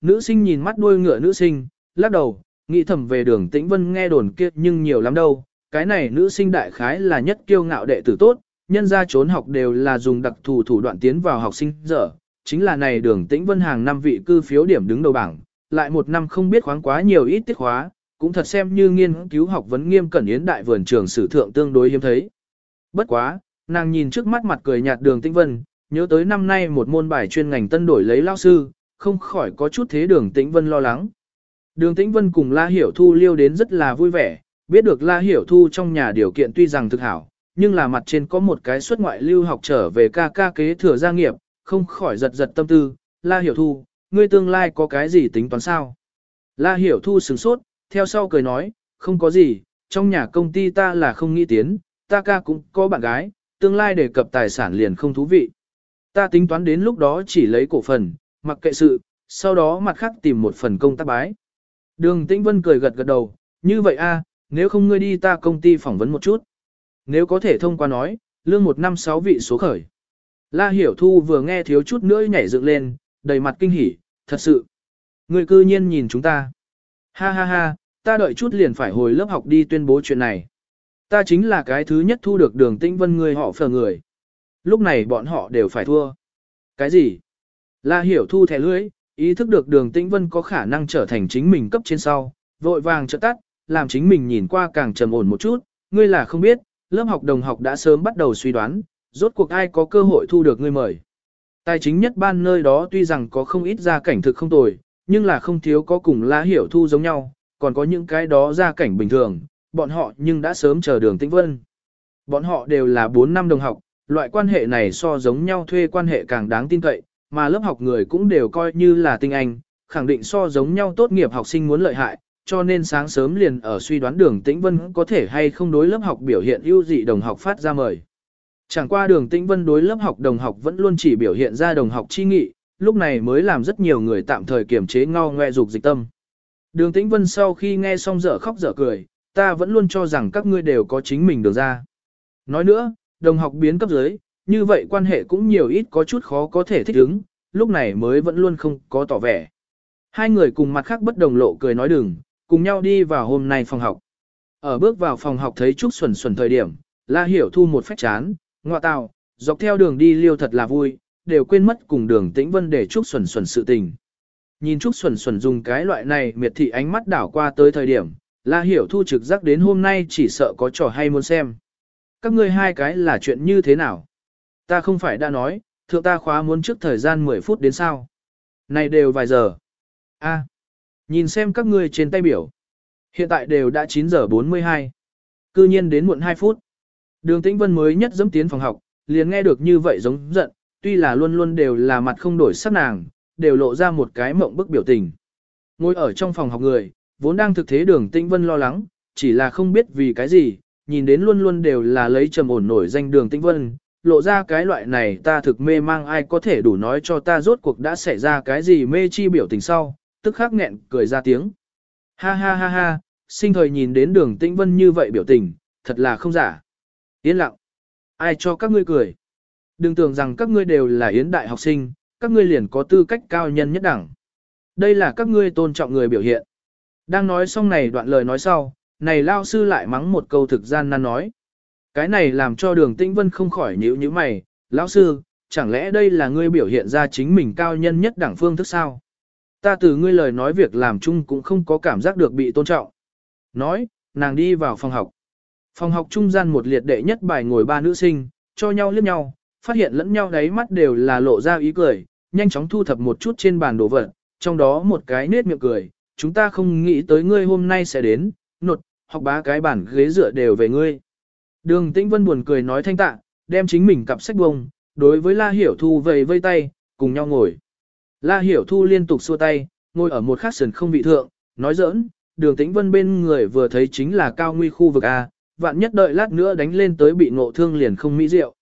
nữ sinh nhìn mắt đuôi ngựa nữ sinh, lắc đầu, nghĩ thầm về đường tĩnh vân nghe đồn kia nhưng nhiều lắm đâu, cái này nữ sinh đại khái là nhất kiêu ngạo đệ tử tốt, nhân ra trốn học đều là dùng đặc thù thủ đoạn tiến vào học sinh dở, chính là này đường tĩnh vân hàng năm vị cư phiếu điểm đứng đầu bảng, lại một năm không biết khoáng quá nhiều ít tiết khóa, cũng thật xem như nghiên cứu học vấn nghiêm cẩn yến đại vườn trường sử thượng tương đối hiếm thấy. Bất quá, nàng nhìn trước mắt mặt cười nhạt đường tĩnh vân, nhớ tới năm nay một môn bài chuyên ngành tân đổi lấy lao sư, không khỏi có chút thế đường tĩnh vân lo lắng. Đường tĩnh vân cùng La Hiểu Thu liêu đến rất là vui vẻ, biết được La Hiểu Thu trong nhà điều kiện tuy rằng thực hảo, nhưng là mặt trên có một cái xuất ngoại lưu học trở về ca ca kế thừa gia nghiệp, không khỏi giật giật tâm tư, La Hiểu Thu, ngươi tương lai có cái gì tính toán sao? La Hiểu Thu sửng sốt, theo sau cười nói, không có gì, trong nhà công ty ta là không nghĩ tiến, ta ca cũng có bạn gái, tương lai đề cập tài sản liền không thú vị. Ta tính toán đến lúc đó chỉ lấy cổ phần, mặc kệ sự, sau đó mặt khác tìm một phần công tác bái. Đường Tĩnh Vân cười gật gật đầu, như vậy a, nếu không ngươi đi ta công ty phỏng vấn một chút. Nếu có thể thông qua nói, lương một năm sáu vị số khởi. La Hiểu Thu vừa nghe thiếu chút nữa nhảy dựng lên, đầy mặt kinh hỉ, thật sự. Ngươi cư nhiên nhìn chúng ta. Ha ha ha, ta đợi chút liền phải hồi lớp học đi tuyên bố chuyện này. Ta chính là cái thứ nhất thu được đường tĩnh vân người họ phờ người. Lúc này bọn họ đều phải thua. Cái gì? La hiểu thu thẻ lưới, ý thức được đường tĩnh vân có khả năng trở thành chính mình cấp trên sau, vội vàng trợ tắt, làm chính mình nhìn qua càng trầm ổn một chút, ngươi là không biết, lớp học đồng học đã sớm bắt đầu suy đoán, rốt cuộc ai có cơ hội thu được ngươi mời. Tài chính nhất ban nơi đó tuy rằng có không ít gia cảnh thực không tồi, nhưng là không thiếu có cùng La Hiểu Thu giống nhau, còn có những cái đó gia cảnh bình thường, bọn họ nhưng đã sớm chờ đường tĩnh vân. Bọn họ đều là 4 năm đồng học, loại quan hệ này so giống nhau thuê quan hệ càng đáng tin cậy, mà lớp học người cũng đều coi như là tinh anh, khẳng định so giống nhau tốt nghiệp học sinh muốn lợi hại, cho nên sáng sớm liền ở suy đoán đường tĩnh vân có thể hay không đối lớp học biểu hiện ưu dị đồng học phát ra mời. Chẳng qua đường tĩnh vân đối lớp học đồng học vẫn luôn chỉ biểu hiện ra đồng học chi nghị, lúc này mới làm rất nhiều người tạm thời kiềm chế ngao ngoe dục dịch tâm. Đường tĩnh vân sau khi nghe xong dở khóc dở cười, ta vẫn luôn cho rằng các ngươi đều có chính mình đường ra. Nói nữa, đồng học biến cấp dưới, như vậy quan hệ cũng nhiều ít có chút khó có thể thích ứng, lúc này mới vẫn luôn không có tỏ vẻ. Hai người cùng mặt khác bất đồng lộ cười nói đừng, cùng nhau đi vào hôm nay phòng học. Ở bước vào phòng học thấy Trúc Xuẩn Xuẩn thời điểm, La Hiểu thu một phách chán, ngọa tào, dọc theo đường đi liêu thật là vui, đều quên mất cùng đường tĩnh vân để Trúc Xuẩn Xuẩn sự tình. Nhìn Trúc Xuẩn Xuẩn dùng cái loại này miệt thị ánh mắt đảo qua tới thời điểm, La Hiểu Thu trực giác đến hôm nay chỉ sợ có trò hay muốn xem. Các ngươi hai cái là chuyện như thế nào? Ta không phải đã nói, thượng ta khóa muốn trước thời gian 10 phút đến sao? Này đều vài giờ. A, nhìn xem các ngươi trên tay biểu. Hiện tại đều đã 9 giờ 42. Cư nhiên đến muộn 2 phút. Đường Tĩnh Vân mới nhất dẫm tiến phòng học, liền nghe được như vậy giống giận, tuy là luôn luôn đều là mặt không đổi sắc nàng, đều lộ ra một cái mộng bức biểu tình. Ngồi ở trong phòng học người, vốn đang thực thế đường Tĩnh Vân lo lắng, chỉ là không biết vì cái gì, nhìn đến luôn luôn đều là lấy trầm ổn nổi danh đường Tĩnh Vân, lộ ra cái loại này ta thực mê mang ai có thể đủ nói cho ta rốt cuộc đã xảy ra cái gì mê chi biểu tình sau, tức khắc nghẹn cười ra tiếng. Ha ha ha ha, sinh thời nhìn đến đường Tĩnh Vân như vậy biểu tình, thật là không giả. Yên lặng. Ai cho các ngươi cười? Đừng tưởng rằng các ngươi đều là yến đại học sinh, các ngươi liền có tư cách cao nhân nhất đẳng. Đây là các ngươi tôn trọng người biểu hiện. Đang nói xong này đoạn lời nói sau, này lao sư lại mắng một câu thực gian nan nói. Cái này làm cho đường tĩnh vân không khỏi nhíu như mày, lão sư, chẳng lẽ đây là ngươi biểu hiện ra chính mình cao nhân nhất đẳng phương thức sao? Ta từ ngươi lời nói việc làm chung cũng không có cảm giác được bị tôn trọng. Nói, nàng đi vào phòng học. Phòng học trung gian một liệt đệ nhất bài ngồi ba nữ sinh, cho nhau liếc nhau, phát hiện lẫn nhau đáy mắt đều là lộ ra ý cười, nhanh chóng thu thập một chút trên bàn đồ vật, trong đó một cái nết miệng cười, chúng ta không nghĩ tới ngươi hôm nay sẽ đến, nột, học bá cái bản ghế dựa đều về ngươi. Đường Tĩnh Vân buồn cười nói thanh tạ, đem chính mình cặp sách bông, đối với La Hiểu Thu vầy vây tay, cùng nhau ngồi. La Hiểu Thu liên tục xua tay, ngồi ở một khắc sườn không vị thượng, nói giỡn, đường Tĩnh Vân bên người vừa thấy chính là cao nguy khu vực A, vạn nhất đợi lát nữa đánh lên tới bị ngộ thương liền không mỹ diệu.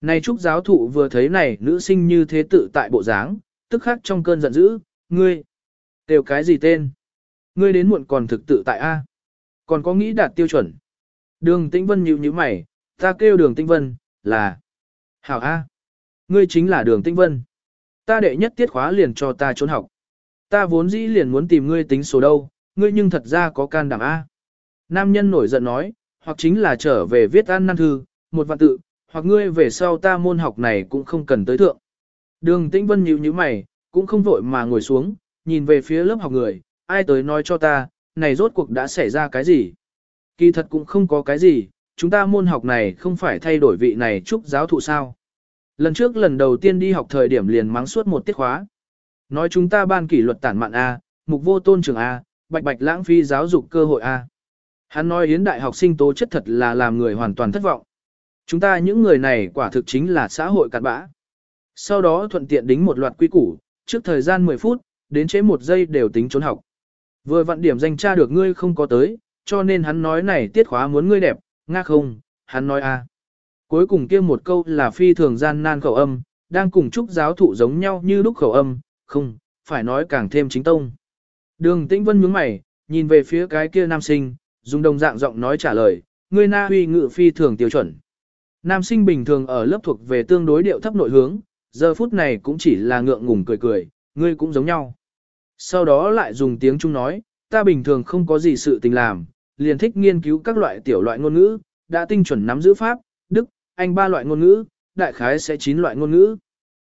Này trúc giáo thụ vừa thấy này nữ sinh như thế tự tại bộ dáng, tức khắc trong cơn giận dữ, ngươi, đều cái gì tên? Ngươi đến muộn còn thực tự tại A. Còn có nghĩ đạt tiêu chuẩn. Đường Tĩnh Vân nhíu nhíu mày, ta kêu đường Tĩnh Vân, là. Hảo A. Ngươi chính là đường Tĩnh Vân. Ta đệ nhất tiết khóa liền cho ta trốn học. Ta vốn dĩ liền muốn tìm ngươi tính số đâu, ngươi nhưng thật ra có can đảm A. Nam nhân nổi giận nói, hoặc chính là trở về viết ăn năn thư, một vạn tự, hoặc ngươi về sau ta môn học này cũng không cần tới thượng. Đường Tĩnh Vân nhíu nhíu mày, cũng không vội mà ngồi xuống, nhìn về phía lớp học người, ai tới nói cho ta, này rốt cuộc đã xảy ra cái gì? Kỳ thật cũng không có cái gì, chúng ta môn học này không phải thay đổi vị này chúc giáo thụ sao. Lần trước lần đầu tiên đi học thời điểm liền mắng suốt một tiết khóa. Nói chúng ta ban kỷ luật tản mạn A, mục vô tôn trường A, bạch bạch lãng phí giáo dục cơ hội A. Hắn nói yến đại học sinh tố chất thật là làm người hoàn toàn thất vọng. Chúng ta những người này quả thực chính là xã hội cặn bã. Sau đó thuận tiện đính một loạt quy củ, trước thời gian 10 phút, đến chế một giây đều tính trốn học. Vừa vặn điểm danh tra được ngươi không có tới, cho nên hắn nói này tiết khóa muốn ngươi đẹp, nga không, hắn nói a. Cuối cùng kia một câu là phi thường gian nan khẩu âm, đang cùng chúc giáo thụ giống nhau như lúc khẩu âm, không, phải nói càng thêm chính tông. Đường Tĩnh Vân nhướng mày, nhìn về phía cái kia nam sinh, dùng đồng dạng giọng nói trả lời, ngươi na huy ngự phi thường tiêu chuẩn. Nam sinh bình thường ở lớp thuộc về tương đối điệu thấp nội hướng, giờ phút này cũng chỉ là ngượng ngùng cười cười, ngươi cũng giống nhau. Sau đó lại dùng tiếng Trung nói, ta bình thường không có gì sự tình làm, liền thích nghiên cứu các loại tiểu loại ngôn ngữ, đã tinh chuẩn nắm giữ Pháp, Đức, Anh ba loại ngôn ngữ, đại khái sẽ chín loại ngôn ngữ.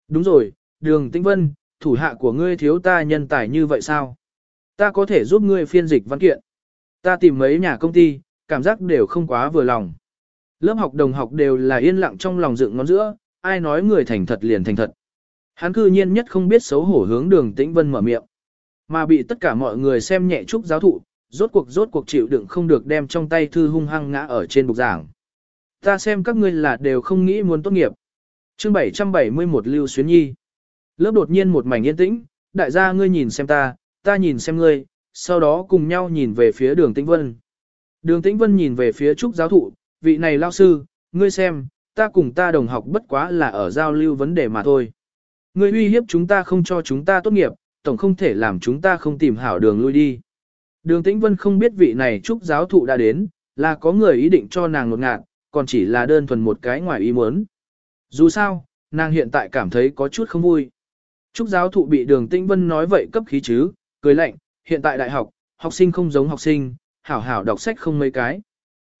Đúng rồi, đường tĩnh vân, thủ hạ của ngươi thiếu ta nhân tài như vậy sao? Ta có thể giúp ngươi phiên dịch văn kiện. Ta tìm mấy nhà công ty, cảm giác đều không quá vừa lòng. Lớp học đồng học đều là yên lặng trong lòng dựng ngón giữa, ai nói người thành thật liền thành thật. Hắn cư nhiên nhất không biết xấu hổ hướng đường tĩnh vân mở miệng. Mà bị tất cả mọi người xem nhẹ trúc giáo thụ, rốt cuộc rốt cuộc chịu đựng không được đem trong tay thư hung hăng ngã ở trên bục giảng. Ta xem các ngươi là đều không nghĩ muốn tốt nghiệp. chương 771 Lưu Xuyến Nhi. Lớp đột nhiên một mảnh yên tĩnh, đại gia ngươi nhìn xem ta, ta nhìn xem ngươi, sau đó cùng nhau nhìn về phía đường tĩnh vân. Đường tĩnh vân nhìn về phía trúc giáo thụ, vị này lao sư, ngươi xem, ta cùng ta đồng học bất quá là ở giao lưu vấn đề mà thôi. Ngươi uy hiếp chúng ta không cho chúng ta tốt nghiệp, tổng không thể làm chúng ta không tìm hảo đường lui đi. Đường Tĩnh Vân không biết vị này trúc giáo thụ đã đến, là có người ý định cho nàng ngột ngạt, còn chỉ là đơn thuần một cái ngoài ý muốn. Dù sao, nàng hiện tại cảm thấy có chút không vui. Trúc giáo thụ bị đường Tĩnh Vân nói vậy cấp khí chứ, cười lạnh, hiện tại đại học, học sinh không giống học sinh, hảo hảo đọc sách không mấy cái.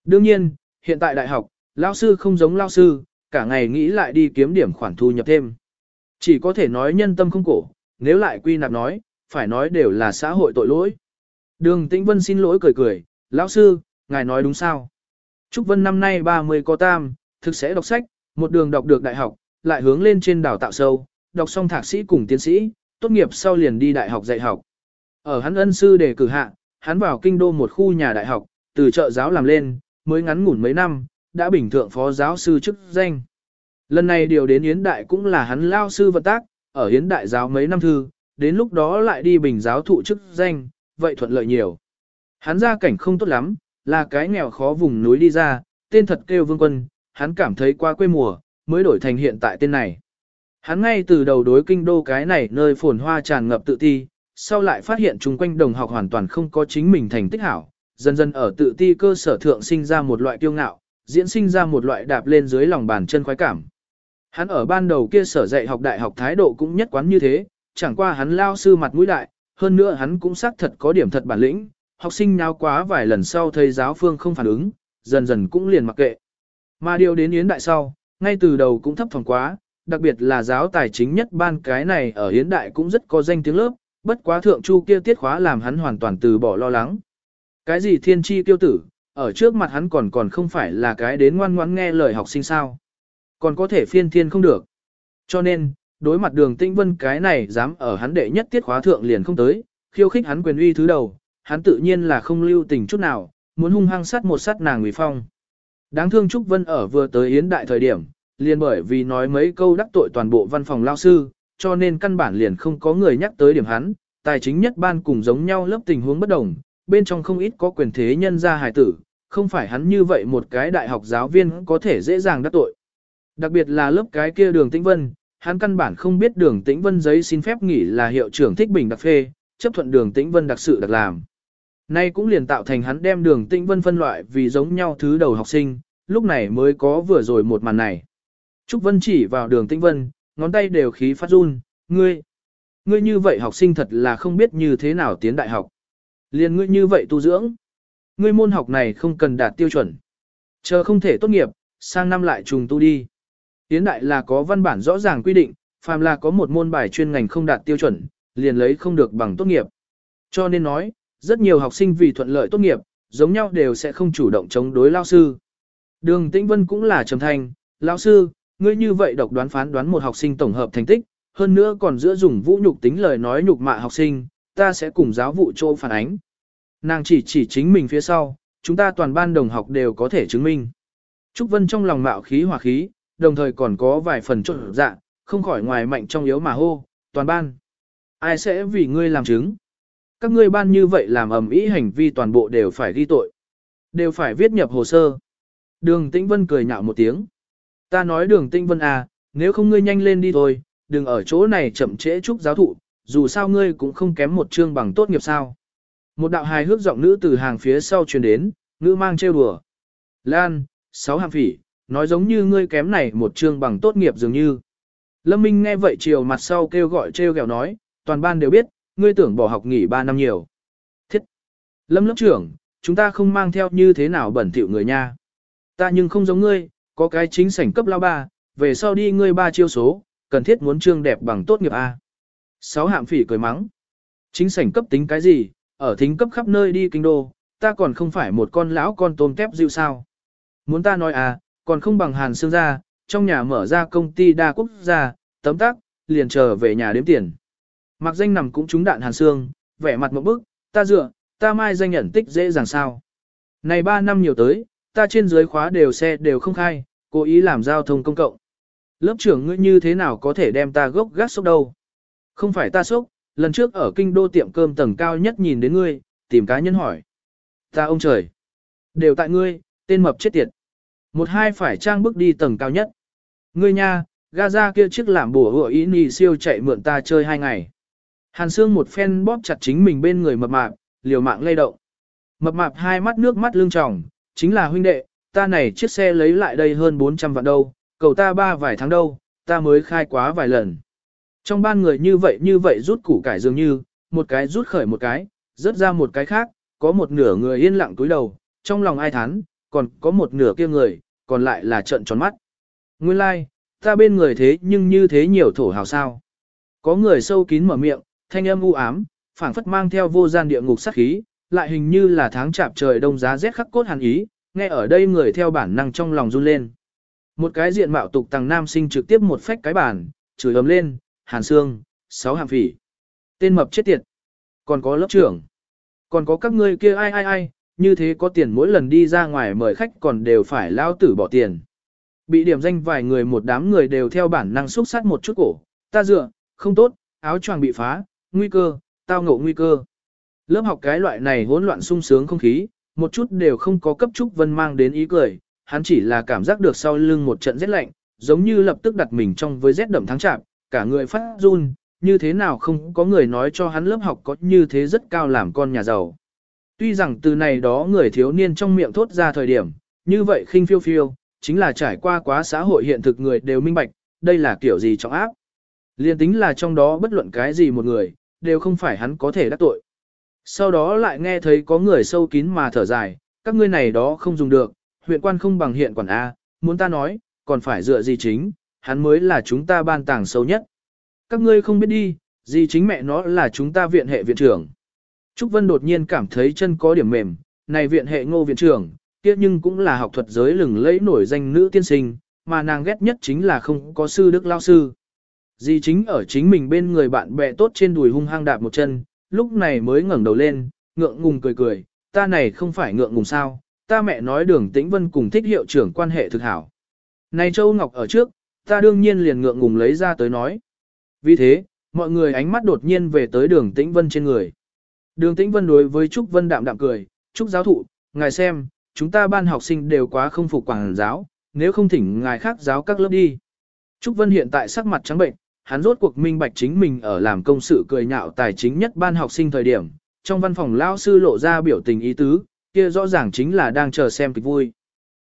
Đương nhiên, hiện tại đại học, lao sư không giống lao sư, cả ngày nghĩ lại đi kiếm điểm khoản thu nhập thêm. Chỉ có thể nói nhân tâm không cổ, nếu lại quy nạp nói, phải nói đều là xã hội tội lỗi. Đường Tĩnh Vân xin lỗi cười cười, lão sư, ngài nói đúng sao? Trúc Vân năm nay 30 có tam, thực sẽ đọc sách, một đường đọc được đại học, lại hướng lên trên đào tạo sâu, đọc xong thạc sĩ cùng tiến sĩ, tốt nghiệp sau liền đi đại học dạy học. Ở hắn ân sư để cử hạ, hắn vào kinh đô một khu nhà đại học, từ trợ giáo làm lên, mới ngắn ngủn mấy năm, đã bình thượng phó giáo sư chức danh. Lần này điều đến Yến Đại cũng là hắn lao sư vận tác, ở Yến Đại giáo mấy năm thư, đến lúc đó lại đi bình giáo thụ chức danh, vậy thuận lợi nhiều. Hắn ra cảnh không tốt lắm, là cái nghèo khó vùng núi đi ra, tên thật kêu vương quân, hắn cảm thấy qua quê mùa, mới đổi thành hiện tại tên này. Hắn ngay từ đầu đối kinh đô cái này nơi phồn hoa tràn ngập tự ti, sau lại phát hiện chung quanh đồng học hoàn toàn không có chính mình thành tích hảo, dần dần ở tự ti cơ sở thượng sinh ra một loại kiêu ngạo, diễn sinh ra một loại đạp lên dưới lòng bàn chân khoái cảm. Hắn ở ban đầu kia sở dạy học đại học thái độ cũng nhất quán như thế, chẳng qua hắn lao sư mặt mũi đại, hơn nữa hắn cũng xác thật có điểm thật bản lĩnh, học sinh nháo quá vài lần sau thầy giáo phương không phản ứng, dần dần cũng liền mặc kệ. Mà điều đến Yến Đại sau, ngay từ đầu cũng thấp phòng quá, đặc biệt là giáo tài chính nhất ban cái này ở Yến Đại cũng rất có danh tiếng lớp, bất quá thượng chu kia tiết khóa làm hắn hoàn toàn từ bỏ lo lắng. Cái gì thiên chi tiêu tử, ở trước mặt hắn còn còn không phải là cái đến ngoan ngoãn nghe lời học sinh sao. Còn có thể phiên thiên không được. Cho nên, đối mặt đường tĩnh vân cái này dám ở hắn đệ nhất tiết khóa thượng liền không tới, khiêu khích hắn quyền uy thứ đầu, hắn tự nhiên là không lưu tình chút nào, muốn hung hăng sát một sát nàng Ngụy Phong. Đáng thương Trúc Vân ở vừa tới yến đại thời điểm, liền bởi vì nói mấy câu đắc tội toàn bộ văn phòng lao sư, cho nên căn bản liền không có người nhắc tới điểm hắn, tài chính nhất ban cùng giống nhau lớp tình huống bất đồng, bên trong không ít có quyền thế nhân gia hài tử, không phải hắn như vậy một cái đại học giáo viên có thể dễ dàng đắc tội. Đặc biệt là lớp cái kia đường tĩnh vân, hắn căn bản không biết đường tĩnh vân giấy xin phép nghỉ là hiệu trưởng thích bình đặc phê, chấp thuận đường tĩnh vân đặc sự đặc làm. Nay cũng liền tạo thành hắn đem đường tĩnh vân phân loại vì giống nhau thứ đầu học sinh, lúc này mới có vừa rồi một màn này. Trúc Vân chỉ vào đường tĩnh vân, ngón tay đều khí phát run, ngươi, Ngươi như vậy học sinh thật là không biết như thế nào tiến đại học. Liền ngươi như vậy tu dưỡng. Ngươi môn học này không cần đạt tiêu chuẩn. Chờ không thể tốt nghiệp, sang năm lại trùng tu đi. Tiến đại là có văn bản rõ ràng quy định, phàm là có một môn bài chuyên ngành không đạt tiêu chuẩn, liền lấy không được bằng tốt nghiệp. Cho nên nói, rất nhiều học sinh vì thuận lợi tốt nghiệp, giống nhau đều sẽ không chủ động chống đối lao sư. Đường Tĩnh Vân cũng là trầm thanh, lão sư, ngươi như vậy độc đoán phán đoán một học sinh tổng hợp thành tích, hơn nữa còn giữa dùng vũ nhục tính lời nói nhục mạ học sinh, ta sẽ cùng giáo vụ chỗ phản ánh. Nàng chỉ chỉ chính mình phía sau, chúng ta toàn ban đồng học đều có thể chứng minh. Trúc Vân trong lòng mạo khí hòa khí, đồng thời còn có vài phần trộn dạ, không khỏi ngoài mạnh trong yếu mà hô, toàn ban. Ai sẽ vì ngươi làm chứng? Các ngươi ban như vậy làm ầm ĩ hành vi toàn bộ đều phải ghi tội. Đều phải viết nhập hồ sơ. Đường Tĩnh Vân cười nhạo một tiếng. Ta nói đường Tĩnh Vân à, nếu không ngươi nhanh lên đi thôi, đừng ở chỗ này chậm trễ chúc giáo thụ, dù sao ngươi cũng không kém một chương bằng tốt nghiệp sao. Một đạo hài hước giọng nữ từ hàng phía sau truyền đến, nữ mang trêu đùa. Lan, sáu hàng phỉ, nói giống như ngươi kém này một chương bằng tốt nghiệp dường như. Lâm Minh nghe vậy chiều mặt sau kêu gọi treo gẹo nói, toàn ban đều biết, ngươi tưởng bỏ học nghỉ 3 năm nhiều. Thiết! Lâm lớp trưởng, chúng ta không mang theo như thế nào bẩn thỉu người nha. Ta nhưng không giống ngươi, có cái chính sảnh cấp lao ba, về sau đi ngươi ba chiêu số, cần thiết muốn trương đẹp bằng tốt nghiệp A. Sáu hạm phỉ cười mắng. Chính sảnh cấp tính cái gì, ở thính cấp khắp nơi đi kinh đô, ta còn không phải một con lão con tôm tép dịu sao. Muốn ta nói à, còn không bằng hàn xương ra, trong nhà mở ra công ty đa quốc gia, tấm tắc, liền chờ về nhà đếm tiền. Mặc danh nằm cũng trúng đạn hàn xương, vẻ mặt một bức, ta dựa, ta mai danh nhận tích dễ dàng sao. Này 3 năm nhiều tới, ta trên dưới khóa đều xe đều không khai, cố ý làm giao thông công cộng. Lớp trưởng ngươi như thế nào có thể đem ta gốc gác sốc đâu? Không phải ta sốc, lần trước ở kinh đô tiệm cơm tầng cao nhất nhìn đến ngươi, tìm cá nhân hỏi. Ta ông trời. Đều tại ngươi, tên mập chết tiệt. Một hai phải trang bước đi tầng cao nhất. Ngươi nha, Gaza kia chiếc làm bùa hựa ý nì siêu chạy mượn ta chơi hai ngày. Hàn Sương một phen bóp chặt chính mình bên người mập mạp, liều mạng lay động. Mập mạp hai mắt nước mắt lưng tròng, chính là huynh đệ, ta này chiếc xe lấy lại đây hơn 400 vạn đâu, cầu ta ba vài tháng đâu, ta mới khai quá vài lần. Trong ban người như vậy như vậy rút củ cải dường như, một cái rút khởi một cái, rớt ra một cái khác, có một nửa người yên lặng túi đầu, trong lòng ai thán, còn có một nửa kia người, còn lại là trận tròn mắt. Nguyên lai, like, ta bên người thế nhưng như thế nhiều thổ hào sao. Có người sâu kín mở miệng, thanh âm u ám, phảng phất mang theo vô gian địa ngục sát khí, lại hình như là tháng chạp trời đông giá rét khắc cốt hàn ý, nghe ở đây người theo bản năng trong lòng run lên. Một cái diện mạo tục tàng nam sinh trực tiếp một phách cái bản, chửi ấm lên, hàn xương, sáu hàm phỉ. Tên mập chết tiệt. Còn có lớp trưởng. Còn có các ngươi kia ai ai ai, như thế có tiền mỗi lần đi ra ngoài mời khách còn đều phải lao tử bỏ tiền. Bị điểm danh vài người một đám người đều theo bản năng xúc sát một chút cổ, ta dựa, không tốt, áo choàng bị phá, nguy cơ, tao ngộ nguy cơ. Lớp học cái loại này hỗn loạn sung sướng không khí, một chút đều không có cấp trúc vân mang đến ý cười, hắn chỉ là cảm giác được sau lưng một trận rét lạnh, giống như lập tức đặt mình trong với rét đậm tháng chạp, cả người phát run, như thế nào không có người nói cho hắn lớp học có như thế rất cao làm con nhà giàu. Tuy rằng từ này đó người thiếu niên trong miệng thốt ra thời điểm, như vậy khinh phiêu phiêu, chính là trải qua quá xã hội hiện thực người đều minh bạch, đây là kiểu gì trọng áp. Liên tính là trong đó bất luận cái gì một người, đều không phải hắn có thể đắc tội. Sau đó lại nghe thấy có người sâu kín mà thở dài, các ngươi này đó không dùng được, huyện quan không bằng hiện quản A, muốn ta nói, còn phải dựa gì chính, hắn mới là chúng ta ban tàng sâu nhất. Các ngươi không biết đi, gì chính mẹ nó là chúng ta viện hệ viện trưởng. Trúc Vân đột nhiên cảm thấy chân có điểm mềm, này viện hệ ngô viện trưởng, kia nhưng cũng là học thuật giới lừng lẫy nổi danh nữ tiên sinh, mà nàng ghét nhất chính là không có sư đức lao sư. Di chính ở chính mình bên người bạn bè tốt trên đùi hung hăng đạp một chân, lúc này mới ngẩng đầu lên, ngượng ngùng cười cười, ta này không phải ngượng ngùng sao, ta mẹ nói đường tĩnh vân cùng thích hiệu trưởng quan hệ thực hảo. Này Châu Ngọc ở trước, ta đương nhiên liền ngượng ngùng lấy ra tới nói. Vì thế, mọi người ánh mắt đột nhiên về tới đường tĩnh vân trên người. Đường tĩnh vân đối với Trúc Vân đạm đạm cười, Trúc giáo thụ, ngài xem, chúng ta ban học sinh đều quá không phục quảng giáo, nếu không thỉnh ngài khác giáo các lớp đi. Trúc Vân hiện tại sắc mặt trắng bệnh, hắn rốt cuộc minh bạch chính mình ở làm công sự cười nhạo tài chính nhất ban học sinh thời điểm, trong văn phòng lao sư lộ ra biểu tình ý tứ, kia rõ ràng chính là đang chờ xem kịch vui.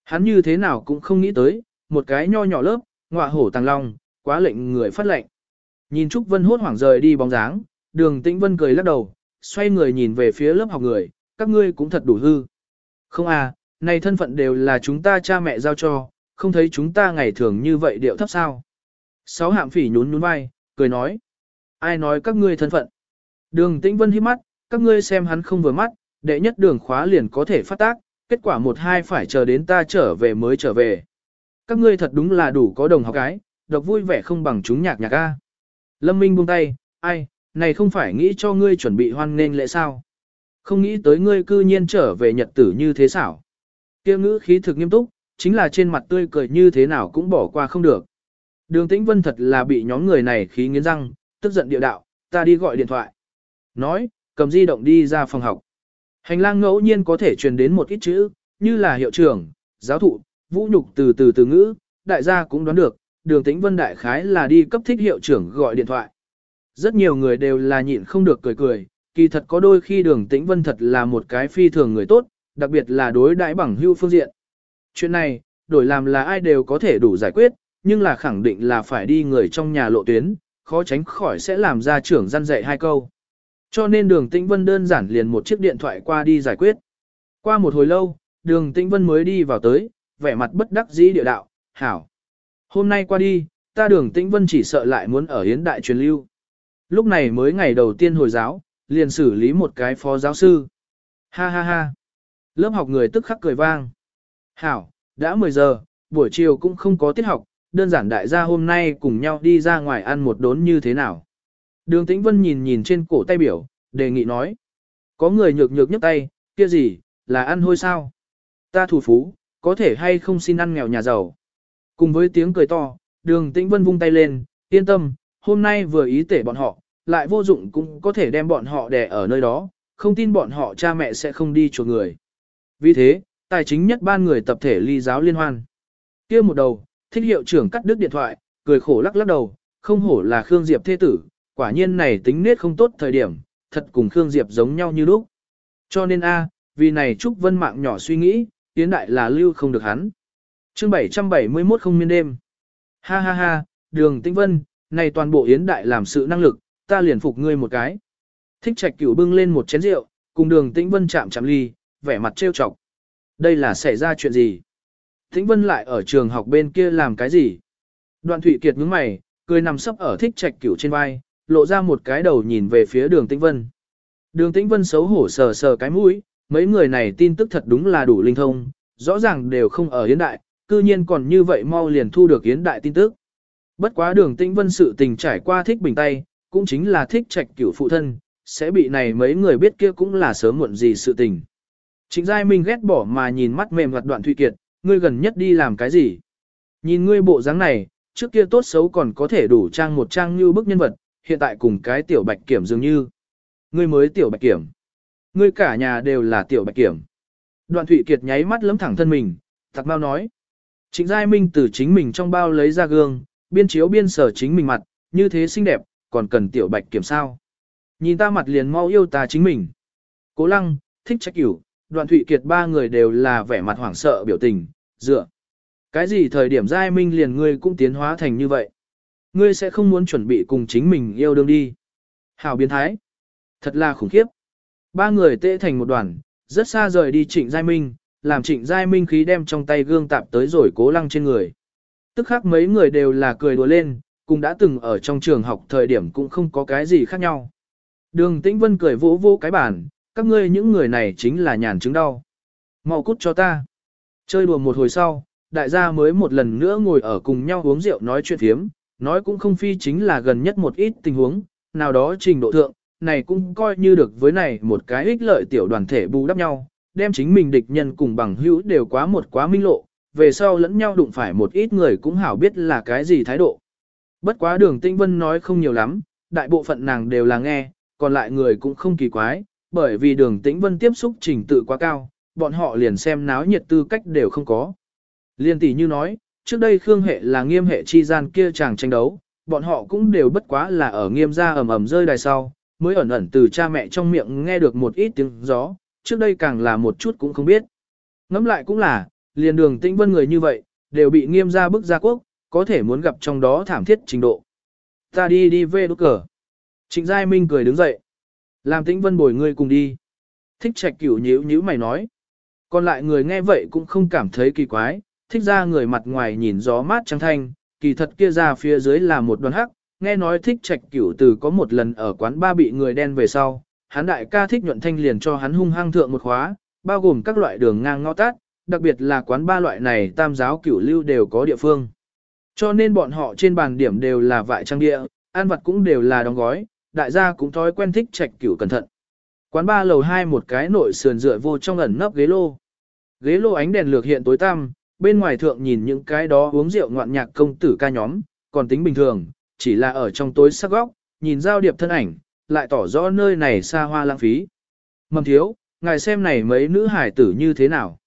Hắn như thế nào cũng không nghĩ tới, một cái nho nhỏ lớp, ngọa hổ tàng long, quá lệnh người phát lệnh. Nhìn Trúc Vân hốt hoảng rời đi bóng dáng, đường tĩnh vân cười lắc đầu, xoay người nhìn về phía lớp học người, các ngươi cũng thật đủ hư. Không à, này thân phận đều là chúng ta cha mẹ giao cho, không thấy chúng ta ngày thường như vậy điệu thấp sao. Sáu hạm phỉ nhún nhún vai, cười nói. Ai nói các ngươi thân phận? Đường tĩnh vân hiếp mắt, các ngươi xem hắn không vừa mắt, đệ nhất đường khóa liền có thể phát tác, kết quả một hai phải chờ đến ta trở về mới trở về. Các ngươi thật đúng là đủ có đồng học gái, độc vui vẻ không bằng chúng nhạc nhạc a. Lâm Minh buông tay, ai, này không phải nghĩ cho ngươi chuẩn bị hoan nghênh lễ sao. Không nghĩ tới ngươi cư nhiên trở về nhật tử như thế xảo. Kia ngữ khí thực nghiêm túc, chính là trên mặt tươi cười như thế nào cũng bỏ qua không được. Đường Tĩnh Vân thật là bị nhóm người này khí nghiến răng, tức giận địa đạo, ta đi gọi điện thoại. Nói, cầm di động đi ra phòng học. Hành lang ngẫu nhiên có thể truyền đến một ít chữ, như là hiệu trưởng, giáo thụ, vũ nhục từ từ từ ngữ, đại gia cũng đoán được, đường tĩnh vân đại khái là đi cấp thích hiệu trưởng gọi điện thoại. Rất nhiều người đều là nhịn không được cười cười, kỳ thật có đôi khi đường tĩnh vân thật là một cái phi thường người tốt, đặc biệt là đối đãi bằng hưu phương diện. Chuyện này, đổi làm là ai đều có thể đủ giải quyết, nhưng là khẳng định là phải đi người trong nhà lộ tuyến, khó tránh khỏi sẽ làm ra trưởng gian dạy hai câu. Cho nên đường tĩnh vân đơn giản liền một chiếc điện thoại qua đi giải quyết. Qua một hồi lâu, đường tĩnh vân mới đi vào tới, vẻ mặt bất đắc dĩ địa đạo, hảo. Hôm nay qua đi, ta đường tĩnh vân chỉ sợ lại muốn ở hiến đại truyền lưu. Lúc này mới ngày đầu tiên hồi giáo, liền xử lý một cái phó giáo sư. Ha ha ha. Lớp học người tức khắc cười vang. Hảo, đã 10 giờ, buổi chiều cũng không có tiết học, đơn giản đại gia hôm nay cùng nhau đi ra ngoài ăn một đốn như thế nào. Đường Tĩnh Vân nhìn nhìn trên cổ tay biểu, đề nghị nói. Có người nhược nhược nhấc tay, kia gì, là ăn hôi sao? Ta thủ phú, có thể hay không xin ăn nghèo nhà giàu. Cùng với tiếng cười to, đường Tĩnh Vân vung tay lên, yên tâm, hôm nay vừa ý tể bọn họ, lại vô dụng cũng có thể đem bọn họ đè ở nơi đó, không tin bọn họ cha mẹ sẽ không đi chuộc người. Vì thế, tài chính nhất ban người tập thể ly giáo liên hoan. kia một đầu, thích hiệu trưởng cắt đứt điện thoại, cười khổ lắc lắc đầu, không hổ là Khương Diệp thế tử, quả nhiên này tính nết không tốt thời điểm, thật cùng Khương Diệp giống nhau như lúc. Cho nên a, vì này Trúc Vân mạng nhỏ suy nghĩ, tiến đại là lưu không được hắn. Chương 771 không miên đêm. Ha ha ha, đường tĩnh vân, này toàn bộ yến đại làm sự năng lực, ta liền phục ngươi một cái. Thích trạch cửu bưng lên một chén rượu, cùng đường tĩnh vân chạm chạm ly, vẻ mặt trêu chọc. Đây là xảy ra chuyện gì? Tĩnh vân lại ở trường học bên kia làm cái gì? Đoạn thủy kiệt nhướng mày, cười nằm sấp ở thích trạch cửu trên vai, lộ ra một cái đầu nhìn về phía đường tĩnh vân. Đường tĩnh vân xấu hổ sờ sờ cái mũi, mấy người này tin tức thật đúng là đủ linh thông, rõ ràng đều không ở yến đại, cư nhiên còn như vậy mau liền thu được yến đại tin tức. Bất quá đường tĩnh vân sự tình trải qua thích bình tay, cũng chính là thích trạch cửu phụ thân, sẽ bị này mấy người biết kia cũng là sớm muộn gì sự tình. Trịnh Giai Minh ghét bỏ mà nhìn mắt mềm hoạt đoạn Thụy Kiệt, ngươi gần nhất đi làm cái gì? Nhìn ngươi bộ dáng này, trước kia tốt xấu còn có thể đủ trang một trang như bức nhân vật, hiện tại cùng cái tiểu bạch kiểm dường như. Ngươi mới tiểu bạch kiểm. Ngươi cả nhà đều là tiểu bạch kiểm. Đoạn Thụy Kiệt nháy mắt lấm thẳng thân mình, thật bao nói. Trịnh Giai Minh từ chính mình trong bao lấy ra gương, biên chiếu biên sở chính mình mặt, như thế xinh đẹp, còn cần tiểu bạch kiểm sao. Nhìn ta mặt liền mau yêu ta chính mình. Cố lăng, thích trách cửu, đoạn Thụy Kiệt ba người đều là vẻ mặt hoảng sợ biểu tình, dựa. Cái gì thời điểm Giai Minh liền ngươi cũng tiến hóa thành như vậy. Ngươi sẽ không muốn chuẩn bị cùng chính mình yêu đương đi. Hảo biến thái. Thật là khủng khiếp. Ba người tệ thành một đoàn, rất xa rời đi trịnh Giai Minh, làm trịnh Giai Minh khí đem trong tay gương tạp tới rồi cố lăng trên người. Tức khắc mấy người đều là cười đùa lên, cũng đã từng ở trong trường học thời điểm cũng không có cái gì khác nhau. Đường Tĩnh Vân cười vỗ vỗ cái bàn, các ngươi những người này chính là nhàn chứng đau. Mau cút cho ta. Chơi đùa một hồi sau, đại gia mới một lần nữa ngồi ở cùng nhau uống rượu nói chuyện thiếm, nói cũng không phi chính là gần nhất một ít tình huống, nào đó trình độ thượng, này cũng coi như được với này một cái ích lợi tiểu đoàn thể bù đắp nhau, đem chính mình địch nhân cùng bằng hữu đều quá một quá minh lộ, về sau lẫn nhau đụng phải một ít người cũng hảo biết là cái gì thái độ. Bất quá đường tinh vân nói không nhiều lắm, đại bộ phận nàng đều là nghe, còn lại người cũng không kỳ quái, bởi vì đường tĩnh vân tiếp xúc trình tự quá cao, bọn họ liền xem náo nhiệt tư cách đều không có. Liên tỷ như nói, trước đây Khương hệ là nghiêm hệ chi gian kia chàng tranh đấu, bọn họ cũng đều bất quá là ở nghiêm gia ầm ầm rơi đài sau, mới ẩn ẩn từ cha mẹ trong miệng nghe được một ít tiếng gió, trước đây càng là một chút cũng không biết. Ngẫm lại cũng là, liền đường tĩnh vân người như vậy, đều bị nghiêm gia bức gia quốc, có thể muốn gặp trong đó thảm thiết trình độ. Ta đi đi về đốt cờ. Trịnh Giai Minh cười đứng dậy. Làm tĩnh vân bồi ngươi cùng đi. Thích trạch cửu nhíu nhíu mày nói. Còn lại người nghe vậy cũng không cảm thấy kỳ quái, thích ra người mặt ngoài nhìn gió mát trắng thanh, kỳ thật kia ra phía dưới là một đoàn hắc, nghe nói thích trạch cửu từ có một lần ở quán ba bị người đen về sau, hắn đại ca thích nhuận thanh liền cho hắn hung hăng thượng một khóa, bao gồm các loại đường ngang ngõ tát, đặc biệt là quán ba loại này tam giáo cửu lưu đều có địa phương. Cho nên bọn họ trên bàn điểm đều là vại trang địa, ăn vặt cũng đều là đóng gói, đại gia cũng thói quen thích trạch cửu cẩn thận. Quán ba lầu hai một cái nội sườn dựa vô trong ẩn nấp ghế lô. Ghế lô ánh đèn lược hiện tối tăm, bên ngoài thượng nhìn những cái đó uống rượu ngoạn nhạc công tử ca nhóm, còn tính bình thường, chỉ là ở trong tối sắc góc, nhìn giao điệp thân ảnh, lại tỏ rõ nơi này xa hoa lãng phí. Mầm thiếu, ngài xem này mấy nữ hải tử như thế nào.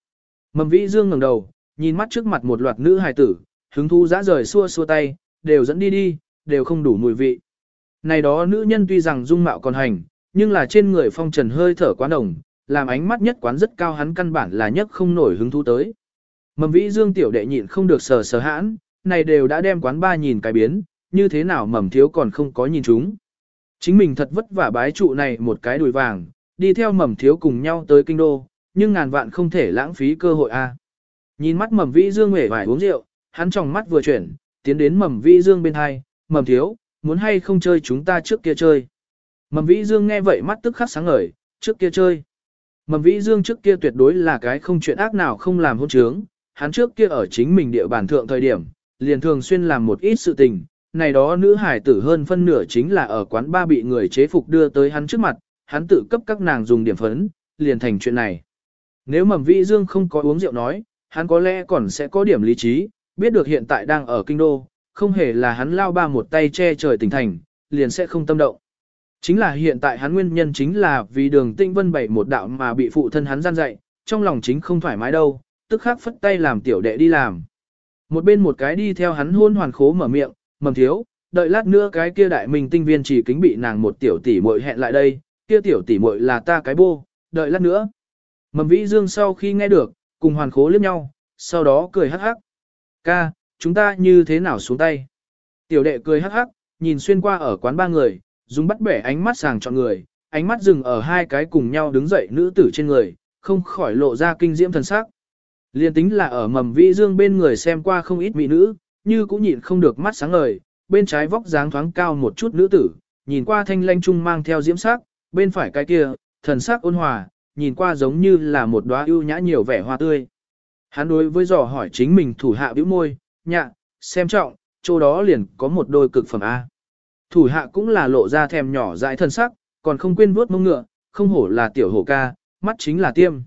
Mầm vĩ dương ngẩng đầu, nhìn mắt trước mặt một loạt nữ hải tử, hứng thú dã rời xua xua tay, đều dẫn đi đi, đều không đủ mùi vị. Này đó nữ nhân tuy rằng dung mạo còn hành, nhưng là trên người phong trần hơi thở quá đồng, làm ánh mắt nhất quán rất cao hắn căn bản là nhất không nổi hứng thú tới. Mầm vĩ dương tiểu đệ nhịn không được sờ sờ hãn, này đều đã đem quán ba nhìn cái biến, như thế nào mầm thiếu còn không có nhìn chúng. Chính mình thật vất vả bái trụ này một cái đùi vàng, đi theo mầm thiếu cùng nhau tới kinh đô, nhưng ngàn vạn không thể lãng phí cơ hội a. Nhìn mắt mầm vĩ dương mể vải uống rượu, hắn trong mắt vừa chuyển, tiến đến mầm vĩ dương bên hai, mầm thiếu, muốn hay không chơi chúng ta trước kia chơi. Mầm vĩ dương nghe vậy mắt tức khắc sáng ngời, trước kia chơi. Mầm vĩ dương trước kia tuyệt đối là cái không chuyện ác nào không làm hôn trướng, hắn trước kia ở chính mình địa bàn thượng thời điểm, liền thường xuyên làm một ít sự tình, này đó nữ hải tử hơn phân nửa chính là ở quán ba bị người chế phục đưa tới hắn trước mặt, hắn tự cấp các nàng dùng điểm phấn, liền thành chuyện này. Nếu mầm vĩ dương không có uống rượu nói, hắn có lẽ còn sẽ có điểm lý trí, biết được hiện tại đang ở kinh đô, không hề là hắn lao ba một tay che trời tỉnh thành, liền sẽ không tâm động. Chính là hiện tại hắn nguyên nhân chính là vì đường tinh vân bảy một đạo mà bị phụ thân hắn gian dạy, trong lòng chính không thoải mái đâu, tức khắc phất tay làm tiểu đệ đi làm. Một bên một cái đi theo hắn hôn hoàn khố mở miệng, mầm thiếu, đợi lát nữa cái kia đại minh tinh viên chỉ kính bị nàng một tiểu tỷ muội hẹn lại đây, kia tiểu tỷ muội là ta cái bô, đợi lát nữa. Mầm vĩ dương sau khi nghe được, cùng hoàn khố liếc nhau, sau đó cười hắc hắc. Ca, chúng ta như thế nào xuống tay? Tiểu đệ cười hắc hắc, nhìn xuyên qua ở quán ba người, dùng bắt bẻ ánh mắt sàng chọn người, ánh mắt dừng ở hai cái cùng nhau đứng dậy nữ tử trên người, không khỏi lộ ra kinh diễm thần sắc. Liên tính là ở mầm vĩ dương bên người xem qua không ít mỹ nữ, như cũng nhịn không được mắt sáng ngời, bên trái vóc dáng thoáng cao một chút nữ tử, nhìn qua thanh lanh trung mang theo diễm sắc, bên phải cái kia, thần sắc ôn hòa, nhìn qua giống như là một đóa ưu nhã nhiều vẻ hoa tươi. Hắn đối với dò hỏi chính mình thủ hạ bĩu môi, nhạ, xem trọng, chỗ đó liền có một đôi cực phẩm A. Thủ hạ cũng là lộ ra thèm nhỏ dãi thân sắc, còn không quên vuốt mông ngựa, không hổ là tiểu hổ ca, mắt chính là tiêm.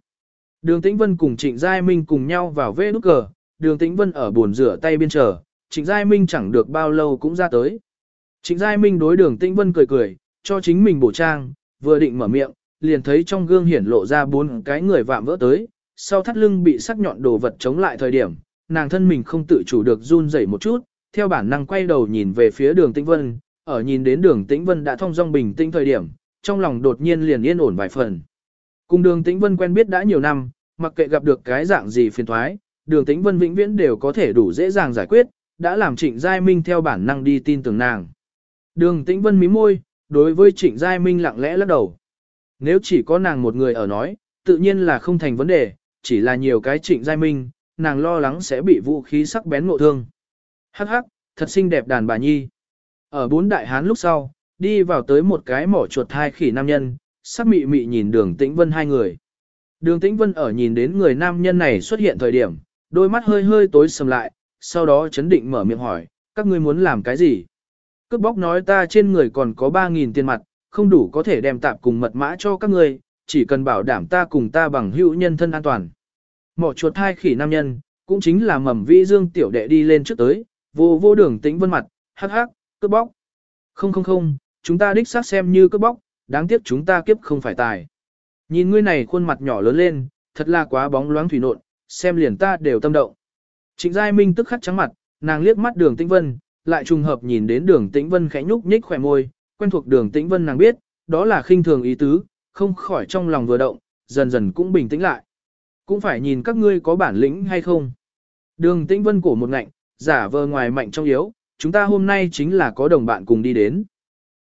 Đường Tĩnh Vân cùng Trịnh Giai Minh cùng nhau vào vê nút cờ, đường Tĩnh Vân ở buồn rửa tay biên chờ, Trịnh Giai Minh chẳng được bao lâu cũng ra tới. Trịnh Giai Minh đối đường Tĩnh Vân cười cười, cho chính mình bổ trang, vừa định mở miệng, liền thấy trong gương hiển lộ ra bốn cái người vạm vỡ tới, sau thắt lưng bị sắc nhọn đồ vật chống lại thời điểm, nàng thân mình không tự chủ được run rẩy một chút, theo bản năng quay đầu nhìn về phía đường Tĩnh Vân, ở nhìn đến đường Tĩnh Vân đã thông dong bình tĩnh thời điểm, trong lòng đột nhiên liền yên ổn vài phần. Cùng đường Tĩnh Vân quen biết đã nhiều năm, mặc kệ gặp được cái dạng gì phiền thoái, đường Tĩnh Vân vĩnh viễn đều có thể đủ dễ dàng giải quyết, đã làm Trịnh Giai Minh theo bản năng đi tin tưởng nàng. Đường Tĩnh Vân mí môi, đối với Trịnh Giai Minh lặng lẽ lắc đầu. Nếu chỉ có nàng một người ở nói, tự nhiên là không thành vấn đề, chỉ là nhiều cái Trịnh Giai Minh, nàng lo lắng sẽ bị vũ khí sắc bén ngộ thương. Hắc hắc, thật xinh đẹp đàn bà nhi. Ở bốn đại hán lúc sau, đi vào tới một cái mỏ chuột hai khỉ nam nhân, sắc mị mị nhìn đường tĩnh vân hai người. Đường tĩnh vân ở nhìn đến người nam nhân này xuất hiện thời điểm, đôi mắt hơi hơi tối sầm lại, sau đó chấn định mở miệng hỏi, các ngươi muốn làm cái gì? Cướp bóc nói ta trên người còn có 3.000 tiền mặt, không đủ có thể đem tạp cùng mật mã cho các ngươi, chỉ cần bảo đảm ta cùng ta bằng hữu nhân thân an toàn. Mỏ chuột hai khỉ nam nhân, cũng chính là mầm vĩ dương tiểu đệ đi lên trước tới, vô vô đường tĩnh vân mặt, hắc hắc, cướp bóc. Không không không, chúng ta đích xác xem như cướp bóc, đáng tiếc chúng ta kiếp không phải tài. Nhìn ngươi này khuôn mặt nhỏ lớn lên, thật là quá bóng loáng thủy nộn, xem liền ta đều tâm động. Trịnh Giai Minh tức khắc trắng mặt, nàng liếc mắt đường tĩnh vân, lại trùng hợp nhìn đến đường tĩnh vân khẽ nhúc nhích khỏe môi, quen thuộc đường tĩnh vân nàng biết, đó là khinh thường ý tứ, không khỏi trong lòng vừa động, dần dần cũng bình tĩnh lại. Cũng phải nhìn các ngươi có bản lĩnh hay không. Đường tĩnh vân cổ một ngạnh, giả vờ ngoài mạnh trong yếu, chúng ta hôm nay chính là có đồng bạn cùng đi đến.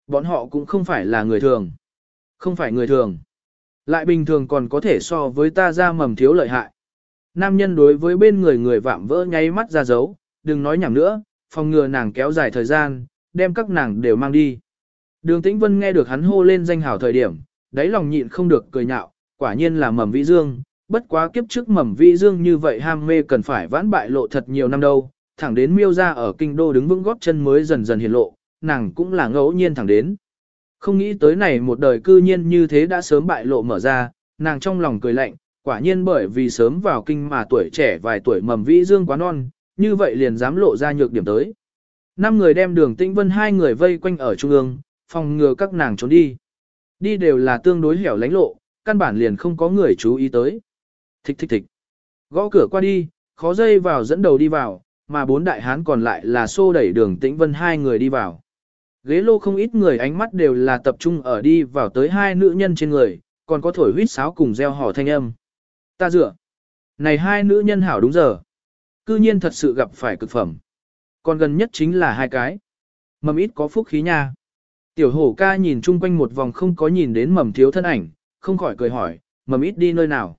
Bọn họ cũng không phải là người thường. Không phải người thường. Lại bình thường còn có thể so với ta ra mầm thiếu lợi hại. Nam nhân đối với bên người người vạm vỡ nháy mắt ra dấu, đừng nói nhảm nữa, phòng ngừa nàng kéo dài thời gian, đem các nàng đều mang đi. Đường Tĩnh Vân nghe được hắn hô lên danh hảo thời điểm, đáy lòng nhịn không được cười nhạo, quả nhiên là mầm vĩ dương, bất quá kiếp trước mầm vĩ dương như vậy ham mê cần phải vãn bại lộ thật nhiều năm đâu, thẳng đến miêu ra ở kinh đô đứng vững góp chân mới dần dần hiện lộ, nàng cũng là ngẫu nhiên thẳng đến. Không nghĩ tới này một đời cư nhiên như thế đã sớm bại lộ mở ra, nàng trong lòng cười lạnh, quả nhiên bởi vì sớm vào kinh mà tuổi trẻ vài tuổi mầm vĩ dương quá non, như vậy liền dám lộ ra nhược điểm tới. Năm người đem đường tĩnh vân hai người vây quanh ở trung ương, phòng ngừa các nàng trốn đi. Đi đều là tương đối hẻo lánh lộ, căn bản liền không có người chú ý tới. Thích thích thích. Gõ cửa qua đi, khó dây vào dẫn đầu đi vào, mà bốn đại hán còn lại là xô đẩy đường tĩnh vân hai người đi vào. Ghế lô không ít người ánh mắt đều là tập trung ở đi vào tới hai nữ nhân trên người, còn có thổi huýt sáo cùng gieo hò thanh âm. Ta dựa. Này hai nữ nhân hảo đúng giờ. Cư nhiên thật sự gặp phải cực phẩm. Còn gần nhất chính là hai cái. Mầm ít có phúc khí nha. Tiểu hổ ca nhìn chung quanh một vòng không có nhìn đến mầm thiếu thân ảnh, không khỏi cười hỏi, mầm ít đi nơi nào.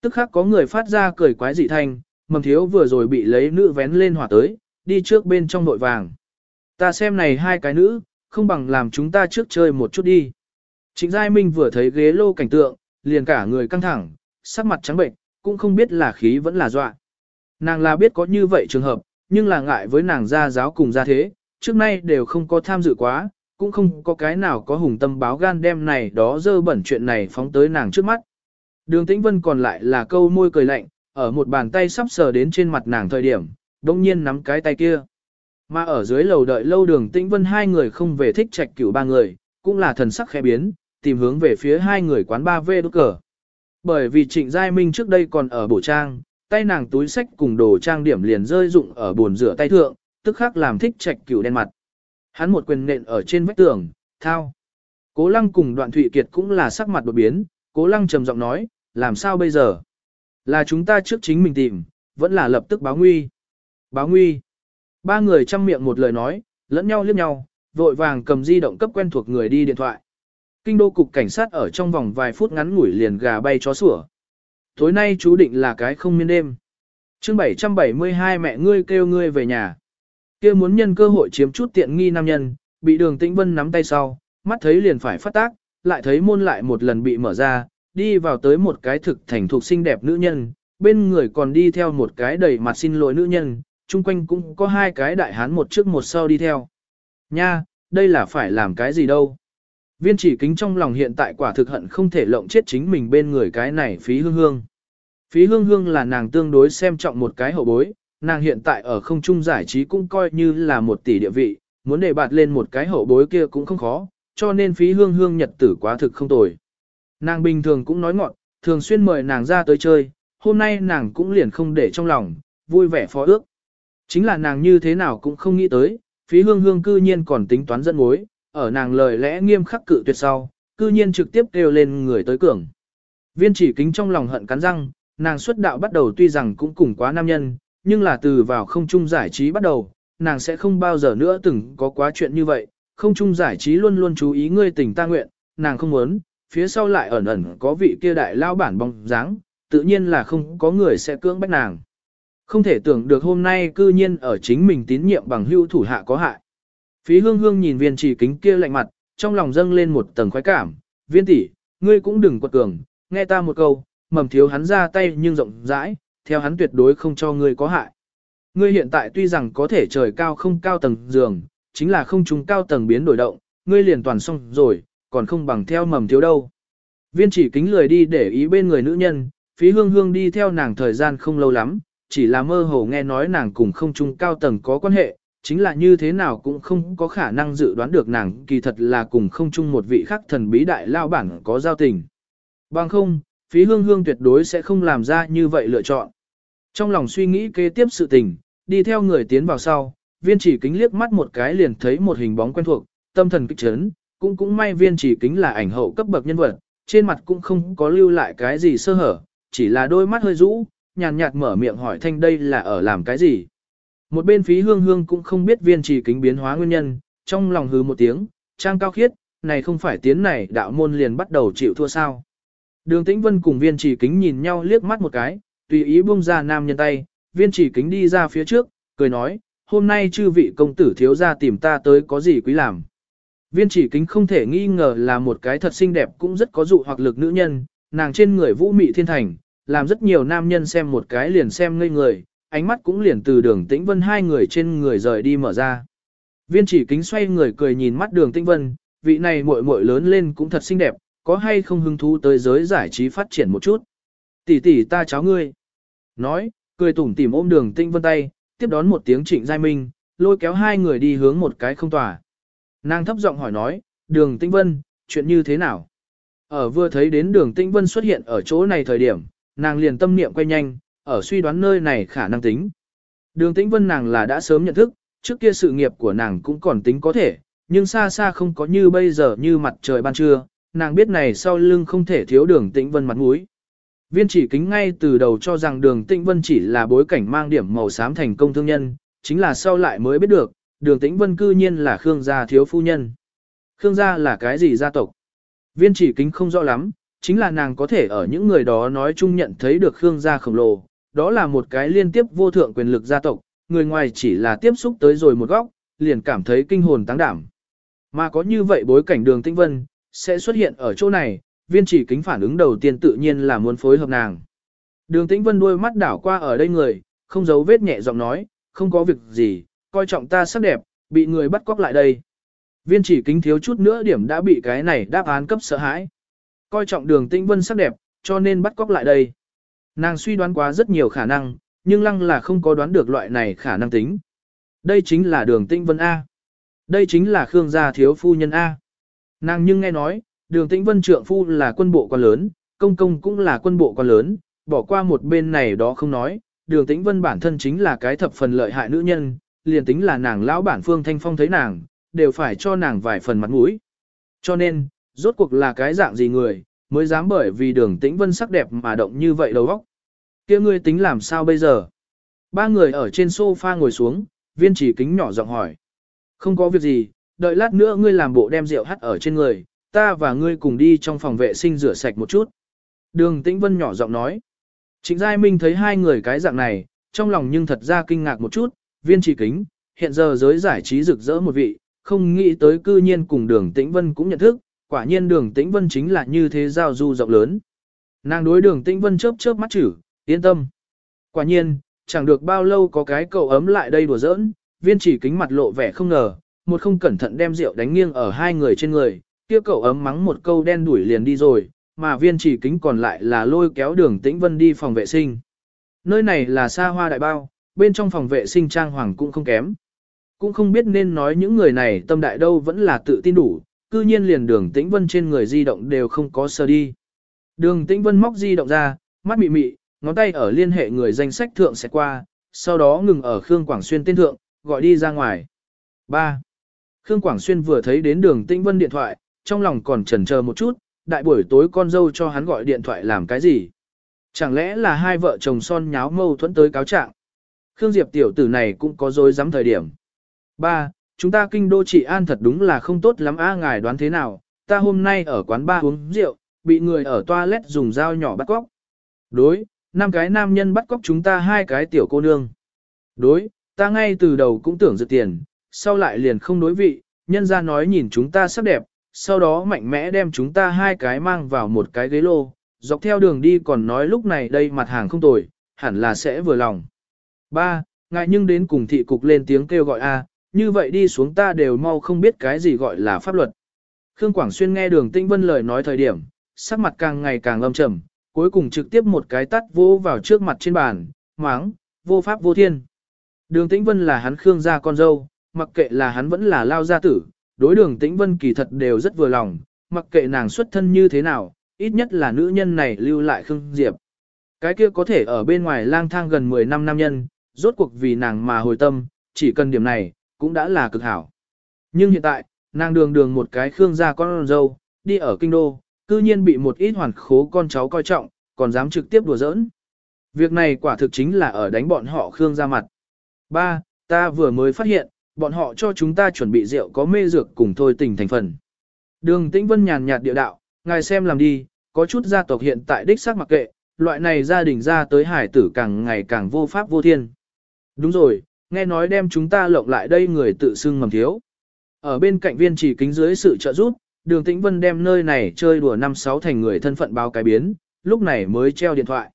Tức khắc có người phát ra cười quái dị thanh, mầm thiếu vừa rồi bị lấy nữ vén lên hỏa tới, đi trước bên trong nội vàng. Ta xem này hai cái nữ, không bằng làm chúng ta trước chơi một chút đi. Trịnh Giai Minh vừa thấy ghế lô cảnh tượng, liền cả người căng thẳng, sắc mặt trắng bệnh, cũng không biết là khí vẫn là dọa. Nàng là biết có như vậy trường hợp, nhưng là ngại với nàng gia giáo cùng gia thế, trước nay đều không có tham dự quá, cũng không có cái nào có hùng tâm báo gan đem này đó dơ bẩn chuyện này phóng tới nàng trước mắt. Đường Tĩnh Vân còn lại là câu môi cười lạnh, ở một bàn tay sắp sờ đến trên mặt nàng thời điểm, đông nhiên nắm cái tay kia. Mà ở dưới lầu đợi lâu đường Tĩnh Vân hai người không về thích trạch cửu ba người, cũng là thần sắc khẽ biến, tìm hướng về phía hai người quán ba v đốt cờ. Bởi vì Trịnh Giai Minh trước đây còn ở bổ trang, tay nàng túi sách cùng đồ trang điểm liền rơi dụng ở bồn rửa tay thượng, tức khắc làm thích trạch cửu đen mặt. Hắn một quyền nện ở trên vách tường, thao. Cố lăng cùng đoạn thụy kiệt cũng là sắc mặt đột biến, cố lăng trầm giọng nói, làm sao bây giờ? Là chúng ta trước chính mình tìm, vẫn là lập tức báo nguy. Báo nguy. Ba người chăm miệng một lời nói, lẫn nhau liếc nhau, vội vàng cầm di động cấp quen thuộc người đi điện thoại. Kinh đô cục cảnh sát ở trong vòng vài phút ngắn ngủi liền gà bay chó sủa. Tối nay chú định là cái không miên đêm. chương 772 mẹ ngươi kêu ngươi về nhà kia muốn nhân cơ hội chiếm chút tiện nghi nam nhân, bị đường tĩnh vân nắm tay sau, mắt thấy liền phải phát tác, lại thấy môn lại một lần bị mở ra, đi vào tới một cái thực thành thuộc xinh đẹp nữ nhân, bên người còn đi theo một cái đầy mặt xin lỗi nữ nhân, chung quanh cũng có hai cái đại hán một trước một sau đi theo. Nha, đây là phải làm cái gì đâu. Viên chỉ kính trong lòng hiện tại quả thực hận không thể lộng chết chính mình bên người cái này phí hương hương. Phí hương hương là nàng tương đối xem trọng một cái hậu bối, nàng hiện tại ở không trung giải trí cũng coi như là một tỷ địa vị, muốn để bạt lên một cái hậu bối kia cũng không khó, cho nên phí hương hương nhật tử quá thực không tồi. Nàng bình thường cũng nói ngọn, thường xuyên mời nàng ra tới chơi, hôm nay nàng cũng liền không để trong lòng, vui vẻ phó ước. Chính là nàng như thế nào cũng không nghĩ tới, phí hương hương cư nhiên còn tính toán dẫn mối, ở nàng lời lẽ nghiêm khắc cự tuyệt sau, cư nhiên trực tiếp kêu lên người tới cường. Viên chỉ kính trong lòng hận cắn răng, nàng xuất đạo bắt đầu tuy rằng cũng cùng quá nam nhân, nhưng là từ vào không trung giải trí bắt đầu, nàng sẽ không bao giờ nữa từng có quá chuyện như vậy, không trung giải trí luôn luôn chú ý ngươi tình ta nguyện, nàng không muốn, phía sau lại ẩn ẩn có vị kia đại lao bản bóng dáng, tự nhiên là không có người sẽ cưỡng bách nàng. Không thể tưởng được hôm nay cư nhiên ở chính mình tín nhiệm bằng hưu thủ hạ có hại. Phí hương hương nhìn viên chỉ kính kia lạnh mặt, trong lòng dâng lên một tầng khoái cảm, viên tỷ, ngươi cũng đừng quật cường, nghe ta một câu, mầm thiếu hắn ra tay nhưng rộng rãi, theo hắn tuyệt đối không cho ngươi có hại. Ngươi hiện tại tuy rằng có thể trời cao không cao tầng giường, chính là không trùng cao tầng biến đổi động, ngươi liền toàn xong rồi, còn không bằng theo mầm thiếu đâu. Viên chỉ kính lười đi để ý bên người nữ nhân, phí hương hương đi theo nàng thời gian không lâu lắm, chỉ là mơ hồ nghe nói nàng cùng không trung cao tầng có quan hệ, chính là như thế nào cũng không có khả năng dự đoán được nàng kỳ thật là cùng không chung một vị khác thần bí đại lao bản có giao tình. Bằng không, phí hương hương tuyệt đối sẽ không làm ra như vậy lựa chọn. Trong lòng suy nghĩ kế tiếp sự tình, đi theo người tiến vào sau, viên chỉ kính liếc mắt một cái liền thấy một hình bóng quen thuộc, tâm thần kích chấn, cũng cũng may viên chỉ kính là ảnh hậu cấp bậc nhân vật, trên mặt cũng không có lưu lại cái gì sơ hở, chỉ là đôi mắt hơi rũ, nhàn nhạt mở miệng hỏi thanh đây là ở làm cái gì. Một bên phí hương hương cũng không biết viên chỉ kính biến hóa nguyên nhân, trong lòng hứ một tiếng, trang cao khiết, này không phải tiến này đạo môn liền bắt đầu chịu thua sao. Đường tĩnh vân cùng viên chỉ kính nhìn nhau liếc mắt một cái, tùy ý buông ra nam nhân tay, viên chỉ kính đi ra phía trước, cười nói, hôm nay chư vị công tử thiếu ra tìm ta tới có gì quý làm. Viên chỉ kính không thể nghi ngờ là một cái thật xinh đẹp cũng rất có dụ hoặc lực nữ nhân, nàng trên người vũ mị thiên thành, làm rất nhiều nam nhân xem một cái liền xem ngây người, ánh mắt cũng liền từ đường tĩnh vân hai người trên người rời đi mở ra. Viên chỉ kính xoay người cười nhìn mắt đường tĩnh vân, vị này muội muội lớn lên cũng thật xinh đẹp, có hay không hứng thú tới giới giải trí phát triển một chút. Tỷ tỷ ta cháu ngươi. Nói, cười tủm tỉm ôm đường Tinh vân tay, tiếp đón một tiếng trịnh giai minh, lôi kéo hai người đi hướng một cái không tòa. Nàng thấp giọng hỏi nói, đường Tinh vân, chuyện như thế nào? Ở vừa thấy đến đường Tinh vân xuất hiện ở chỗ này thời điểm, nàng liền tâm niệm quay nhanh, ở suy đoán nơi này khả năng tính. Đường tĩnh vân nàng là đã sớm nhận thức, trước kia sự nghiệp của nàng cũng còn tính có thể, nhưng xa xa không có như bây giờ như mặt trời ban trưa, nàng biết này sau lưng không thể thiếu đường tĩnh vân mặt mũi. Viên chỉ kính ngay từ đầu cho rằng đường tĩnh vân chỉ là bối cảnh mang điểm màu xám thành công thương nhân, chính là sau lại mới biết được, đường tĩnh vân cư nhiên là Khương gia thiếu phu nhân. Khương gia là cái gì gia tộc? Viên chỉ kính không rõ lắm, chính là nàng có thể ở những người đó nói chung nhận thấy được Khương gia khổng lồ, đó là một cái liên tiếp vô thượng quyền lực gia tộc, người ngoài chỉ là tiếp xúc tới rồi một góc, liền cảm thấy kinh hồn táng đảm. Mà có như vậy bối cảnh đường tĩnh vân, sẽ xuất hiện ở chỗ này, viên chỉ kính phản ứng đầu tiên tự nhiên là muốn phối hợp nàng. Đường tĩnh vân đuôi mắt đảo qua ở đây người, không giấu vết nhẹ giọng nói, không có việc gì, coi trọng ta sắc đẹp, bị người bắt cóc lại đây. Viên chỉ kính thiếu chút nữa điểm đã bị cái này đáp án cấp sợ hãi. Coi trọng đường tĩnh vân sắc đẹp, cho nên bắt cóc lại đây. Nàng suy đoán quá rất nhiều khả năng, nhưng lăng là không có đoán được loại này khả năng tính. Đây chính là đường tĩnh vân A. Đây chính là Khương gia thiếu phu nhân A. Nàng nhưng nghe nói, đường tĩnh vân trượng phu là quân bộ quan lớn, công công cũng là quân bộ quan lớn, bỏ qua một bên này đó không nói, đường tĩnh vân bản thân chính là cái thập phần lợi hại nữ nhân, liền tính là nàng lão bản phương thanh phong thấy nàng, đều phải cho nàng vài phần mặt mũi. Cho nên, rốt cuộc là cái dạng gì người, mới dám bởi vì đường tĩnh vân sắc đẹp mà động như vậy đầu óc. kia ngươi tính làm sao bây giờ? Ba người ở trên sofa ngồi xuống, viên chỉ kính nhỏ giọng hỏi. Không có việc gì, đợi lát nữa ngươi làm bộ đem rượu hắt ở trên người, ta và ngươi cùng đi trong phòng vệ sinh rửa sạch một chút. Đường tĩnh vân nhỏ giọng nói. Trịnh Giai Minh thấy hai người cái dạng này, trong lòng nhưng thật ra kinh ngạc một chút, viên chỉ kính, hiện giờ giới giải trí rực rỡ một vị, không nghĩ tới cư nhiên cùng đường tĩnh vân cũng nhận thức, quả nhiên đường tĩnh vân chính là như thế giao du rộng lớn. Nàng đối đường tĩnh vân chớp chớp mắt chữ, yên tâm. Quả nhiên, chẳng được bao lâu có cái cậu ấm lại đây đùa giỡn, viên chỉ kính mặt lộ vẻ không ngờ, một không cẩn thận đem rượu đánh nghiêng ở hai người trên người, kia cậu ấm mắng một câu đen đuổi liền đi rồi, mà viên chỉ kính còn lại là lôi kéo đường tĩnh vân đi phòng vệ sinh. Nơi này là xa hoa đại bao, bên trong phòng vệ sinh trang hoàng cũng không kém. Cũng không biết nên nói những người này tâm đại đâu vẫn là tự tin đủ, cư nhiên liền đường tĩnh vân trên người di động đều không có sơ đi. Đường tĩnh vân móc di động ra, mắt mị mị, ngón tay ở liên hệ người danh sách thượng sẽ qua, sau đó ngừng ở Khương Quảng Xuyên tên thượng, gọi đi ra ngoài. 3. Khương Quảng Xuyên vừa thấy đến đường tĩnh vân điện thoại, trong lòng còn chần chờ một chút, đại buổi tối con dâu cho hắn gọi điện thoại làm cái gì? Chẳng lẽ là hai vợ chồng son nháo mâu thuẫn tới cáo trạng? Khương Diệp tiểu tử này cũng có dối dám thời điểm. ba Chúng ta kinh đô trị an thật đúng là không tốt lắm a ngài đoán thế nào, ta hôm nay ở quán ba uống rượu, bị người ở toilet dùng dao nhỏ bắt cóc. Đối, năm cái nam nhân bắt cóc chúng ta hai cái tiểu cô nương. Đối, ta ngay từ đầu cũng tưởng dự tiền, sau lại liền không đối vị, nhân ra nói nhìn chúng ta sắc đẹp, sau đó mạnh mẽ đem chúng ta hai cái mang vào một cái ghế lô, dọc theo đường đi còn nói lúc này đây mặt hàng không tồi, hẳn là sẽ vừa lòng. Ba, ngại nhưng đến cùng thị cục lên tiếng kêu gọi A, như vậy đi xuống ta đều mau không biết cái gì gọi là pháp luật. Khương Quảng Xuyên nghe đường Tinh Vân lời nói thời điểm, sắc mặt càng ngày càng âm trầm, cuối cùng trực tiếp một cái tắt vô vào trước mặt trên bàn, máng, vô pháp vô thiên. Đường Tĩnh Vân là hắn Khương gia con dâu, mặc kệ là hắn vẫn là lao gia tử, đối đường Tĩnh Vân kỳ thật đều rất vừa lòng, mặc kệ nàng xuất thân như thế nào, ít nhất là nữ nhân này lưu lại Khương Diệp. Cái kia có thể ở bên ngoài lang thang gần 10 năm nam nhân, rốt cuộc vì nàng mà hồi tâm, chỉ cần điểm này, cũng đã là cực hảo. Nhưng hiện tại, nàng đường đường một cái Khương gia con dâu, đi ở kinh đô, cư nhiên bị một ít hoàn khố con cháu coi trọng, còn dám trực tiếp đùa giỡn. Việc này quả thực chính là ở đánh bọn họ Khương ra mặt. Ba, ta vừa mới phát hiện, bọn họ cho chúng ta chuẩn bị rượu có mê dược cùng thôi tình thành phần. Đường Tĩnh Vân nhàn nhạt địa đạo, ngài xem làm đi, có chút gia tộc hiện tại đích xác mặc kệ, loại này gia đình ra tới hải tử càng ngày càng vô pháp vô thiên. Đúng rồi, nghe nói đem chúng ta lộng lại đây người tự xưng mầm thiếu. Ở bên cạnh viên chỉ kính dưới sự trợ giúp, đường tĩnh vân đem nơi này chơi đùa năm sáu thành người thân phận báo cái biến, lúc này mới treo điện thoại.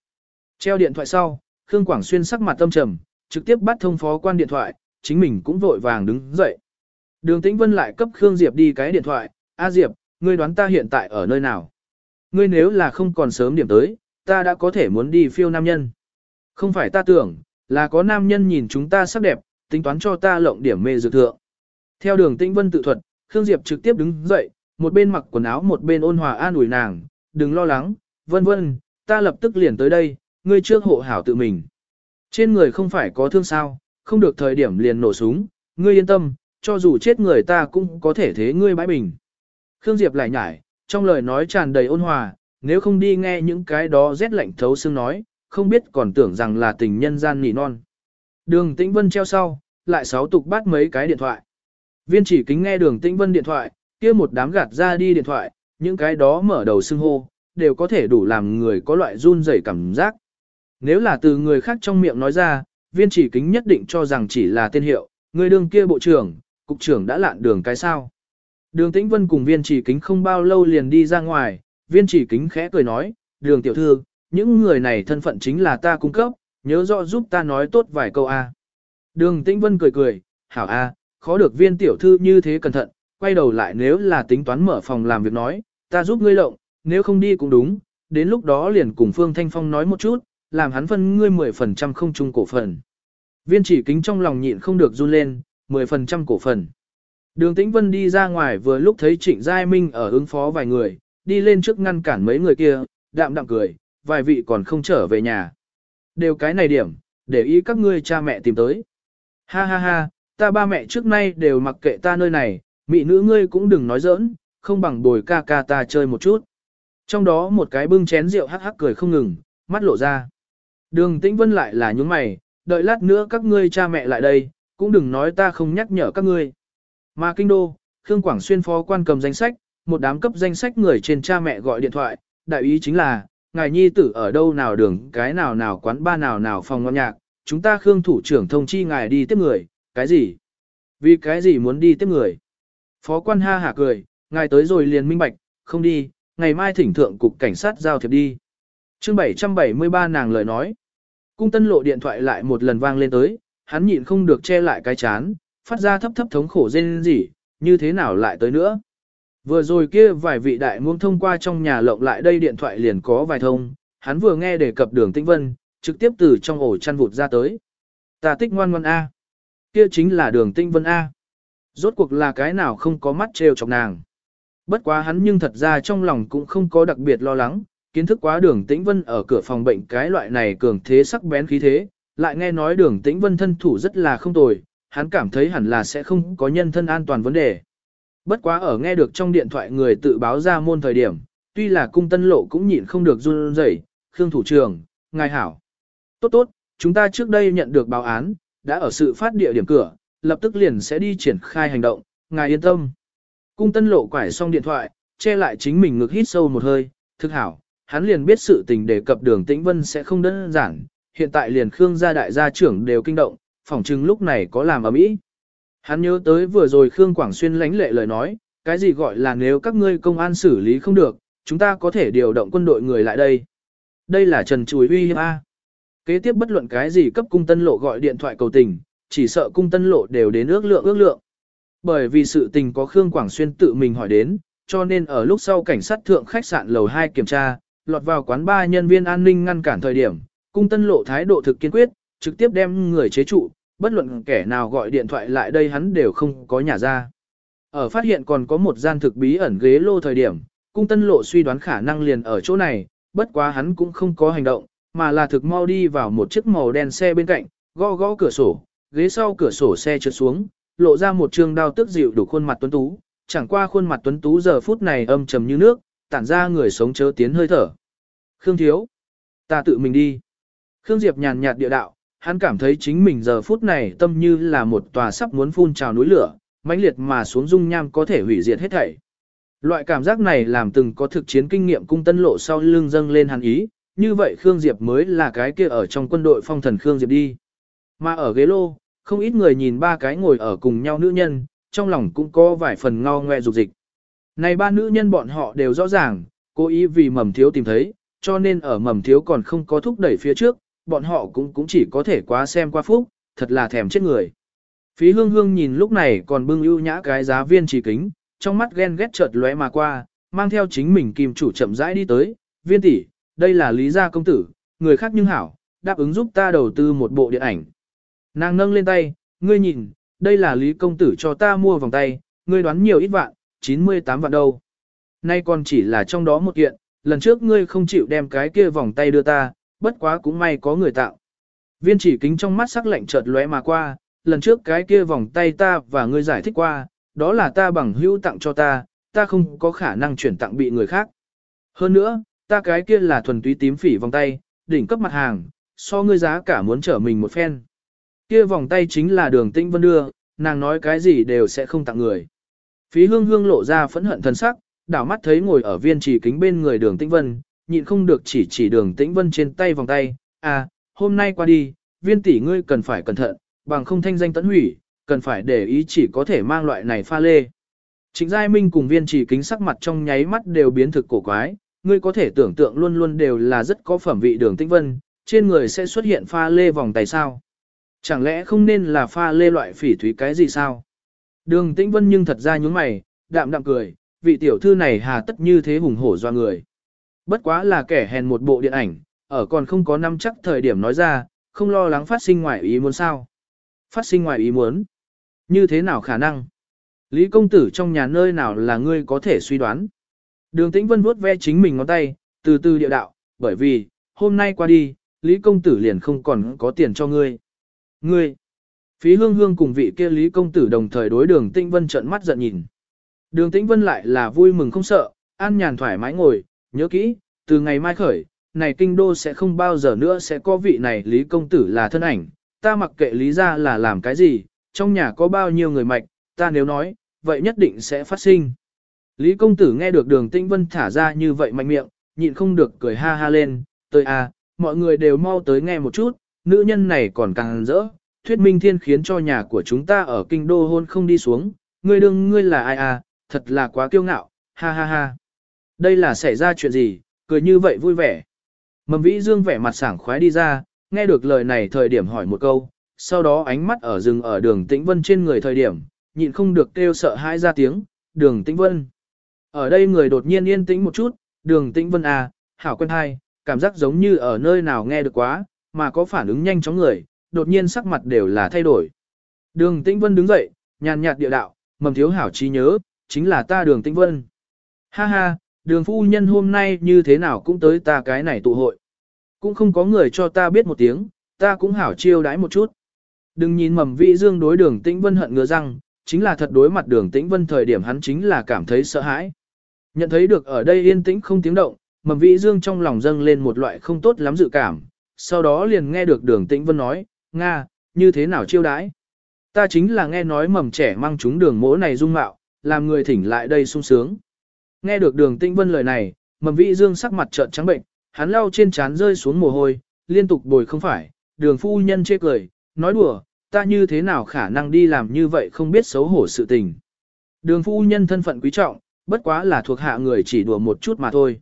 Treo điện thoại sau, Khương Quảng Xuyên sắc mặt tâm trầm, trực tiếp bắt thông phó quan điện thoại, chính mình cũng vội vàng đứng dậy. Đường tĩnh vân lại cấp Khương Diệp đi cái điện thoại, A Diệp, ngươi đoán ta hiện tại ở nơi nào? Ngươi nếu là không còn sớm điểm tới, ta đã có thể muốn đi phiêu nam nhân. Không phải ta tưởng, là có nam nhân nhìn chúng ta sắc đẹp, tính toán cho ta lộng điểm mê dược thượng. Theo đường tĩnh vân tự thuật, Khương Diệp trực tiếp đứng dậy, một bên mặc quần áo một bên ôn hòa an ủi nàng, đừng lo lắng, vân vân, ta lập tức liền tới đây, ngươi trước hộ hảo tự mình. Trên người không phải có thương sao, không được thời điểm liền nổ súng, ngươi yên tâm, cho dù chết người ta cũng có thể thế ngươi bãi bình. Khương Diệp lại nhải, trong lời nói tràn đầy ôn hòa, nếu không đi nghe những cái đó rét lạnh thấu xương nói, không biết còn tưởng rằng là tình nhân gian nỉ non. Đường Tĩnh Vân treo sau, lại sáu tục bắt mấy cái điện thoại. Viên chỉ kính nghe đường Tĩnh Vân điện thoại, kia một đám gạt ra đi điện thoại, những cái đó mở đầu xưng hô, đều có thể đủ làm người có loại run rẩy cảm giác. Nếu là từ người khác trong miệng nói ra, viên chỉ kính nhất định cho rằng chỉ là tên hiệu, người đường kia bộ trưởng, cục trưởng đã lạn đường cái sao. Đường Tĩnh Vân cùng viên chỉ kính không bao lâu liền đi ra ngoài, viên chỉ kính khẽ cười nói, đường tiểu thư, những người này thân phận chính là ta cung cấp, nhớ rõ giúp ta nói tốt vài câu A. Đường Tĩnh Vân cười cười, hảo A, khó được viên tiểu thư như thế cẩn thận, quay đầu lại nếu là tính toán mở phòng làm việc nói, ta giúp ngươi lộng, nếu không đi cũng đúng, đến lúc đó liền cùng Phương Thanh Phong nói một chút, làm hắn phân ngươi 10% không chung cổ phần. Viên chỉ kính trong lòng nhịn không được run lên, 10% cổ phần. Đường Tĩnh Vân đi ra ngoài vừa lúc thấy Trịnh Giai Minh ở ứng phó vài người, đi lên trước ngăn cản mấy người kia, đạm đạm cười, vài vị còn không trở về nhà. Đều cái này điểm, để ý các ngươi cha mẹ tìm tới. Ha ha ha, ta ba mẹ trước nay đều mặc kệ ta nơi này, mị nữ ngươi cũng đừng nói giỡn, không bằng bồi ca ca ta chơi một chút. Trong đó một cái bưng chén rượu hắc hắc cười không ngừng, mắt lộ ra. Đường Tĩnh Vân lại là những mày, đợi lát nữa các ngươi cha mẹ lại đây, cũng đừng nói ta không nhắc nhở các ngươi. Mà kinh đô, Khương Quảng Xuyên phó quan cầm danh sách, một đám cấp danh sách người trên cha mẹ gọi điện thoại, đại ý chính là, ngài nhi tử ở đâu nào đường, cái nào nào quán ba nào nào phòng ngọn nhạc, chúng ta Khương thủ trưởng thông chi ngài đi tiếp người, cái gì? Vì cái gì muốn đi tiếp người? Phó quan ha hả cười, ngài tới rồi liền minh bạch, không đi, ngày mai thỉnh thượng cục cảnh sát giao thiệp đi. chương 773 nàng lời nói. Cung tân lộ điện thoại lại một lần vang lên tới, hắn nhịn không được che lại cái chán, phát ra thấp thấp thống khổ rên rỉ, như thế nào lại tới nữa. Vừa rồi kia vài vị đại muông thông qua trong nhà lộng lại đây điện thoại liền có vài thông, hắn vừa nghe đề cập đường tĩnh vân, trực tiếp từ trong ổ chăn vụt ra tới. Ta tích ngoan ngoan A. Kia chính là đường tĩnh vân A. Rốt cuộc là cái nào không có mắt trêu chọc nàng. Bất quá hắn nhưng thật ra trong lòng cũng không có đặc biệt lo lắng, kiến thức quá đường tĩnh vân ở cửa phòng bệnh cái loại này cường thế sắc bén khí thế, lại nghe nói đường tĩnh vân thân thủ rất là không tồi, hắn cảm thấy hẳn là sẽ không có nhân thân an toàn vấn đề. Bất quá ở nghe được trong điện thoại người tự báo ra môn thời điểm, tuy là cung tân lộ cũng nhịn không được run rẩy, Khương thủ trưởng, ngài hảo. Tốt tốt, chúng ta trước đây nhận được báo án, đã ở sự phát địa điểm cửa, lập tức liền sẽ đi triển khai hành động, ngài yên tâm. Cung tân lộ quải xong điện thoại, che lại chính mình ngực hít sâu một hơi, thực hảo, hắn liền biết sự tình đề cập đường tĩnh vân sẽ không đơn giản, hiện tại liền Khương gia đại gia trưởng đều kinh động, phỏng chừng lúc này có làm ở mỹ. Hắn nhớ tới vừa rồi Khương Quảng Xuyên lánh lệ lời nói, cái gì gọi là nếu các ngươi công an xử lý không được, chúng ta có thể điều động quân đội người lại đây. Đây là Trần Chùi uy hiếp A. Kế tiếp bất luận cái gì cấp cung tân lộ gọi điện thoại cầu tình, chỉ sợ cung tân lộ đều đến ước lượng ước lượng. Bởi vì sự tình có Khương Quảng Xuyên tự mình hỏi đến, cho nên ở lúc sau cảnh sát thượng khách sạn lầu 2 kiểm tra, lọt vào quán ba nhân viên an ninh ngăn cản thời điểm, cung tân lộ thái độ thực kiên quyết, trực tiếp đem người chế trụ, bất luận kẻ nào gọi điện thoại lại đây hắn đều không có nhà ra. Ở phát hiện còn có một gian thực bí ẩn ghế lô thời điểm, cung tân lộ suy đoán khả năng liền ở chỗ này, bất quá hắn cũng không có hành động, mà là thực mau đi vào một chiếc màu đen xe bên cạnh, gõ gõ cửa sổ, ghế sau cửa sổ xe trượt xuống, lộ ra một trường đao tức dịu đủ khuôn mặt tuấn tú, chẳng qua khuôn mặt tuấn tú giờ phút này âm trầm như nước, tản ra người sống chớ tiến hơi thở. Khương thiếu, ta tự mình đi. Khương Diệp nhàn nhạt địa đạo, hắn cảm thấy chính mình giờ phút này tâm như là một tòa sắp muốn phun trào núi lửa, mãnh liệt mà xuống dung nham có thể hủy diệt hết thảy. Loại cảm giác này làm từng có thực chiến kinh nghiệm cung tân lộ sau lưng dâng lên hắn ý, như vậy Khương Diệp mới là cái kia ở trong quân đội phong thần Khương Diệp đi. Mà ở ghế lô, không ít người nhìn ba cái ngồi ở cùng nhau nữ nhân, trong lòng cũng có vài phần ngao ngoe dục dịch. Này ba nữ nhân bọn họ đều rõ ràng, cố ý vì mầm thiếu tìm thấy, cho nên ở mầm thiếu còn không có thúc đẩy phía trước, bọn họ cũng cũng chỉ có thể quá xem qua phúc, thật là thèm chết người. Phí hương hương nhìn lúc này còn bưng ưu nhã cái giá viên chỉ kính, trong mắt ghen ghét chợt lóe mà qua, mang theo chính mình kim chủ chậm rãi đi tới, viên tỷ, đây là lý gia công tử, người khác nhưng hảo, đáp ứng giúp ta đầu tư một bộ điện ảnh. Nàng nâng lên tay, ngươi nhìn, đây là lý công tử cho ta mua vòng tay, ngươi đoán nhiều ít vạn, 98 vạn đâu. Nay còn chỉ là trong đó một kiện, lần trước ngươi không chịu đem cái kia vòng tay đưa ta, bất quá cũng may có người tạo. Viên chỉ kính trong mắt sắc lạnh chợt lóe mà qua, lần trước cái kia vòng tay ta và ngươi giải thích qua, đó là ta bằng hữu tặng cho ta, ta không có khả năng chuyển tặng bị người khác. Hơn nữa, ta cái kia là thuần túy tím phỉ vòng tay, đỉnh cấp mặt hàng, so ngươi giá cả muốn trở mình một phen. Kia vòng tay chính là đường tĩnh vân đưa, nàng nói cái gì đều sẽ không tặng người. Phí hương hương lộ ra phẫn hận thân sắc, đảo mắt thấy ngồi ở viên chỉ kính bên người đường tĩnh vân, nhịn không được chỉ chỉ đường tĩnh vân trên tay vòng tay, à, hôm nay qua đi, viên tỷ ngươi cần phải cẩn thận, bằng không thanh danh tấn hủy, cần phải để ý chỉ có thể mang loại này pha lê. Trịnh Giai Minh cùng viên chỉ kính sắc mặt trong nháy mắt đều biến thực cổ quái, ngươi có thể tưởng tượng luôn luôn đều là rất có phẩm vị đường tĩnh vân, trên người sẽ xuất hiện pha lê vòng tay sao. Chẳng lẽ không nên là pha lê loại phỉ thúy cái gì sao? Đường tĩnh vân nhưng thật ra nhúng mày, đạm đạm cười, vị tiểu thư này hà tất như thế hùng hổ do người. Bất quá là kẻ hèn một bộ điện ảnh, ở còn không có năm chắc thời điểm nói ra, không lo lắng phát sinh ngoài ý muốn sao. Phát sinh ngoài ý muốn. Như thế nào khả năng? Lý công tử trong nhà nơi nào là ngươi có thể suy đoán. Đường tĩnh vân vuốt ve chính mình ngón tay, từ từ địa đạo, bởi vì, hôm nay qua đi, Lý công tử liền không còn có tiền cho ngươi. Ngươi! Phí hương hương cùng vị kia Lý công tử đồng thời đối đường tĩnh vân trợn mắt giận nhìn. Đường tĩnh vân lại là vui mừng không sợ, an nhàn thoải mái ngồi, nhớ kỹ, từ ngày mai khởi, này kinh đô sẽ không bao giờ nữa sẽ có vị này Lý công tử là thân ảnh, ta mặc kệ Lý ra là làm cái gì, trong nhà có bao nhiêu người mạch, ta nếu nói, vậy nhất định sẽ phát sinh. Lý công tử nghe được đường tĩnh vân thả ra như vậy mạnh miệng, nhịn không được cười ha ha lên, tôi à, mọi người đều mau tới nghe một chút, nữ nhân này còn càng rỡ, thuyết minh thiên khiến cho nhà của chúng ta ở kinh đô hôn không đi xuống, ngươi đương ngươi là ai à, thật là quá kiêu ngạo, ha ha ha. Đây là xảy ra chuyện gì, cười như vậy vui vẻ. Mầm vĩ dương vẻ mặt sảng khoái đi ra, nghe được lời này thời điểm hỏi một câu, sau đó ánh mắt ở rừng ở đường tĩnh vân trên người thời điểm, nhịn không được kêu sợ hãi ra tiếng, đường tĩnh vân. Ở đây người đột nhiên yên tĩnh một chút, đường tĩnh vân à, hảo quen hai, cảm giác giống như ở nơi nào nghe được quá, mà có phản ứng nhanh chóng người, đột nhiên sắc mặt đều là thay đổi. Đường tĩnh vân đứng dậy, nhàn nhạt địa đạo, mầm thiếu hảo trí nhớ, chính là ta đường tĩnh vân. Ha ha, đường phu nhân hôm nay như thế nào cũng tới ta cái này tụ hội. Cũng không có người cho ta biết một tiếng, ta cũng hảo chiêu đãi một chút. Đừng nhìn mầm vị dương đối đường tĩnh vân hận ngứa răng, chính là thật đối mặt đường tĩnh vân thời điểm hắn chính là cảm thấy sợ hãi. Nhận thấy được ở đây yên tĩnh không tiếng động, mầm vị dương trong lòng dâng lên một loại không tốt lắm dự cảm, sau đó liền nghe được đường tĩnh vân nói, Nga, như thế nào chiêu đãi? Ta chính là nghe nói mầm trẻ mang chúng đường mỗ này dung mạo, làm người thỉnh lại đây sung sướng. Nghe được đường tĩnh vân lời này, mầm vị dương sắc mặt trợn trắng bệnh, hắn lau trên trán rơi xuống mồ hôi, liên tục bồi không phải, đường phu nhân chê cười, nói đùa, ta như thế nào khả năng đi làm như vậy không biết xấu hổ sự tình. Đường phu nhân thân phận quý trọng, bất quá là thuộc hạ người chỉ đùa một chút mà thôi.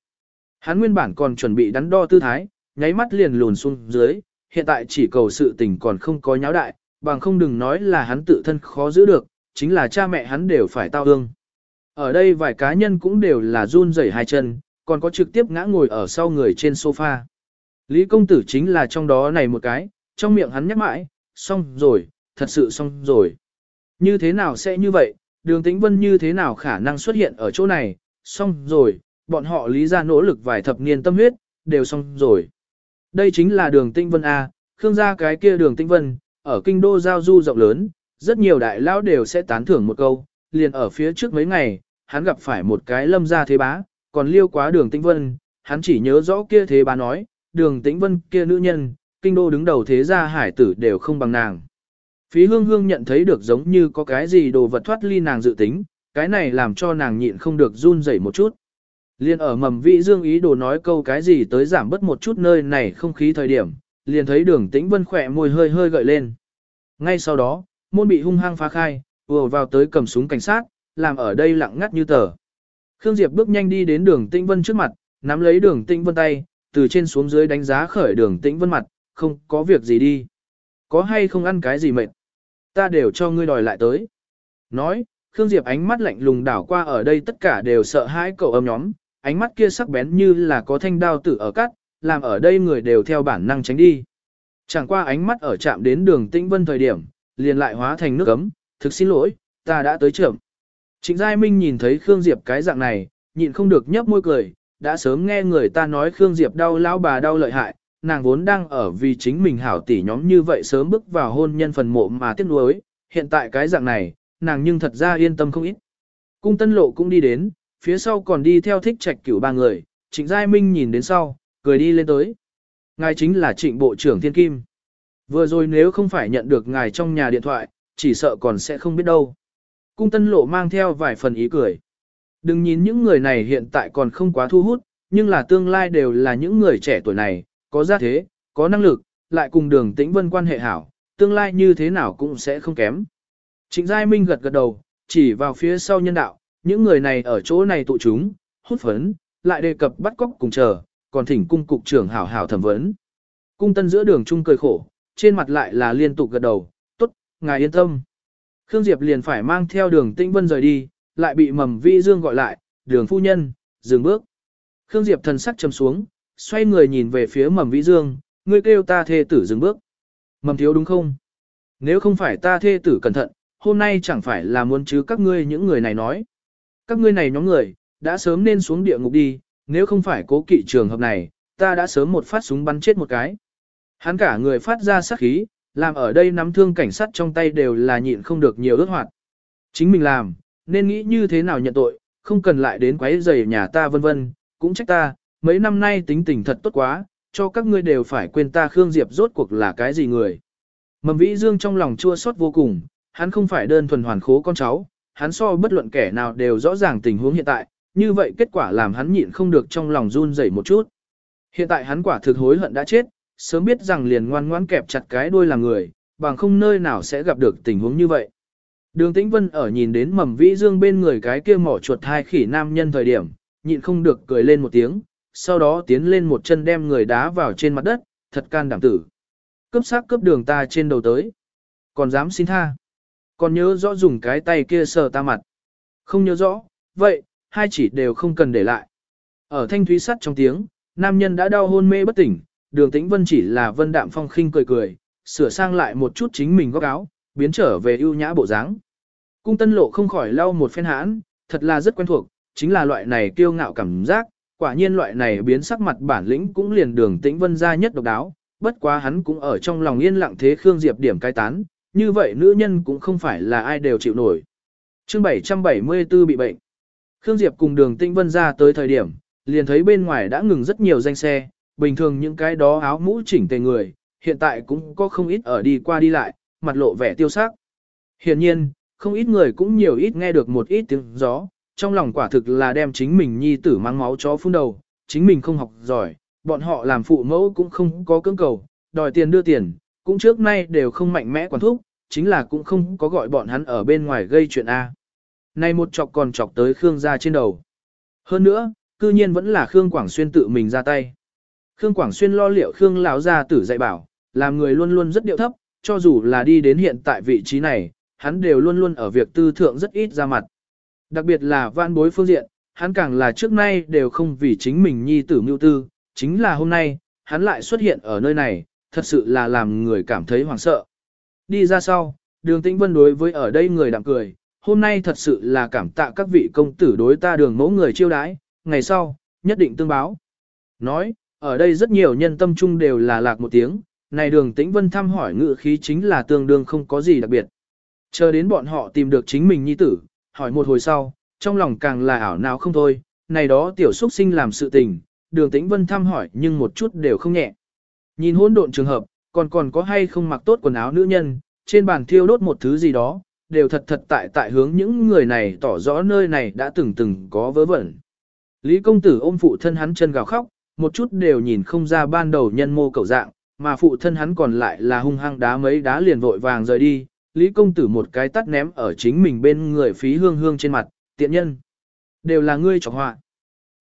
Hắn nguyên bản còn chuẩn bị đắn đo tư thái, nháy mắt liền lùn xuống dưới, hiện tại chỉ cầu sự tình còn không có nháo đại, bằng không đừng nói là hắn tự thân khó giữ được, chính là cha mẹ hắn đều phải tao ương. Ở đây vài cá nhân cũng đều là run rẩy hai chân, còn có trực tiếp ngã ngồi ở sau người trên sofa. Lý công tử chính là trong đó này một cái, trong miệng hắn nhắc mãi, xong rồi, thật sự xong rồi. Như thế nào sẽ như vậy, đường tĩnh vân như thế nào khả năng xuất hiện ở chỗ này, xong rồi, bọn họ lý ra nỗ lực vài thập niên tâm huyết, đều xong rồi. Đây chính là đường Tinh vân A, khương gia cái kia đường Tinh vân, ở kinh đô giao du rộng lớn, rất nhiều đại lão đều sẽ tán thưởng một câu, liền ở phía trước mấy ngày, hắn gặp phải một cái lâm gia thế bá, còn liêu quá đường Tinh vân, hắn chỉ nhớ rõ kia thế bá nói, đường Tinh vân kia nữ nhân, kinh đô đứng đầu thế gia hải tử đều không bằng nàng. Phí hương hương nhận thấy được giống như có cái gì đồ vật thoát ly nàng dự tính, cái này làm cho nàng nhịn không được run rẩy một chút. Liên ở mầm vị dương ý đồ nói câu cái gì tới giảm bớt một chút nơi này không khí thời điểm, liền thấy đường tĩnh vân khỏe môi hơi hơi gợi lên. Ngay sau đó, môn bị hung hăng phá khai, vừa vào tới cầm súng cảnh sát, làm ở đây lặng ngắt như tờ. Khương Diệp bước nhanh đi đến đường tĩnh vân trước mặt, nắm lấy đường tĩnh vân tay, từ trên xuống dưới đánh giá khởi đường tĩnh vân mặt, không có việc gì đi. Có hay không ăn cái gì mệt? Ta đều cho ngươi đòi lại tới. Nói, Khương Diệp ánh mắt lạnh lùng đảo qua ở đây tất cả đều sợ hãi cậu âm nhóm, ánh mắt kia sắc bén như là có thanh đao tử ở cắt, làm ở đây người đều theo bản năng tránh đi. Chẳng qua ánh mắt ở chạm đến đường tĩnh vân thời điểm, liền lại hóa thành nước ấm, thực xin lỗi, ta đã tới trưởng. Trịnh Giai Minh nhìn thấy Khương Diệp cái dạng này, nhịn không được nhấp môi cười, đã sớm nghe người ta nói Khương Diệp đau lão bà đau lợi hại, nàng vốn đang ở vì chính mình hảo tỷ nhóm như vậy sớm bước vào hôn nhân phần mộ mà tiếc nuối, hiện tại cái dạng này, nàng nhưng thật ra yên tâm không ít. Cung tân lộ cũng đi đến, phía sau còn đi theo thích trạch cửu ba người, trịnh Giai Minh nhìn đến sau, cười đi lên tới. Ngài chính là trịnh bộ trưởng thiên kim. Vừa rồi nếu không phải nhận được ngài trong nhà điện thoại, chỉ sợ còn sẽ không biết đâu. Cung tân lộ mang theo vài phần ý cười. Đừng nhìn những người này hiện tại còn không quá thu hút, nhưng là tương lai đều là những người trẻ tuổi này, có gia thế, có năng lực, lại cùng đường tĩnh vân quan hệ hảo, tương lai như thế nào cũng sẽ không kém. Trịnh Giai Minh gật gật đầu, chỉ vào phía sau nhân đạo, những người này ở chỗ này tụ chúng, hút phấn, lại đề cập bắt cóc cùng chờ, còn thỉnh cung cục trưởng hảo hảo thẩm vấn. Cung tân giữa đường chung cười khổ, trên mặt lại là liên tục gật đầu, tốt, ngài yên tâm. Khương Diệp liền phải mang theo đường tĩnh vân rời đi, lại bị mầm vi dương gọi lại, đường phu nhân, dừng bước. Khương Diệp thần sắc trầm xuống, xoay người nhìn về phía mầm vĩ dương, ngươi kêu ta thê tử dừng bước. Mầm thiếu đúng không? Nếu không phải ta thê tử cẩn thận, hôm nay chẳng phải là muốn chứ các ngươi những người này nói. Các ngươi này nhóm người, đã sớm nên xuống địa ngục đi, nếu không phải cố kỵ trường hợp này, ta đã sớm một phát súng bắn chết một cái. Hắn cả người phát ra sát khí, làm ở đây nắm thương cảnh sát trong tay đều là nhịn không được nhiều ước hoạt. Chính mình làm, nên nghĩ như thế nào nhận tội, không cần lại đến quấy rầy nhà ta vân vân, cũng trách ta, mấy năm nay tính tình thật tốt quá, cho các ngươi đều phải quên ta Khương Diệp rốt cuộc là cái gì người. Mầm vĩ dương trong lòng chua xót vô cùng, hắn không phải đơn thuần hoàn khố con cháu, hắn so bất luận kẻ nào đều rõ ràng tình huống hiện tại, như vậy kết quả làm hắn nhịn không được trong lòng run rẩy một chút. Hiện tại hắn quả thực hối hận đã chết, sớm biết rằng liền ngoan ngoãn kẹp chặt cái đuôi làm người, bằng không nơi nào sẽ gặp được tình huống như vậy. Đường Tĩnh Vân ở nhìn đến mầm vĩ dương bên người cái kia mỏ chuột hai khỉ nam nhân thời điểm, nhịn không được cười lên một tiếng, sau đó tiến lên một chân đem người đá vào trên mặt đất, thật can đảm tử. Cướp xác cướp đường ta trên đầu tới. Còn dám xin tha. Còn nhớ rõ dùng cái tay kia sờ ta mặt. Không nhớ rõ, vậy, hai chỉ đều không cần để lại. Ở thanh thúy sắt trong tiếng, nam nhân đã đau hôn mê bất tỉnh, đường tĩnh vân chỉ là vân đạm phong khinh cười cười, sửa sang lại một chút chính mình góc áo, biến trở về ưu nhã bộ dáng. Cung tân lộ không khỏi lau một phen hãn, thật là rất quen thuộc, chính là loại này kiêu ngạo cảm giác, quả nhiên loại này biến sắc mặt bản lĩnh cũng liền đường tĩnh vân ra nhất độc đáo, bất quá hắn cũng ở trong lòng yên lặng thế Khương Diệp điểm cai tán, như vậy nữ nhân cũng không phải là ai đều chịu nổi. chương 774 bị bệnh. Khương Diệp cùng đường tĩnh vân ra tới thời điểm, liền thấy bên ngoài đã ngừng rất nhiều danh xe, bình thường những cái đó áo mũ chỉnh tề người, hiện tại cũng có không ít ở đi qua đi lại, mặt lộ vẻ tiêu sắc. Hiện nhiên, không ít người cũng nhiều ít nghe được một ít tiếng gió, trong lòng quả thực là đem chính mình nhi tử mang máu chó phun đầu, chính mình không học giỏi, bọn họ làm phụ mẫu cũng không có cưỡng cầu, đòi tiền đưa tiền, cũng trước nay đều không mạnh mẽ quản thúc, chính là cũng không có gọi bọn hắn ở bên ngoài gây chuyện A. Này một chọc còn chọc tới Khương gia trên đầu. Hơn nữa, cư nhiên vẫn là Khương Quảng Xuyên tự mình ra tay. Khương Quảng Xuyên lo liệu Khương lão gia tử dạy bảo, làm người luôn luôn rất điệu thấp, cho dù là đi đến hiện tại vị trí này, hắn đều luôn luôn ở việc tư thượng rất ít ra mặt. Đặc biệt là vạn bối phương diện, hắn càng là trước nay đều không vì chính mình nhi tử mưu tư, chính là hôm nay, hắn lại xuất hiện ở nơi này, thật sự là làm người cảm thấy hoảng sợ. Đi ra sau, đường tĩnh vân đối với ở đây người đạm cười, hôm nay thật sự là cảm tạ các vị công tử đối ta đường mẫu người chiêu đãi, ngày sau, nhất định tương báo. Nói, ở đây rất nhiều nhân tâm chung đều là lạc một tiếng, này đường tĩnh vân thăm hỏi ngự khí chính là tương đương không có gì đặc biệt. Chờ đến bọn họ tìm được chính mình nhi tử, hỏi một hồi sau, trong lòng càng là ảo não không thôi, này đó tiểu xuất sinh làm sự tình, đường tĩnh vân thăm hỏi nhưng một chút đều không nhẹ. Nhìn hỗn độn trường hợp, còn còn có hay không mặc tốt quần áo nữ nhân, trên bàn thiêu đốt một thứ gì đó, đều thật thật tại tại hướng những người này tỏ rõ nơi này đã từng từng có vớ vẩn. Lý công tử ôm phụ thân hắn chân gào khóc, một chút đều nhìn không ra ban đầu nhân mô cầu dạng, mà phụ thân hắn còn lại là hung hăng đá mấy đá liền vội vàng rời đi, Lý công tử một cái tắt ném ở chính mình bên người phí hương hương trên mặt, tiện nhân. Đều là ngươi trọng họa.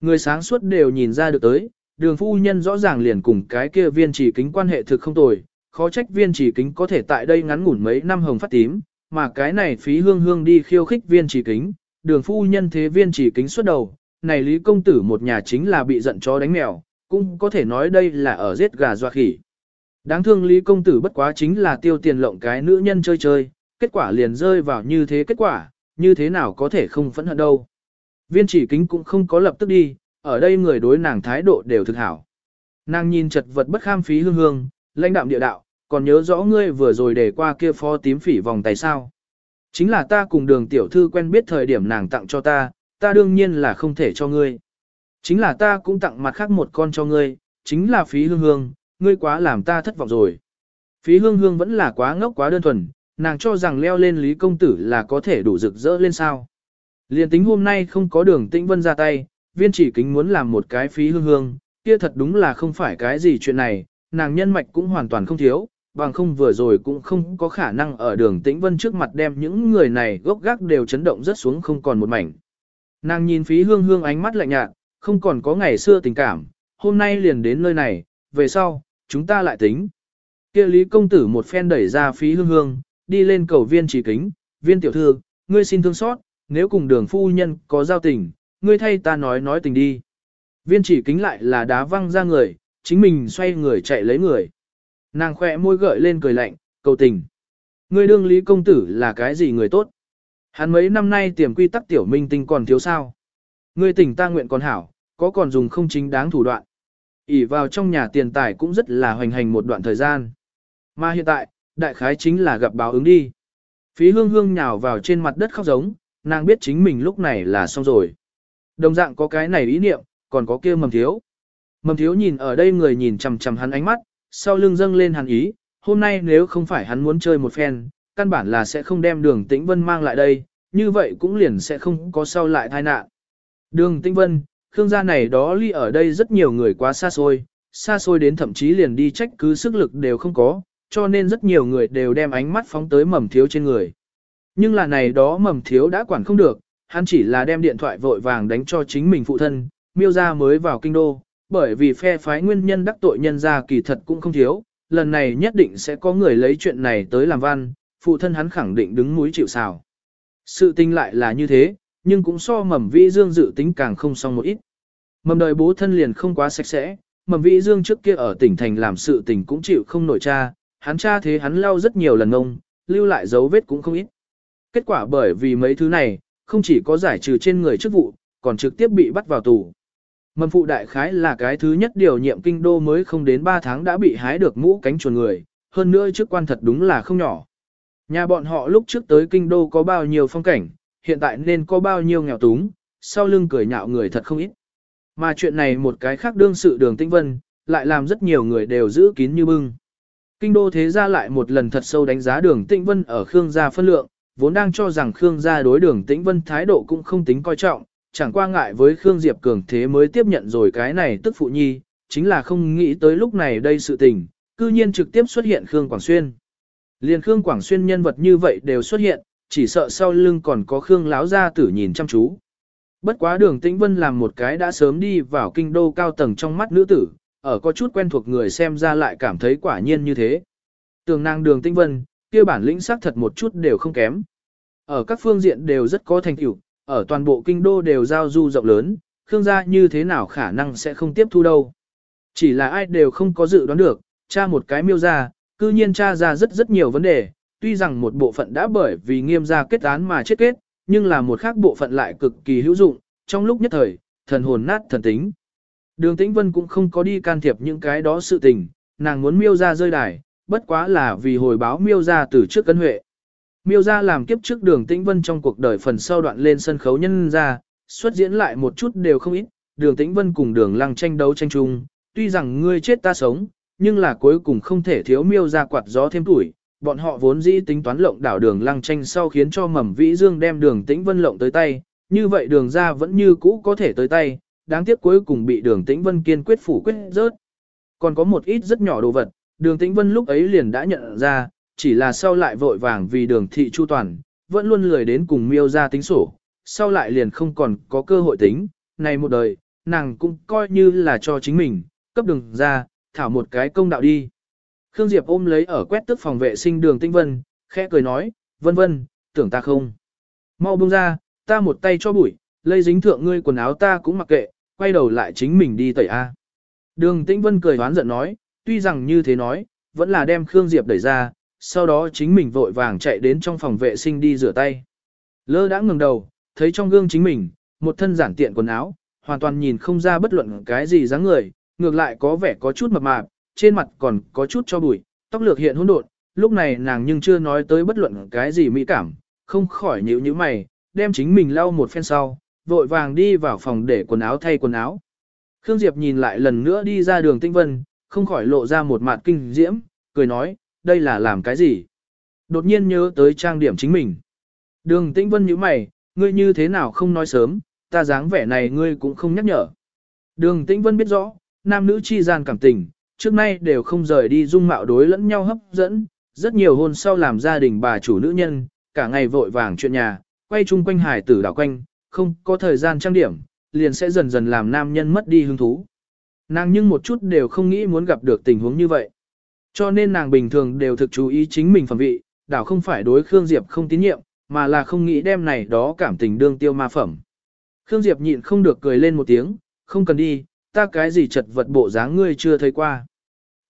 Người sáng suốt đều nhìn ra được tới, đường phu nhân rõ ràng liền cùng cái kia viên chỉ kính quan hệ thực không tồi, khó trách viên chỉ kính có thể tại đây ngắn ngủn mấy năm hồng phát tím, mà cái này phí hương hương đi khiêu khích viên chỉ kính, đường phu nhân thế viên chỉ kính xuất đầu, này lý công tử một nhà chính là bị giận chó đánh mèo, cũng có thể nói đây là ở giết gà doa khỉ. Đáng thương lý công tử bất quá chính là tiêu tiền lộng cái nữ nhân chơi chơi, kết quả liền rơi vào như thế kết quả, như thế nào có thể không phẫn hận đâu. Viên chỉ kính cũng không có lập tức đi, ở đây người đối nàng thái độ đều thực hảo. Nàng nhìn chật vật bất kham phí hương hương, lãnh đạm địa đạo, còn nhớ rõ ngươi vừa rồi để qua kia phó tím phỉ vòng tay sao. Chính là ta cùng đường tiểu thư quen biết thời điểm nàng tặng cho ta, ta đương nhiên là không thể cho ngươi. Chính là ta cũng tặng mặt khác một con cho ngươi, chính là phí hương hương, ngươi quá làm ta thất vọng rồi. Phí hương hương vẫn là quá ngốc quá đơn thuần, nàng cho rằng leo lên Lý Công Tử là có thể đủ rực rỡ lên sao. Liên tính hôm nay không có đường tĩnh vân ra tay, viên chỉ kính muốn làm một cái phí hương hương, kia thật đúng là không phải cái gì chuyện này, nàng nhân mạch cũng hoàn toàn không thiếu, bằng không vừa rồi cũng không có khả năng ở đường tĩnh vân trước mặt đem những người này gốc gác đều chấn động rất xuống không còn một mảnh. Nàng nhìn phí hương hương ánh mắt lạnh nhạt, không còn có ngày xưa tình cảm, hôm nay liền đến nơi này, về sau, chúng ta lại tính. Kia Lý công tử một phen đẩy ra phí hương hương, đi lên cầu viên chỉ kính, viên tiểu thư, ngươi xin thương xót, nếu cùng đường phu nhân có giao tình, ngươi thay ta nói nói tình đi. Viên chỉ kính lại là đá văng ra người, chính mình xoay người chạy lấy người. Nàng khỏe môi gợi lên cười lạnh, cầu tình. Ngươi đương lý công tử là cái gì người tốt? Hắn mấy năm nay tiềm quy tắc tiểu minh tinh còn thiếu sao? Ngươi tỉnh ta nguyện còn hảo, có còn dùng không chính đáng thủ đoạn. ỉ vào trong nhà tiền tài cũng rất là hoành hành một đoạn thời gian. Mà hiện tại, đại khái chính là gặp báo ứng đi. Phí hương hương nhào vào trên mặt đất khóc giống, nàng biết chính mình lúc này là xong rồi. Đồng dạng có cái này ý niệm, còn có kia mầm thiếu. Mầm thiếu nhìn ở đây người nhìn chằm chằm hắn ánh mắt, sau lưng dâng lên hắn ý, hôm nay nếu không phải hắn muốn chơi một phen, căn bản là sẽ không đem đường tĩnh vân mang lại đây, như vậy cũng liền sẽ không có sau lại tai nạn. Đường tĩnh vân, Khương gia này đó ly ở đây rất nhiều người quá xa xôi, xa xôi đến thậm chí liền đi trách cứ sức lực đều không có, cho nên rất nhiều người đều đem ánh mắt phóng tới mầm thiếu trên người. Nhưng là này đó mầm thiếu đã quản không được, hắn chỉ là đem điện thoại vội vàng đánh cho chính mình phụ thân, miêu ra mới vào kinh đô, bởi vì phe phái nguyên nhân đắc tội nhân ra kỳ thật cũng không thiếu, lần này nhất định sẽ có người lấy chuyện này tới làm văn, phụ thân hắn khẳng định đứng núi chịu sào. Sự tình lại là như thế, nhưng cũng so mầm vĩ dương dự tính càng không xong một ít. Mầm đời bố thân liền không quá sạch sẽ, mầm vĩ dương trước kia ở tỉnh thành làm sự tình cũng chịu không nổi cha, hắn cha thế hắn lau rất nhiều lần ông lưu lại dấu vết cũng không ít. Kết quả bởi vì mấy thứ này, không chỉ có giải trừ trên người chức vụ, còn trực tiếp bị bắt vào tù. Mầm phụ đại khái là cái thứ nhất điều nhiệm kinh đô mới không đến 3 tháng đã bị hái được mũ cánh chuồn người, hơn nữa chức quan thật đúng là không nhỏ. Nhà bọn họ lúc trước tới kinh đô có bao nhiêu phong cảnh, hiện tại nên có bao nhiêu nghèo túng, sau lưng cười nhạo người thật không ít. Mà chuyện này một cái khác đương sự đường tinh vân, lại làm rất nhiều người đều giữ kín như bưng. Kinh đô thế gia lại một lần thật sâu đánh giá đường tĩnh vân ở Khương gia phân lượng, vốn đang cho rằng Khương gia đối đường tĩnh vân thái độ cũng không tính coi trọng, chẳng qua ngại với Khương Diệp Cường thế mới tiếp nhận rồi cái này tức phụ nhi, chính là không nghĩ tới lúc này đây sự tình, cư nhiên trực tiếp xuất hiện Khương Quảng Xuyên. Liền Khương Quảng Xuyên nhân vật như vậy đều xuất hiện, chỉ sợ sau lưng còn có Khương láo gia tử nhìn chăm chú. Bất quá đường tĩnh vân làm một cái đã sớm đi vào kinh đô cao tầng trong mắt nữ tử, ở có chút quen thuộc người xem ra lại cảm thấy quả nhiên như thế. Tường nàng đường tĩnh vân, kia bản lĩnh xác thật một chút đều không kém. Ở các phương diện đều rất có thành tựu, ở toàn bộ kinh đô đều giao du rộng lớn, Khương gia như thế nào khả năng sẽ không tiếp thu đâu. Chỉ là ai đều không có dự đoán được, cha một cái miêu ra, cư nhiên cha ra rất rất nhiều vấn đề, tuy rằng một bộ phận đã bởi vì nghiêm gia kết án mà chết kết, nhưng là một khác bộ phận lại cực kỳ hữu dụng, trong lúc nhất thời, thần hồn nát thần tính. Đường Tĩnh Vân cũng không có đi can thiệp những cái đó sự tình, nàng muốn miêu ra rơi đài, bất quá là vì hồi báo miêu ra từ trước cân huệ. Miêu ra làm kiếp trước đường Tĩnh Vân trong cuộc đời phần sau đoạn lên sân khấu nhân ra, xuất diễn lại một chút đều không ít, đường Tĩnh Vân cùng đường lăng tranh đấu tranh chung, tuy rằng ngươi chết ta sống, nhưng là cuối cùng không thể thiếu miêu ra quạt gió thêm tuổi. Bọn họ vốn dĩ tính toán lộng đảo đường lăng tranh sau khiến cho mầm vĩ dương đem đường tĩnh vân lộng tới tay, như vậy đường ra vẫn như cũ có thể tới tay, đáng tiếc cuối cùng bị đường tĩnh vân kiên quyết phủ quyết rớt. Còn có một ít rất nhỏ đồ vật, đường tĩnh vân lúc ấy liền đã nhận ra, chỉ là sau lại vội vàng vì đường thị chu toàn, vẫn luôn lười đến cùng miêu ra tính sổ, sau lại liền không còn có cơ hội tính, này một đời, nàng cũng coi như là cho chính mình, cấp đường ra, thảo một cái công đạo đi. Khương Diệp ôm lấy ở quét tức phòng vệ sinh đường tĩnh vân, khẽ cười nói, vân vân, tưởng ta không. Mau buông ra, ta một tay cho bụi, lây dính thượng ngươi quần áo ta cũng mặc kệ, quay đầu lại chính mình đi tẩy A. Đường Tĩnh Vân cười hoán giận nói, tuy rằng như thế nói, vẫn là đem Khương Diệp đẩy ra, sau đó chính mình vội vàng chạy đến trong phòng vệ sinh đi rửa tay. Lơ đã ngừng đầu, thấy trong gương chính mình, một thân giản tiện quần áo, hoàn toàn nhìn không ra bất luận cái gì dáng người, ngược lại có vẻ có chút mập mạp, trên mặt còn có chút cho bụi, tóc lược hiện hỗn độn, lúc này nàng nhưng chưa nói tới bất luận cái gì mỹ cảm, không khỏi nhíu nhíu mày, đem chính mình lau một phen sau, vội vàng đi vào phòng để quần áo thay quần áo. Khương Diệp nhìn lại lần nữa đi ra đường Tinh Vân, không khỏi lộ ra một mặt kinh diễm, cười nói, đây là làm cái gì? Đột nhiên nhớ tới trang điểm chính mình. Đường Tĩnh Vân nhíu mày, ngươi như thế nào không nói sớm, ta dáng vẻ này ngươi cũng không nhắc nhở. Đường Tĩnh Vân biết rõ, nam nữ chi gian cảm tình, trước nay đều không rời đi dung mạo đối lẫn nhau hấp dẫn, rất nhiều hôn sau làm gia đình bà chủ nữ nhân, cả ngày vội vàng chuyện nhà, quay chung quanh hải tử đảo quanh, không có thời gian trang điểm, liền sẽ dần dần làm nam nhân mất đi hứng thú. Nàng nhưng một chút đều không nghĩ muốn gặp được tình huống như vậy. Cho nên nàng bình thường đều thực chú ý chính mình phẩm vị, đảo không phải đối Khương Diệp không tín nhiệm, mà là không nghĩ đem này đó cảm tình đương tiêu ma phẩm. Khương Diệp nhịn không được cười lên một tiếng, không cần đi, ta cái gì chật vật bộ dáng ngươi chưa thấy qua.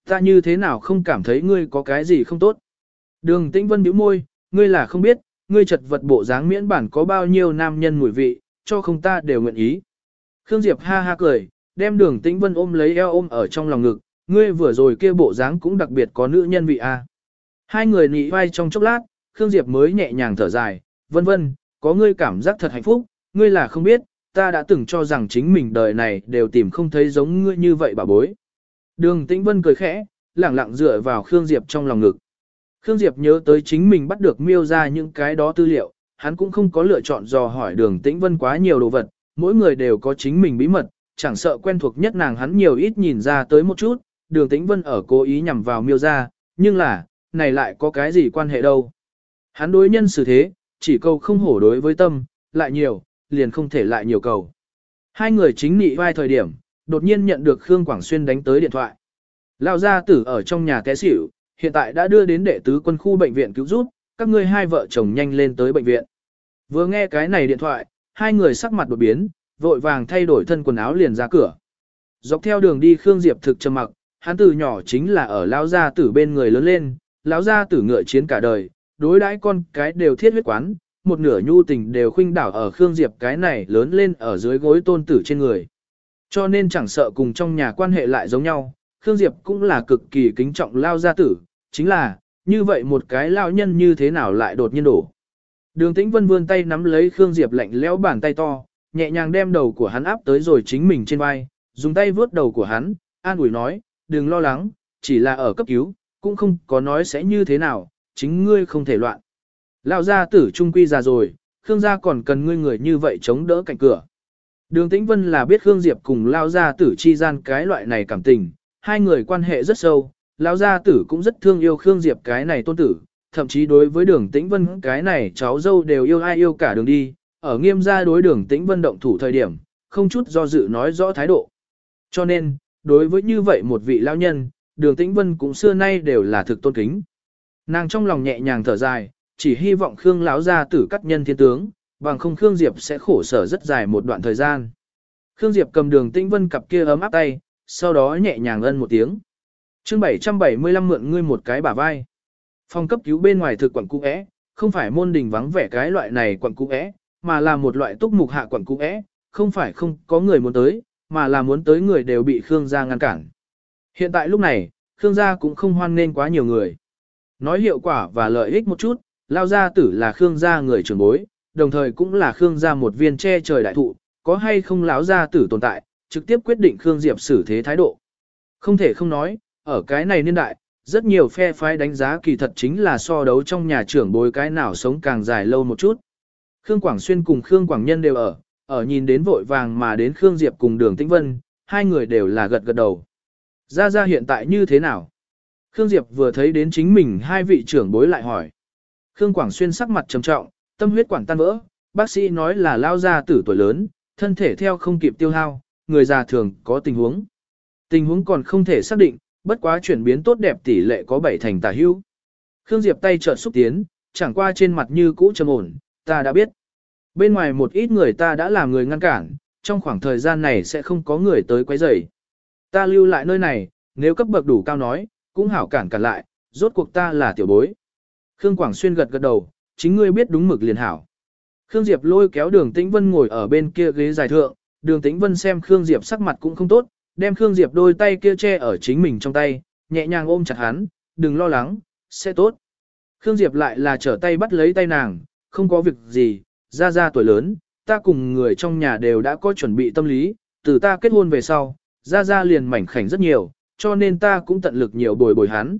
Ta như thế nào không cảm thấy ngươi có cái gì không tốt. Đường Tĩnh Vân nhíu môi, ngươi là không biết, ngươi chật vật bộ dáng miễn bản có bao nhiêu nam nhân mùi vị, cho không ta đều nguyện ý. Khương Diệp ha ha cười, đem đường tĩnh vân ôm lấy eo ôm ở trong lòng ngực, ngươi vừa rồi kia bộ dáng cũng đặc biệt có nữ nhân vị a. Hai người nị vai trong chốc lát, Khương Diệp mới nhẹ nhàng thở dài, vân vân, có ngươi cảm giác thật hạnh phúc, ngươi là không biết, ta đã từng cho rằng chính mình đời này đều tìm không thấy giống ngươi như vậy bà bối. Đường tĩnh vân cười khẽ, lẳng lặng dựa vào Khương Diệp trong lòng ngực. Khương Diệp nhớ tới chính mình bắt được miêu ra những cái đó tư liệu, hắn cũng không có lựa chọn dò hỏi đường tĩnh vân quá nhiều đồ vật, mỗi người đều có chính mình bí mật, chẳng sợ quen thuộc nhất nàng hắn nhiều ít nhìn ra tới một chút, đường tĩnh vân ở cố ý nhằm vào miêu ra, nhưng là, này lại có cái gì quan hệ đâu. Hắn đối nhân xử thế, chỉ câu không hổ đối với tâm, lại nhiều, liền không thể lại nhiều cầu. Hai người chính nị vai thời điểm, đột nhiên nhận được Khương Quảng Xuyên đánh tới điện thoại. Lao gia tử ở trong nhà té xỉu, hiện tại đã đưa đến đệ tứ quân khu bệnh viện cứu giúp, các ngươi hai vợ chồng nhanh lên tới bệnh viện. Vừa nghe cái này điện thoại, hai người sắc mặt đột biến, vội vàng thay đổi thân quần áo liền ra cửa. Dọc theo đường đi Khương Diệp thực trầm mặc, hắn từ nhỏ chính là ở lão gia tử bên người lớn lên, lão gia tử ngựa chiến cả đời, đối đãi con cái đều thiết huyết quán, một nửa nhu tình đều khuynh đảo ở Khương Diệp cái này lớn lên ở dưới gối tôn tử trên người. Cho nên chẳng sợ cùng trong nhà quan hệ lại giống nhau, Khương Diệp cũng là cực kỳ kính trọng lao gia tử, chính là, như vậy một cái lao nhân như thế nào lại đột nhiên đổ. Đường Tĩnh Vân vươn tay nắm lấy Khương Diệp lạnh lẽo bàn tay to, nhẹ nhàng đem đầu của hắn áp tới rồi chính mình trên vai, dùng tay vướt đầu của hắn, an ủi nói, đừng lo lắng, chỉ là ở cấp cứu, cũng không có nói sẽ như thế nào, chính ngươi không thể loạn. Lão gia tử trung quy già rồi, Khương gia còn cần ngươi người như vậy chống đỡ cạnh cửa. Đường Tĩnh Vân là biết Khương Diệp cùng Lão gia tử chi gian cái loại này cảm tình, hai người quan hệ rất sâu, Lão gia tử cũng rất thương yêu Khương Diệp cái này tôn tử, thậm chí đối với đường tĩnh vân cái này cháu dâu đều yêu ai yêu cả đường đi, ở nghiêm gia đối đường tĩnh vân động thủ thời điểm, không chút do dự nói rõ thái độ. Cho nên, đối với như vậy một vị lão nhân, đường tĩnh vân cũng xưa nay đều là thực tôn kính. Nàng trong lòng nhẹ nhàng thở dài, chỉ hy vọng Khương lão gia tử cắt nhân thiên tướng, bằng không Khương Diệp sẽ khổ sở rất dài một đoạn thời gian. Khương Diệp cầm đường tĩnh vân cặp kia ấm áp tay, sau đó nhẹ nhàng ân một tiếng. chương 775 mượn ngươi một cái bả vai. Phòng cấp cứu bên ngoài thực quận cung ẽ, không phải môn đình vắng vẻ cái loại này quận cung ẽ, mà là một loại túc mục hạ quẩn cũ é, không phải không có người muốn tới, mà là muốn tới người đều bị Khương gia ngăn cản. Hiện tại lúc này, Khương gia cũng không hoan nên quá nhiều người. Nói hiệu quả và lợi ích một chút, lao gia tử là Khương gia người trưởng bối, đồng thời cũng là Khương gia một viên che trời đại thụ, có hay không lão gia tử tồn tại, trực tiếp quyết định Khương Diệp xử thế thái độ. Không thể không nói, ở cái này niên đại, rất nhiều phe phái đánh giá kỳ thật chính là so đấu trong nhà trưởng bối cái nào sống càng dài lâu một chút. Khương Quảng Xuyên cùng Khương Quảng Nhân đều ở, ở nhìn đến vội vàng mà đến Khương Diệp cùng đường Tĩnh Vân, hai người đều là gật gật đầu. Gia Gia hiện tại như thế nào? Khương Diệp vừa thấy đến chính mình hai vị trưởng bối lại hỏi. Khương Quảng Xuyên sắc mặt trầm trọng, tâm huyết quản tan vỡ, bác sĩ nói là lao ra tử tuổi lớn, thân thể theo không kịp tiêu hao, người già thường có tình huống. Tình huống còn không thể xác định, bất quá chuyển biến tốt đẹp tỷ lệ có bảy thành tả hữu. Khương Diệp tay chợt xúc tiến, chẳng qua trên mặt như cũ trầm ổn, ta đã biết. Bên ngoài một ít người ta đã làm người ngăn cản, trong khoảng thời gian này sẽ không có người tới quấy rầy. Ta lưu lại nơi này, nếu cấp bậc đủ cao nói, cũng hảo cản cản lại, rốt cuộc ta là tiểu bối. Khương Quảng Xuyên gật gật đầu, chính ngươi biết đúng mực liền hảo. Khương Diệp lôi kéo đường Tĩnh Vân ngồi ở bên kia ghế dài thượng, đường Tĩnh Vân xem Khương Diệp sắc mặt cũng không tốt, đem Khương Diệp đôi tay kia che ở chính mình trong tay, nhẹ nhàng ôm chặt hắn, đừng lo lắng, sẽ tốt. Khương Diệp lại là trở tay bắt lấy tay nàng, không có việc gì, ra ra tuổi lớn, ta cùng người trong nhà đều đã có chuẩn bị tâm lý, từ ta kết hôn về sau, ra ra liền mảnh khảnh rất nhiều, cho nên ta cũng tận lực nhiều bồi bồi hắn.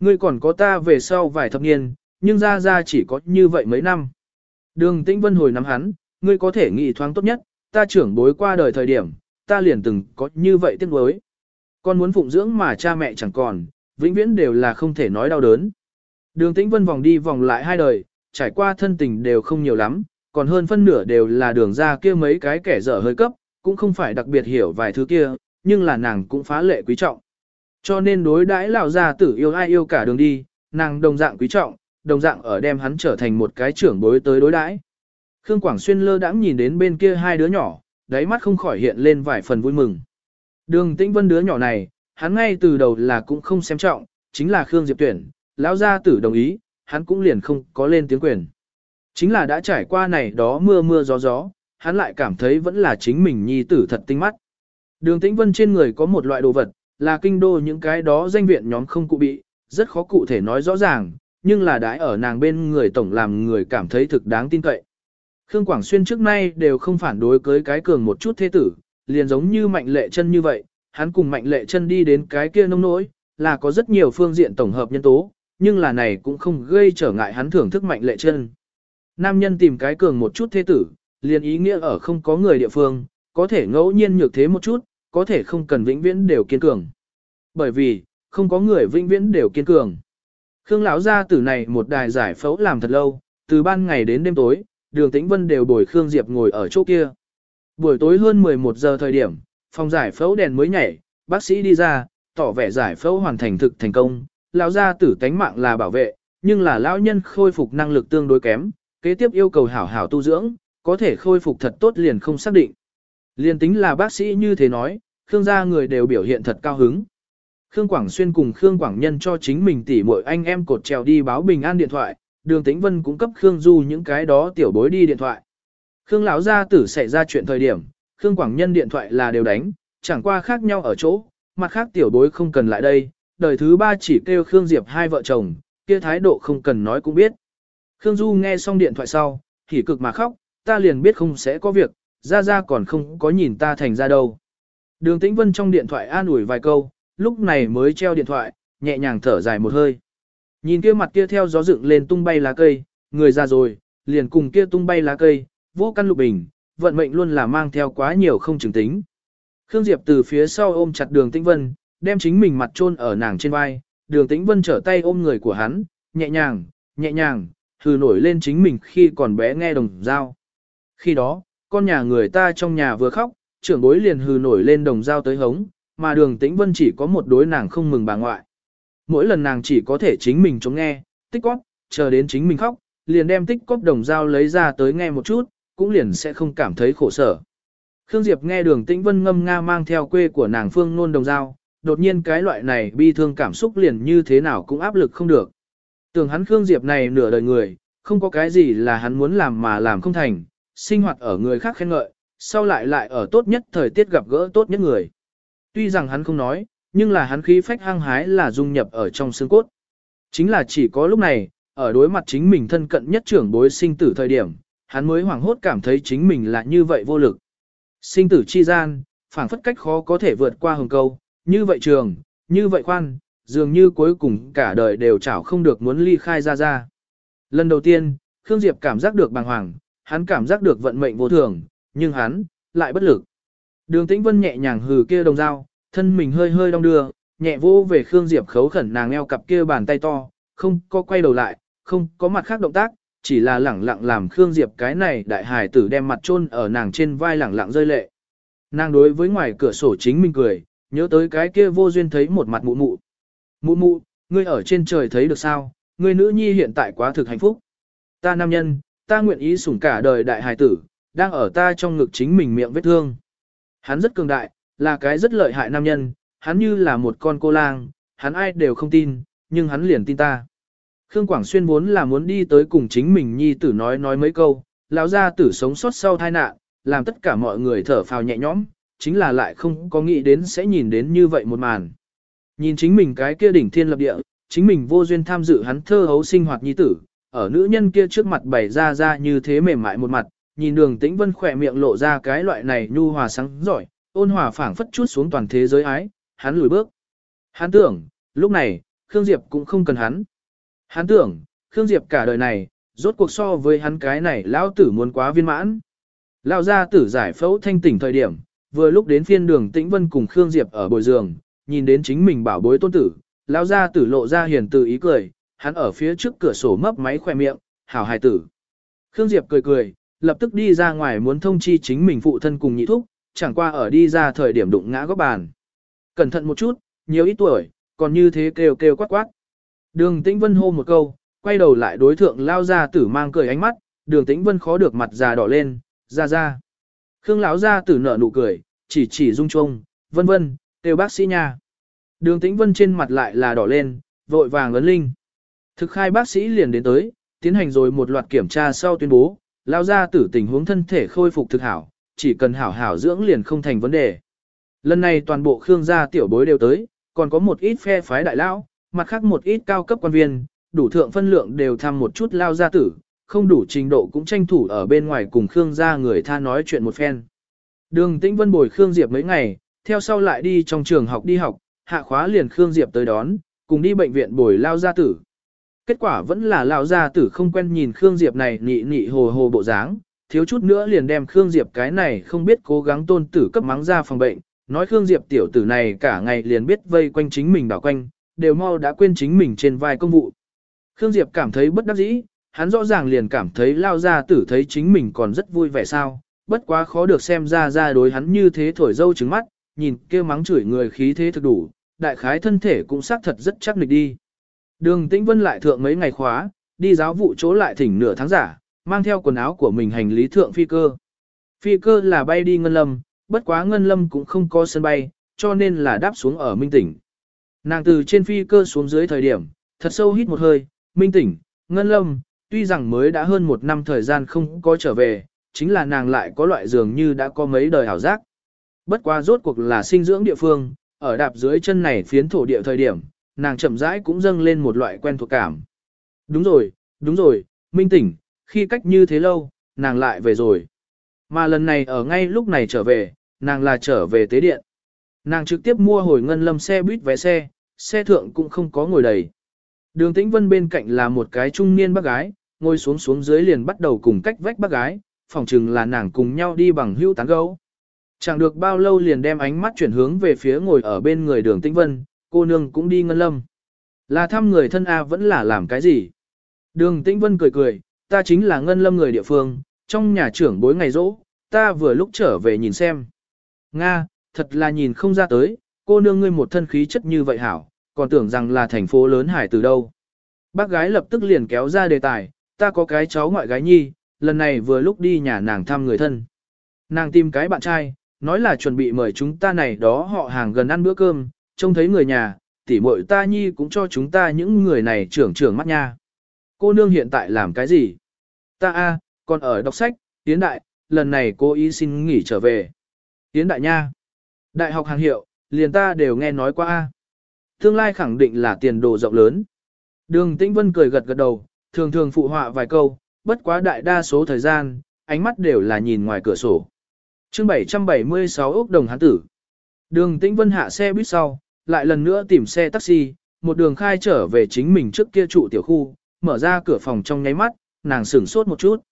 Ngươi còn có ta về sau vài thập niên, nhưng ra ra chỉ có như vậy mấy năm. Đường Tĩnh Vân hồi nắm hắn, ngươi có thể nghĩ thoáng tốt nhất, ta trưởng bối qua đời thời điểm, ta liền từng có như vậy tiếc nuối. Con muốn phụng dưỡng mà cha mẹ chẳng còn, vĩnh viễn đều là không thể nói đau đớn. Đường Tĩnh Vân vòng đi vòng lại hai đời, trải qua thân tình đều không nhiều lắm, còn hơn phân nửa đều là đường ra kia mấy cái kẻ dở hơi cấp, cũng không phải đặc biệt hiểu vài thứ kia, nhưng là nàng cũng phá lệ quý trọng. Cho nên đối đãi lão gia tử yêu ai yêu cả đường đi, nàng đồng dạng quý trọng, đồng dạng ở đem hắn trở thành một cái trưởng bối tới đối đãi. Khương Quảng Xuyên lơ đãng nhìn đến bên kia hai đứa nhỏ, đáy mắt không khỏi hiện lên vài phần vui mừng. Đường Tĩnh Vân đứa nhỏ này, hắn ngay từ đầu là cũng không xem trọng, chính là Khương Diệp tuyển, lão gia tử đồng ý, hắn cũng liền không có lên tiếng quyền. Chính là đã trải qua này đó mưa mưa gió gió, hắn lại cảm thấy vẫn là chính mình nhi tử thật tinh mắt. Đường Tĩnh Vân trên người có một loại đồ vật, là kinh đô những cái đó danh viện nhóm không cụ bị, rất khó cụ thể nói rõ ràng, nhưng là đãi ở nàng bên người tổng làm người cảm thấy thực đáng tin cậy. Khương Quảng Xuyên trước nay đều không phản đối cưới cái cường một chút thế tử, liền giống như mạnh lệ chân như vậy, hắn cùng mạnh lệ chân đi đến cái kia nông nỗi, là có rất nhiều phương diện tổng hợp nhân tố, nhưng là này cũng không gây trở ngại hắn thưởng thức mạnh lệ chân. Nam nhân tìm cái cường một chút thế tử, liền ý nghĩa ở không có người địa phương, có thể ngẫu nhiên nhược thế một chút, có thể không cần vĩnh viễn đều kiên cường. Bởi vì, không có người vĩnh viễn đều kiên cường. Khương lão gia tử này một đài giải phẫu làm thật lâu, từ ban ngày đến đêm tối, đường tĩnh vân đều bồi Khương Diệp ngồi ở chỗ kia. Buổi tối hơn 11 giờ thời điểm, phòng giải phẫu đèn mới nhảy, bác sĩ đi ra, tỏ vẻ giải phẫu hoàn thành thực thành công, lão gia tử tánh mạng là bảo vệ, nhưng là lão nhân khôi phục năng lực tương đối kém, kế tiếp yêu cầu hảo hảo tu dưỡng, có thể khôi phục thật tốt liền không xác định. Liên tính là bác sĩ như thế nói, Khương gia người đều biểu hiện thật cao hứng. Khương Quảng Xuyên cùng Khương Quảng Nhân cho chính mình tỉ muội anh em cột trèo đi báo bình an điện thoại, Đường Tĩnh Vân cũng cấp Khương Du những cái đó tiểu bối đi điện thoại. Khương lão gia tử xảy ra chuyện thời điểm, Khương Quảng Nhân điện thoại là đều đánh, chẳng qua khác nhau ở chỗ, mặt khác tiểu bối không cần lại đây, đời thứ ba chỉ kêu Khương Diệp hai vợ chồng, kia thái độ không cần nói cũng biết. Khương Du nghe xong điện thoại sau, thì cực mà khóc, ta liền biết không sẽ có việc, ra ra còn không có nhìn ta thành ra đâu. Đường Tĩnh Vân trong điện thoại an ủi vài câu, lúc này mới treo điện thoại, nhẹ nhàng thở dài một hơi. Nhìn kia mặt kia theo gió dựng lên tung bay lá cây, người ra rồi, liền cùng kia tung bay lá cây, vô căn lục bình, vận mệnh luôn là mang theo quá nhiều không chứng tính. Khương Diệp từ phía sau ôm chặt đường Tĩnh Vân, đem chính mình mặt chôn ở nàng trên vai, đường Tĩnh Vân trở tay ôm người của hắn, nhẹ nhàng, nhẹ nhàng, hừ nổi lên chính mình khi còn bé nghe đồng dao. Khi đó, con nhà người ta trong nhà vừa khóc, trưởng bối liền hừ nổi lên đồng dao tới hống, mà đường tĩnh vân chỉ có một đối nàng không mừng bà ngoại. Mỗi lần nàng chỉ có thể chính mình chống nghe, tích cóp, chờ đến chính mình khóc, liền đem tích cóp đồng dao lấy ra tới nghe một chút, cũng liền sẽ không cảm thấy khổ sở. Khương Diệp nghe đường tĩnh vân ngâm nga mang theo quê của nàng phương nôn đồng dao, đột nhiên cái loại này bi thương cảm xúc liền như thế nào cũng áp lực không được. Tưởng hắn Khương Diệp này nửa đời người, không có cái gì là hắn muốn làm mà làm không thành, sinh hoạt ở người khác khen ngợi, sau lại lại ở tốt nhất thời tiết gặp gỡ tốt nhất người. Tuy rằng hắn không nói, nhưng là hắn khí phách hăng hái là dung nhập ở trong xương cốt. Chính là chỉ có lúc này, ở đối mặt chính mình thân cận nhất trưởng bối sinh tử thời điểm, hắn mới hoảng hốt cảm thấy chính mình là như vậy vô lực. Sinh tử chi gian, phảng phất cách khó có thể vượt qua hồng câu, như vậy trường, Như vậy khoan, dường như cuối cùng cả đời đều chảo không được muốn ly khai ra ra. Lần đầu tiên, Khương Diệp cảm giác được bàng hoàng, hắn cảm giác được vận mệnh vô thường, nhưng hắn, lại bất lực. Đường Tĩnh Vân nhẹ nhàng hừ kia đồng dao, thân mình hơi hơi đong đưa, nhẹ vô về Khương Diệp khấu khẩn nàng eo cặp kia bàn tay to, không có quay đầu lại, không có mặt khác động tác, chỉ là lẳng lặng làm Khương Diệp cái này đại hài tử đem mặt chôn ở nàng trên vai lẳng lặng rơi lệ. Nàng đối với ngoài cửa sổ chính mình cười, nhớ tới cái kia vô duyên thấy một mặt mụ mụ. Mụ mụ, ngươi ở trên trời thấy được sao, ngươi nữ nhi hiện tại quá thực hạnh phúc. Ta nam nhân, ta nguyện ý sủng cả đời đại hài tử, đang ở ta trong ngực chính mình miệng vết thương. Hắn rất cường đại, là cái rất lợi hại nam nhân, hắn như là một con cô lang, hắn ai đều không tin, nhưng hắn liền tin ta. Khương Quảng Xuyên vốn là muốn đi tới cùng chính mình nhi tử nói nói mấy câu, lão gia tử sống sót sau tai nạn, làm tất cả mọi người thở phào nhẹ nhõm, chính là lại không có nghĩ đến sẽ nhìn đến như vậy một màn. Nhìn chính mình cái kia đỉnh thiên lập địa, chính mình vô duyên tham dự hắn thơ hấu sinh hoạt nhi tử, ở nữ nhân kia trước mặt bày ra ra như thế mềm mại một mặt, nhìn đường tĩnh vân khỏe miệng lộ ra cái loại này nhu hòa sáng giỏi, ôn hòa phảng phất chút xuống toàn thế giới ái, hắn lùi bước. Hắn tưởng, lúc này, Khương Diệp cũng không cần hắn. Hắn tưởng, Khương Diệp cả đời này, rốt cuộc so với hắn cái này lão tử muốn quá viên mãn. Lão gia tử giải phẫu thanh tỉnh thời điểm, vừa lúc đến phiên đường Tĩnh Vân cùng Khương Diệp ở bồi giường, nhìn đến chính mình bảo bối tôn tử, lão gia tử lộ ra hiền từ ý cười, hắn ở phía trước cửa sổ mấp máy khoe miệng, hảo hài tử. Khương Diệp cười cười, lập tức đi ra ngoài muốn thông chi chính mình phụ thân cùng nhị thúc, chẳng qua ở đi ra thời điểm đụng ngã góc bàn. Cẩn thận một chút, nhiều ít tuổi, còn như thế kêu kêu quát quát. Đường Tĩnh Vân hô một câu, quay đầu lại đối thượng lao ra tử mang cười ánh mắt, đường Tĩnh Vân khó được mặt già đỏ lên, ra ra. Khương lão ra tử nở nụ cười, chỉ chỉ dung trung, vân vân, kêu bác sĩ nha. Đường Tĩnh Vân trên mặt lại là đỏ lên, vội vàng ấn linh. Thực khai bác sĩ liền đến tới, tiến hành rồi một loạt kiểm tra sau tuyên bố, Lão ra tử tình huống thân thể khôi phục thực hảo, chỉ cần hảo hảo dưỡng liền không thành vấn đề. Lần này toàn bộ Khương gia tiểu bối đều tới, còn có một ít phe phái đại lão, mặt khác một ít cao cấp quan viên, đủ thượng phân lượng đều thăm một chút lao gia tử, không đủ trình độ cũng tranh thủ ở bên ngoài cùng Khương gia người tha nói chuyện một phen. Đường Tĩnh Vân bồi Khương Diệp mấy ngày, theo sau lại đi trong trường học đi học, hạ khóa liền Khương Diệp tới đón, cùng đi bệnh viện bồi lao gia tử. Kết quả vẫn là lao gia tử không quen nhìn Khương Diệp này nị nị hồ hồ bộ dáng, thiếu chút nữa liền đem Khương Diệp cái này không biết cố gắng tôn tử cấp mắng ra phòng bệnh, nói Khương Diệp tiểu tử này cả ngày liền biết vây quanh chính mình đảo quanh, đều mau đã quên chính mình trên vai công vụ. Khương Diệp cảm thấy bất đắc dĩ, hắn rõ ràng liền cảm thấy lao ra tử thấy chính mình còn rất vui vẻ sao, bất quá khó được xem ra ra đối hắn như thế thổi dâu trứng mắt, nhìn kia mắng chửi người khí thế thực đủ, đại khái thân thể cũng xác thật rất chắc nịch đi. Đường Tĩnh Vân lại thượng mấy ngày khóa, đi giáo vụ chỗ lại thỉnh nửa tháng giả, mang theo quần áo của mình hành lý thượng phi cơ. Phi cơ là bay đi Ngân Lâm, bất quá Ngân Lâm cũng không có sân bay, cho nên là đáp xuống ở Minh Tỉnh. Nàng từ trên phi cơ xuống dưới thời điểm, thật sâu hít một hơi, Minh Tỉnh, Ngân Lâm, tuy rằng mới đã hơn một năm thời gian không có trở về, chính là nàng lại có loại dường như đã có mấy đời hảo giác. Bất quá rốt cuộc là sinh dưỡng địa phương, ở đạp dưới chân này phiến thổ địa thời điểm, nàng chậm rãi cũng dâng lên một loại quen thuộc cảm. Đúng rồi, đúng rồi, Minh Tỉnh, khi cách như thế lâu, nàng lại về rồi. Mà lần này ở ngay lúc này trở về, nàng là trở về tế điện. Nàng trực tiếp mua hồi ngân lâm xe buýt vé xe, xe thượng cũng không có ngồi đầy. Đường Tĩnh Vân bên cạnh là một cái trung niên bác gái, ngồi xuống xuống dưới liền bắt đầu cùng cách vách bác gái, phòng chừng là nàng cùng nhau đi bằng hưu tán gấu. Chẳng được bao lâu liền đem ánh mắt chuyển hướng về phía ngồi ở bên người đường Tĩnh Vân, cô nương cũng đi ngân lâm. Là thăm người thân A vẫn là làm cái gì? Đường Tĩnh Vân cười cười, ta chính là ngân lâm người địa phương, trong nhà trưởng bối ngày rỗ, ta vừa lúc trở về nhìn xem. Nga, thật là nhìn không ra tới, cô nương ngươi một thân khí chất như vậy hảo, còn tưởng rằng là thành phố lớn hải từ đâu. Bác gái lập tức liền kéo ra đề tài, ta có cái cháu ngoại gái nhi, lần này vừa lúc đi nhà nàng thăm người thân. Nàng tìm cái bạn trai, nói là chuẩn bị mời chúng ta này đó họ hàng gần ăn bữa cơm, trông thấy người nhà, tỉ muội ta nhi cũng cho chúng ta những người này trưởng trưởng mắt nha. Cô nương hiện tại làm cái gì? Ta a, còn ở đọc sách, tiến đại, lần này cô ý xin nghỉ trở về. Tiến đại nha. Đại học hàng hiệu, liền ta đều nghe nói qua a. Tương lai khẳng định là tiền đồ rộng lớn. Đường Tĩnh Vân cười gật gật đầu, thường thường phụ họa vài câu, bất quá đại đa số thời gian, ánh mắt đều là nhìn ngoài cửa sổ. chương 776 ốc đồng hán tử. Đường Tĩnh Vân hạ xe buýt sau, lại lần nữa tìm xe taxi, một đường khai trở về chính mình trước kia trụ tiểu khu, mở ra cửa phòng trong nháy mắt, nàng sửng sốt một chút.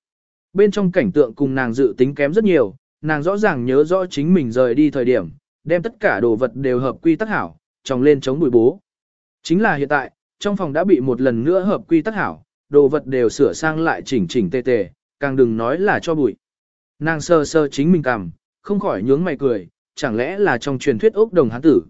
Bên trong cảnh tượng cùng nàng dự tính kém rất nhiều, nàng rõ ràng nhớ rõ chính mình rời đi thời điểm, đem tất cả đồ vật đều hợp quy tắc hảo, trồng lên chống bụi bố. Chính là hiện tại, trong phòng đã bị một lần nữa hợp quy tắc hảo, đồ vật đều sửa sang lại chỉnh chỉnh tề tề, càng đừng nói là cho bụi. Nàng sơ sơ chính mình cảm, không khỏi nhướng mày cười, chẳng lẽ là trong truyền thuyết ốc đồng hán tử.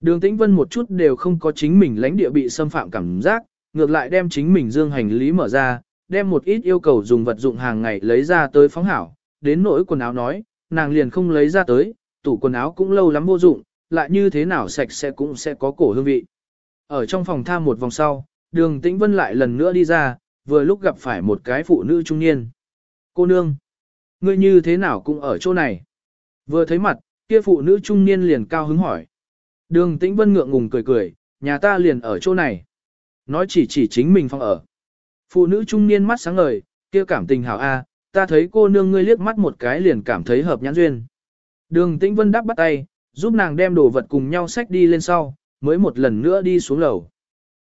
Đường Tĩnh Vân một chút đều không có chính mình lãnh địa bị xâm phạm cảm giác, ngược lại đem chính mình dương hành lý mở ra, đem một ít yêu cầu dùng vật dụng hàng ngày lấy ra tới phóng hảo, đến nỗi quần áo nói, nàng liền không lấy ra tới, tủ quần áo cũng lâu lắm vô dụng, lại như thế nào sạch sẽ cũng sẽ có cổ hương vị. Ở trong phòng tham một vòng sau, đường tĩnh vân lại lần nữa đi ra, vừa lúc gặp phải một cái phụ nữ trung niên. Cô nương, ngươi như thế nào cũng ở chỗ này. Vừa thấy mặt, kia phụ nữ trung niên liền cao hứng hỏi. Đường tĩnh vân ngượng ngùng cười cười, nhà ta liền ở chỗ này. Nói chỉ chỉ chính mình phòng ở. Phụ nữ trung niên mắt sáng ngời, kia cảm tình hảo a, ta thấy cô nương ngươi liếc mắt một cái liền cảm thấy hợp nhãn duyên. Đường tĩnh vân đáp bắt tay, giúp nàng đem đồ vật cùng nhau xách đi lên sau, mới một lần nữa đi xuống lầu.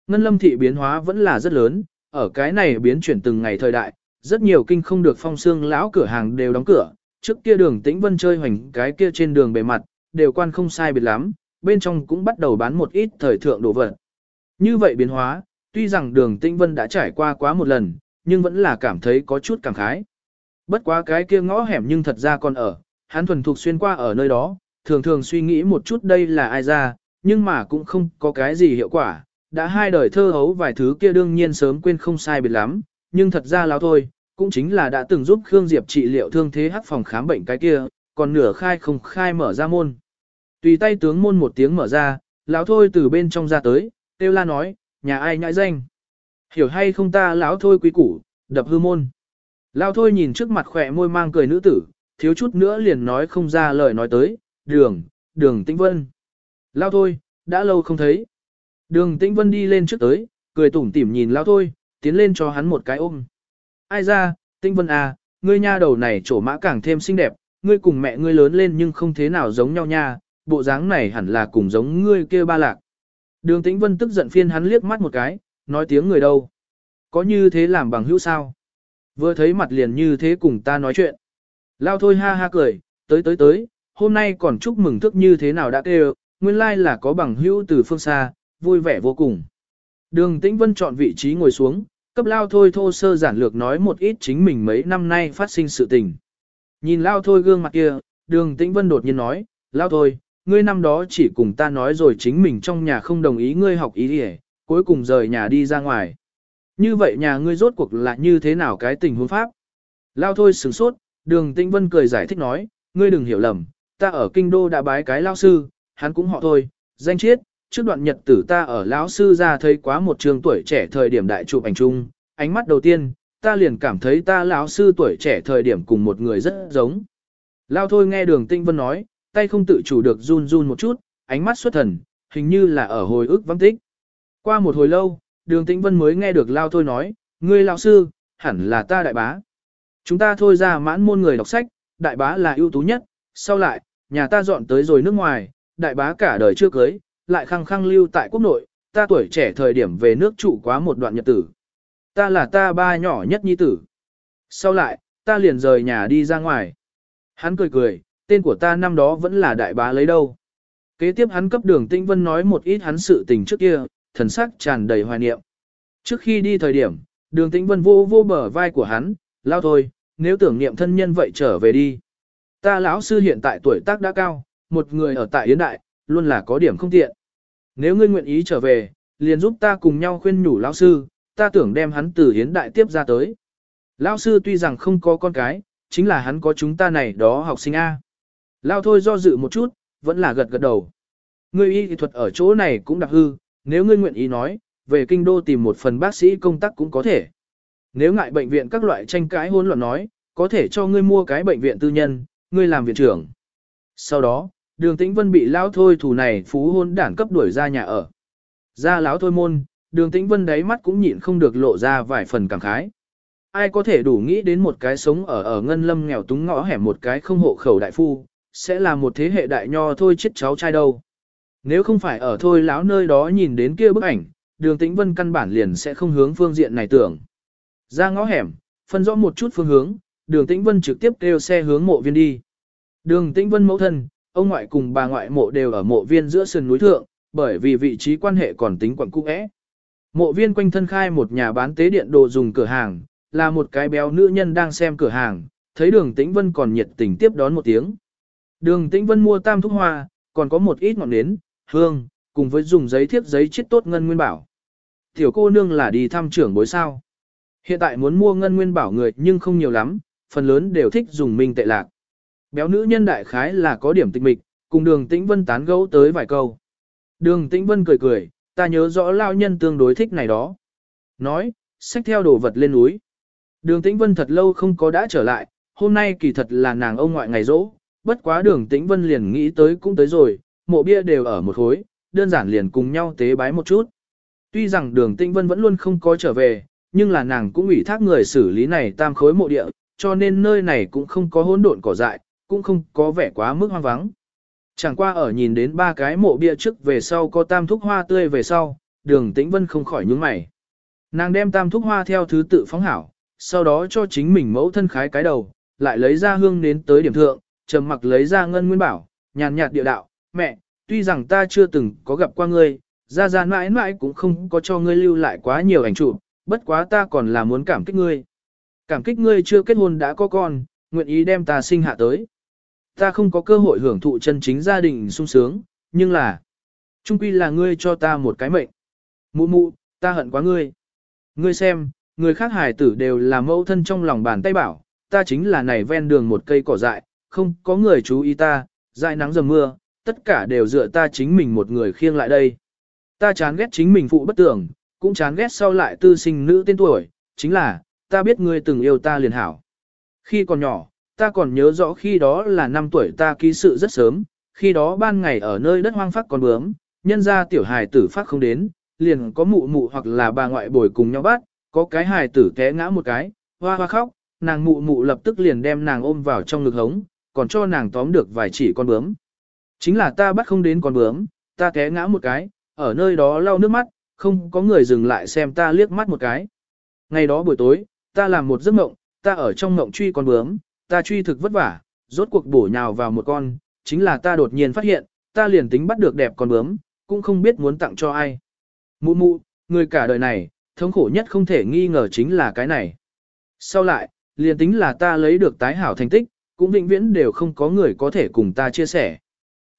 Ngân lâm thị biến hóa vẫn là rất lớn, ở cái này biến chuyển từng ngày thời đại, rất nhiều kinh không được phong xương lão cửa hàng đều đóng cửa, trước kia đường tĩnh vân chơi hoành cái kia trên đường bề mặt, đều quan không sai biệt lắm, bên trong cũng bắt đầu bán một ít thời thượng đồ vật. Như vậy biến hóa, tuy rằng đường tĩnh vân đã trải qua quá một lần, nhưng vẫn là cảm thấy có chút cảm khái. Bất quá cái kia ngõ hẻm nhưng thật ra còn ở, hắn thuần thục xuyên qua ở nơi đó, thường thường suy nghĩ một chút đây là ai ra, nhưng mà cũng không có cái gì hiệu quả. Đã hai đời thơ hấu vài thứ kia đương nhiên sớm quên không sai biệt lắm, nhưng thật ra láo thôi, cũng chính là đã từng giúp Khương Diệp trị liệu thương thế hắc phòng khám bệnh cái kia, còn nửa khai không khai mở ra môn. Tùy tay tướng môn một tiếng mở ra, lão thôi từ bên trong ra tới, tiêu la nói, nhà ai nhãi danh. Hiểu hay không ta lão thôi quý củ, đập hư môn. Lão thôi nhìn trước mặt khỏe môi mang cười nữ tử, thiếu chút nữa liền nói không ra lời nói tới, đường, đường tĩnh vân. Lão thôi, đã lâu không thấy. Đường tĩnh vân đi lên trước tới, cười tủm tỉm nhìn lão thôi, tiến lên cho hắn một cái ôm. Ai ra, tĩnh vân à, ngươi nha đầu này trổ mã càng thêm xinh đẹp, ngươi cùng mẹ ngươi lớn lên nhưng không thế nào giống nhau nha, bộ dáng này hẳn là cùng giống ngươi kia ba lạc. Đường Tĩnh Vân tức giận phiên hắn liếc mắt một cái, nói tiếng người đâu. Có như thế làm bằng hữu sao? Vừa thấy mặt liền như thế cùng ta nói chuyện. Lao thôi ha ha cười, tới tới tới, hôm nay còn chúc mừng thức như thế nào đã kêu, nguyên lai like là có bằng hữu từ phương xa, vui vẻ vô cùng. Đường Tĩnh Vân chọn vị trí ngồi xuống, cấp Lao thôi thô sơ giản lược nói một ít chính mình mấy năm nay phát sinh sự tình. Nhìn Lao thôi gương mặt kia, đường Tĩnh Vân đột nhiên nói, Lao thôi, ngươi năm đó chỉ cùng ta nói rồi chính mình trong nhà không đồng ý ngươi học ý đi cuối cùng rời nhà đi ra ngoài. Như vậy nhà ngươi rốt cuộc là như thế nào cái tình huống pháp? Lao thôi sửng sốt, đường tĩnh vân cười giải thích nói, ngươi đừng hiểu lầm, ta ở kinh đô đã bái cái lao sư, hắn cũng họ thôi, danh chiết, trước đoạn nhật tử ta ở lão sư ra thấy quá một trường tuổi trẻ thời điểm đại chụp ảnh chung, ánh mắt đầu tiên, ta liền cảm thấy ta lão sư tuổi trẻ thời điểm cùng một người rất giống. Lao thôi nghe đường tinh vân nói, tay không tự chủ được run run một chút, ánh mắt xuất thần, hình như là ở hồi ức vắng tích. Qua một hồi lâu, đường tĩnh vân mới nghe được lao thôi nói, ngươi lão sư, hẳn là ta đại bá. Chúng ta thôi ra mãn môn người đọc sách, đại bá là ưu tú nhất, sau lại, nhà ta dọn tới rồi nước ngoài, đại bá cả đời chưa cưới, lại khăng khăng lưu tại quốc nội, ta tuổi trẻ thời điểm về nước trụ quá một đoạn nhật tử. Ta là ta ba nhỏ nhất nhi tử. Sau lại, ta liền rời nhà đi ra ngoài. Hắn cười cười, tên của ta năm đó vẫn là đại bá lấy đâu. Kế tiếp hắn cấp đường Tĩnh Vân nói một ít hắn sự tình trước kia, thần sắc tràn đầy hoài niệm. Trước khi đi thời điểm, đường Tĩnh Vân vô vô bờ vai của hắn, lao thôi, nếu tưởng niệm thân nhân vậy trở về đi. Ta lão sư hiện tại tuổi tác đã cao, một người ở tại Yến Đại, luôn là có điểm không tiện. Nếu ngươi nguyện ý trở về, liền giúp ta cùng nhau khuyên nhủ lão sư, ta tưởng đem hắn từ hiến Đại tiếp ra tới. Lão sư tuy rằng không có con cái, chính là hắn có chúng ta này đó học sinh A. Lao thôi do dự một chút, vẫn là gật gật đầu. Ngươi y thuật ở chỗ này cũng đặc hư, nếu ngươi nguyện ý nói, về kinh đô tìm một phần bác sĩ công tác cũng có thể. Nếu ngại bệnh viện các loại tranh cãi hỗn loạn nói, có thể cho ngươi mua cái bệnh viện tư nhân, ngươi làm viện trưởng. Sau đó, đường tĩnh vân bị lão thôi thủ này phú hôn đảng cấp đuổi ra nhà ở. Ra lão thôi môn, đường tĩnh vân đáy mắt cũng nhịn không được lộ ra vài phần cảm khái. Ai có thể đủ nghĩ đến một cái sống ở ở ngân lâm nghèo túng ngõ hẻm một cái không hộ khẩu đại phu, sẽ là một thế hệ đại nho thôi chết cháu trai đâu. Nếu không phải ở thôi lão nơi đó nhìn đến kia bức ảnh, đường tĩnh vân căn bản liền sẽ không hướng phương diện này tưởng. Ra ngõ hẻm, phân rõ một chút phương hướng, đường tĩnh vân trực tiếp kêu xe hướng mộ viên đi. Đường tĩnh vân mẫu thân, ông ngoại cùng bà ngoại mộ đều ở mộ viên giữa sườn núi thượng, bởi vì vị trí quan hệ còn tính quận cung ẽ. Mộ viên quanh thân khai một nhà bán tế điện đồ dùng cửa hàng, là một cái béo nữ nhân đang xem cửa hàng, thấy đường tĩnh vân còn nhiệt tình tiếp đón một tiếng. Đường tĩnh vân mua tam thúc hoa, còn có một ít ngọn nến, hương, cùng với dùng giấy thiếp giấy chết tốt ngân nguyên bảo. Tiểu cô nương là đi thăm trưởng bối sao. Hiện tại muốn mua ngân nguyên bảo người nhưng không nhiều lắm, phần lớn đều thích dùng minh tệ lạc. Béo nữ nhân đại khái là có điểm tịch mịch, cùng đường tĩnh vân tán gẫu tới vài câu. Đường tĩnh vân cười cười, ta nhớ rõ lao nhân tương đối thích này đó. Nói, xách theo đồ vật lên núi. Đường tĩnh vân thật lâu không có đã trở lại, hôm nay kỳ thật là nàng ông ngoại ngày rỗ, bất quá đường tĩnh vân liền nghĩ tới cũng tới rồi, mộ bia đều ở một khối, đơn giản liền cùng nhau tế bái một chút. Tuy rằng đường tĩnh vân vẫn luôn không có trở về, nhưng là nàng cũng ủy thác người xử lý này tam khối mộ địa, cho nên nơi này cũng không có hỗn độn cỏ dại, cũng không có vẻ quá mức hoang vắng. Chẳng qua ở nhìn đến ba cái mộ bia trước về sau có tam thúc hoa tươi về sau, đường tĩnh vân không khỏi nhướng mày. Nàng đem tam thúc hoa theo thứ tự phóng hảo, sau đó cho chính mình mẫu thân khái cái đầu, lại lấy ra hương nến tới điểm thượng, trầm mặc lấy ra ngân nguyên bảo, nhàn nhạt địa đạo, mẹ, tuy rằng ta chưa từng có gặp qua ngươi, ra ra mãi mãi cũng không có cho ngươi lưu lại quá nhiều ảnh chụp, bất quá ta còn là muốn cảm kích ngươi. Cảm kích ngươi chưa kết hôn đã có con, nguyện ý đem ta sinh hạ tới. Ta không có cơ hội hưởng thụ chân chính gia đình sung sướng, nhưng là, trung quy là ngươi cho ta một cái mệnh. Mụ mụ, ta hận quá ngươi. Ngươi xem, người khác hài tử đều là mẫu thân trong lòng bàn tay bảo, ta chính là này ven đường một cây cỏ dại, không có người chú ý ta, dại nắng dầm mưa, tất cả đều dựa ta chính mình một người khiêng lại đây. Ta chán ghét chính mình phụ bất tưởng, cũng chán ghét sau lại tư sinh nữ tên tuổi, chính là, ta biết ngươi từng yêu ta liền hảo. Khi còn nhỏ, ta còn nhớ rõ khi đó là năm tuổi ta ký sự rất sớm, khi đó ban ngày ở nơi đất hoang phát còn bướm, nhân ra tiểu hài tử phát không đến, liền có mụ mụ hoặc là bà ngoại bồi cùng nhau bắt, có cái hài tử té ngã một cái, hoa hoa khóc, nàng mụ mụ lập tức liền đem nàng ôm vào trong ngực hống, còn cho nàng tóm được vài chỉ con bướm. Chính là ta bắt không đến con bướm, ta té ngã một cái, ở nơi đó lau nước mắt, không có người dừng lại xem ta liếc mắt một cái. Ngày đó buổi tối, ta làm một giấc mộng, ta ở trong mộng truy con bướm, ta truy thực vất vả, rốt cuộc bổ nhào vào một con, chính là ta đột nhiên phát hiện, ta liền tính bắt được đẹp con bướm, cũng không biết muốn tặng cho ai. Mụ mụ, người cả đời này, thống khổ nhất không thể nghi ngờ chính là cái này. Sau lại, liền tính là ta lấy được tái hảo thành tích, cũng vĩnh viễn đều không có người có thể cùng ta chia sẻ.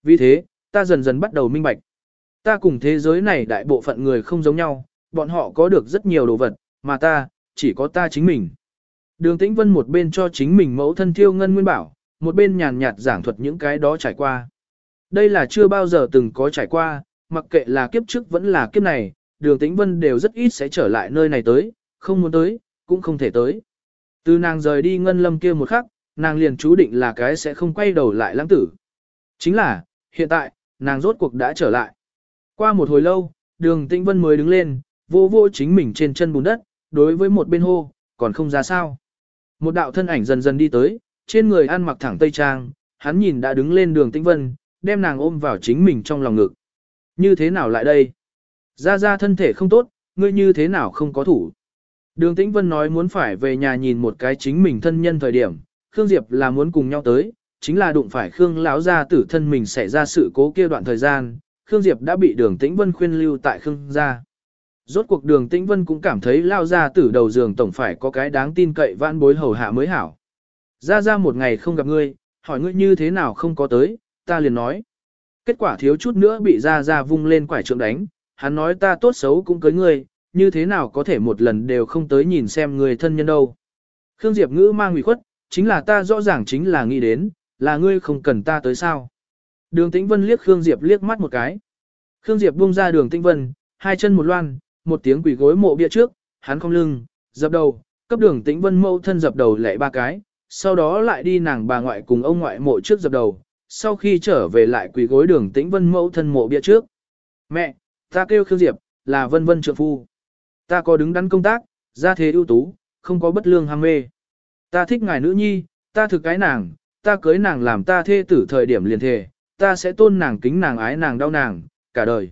Vì thế, ta dần dần bắt đầu minh bạch. Ta cùng thế giới này đại bộ phận người không giống nhau, bọn họ có được rất nhiều đồ vật, mà ta, chỉ có ta chính mình. Đường Tĩnh Vân một bên cho chính mình mẫu thân thiêu ngân nguyên bảo, một bên nhàn nhạt giảng thuật những cái đó trải qua. Đây là chưa bao giờ từng có trải qua, mặc kệ là kiếp trước vẫn là kiếp này, đường Tĩnh Vân đều rất ít sẽ trở lại nơi này tới, không muốn tới, cũng không thể tới. Từ nàng rời đi ngân lâm kia một khắc, nàng liền chú định là cái sẽ không quay đầu lại lãng tử. Chính là, hiện tại, nàng rốt cuộc đã trở lại. Qua một hồi lâu, đường Tĩnh Vân mới đứng lên, vô vô chính mình trên chân bùn đất, đối với một bên hô, còn không ra sao. Một đạo thân ảnh dần dần đi tới, trên người ăn mặc thẳng tây trang, hắn nhìn đã đứng lên đường Tĩnh Vân, đem nàng ôm vào chính mình trong lòng ngực. Như thế nào lại đây? Ra ra thân thể không tốt, ngươi như thế nào không có thủ? Đường Tĩnh Vân nói muốn phải về nhà nhìn một cái chính mình thân nhân thời điểm, Khương Diệp là muốn cùng nhau tới, chính là đụng phải Khương lão gia tử thân mình xảy ra sự cố kia đoạn thời gian, Khương Diệp đã bị Đường Tĩnh Vân khuyên lưu tại Khương gia. Rốt cuộc Đường Tĩnh Vân cũng cảm thấy lao ra tử đầu giường tổng phải có cái đáng tin cậy vãn bối hầu hạ mới hảo. Ra ra một ngày không gặp ngươi, hỏi ngươi như thế nào không có tới, ta liền nói. Kết quả thiếu chút nữa bị ra ra vung lên quải trượng đánh, hắn nói ta tốt xấu cũng cưới ngươi, như thế nào có thể một lần đều không tới nhìn xem người thân nhân đâu. Khương Diệp ngữ mang ủy khuất, chính là ta rõ ràng chính là nghĩ đến, là ngươi không cần ta tới sao. Đường Tĩnh Vân liếc Khương Diệp liếc mắt một cái. Khương Diệp buông ra đường Tĩnh Vân, hai chân một loan, một tiếng quỷ gối mộ bia trước, hắn không lưng, dập đầu, cấp đường Tĩnh Vân mâu thân dập đầu lệ ba cái, sau đó lại đi nàng bà ngoại cùng ông ngoại mộ trước dập đầu, sau khi trở về lại quỳ gối đường Tĩnh Vân mẫu thân mộ bia trước. Mẹ, ta kêu Khương Diệp, là vân vân trượng phu. Ta có đứng đắn công tác, gia thế ưu tú, không có bất lương ham mê. Ta thích ngài nữ nhi, ta thực cái nàng, ta cưới nàng làm ta thê tử thời điểm liền thề, ta sẽ tôn nàng kính nàng ái nàng đau nàng, cả đời.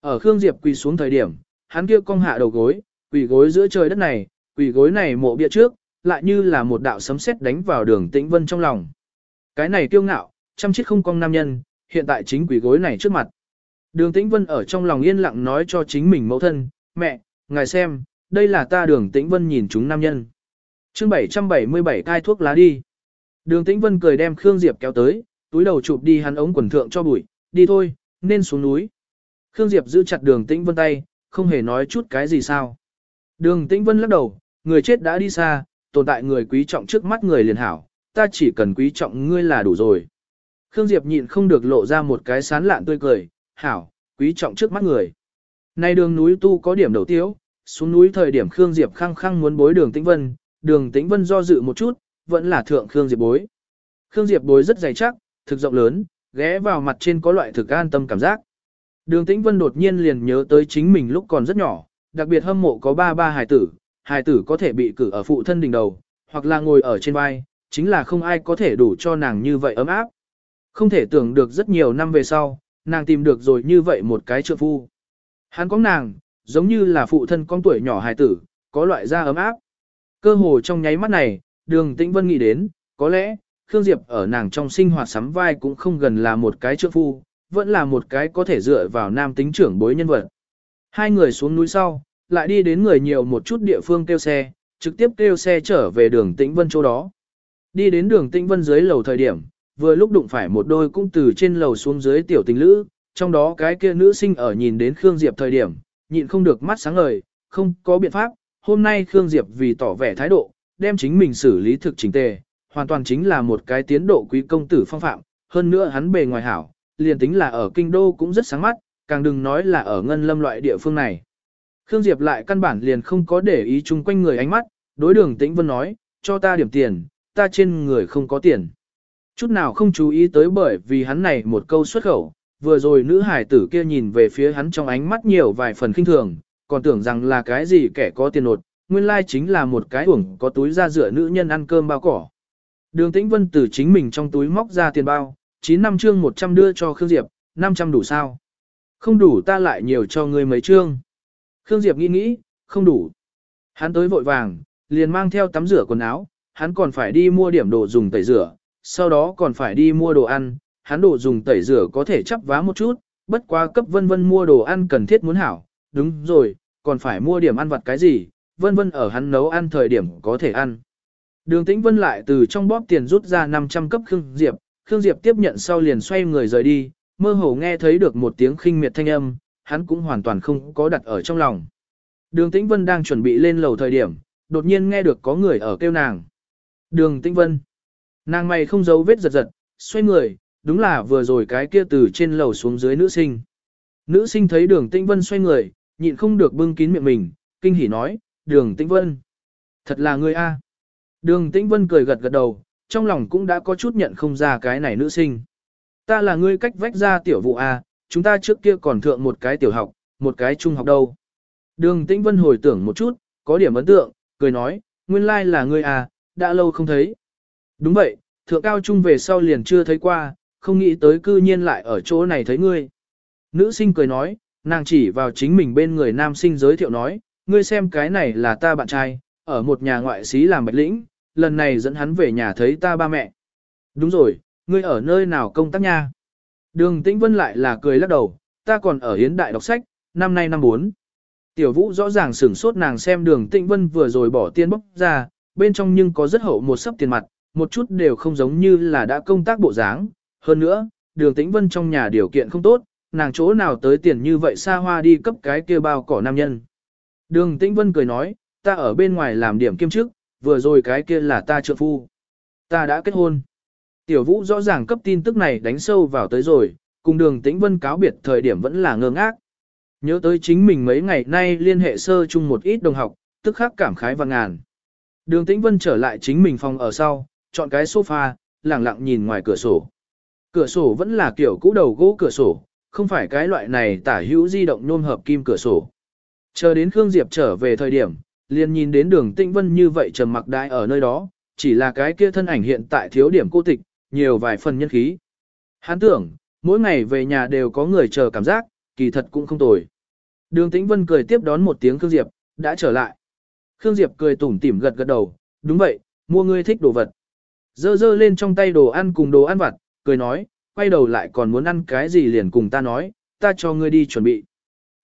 Ở Khương Diệp quỳ xuống thời điểm, hắn kia cong hạ đầu gối, quỳ gối giữa trời đất này, quỳ gối này mộ bia trước, lại như là một đạo sấm sét đánh vào đường tĩnh vân trong lòng. Cái này kiêu ngạo, chăm chết không cong nam nhân, hiện tại chính quỷ gối này trước mặt. Đường tĩnh vân ở trong lòng yên lặng nói cho chính mình mẫu thân, mẹ, ngài xem, đây là ta đường tĩnh vân nhìn chúng nam nhân. chương 777 cai thuốc lá đi. Đường tĩnh vân cười đem Khương Diệp kéo tới, túi đầu chụp đi hắn ống quần thượng cho bụi, đi thôi, nên xuống núi. Khương Diệp giữ chặt đường tĩnh vân tay, không hề nói chút cái gì sao. Đường tĩnh vân lắc đầu, người chết đã đi xa, tồn tại người quý trọng trước mắt người liền hảo, ta chỉ cần quý trọng ngươi là đủ rồi. Khương Diệp nhịn không được lộ ra một cái sán lạn tươi cười, hảo, quý trọng trước mắt người. Nay đường núi tu có điểm đầu tiếu, xuống núi thời điểm Khương Diệp khăng khăng muốn bối đường tĩnh vân, đường tĩnh vân do dự một chút, vẫn là thượng Khương Diệp bối. Khương Diệp bối rất dày chắc, thực rộng lớn, ghé vào mặt trên có loại thực an tâm cảm giác. Đường tĩnh vân đột nhiên liền nhớ tới chính mình lúc còn rất nhỏ, đặc biệt hâm mộ có ba ba hài tử, hài tử có thể bị cử ở phụ thân đỉnh đầu, hoặc là ngồi ở trên vai, chính là không ai có thể đủ cho nàng như vậy ấm áp. Không thể tưởng được rất nhiều năm về sau, nàng tìm được rồi như vậy một cái trượng phu. Hắn có nàng, giống như là phụ thân con tuổi nhỏ hài tử, có loại da ấm áp. Cơ hồ trong nháy mắt này, đường tĩnh vân nghĩ đến, có lẽ, Khương Diệp ở nàng trong sinh hoạt sắm vai cũng không gần là một cái trượng phu, vẫn là một cái có thể dựa vào nam tính trưởng bối nhân vật. Hai người xuống núi sau, lại đi đến người nhiều một chút địa phương kêu xe, trực tiếp kêu xe trở về đường Tĩnh Vân chỗ đó. Đi đến đường Tĩnh Vân dưới lầu thời điểm, vừa lúc đụng phải một đôi cung từ trên lầu xuống dưới tiểu tình lữ, trong đó cái kia nữ sinh ở nhìn đến Khương Diệp thời điểm, nhịn không được mắt sáng ngời, không có biện pháp, hôm nay Khương Diệp vì tỏ vẻ thái độ, đem chính mình xử lý thực chính tề, hoàn toàn chính là một cái tiến độ quý công tử phong phạm, hơn nữa hắn bề ngoài hảo, liền tính là ở kinh đô cũng rất sáng mắt, càng đừng nói là ở ngân lâm loại địa phương này. Khương Diệp lại căn bản liền không có để ý chung quanh người ánh mắt, đối đường tĩnh vân nói, cho ta điểm tiền, ta trên người không có tiền. Chút nào không chú ý tới bởi vì hắn này một câu xuất khẩu, vừa rồi nữ hải tử kia nhìn về phía hắn trong ánh mắt nhiều vài phần kinh thường, còn tưởng rằng là cái gì kẻ có tiền nột, nguyên lai chính là một cái uổng có túi ra rửa nữ nhân ăn cơm bao cỏ. Đường Tĩnh Vân từ chính mình trong túi móc ra tiền bao, 9 năm chương 100 đưa cho Khương Diệp, 500 đủ sao? Không đủ ta lại nhiều cho ngươi mấy chương. Khương Diệp nghĩ nghĩ, không đủ. Hắn tới vội vàng, liền mang theo tắm rửa quần áo, hắn còn phải đi mua điểm đồ dùng tẩy rửa, sau đó còn phải đi mua đồ ăn, hắn đồ dùng tẩy rửa có thể chấp vá một chút, bất quá cấp vân vân mua đồ ăn cần thiết muốn hảo, đúng rồi, còn phải mua điểm ăn vặt cái gì, vân vân ở hắn nấu ăn thời điểm có thể ăn. Đường tĩnh vân lại từ trong bóp tiền rút ra 500 cấp Khương Diệp, Khương Diệp tiếp nhận sau liền xoay người rời đi, mơ hồ nghe thấy được một tiếng khinh miệt thanh âm, hắn cũng hoàn toàn không có đặt ở trong lòng. Đường Tĩnh Vân đang chuẩn bị lên lầu thời điểm, đột nhiên nghe được có người ở kêu nàng. Đường Tĩnh Vân. Nàng mày không giấu vết giật giật, xoay người, đúng là vừa rồi cái kia từ trên lầu xuống dưới nữ sinh. Nữ sinh thấy đường Tĩnh Vân xoay người, nhịn không được bưng kín miệng mình, kinh hỉ nói, đường Tĩnh Vân. Thật là người A. Đường Tĩnh Vân cười gật gật đầu, trong lòng cũng đã có chút nhận không ra cái này nữ sinh. Ta là ngươi cách vách ra tiểu vụ A, chúng ta trước kia còn thượng một cái tiểu học, một cái trung học đâu. Đường Tĩnh Vân hồi tưởng một chút, có điểm ấn tượng, cười nói, nguyên lai là ngươi à, đã lâu không thấy. Đúng vậy, thượng cao trung về sau liền chưa thấy qua, không nghĩ tới cư nhiên lại ở chỗ này thấy ngươi. Nữ sinh cười nói, nàng chỉ vào chính mình bên người nam sinh giới thiệu nói, ngươi xem cái này là ta bạn trai, ở một nhà ngoại xí làm bạch lĩnh, lần này dẫn hắn về nhà thấy ta ba mẹ. Đúng rồi, ngươi ở nơi nào công tác nha? Đường Tĩnh Vân lại là cười lắc đầu, ta còn ở hiến đại đọc sách, năm nay năm 4. Tiểu Vũ rõ ràng sửng sốt nàng xem đường Tĩnh Vân vừa rồi bỏ tiền bốc ra, bên trong nhưng có rất hậu một sấp tiền mặt, một chút đều không giống như là đã công tác bộ dáng. Hơn nữa, đường Tĩnh Vân trong nhà điều kiện không tốt, nàng chỗ nào tới tiền như vậy xa hoa đi cấp cái kia bao cỏ nam nhân. Đường Tĩnh Vân cười nói, ta ở bên ngoài làm điểm kiêm chức, vừa rồi cái kia là ta trợ phu. Ta đã kết hôn. Tiểu vũ rõ ràng cấp tin tức này đánh sâu vào tới rồi, cùng đường tĩnh vân cáo biệt thời điểm vẫn là ngơ ngác. Nhớ tới chính mình mấy ngày nay liên hệ sơ chung một ít đồng học, tức khắc cảm khái và ngàn. Đường tĩnh vân trở lại chính mình phòng ở sau, chọn cái sofa, lặng lặng nhìn ngoài cửa sổ. Cửa sổ vẫn là kiểu cũ đầu gỗ cửa sổ, không phải cái loại này tả hữu di động nôn hợp kim cửa sổ. Chờ đến Khương Diệp trở về thời điểm, liền nhìn đến đường tĩnh vân như vậy trầm mặc đại ở nơi đó, chỉ là cái kia thân ảnh hiện tại thiếu điểm cô tịch, nhiều vài phần nhân khí. Hắn tưởng, mỗi ngày về nhà đều có người chờ cảm giác, kỳ thật cũng không tồi. Đường Tĩnh Vân cười tiếp đón một tiếng Khương Diệp, đã trở lại. Khương Diệp cười tủm tỉm gật gật đầu, đúng vậy, mua ngươi thích đồ vật. Dơ dơ lên trong tay đồ ăn cùng đồ ăn vặt, cười nói, quay đầu lại còn muốn ăn cái gì liền cùng ta nói, ta cho ngươi đi chuẩn bị.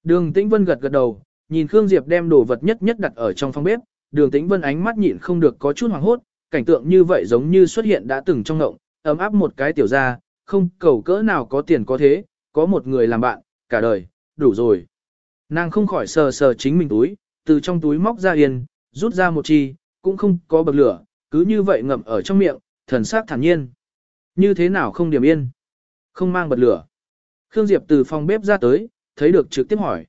Đường Tĩnh Vân gật gật đầu, nhìn Khương Diệp đem đồ vật nhất nhất đặt ở trong phòng bếp, đường Tĩnh Vân ánh mắt nhịn không được có chút hoảng hốt, cảnh tượng như vậy giống như xuất hiện đã từng trong ngộng, ấm áp một cái tiểu ra, không cầu cỡ nào có tiền có thế, có một người làm bạn, cả đời, đủ rồi. Nàng không khỏi sờ sờ chính mình túi, từ trong túi móc ra yên, rút ra một chi, cũng không có bậc lửa, cứ như vậy ngậm ở trong miệng, thần sắc thản nhiên. Như thế nào không điểm yên? Không mang bật lửa. Khương Diệp từ phòng bếp ra tới, thấy được trực tiếp hỏi.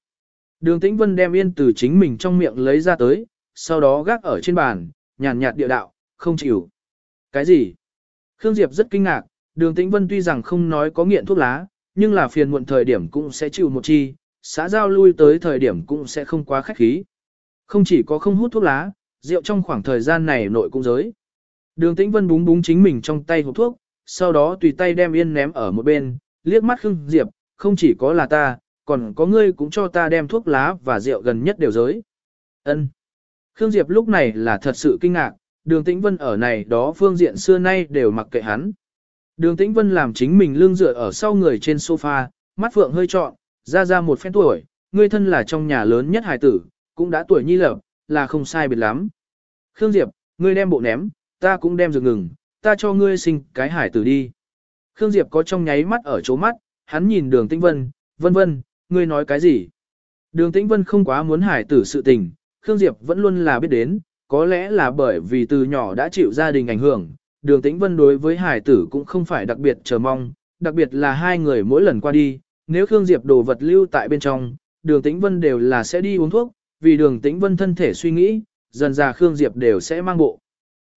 Đường Tĩnh Vân đem yên từ chính mình trong miệng lấy ra tới, sau đó gác ở trên bàn, nhàn nhạt địa đạo, không chịu. Cái gì? Khương Diệp rất kinh ngạc, đường Tĩnh Vân tuy rằng không nói có nghiện thuốc lá, nhưng là phiền muộn thời điểm cũng sẽ chịu một chi, xã giao lui tới thời điểm cũng sẽ không quá khách khí. Không chỉ có không hút thuốc lá, rượu trong khoảng thời gian này nội cũng giới. Đường Tĩnh Vân búng búng chính mình trong tay hộp thuốc, sau đó tùy tay đem yên ném ở một bên, liếc mắt Khương Diệp, không chỉ có là ta, còn có ngươi cũng cho ta đem thuốc lá và rượu gần nhất đều giới. Ân. Khương Diệp lúc này là thật sự kinh ngạc, đường Tĩnh Vân ở này đó phương diện xưa nay đều mặc kệ hắn. Đường Tĩnh Vân làm chính mình lưng dựa ở sau người trên sofa, mắt phượng hơi trọn, ra ra một phen tuổi, ngươi thân là trong nhà lớn nhất hài tử, cũng đã tuổi nhi lập, là không sai biệt lắm. Khương Diệp, ngươi đem bộ ném, ta cũng đem dược ngừng, ta cho ngươi sinh cái hải tử đi. Khương Diệp có trong nháy mắt ở chỗ mắt, hắn nhìn đường tĩnh vân, vân vân, ngươi nói cái gì? Đường tĩnh vân không quá muốn hải tử sự tình, Khương Diệp vẫn luôn là biết đến, có lẽ là bởi vì từ nhỏ đã chịu gia đình ảnh hưởng, đường tĩnh vân đối với hải tử cũng không phải đặc biệt chờ mong, đặc biệt là hai người mỗi lần qua đi, nếu Khương Diệp đồ vật lưu tại bên trong, đường tĩnh vân đều là sẽ đi uống thuốc, vì đường tĩnh vân thân thể suy nghĩ, dần ra Khương Diệp đều sẽ mang bộ.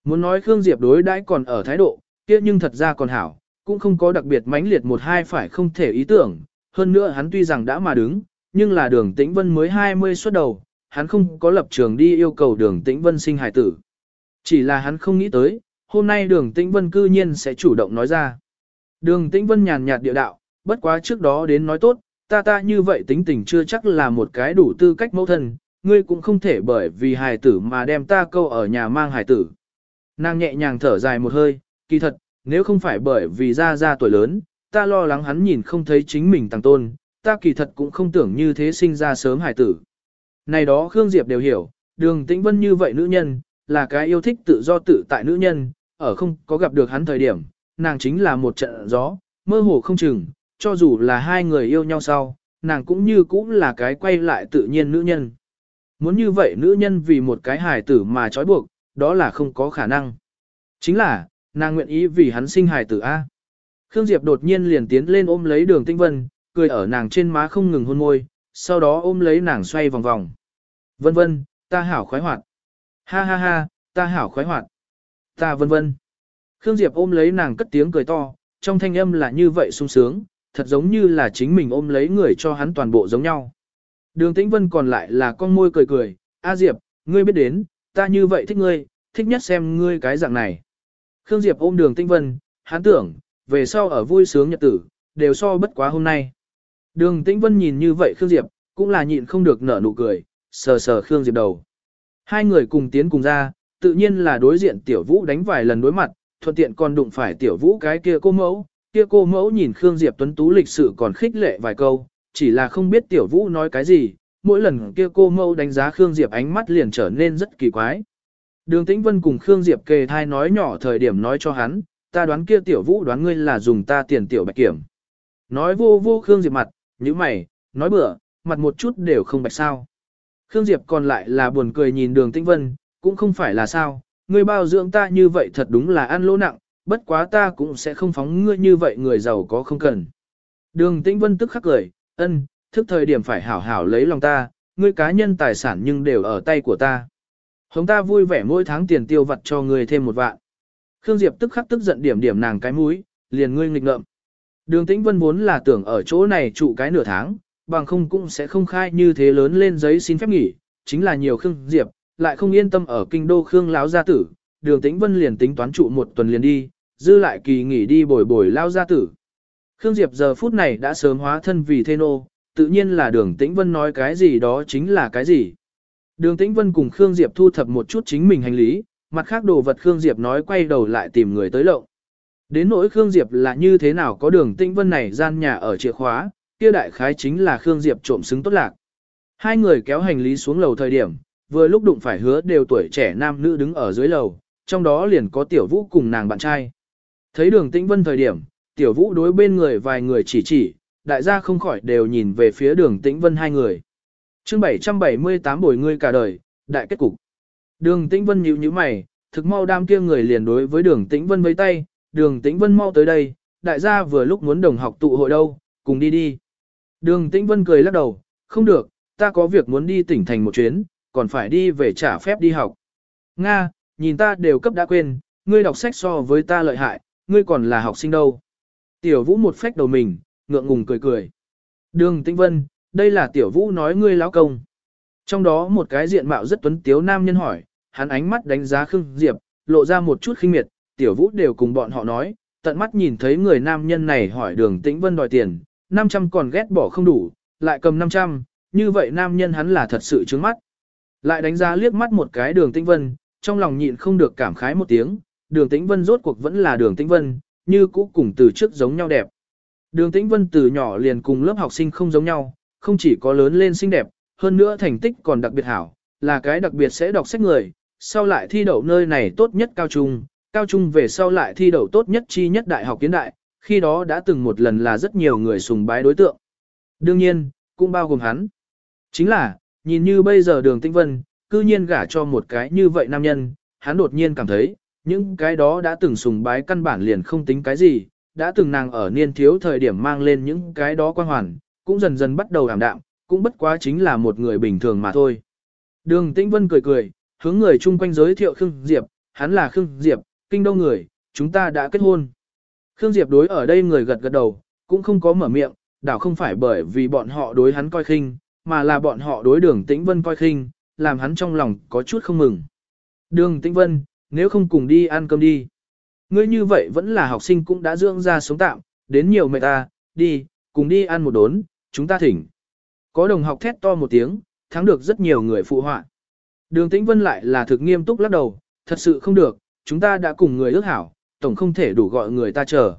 Muốn nói Khương Diệp đối đãi còn ở thái độ, kia nhưng thật ra còn hảo, cũng không có đặc biệt mãnh liệt một hai phải không thể ý tưởng, hơn nữa hắn tuy rằng đã mà đứng, nhưng là đường tĩnh vân mới 20 xuất đầu, hắn không có lập trường đi yêu cầu đường tĩnh vân sinh hài tử. Chỉ là hắn không nghĩ tới, hôm nay đường tĩnh vân cư nhiên sẽ chủ động nói ra. Đường tĩnh vân nhàn nhạt địa đạo, bất quá trước đó đến nói tốt, ta ta như vậy tính tình chưa chắc là một cái đủ tư cách mẫu thân, ngươi cũng không thể bởi vì hài tử mà đem ta câu ở nhà mang hài tử. Nàng nhẹ nhàng thở dài một hơi, kỳ thật, nếu không phải bởi vì ra ra tuổi lớn, ta lo lắng hắn nhìn không thấy chính mình tăng tôn, ta kỳ thật cũng không tưởng như thế sinh ra sớm hải tử. Này đó Khương Diệp đều hiểu, đường tĩnh vân như vậy nữ nhân, là cái yêu thích tự do tự tại nữ nhân, ở không có gặp được hắn thời điểm, nàng chính là một trận gió, mơ hồ không chừng, cho dù là hai người yêu nhau sau, nàng cũng như cũng là cái quay lại tự nhiên nữ nhân. Muốn như vậy nữ nhân vì một cái hài tử mà trói buộc, đó là không có khả năng. Chính là, nàng nguyện ý vì hắn sinh hài tử A. Khương Diệp đột nhiên liền tiến lên ôm lấy đường tinh vân, cười ở nàng trên má không ngừng hôn môi, sau đó ôm lấy nàng xoay vòng vòng. Vân vân, ta hảo khoái hoạt. Ha ha ha, ta hảo khoái hoạt. Ta vân vân. Khương Diệp ôm lấy nàng cất tiếng cười to, trong thanh âm là như vậy sung sướng, thật giống như là chính mình ôm lấy người cho hắn toàn bộ giống nhau. Đường Tĩnh Vân còn lại là con môi cười cười, A Diệp, ngươi biết đến, ta như vậy thích ngươi, thích nhất xem ngươi cái dạng này. Khương Diệp ôm đường Tĩnh Vân, hắn tưởng, về sau ở vui sướng nhật tử, đều so bất quá hôm nay. Đường Tĩnh Vân nhìn như vậy Khương Diệp, cũng là nhịn không được nở nụ cười, sờ sờ Khương Diệp đầu. Hai người cùng tiến cùng ra, tự nhiên là đối diện tiểu vũ đánh vài lần đối mặt, thuận tiện còn đụng phải tiểu vũ cái kia cô mẫu, kia cô mẫu nhìn Khương Diệp tuấn tú lịch sự còn khích lệ vài câu, chỉ là không biết tiểu vũ nói cái gì, mỗi lần kia cô mẫu đánh giá Khương Diệp ánh mắt liền trở nên rất kỳ quái. Đường Tĩnh Vân cùng Khương Diệp kề thai nói nhỏ thời điểm nói cho hắn, ta đoán kia tiểu vũ đoán ngươi là dùng ta tiền tiểu bạch kiểm. Nói vô vô Khương Diệp mặt, như mày, nói bừa, mặt một chút đều không bạch sao. Khương Diệp còn lại là buồn cười nhìn đường Tĩnh Vân, cũng không phải là sao, ngươi bao dưỡng ta như vậy thật đúng là ăn lỗ nặng, bất quá ta cũng sẽ không phóng ngươi như vậy người giàu có không cần. Đường Tĩnh Vân tức khắc cười, ân, thức thời điểm phải hảo hảo lấy lòng ta, ngươi cá nhân tài sản nhưng đều ở tay của ta. Hồng ta vui vẻ mỗi tháng tiền tiêu vặt cho ngươi thêm một vạn. Khương Diệp tức khắc tức giận điểm điểm nàng cái mũi, liền ngươi nghịch ngợm. Đường Tĩnh Vân vốn là tưởng ở chỗ này trụ cái nửa tháng, bằng không cũng sẽ không khai như thế lớn lên giấy xin phép nghỉ, chính là nhiều Khương Diệp, lại không yên tâm ở kinh đô Khương lão gia tử, Đường Tĩnh Vân liền tính toán trụ một tuần liền đi, dư lại kỳ nghỉ đi bồi bồi lao gia tử. Khương Diệp giờ phút này đã sớm hóa thân vì thê nô, tự nhiên là đường Tĩnh Vân nói cái gì đó chính là cái gì. Đường Tĩnh Vân cùng Khương Diệp thu thập một chút chính mình hành lý, mặt khác đồ vật Khương Diệp nói quay đầu lại tìm người tới lộng. Đến nỗi Khương Diệp là như thế nào có đường Tĩnh Vân này gian nhà ở chìa khóa, kia đại khái chính là Khương Diệp trộm xứng tốt lạc. Hai người kéo hành lý xuống lầu thời điểm, vừa lúc đụng phải hứa đều tuổi trẻ nam nữ đứng ở dưới lầu, trong đó liền có tiểu vũ cùng nàng bạn trai. Thấy đường tĩnh vân thời điểm, tiểu vũ đối bên người vài người chỉ chỉ, đại gia không khỏi đều nhìn về phía đường tĩnh vân hai người. chương 778 bồi ngươi cả đời, đại kết cục. Đường tĩnh vân nhíu nhíu mày, thực mau đam kia người liền đối với đường tĩnh vân với tay, đường tĩnh vân mau tới đây, đại gia vừa lúc muốn đồng học tụ hội đâu, cùng đi đi. Đường tĩnh vân cười lắc đầu, không được, ta có việc muốn đi tỉnh thành một chuyến, còn phải đi về trả phép đi học. Nga, nhìn ta đều cấp đã quên, ngươi đọc sách so với ta lợi hại, ngươi còn là học sinh đâu. Tiểu vũ một phách đầu mình, ngượng ngùng cười cười. Đường Tĩnh Vân, đây là tiểu vũ nói ngươi lão công. Trong đó một cái diện mạo rất tuấn tiếu nam nhân hỏi, hắn ánh mắt đánh giá Khương Diệp, lộ ra một chút khinh miệt, tiểu vũ đều cùng bọn họ nói, tận mắt nhìn thấy người nam nhân này hỏi đường Tĩnh Vân đòi tiền, 500 còn ghét bỏ không đủ, lại cầm 500, như vậy nam nhân hắn là thật sự trướng mắt. Lại đánh giá liếc mắt một cái đường Tĩnh Vân, trong lòng nhịn không được cảm khái một tiếng, đường Tĩnh Vân rốt cuộc vẫn là đường Tĩnh Vân, như cũ cùng từ trước giống nhau đẹp. Đường Tĩnh Vân từ nhỏ liền cùng lớp học sinh không giống nhau, không chỉ có lớn lên xinh đẹp, hơn nữa thành tích còn đặc biệt hảo, là cái đặc biệt sẽ đọc sách người, sau lại thi đậu nơi này tốt nhất cao trung, cao trung về sau lại thi đậu tốt nhất chi nhất đại học kiến đại, khi đó đã từng một lần là rất nhiều người sùng bái đối tượng. Đương nhiên, cũng bao gồm hắn. Chính là, nhìn như bây giờ đường Tinh Vân, cư nhiên gả cho một cái như vậy nam nhân, hắn đột nhiên cảm thấy, những cái đó đã từng sùng bái căn bản liền không tính cái gì, đã từng nàng ở niên thiếu thời điểm mang lên những cái đó quan hoàn, cũng dần dần bắt đầu ảm đạm, cũng bất quá chính là một người bình thường mà thôi. Đường Tĩnh Vân cười cười, hướng người chung quanh giới thiệu Khương Diệp, hắn là Khương Diệp, kinh đô người, chúng ta đã kết hôn. Khương Diệp đối ở đây người gật gật đầu, cũng không có mở miệng, đảo không phải bởi vì bọn họ đối hắn coi khinh, mà là bọn họ đối đường Tĩnh Vân coi khinh, làm hắn trong lòng có chút không mừng. Đường Tĩnh Vân, nếu không cùng đi ăn cơm đi. Ngươi như vậy vẫn là học sinh cũng đã dưỡng ra sống tạm, đến nhiều mệt ta, đi, cùng đi ăn một đốn, chúng ta thỉnh. Có đồng học thét to một tiếng, thắng được rất nhiều người phụ họa. Đường Tĩnh Vân lại là thực nghiêm túc lắc đầu, thật sự không được, chúng ta đã cùng người ước hảo, tổng không thể đủ gọi người ta chờ.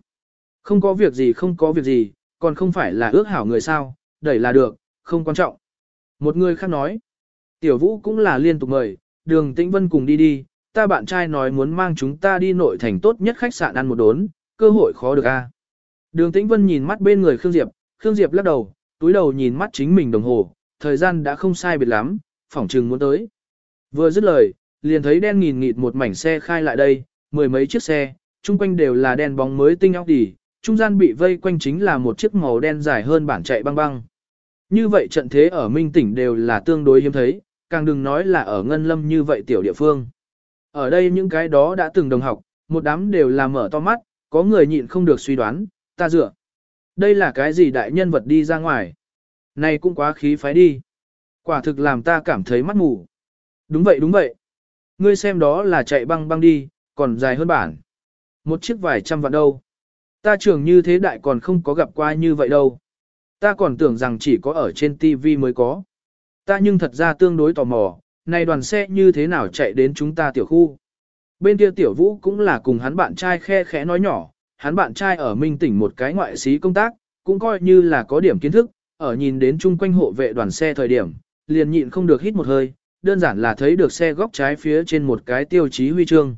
Không có việc gì không có việc gì, còn không phải là ước hảo người sao, đẩy là được, không quan trọng. Một người khác nói, tiểu vũ cũng là liên tục mời, đường tĩnh vân cùng đi đi, ta bạn trai nói muốn mang chúng ta đi nội thành tốt nhất khách sạn ăn một đốn, cơ hội khó được a. Đường tĩnh vân nhìn mắt bên người Khương Diệp, Khương Diệp lắc đầu, túi đầu nhìn mắt chính mình đồng hồ, thời gian đã không sai biệt lắm, phỏng chừng muốn tới. Vừa dứt lời, liền thấy đen nghìn nghịt một mảnh xe khai lại đây, mười mấy chiếc xe, chung quanh đều là đèn bóng mới tinh óc đỉ, trung gian bị vây quanh chính là một chiếc màu đen dài hơn bản chạy băng băng. Như vậy trận thế ở Minh tỉnh đều là tương đối hiếm thấy, càng đừng nói là ở Ngân Lâm như vậy tiểu địa phương. Ở đây những cái đó đã từng đồng học, một đám đều là mở to mắt, có người nhịn không được suy đoán, ta dựa. Đây là cái gì đại nhân vật đi ra ngoài? Này cũng quá khí phái đi. Quả thực làm ta cảm thấy mắt mù. Đúng vậy đúng vậy. Ngươi xem đó là chạy băng băng đi, còn dài hơn bản. Một chiếc vài trăm vạn đâu. Ta trưởng như thế đại còn không có gặp qua như vậy đâu. Ta còn tưởng rằng chỉ có ở trên TV mới có. Ta nhưng thật ra tương đối tò mò, này đoàn xe như thế nào chạy đến chúng ta tiểu khu. Bên kia tiểu vũ cũng là cùng hắn bạn trai khe khẽ nói nhỏ, hắn bạn trai ở Minh tỉnh một cái ngoại xí công tác, cũng coi như là có điểm kiến thức, ở nhìn đến chung quanh hộ vệ đoàn xe thời điểm, liền nhịn không được hít một hơi, đơn giản là thấy được xe góc trái phía trên một cái tiêu chí huy chương.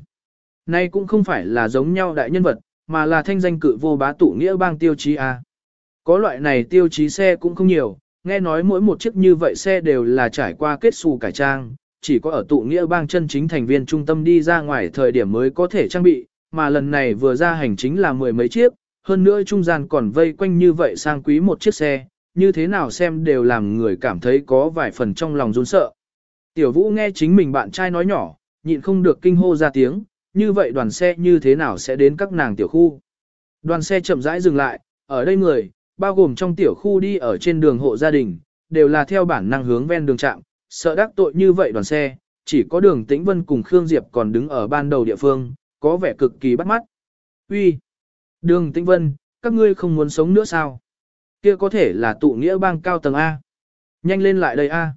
Nay cũng không phải là giống nhau đại nhân vật, mà là thanh danh cự vô bá tụ nghĩa bang tiêu chí A. Có loại này tiêu chí xe cũng không nhiều, nghe nói mỗi một chiếc như vậy xe đều là trải qua kết xù cải trang, chỉ có ở tụ nghĩa bang chân chính thành viên trung tâm đi ra ngoài thời điểm mới có thể trang bị, mà lần này vừa ra hành chính là mười mấy chiếc, hơn nữa trung gian còn vây quanh như vậy sang quý một chiếc xe, như thế nào xem đều làm người cảm thấy có vài phần trong lòng run sợ. Tiểu vũ nghe chính mình bạn trai nói nhỏ, nhịn không được kinh hô ra tiếng, như vậy đoàn xe như thế nào sẽ đến các nàng tiểu khu. Đoàn xe chậm rãi dừng lại, ở đây người, bao gồm trong tiểu khu đi ở trên đường hộ gia đình, đều là theo bản năng hướng ven đường trạm, sợ đắc tội như vậy đoàn xe, chỉ có đường tĩnh vân cùng Khương Diệp còn đứng ở ban đầu địa phương, có vẻ cực kỳ bắt mắt. Uy, Đường tĩnh vân, các ngươi không muốn sống nữa sao? Kia có thể là tụ nghĩa bang cao tầng A. Nhanh lên lại đây A.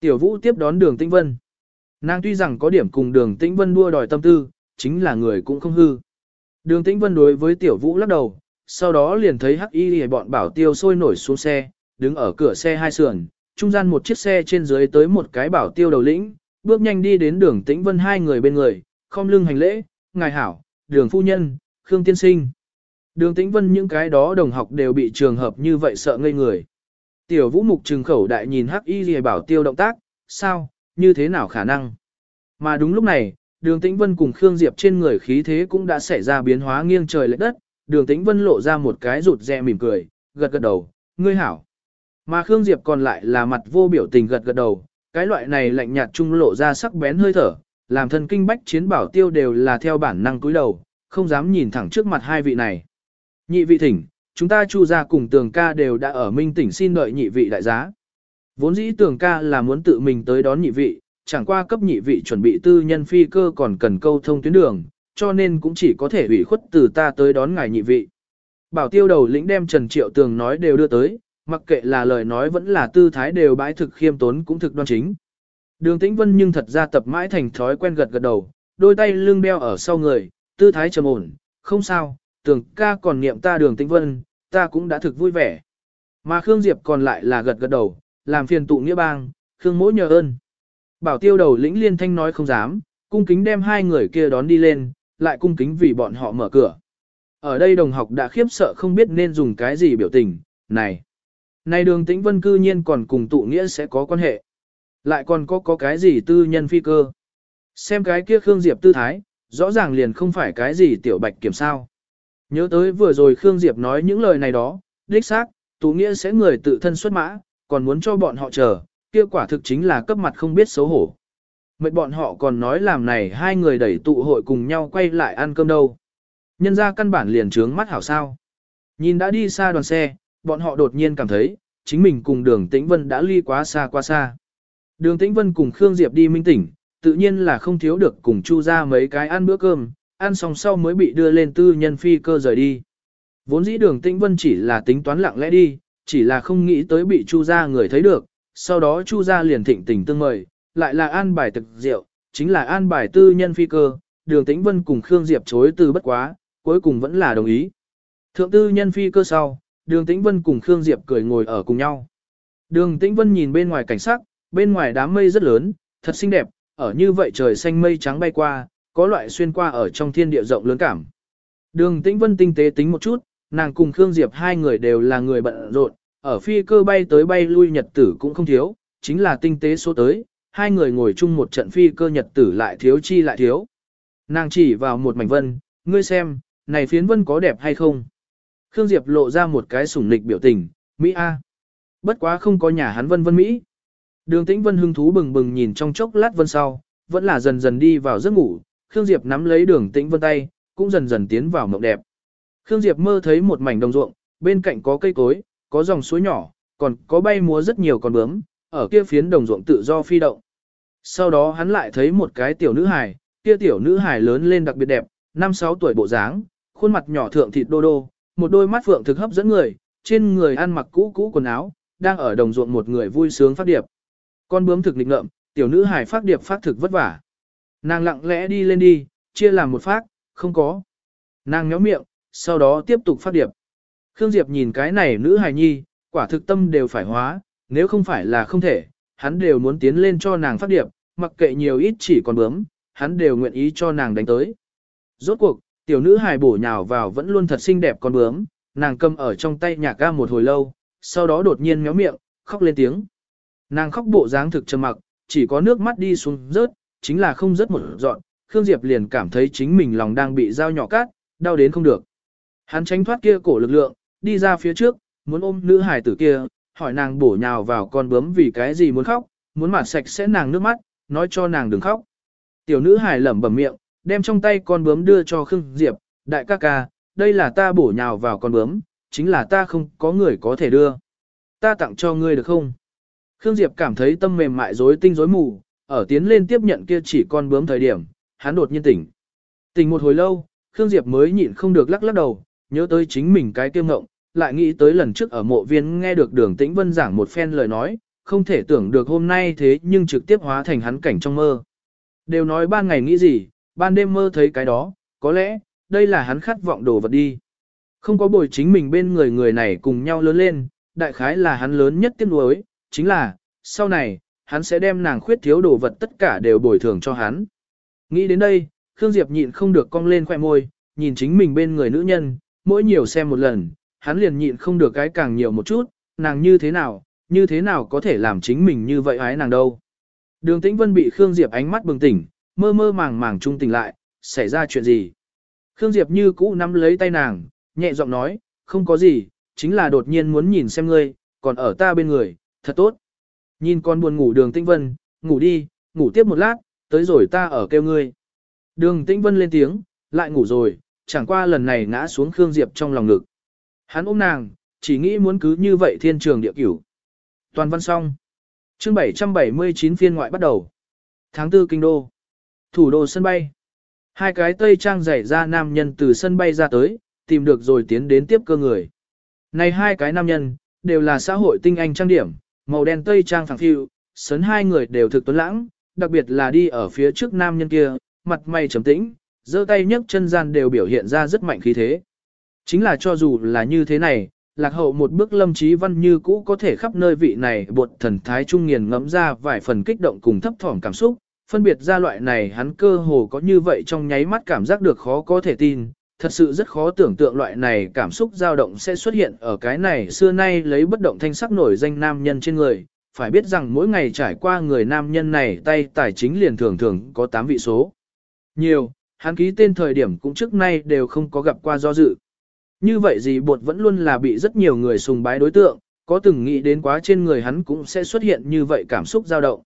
Tiểu vũ tiếp đón đường tĩnh vân. Nàng tuy rằng có điểm cùng đường tĩnh vân đua đòi tâm tư, chính là người cũng không hư. Đường tĩnh vân đối với tiểu vũ lắc đầu, sau đó liền thấy hắc y thì bọn bảo tiêu sôi nổi xuống xe, đứng ở cửa xe hai sườn, trung gian một chiếc xe trên dưới tới một cái bảo tiêu đầu lĩnh, bước nhanh đi đến đường tĩnh vân hai người bên người, không lưng hành lễ, ngài hảo, đường phu nhân, khương tiên sinh. Đường tĩnh vân những cái đó đồng học đều bị trường hợp như vậy sợ ngây người. Tiểu vũ mục trừng khẩu đại nhìn hắc y gì bảo tiêu động tác, sao, như thế nào khả năng. Mà đúng lúc này, đường tĩnh vân cùng Khương Diệp trên người khí thế cũng đã xảy ra biến hóa nghiêng trời lệch đất, đường tĩnh vân lộ ra một cái rụt rè mỉm cười, gật gật đầu, ngươi hảo. Mà Khương Diệp còn lại là mặt vô biểu tình gật gật đầu, cái loại này lạnh nhạt trung lộ ra sắc bén hơi thở, làm thân kinh bách chiến bảo tiêu đều là theo bản năng cúi đầu, không dám nhìn thẳng trước mặt hai vị này. Nhị vị thỉnh, chúng ta chu ra cùng tường ca đều đã ở minh tỉnh xin đợi nhị vị đại giá. Vốn dĩ tường ca là muốn tự mình tới đón nhị vị, chẳng qua cấp nhị vị chuẩn bị tư nhân phi cơ còn cần câu thông tuyến đường, cho nên cũng chỉ có thể ủy khuất từ ta tới đón ngài nhị vị. Bảo tiêu đầu lĩnh đem Trần Triệu Tường nói đều đưa tới, mặc kệ là lời nói vẫn là tư thái đều bãi thực khiêm tốn cũng thực đoan chính. Đường Tĩnh Vân nhưng thật ra tập mãi thành thói quen gật gật đầu, đôi tay lưng đeo ở sau người, tư thái trầm ổn, không sao, Tường ca còn niệm ta Đường Tĩnh Vân, ta cũng đã thực vui vẻ. Mà Khương Diệp còn lại là gật gật đầu, làm phiền tụ nghĩa bang, Khương mỗi nhờ ơn. Bảo tiêu đầu lĩnh liên thanh nói không dám, cung kính đem hai người kia đón đi lên, lại cung kính vì bọn họ mở cửa. Ở đây đồng học đã khiếp sợ không biết nên dùng cái gì biểu tình, này. Này đường tĩnh vân cư nhiên còn cùng tụ nghĩa sẽ có quan hệ. Lại còn có có cái gì tư nhân phi cơ. Xem cái kia Khương Diệp tư thái, rõ ràng liền không phải cái gì tiểu bạch kiểm sao. Nhớ tới vừa rồi Khương Diệp nói những lời này đó, đích xác, tụ nghĩa sẽ người tự thân xuất mã, còn muốn cho bọn họ chờ, kia quả thực chính là cấp mặt không biết xấu hổ. Mệt bọn họ còn nói làm này hai người đẩy tụ hội cùng nhau quay lại ăn cơm đâu. Nhân ra căn bản liền trướng mắt hảo sao. Nhìn đã đi xa đoàn xe, bọn họ đột nhiên cảm thấy, chính mình cùng đường Tĩnh Vân đã ly quá xa quá xa. Đường Tĩnh Vân cùng Khương Diệp đi minh tỉnh, tự nhiên là không thiếu được cùng chu ra mấy cái ăn bữa cơm, ăn xong sau mới bị đưa lên tư nhân phi cơ rời đi. Vốn dĩ đường Tĩnh Vân chỉ là tính toán lặng lẽ đi, chỉ là không nghĩ tới bị chu Gia người thấy được, sau đó chu Gia liền thịnh tình tương mời, lại là an bài thực rượu, chính là an bài tư nhân phi cơ, đường Tĩnh Vân cùng Khương Diệp chối từ bất quá, cuối cùng vẫn là đồng ý. Thượng tư nhân phi cơ sau, đường Tĩnh Vân cùng Khương Diệp cười ngồi ở cùng nhau. Đường Tĩnh Vân nhìn bên ngoài cảnh sắc, bên ngoài đám mây rất lớn, thật xinh đẹp, ở như vậy trời xanh mây trắng bay qua, có loại xuyên qua ở trong thiên địa rộng lớn cảm. Đường Tĩnh Vân tinh tế tính một chút, nàng cùng Khương Diệp hai người đều là người bận rộn, ở phi cơ bay tới bay lui nhật tử cũng không thiếu, chính là tinh tế số tới, hai người ngồi chung một trận phi cơ nhật tử lại thiếu chi lại thiếu. Nàng chỉ vào một mảnh vân, ngươi xem, này phiến vân có đẹp hay không? Khương Diệp lộ ra một cái sủng nịch biểu tình, Mỹ A. Bất quá không có nhà hắn vân vân Mỹ. Đường tĩnh vân hưng thú bừng bừng nhìn trong chốc lát vân sau, vẫn là dần dần đi vào giấc ngủ, Khương Diệp nắm lấy đường tĩnh vân tay, cũng dần dần tiến vào mộng đẹp. Khương Diệp mơ thấy một mảnh đồng ruộng, bên cạnh có cây cối, có dòng suối nhỏ, còn có bay múa rất nhiều con bướm, ở kia phiến đồng ruộng tự do phi động. Sau đó hắn lại thấy một cái tiểu nữ hài, kia tiểu nữ hài lớn lên đặc biệt đẹp, 5-6 tuổi bộ dáng, khuôn mặt nhỏ thượng thịt đô đô, một đôi mắt phượng thực hấp dẫn người, trên người ăn mặc cũ cũ quần áo, đang ở đồng ruộng một người vui sướng phát điệp. Con bướm thực nghịch ngợm, tiểu nữ hài phát điệp phát thực vất vả. Nàng lặng lẽ đi lên đi, chia làm một phát, không có. Nàng nhó miệng, sau đó tiếp tục phát điệp. Khương Diệp nhìn cái này nữ hài nhi, quả thực tâm đều phải hóa, nếu không phải là không thể, hắn đều muốn tiến lên cho nàng phát điệp, mặc kệ nhiều ít chỉ còn bướm, hắn đều nguyện ý cho nàng đánh tới. Rốt cuộc, tiểu nữ hài bổ nhào vào vẫn luôn thật xinh đẹp con bướm, nàng cầm ở trong tay nhạc ga một hồi lâu, sau đó đột nhiên méo miệng, khóc lên tiếng. Nàng khóc bộ dáng thực trầm mặc, chỉ có nước mắt đi xuống rớt, chính là không rất một dọn, Khương Diệp liền cảm thấy chính mình lòng đang bị dao nhỏ cát, đau đến không được. Hắn tránh thoát kia cổ lực lượng, đi ra phía trước, muốn ôm nữ hài tử kia, hỏi nàng bổ nhào vào con bướm vì cái gì muốn khóc, muốn mặt sạch sẽ nàng nước mắt, nói cho nàng đừng khóc. Tiểu nữ hài lẩm bẩm miệng, đem trong tay con bướm đưa cho Khương Diệp, đại ca ca, đây là ta bổ nhào vào con bướm, chính là ta không có người có thể đưa. Ta tặng cho ngươi được không? Khương Diệp cảm thấy tâm mềm mại rối tinh rối mù, ở tiến lên tiếp nhận kia chỉ con bướm thời điểm, hắn đột nhiên tỉnh. Tỉnh một hồi lâu, Khương Diệp mới nhịn không được lắc lắc đầu, nhớ tới chính mình cái kiêm ngộng, lại nghĩ tới lần trước ở mộ viên nghe được đường tĩnh vân giảng một phen lời nói, không thể tưởng được hôm nay thế nhưng trực tiếp hóa thành hắn cảnh trong mơ. Đều nói ban ngày nghĩ gì, ban đêm mơ thấy cái đó, có lẽ, đây là hắn khát vọng đồ vật đi. Không có bồi chính mình bên người người này cùng nhau lớn lên, đại khái là hắn lớn nhất tiếc nuối, chính là, sau này, hắn sẽ đem nàng khuyết thiếu đồ vật tất cả đều bồi thường cho hắn. Nghĩ đến đây, Khương Diệp nhịn không được cong lên khoẻ môi, nhìn chính mình bên người nữ nhân, mỗi nhiều xem một lần, hắn liền nhịn không được cái càng nhiều một chút, nàng như thế nào, như thế nào có thể làm chính mình như vậy ái nàng đâu. Đường Tĩnh Vân bị Khương Diệp ánh mắt bừng tỉnh, mơ mơ màng màng trung tỉnh lại, xảy ra chuyện gì. Khương Diệp như cũ nắm lấy tay nàng, nhẹ giọng nói, không có gì, chính là đột nhiên muốn nhìn xem ngươi, còn ở ta bên người, thật tốt. Nhìn con buồn ngủ đường Tĩnh Vân, ngủ đi, ngủ tiếp một lát, tới rồi ta ở kêu ngươi. Đường Tĩnh Vân lên tiếng, lại ngủ rồi, chẳng qua lần này ngã xuống Khương Diệp trong lòng ngực. Hắn ôm nàng, chỉ nghĩ muốn cứ như vậy thiên trường địa cửu. Toàn văn xong. Chương 779 phiên ngoại bắt đầu. Tháng 4 kinh đô. Thủ đô sân bay. Hai cái tây trang rải ra nam nhân từ sân bay ra tới, tìm được rồi tiến đến tiếp cơ người. Này hai cái nam nhân, đều là xã hội tinh anh trang điểm, màu đen tây trang phẳng phiu, sấn hai người đều thực tuấn lãng, đặc biệt là đi ở phía trước nam nhân kia, mặt mày trầm tĩnh, giơ tay nhấc chân gian đều biểu hiện ra rất mạnh khí thế. Chính là cho dù là như thế này, lạc hậu một bước lâm trí văn như cũ có thể khắp nơi vị này bột thần thái trung nghiền ngẫm ra vài phần kích động cùng thấp thỏm cảm xúc, phân biệt ra loại này hắn cơ hồ có như vậy trong nháy mắt cảm giác được khó có thể tin, thật sự rất khó tưởng tượng loại này cảm xúc dao động sẽ xuất hiện ở cái này xưa nay lấy bất động thanh sắc nổi danh nam nhân trên người, phải biết rằng mỗi ngày trải qua người nam nhân này tay tài chính liền thường thường có 8 vị số. Nhiều, hắn ký tên thời điểm cũng trước nay đều không có gặp qua do dự. Như vậy gì bột vẫn luôn là bị rất nhiều người sùng bái đối tượng, có từng nghĩ đến quá trên người hắn cũng sẽ xuất hiện như vậy cảm xúc dao động.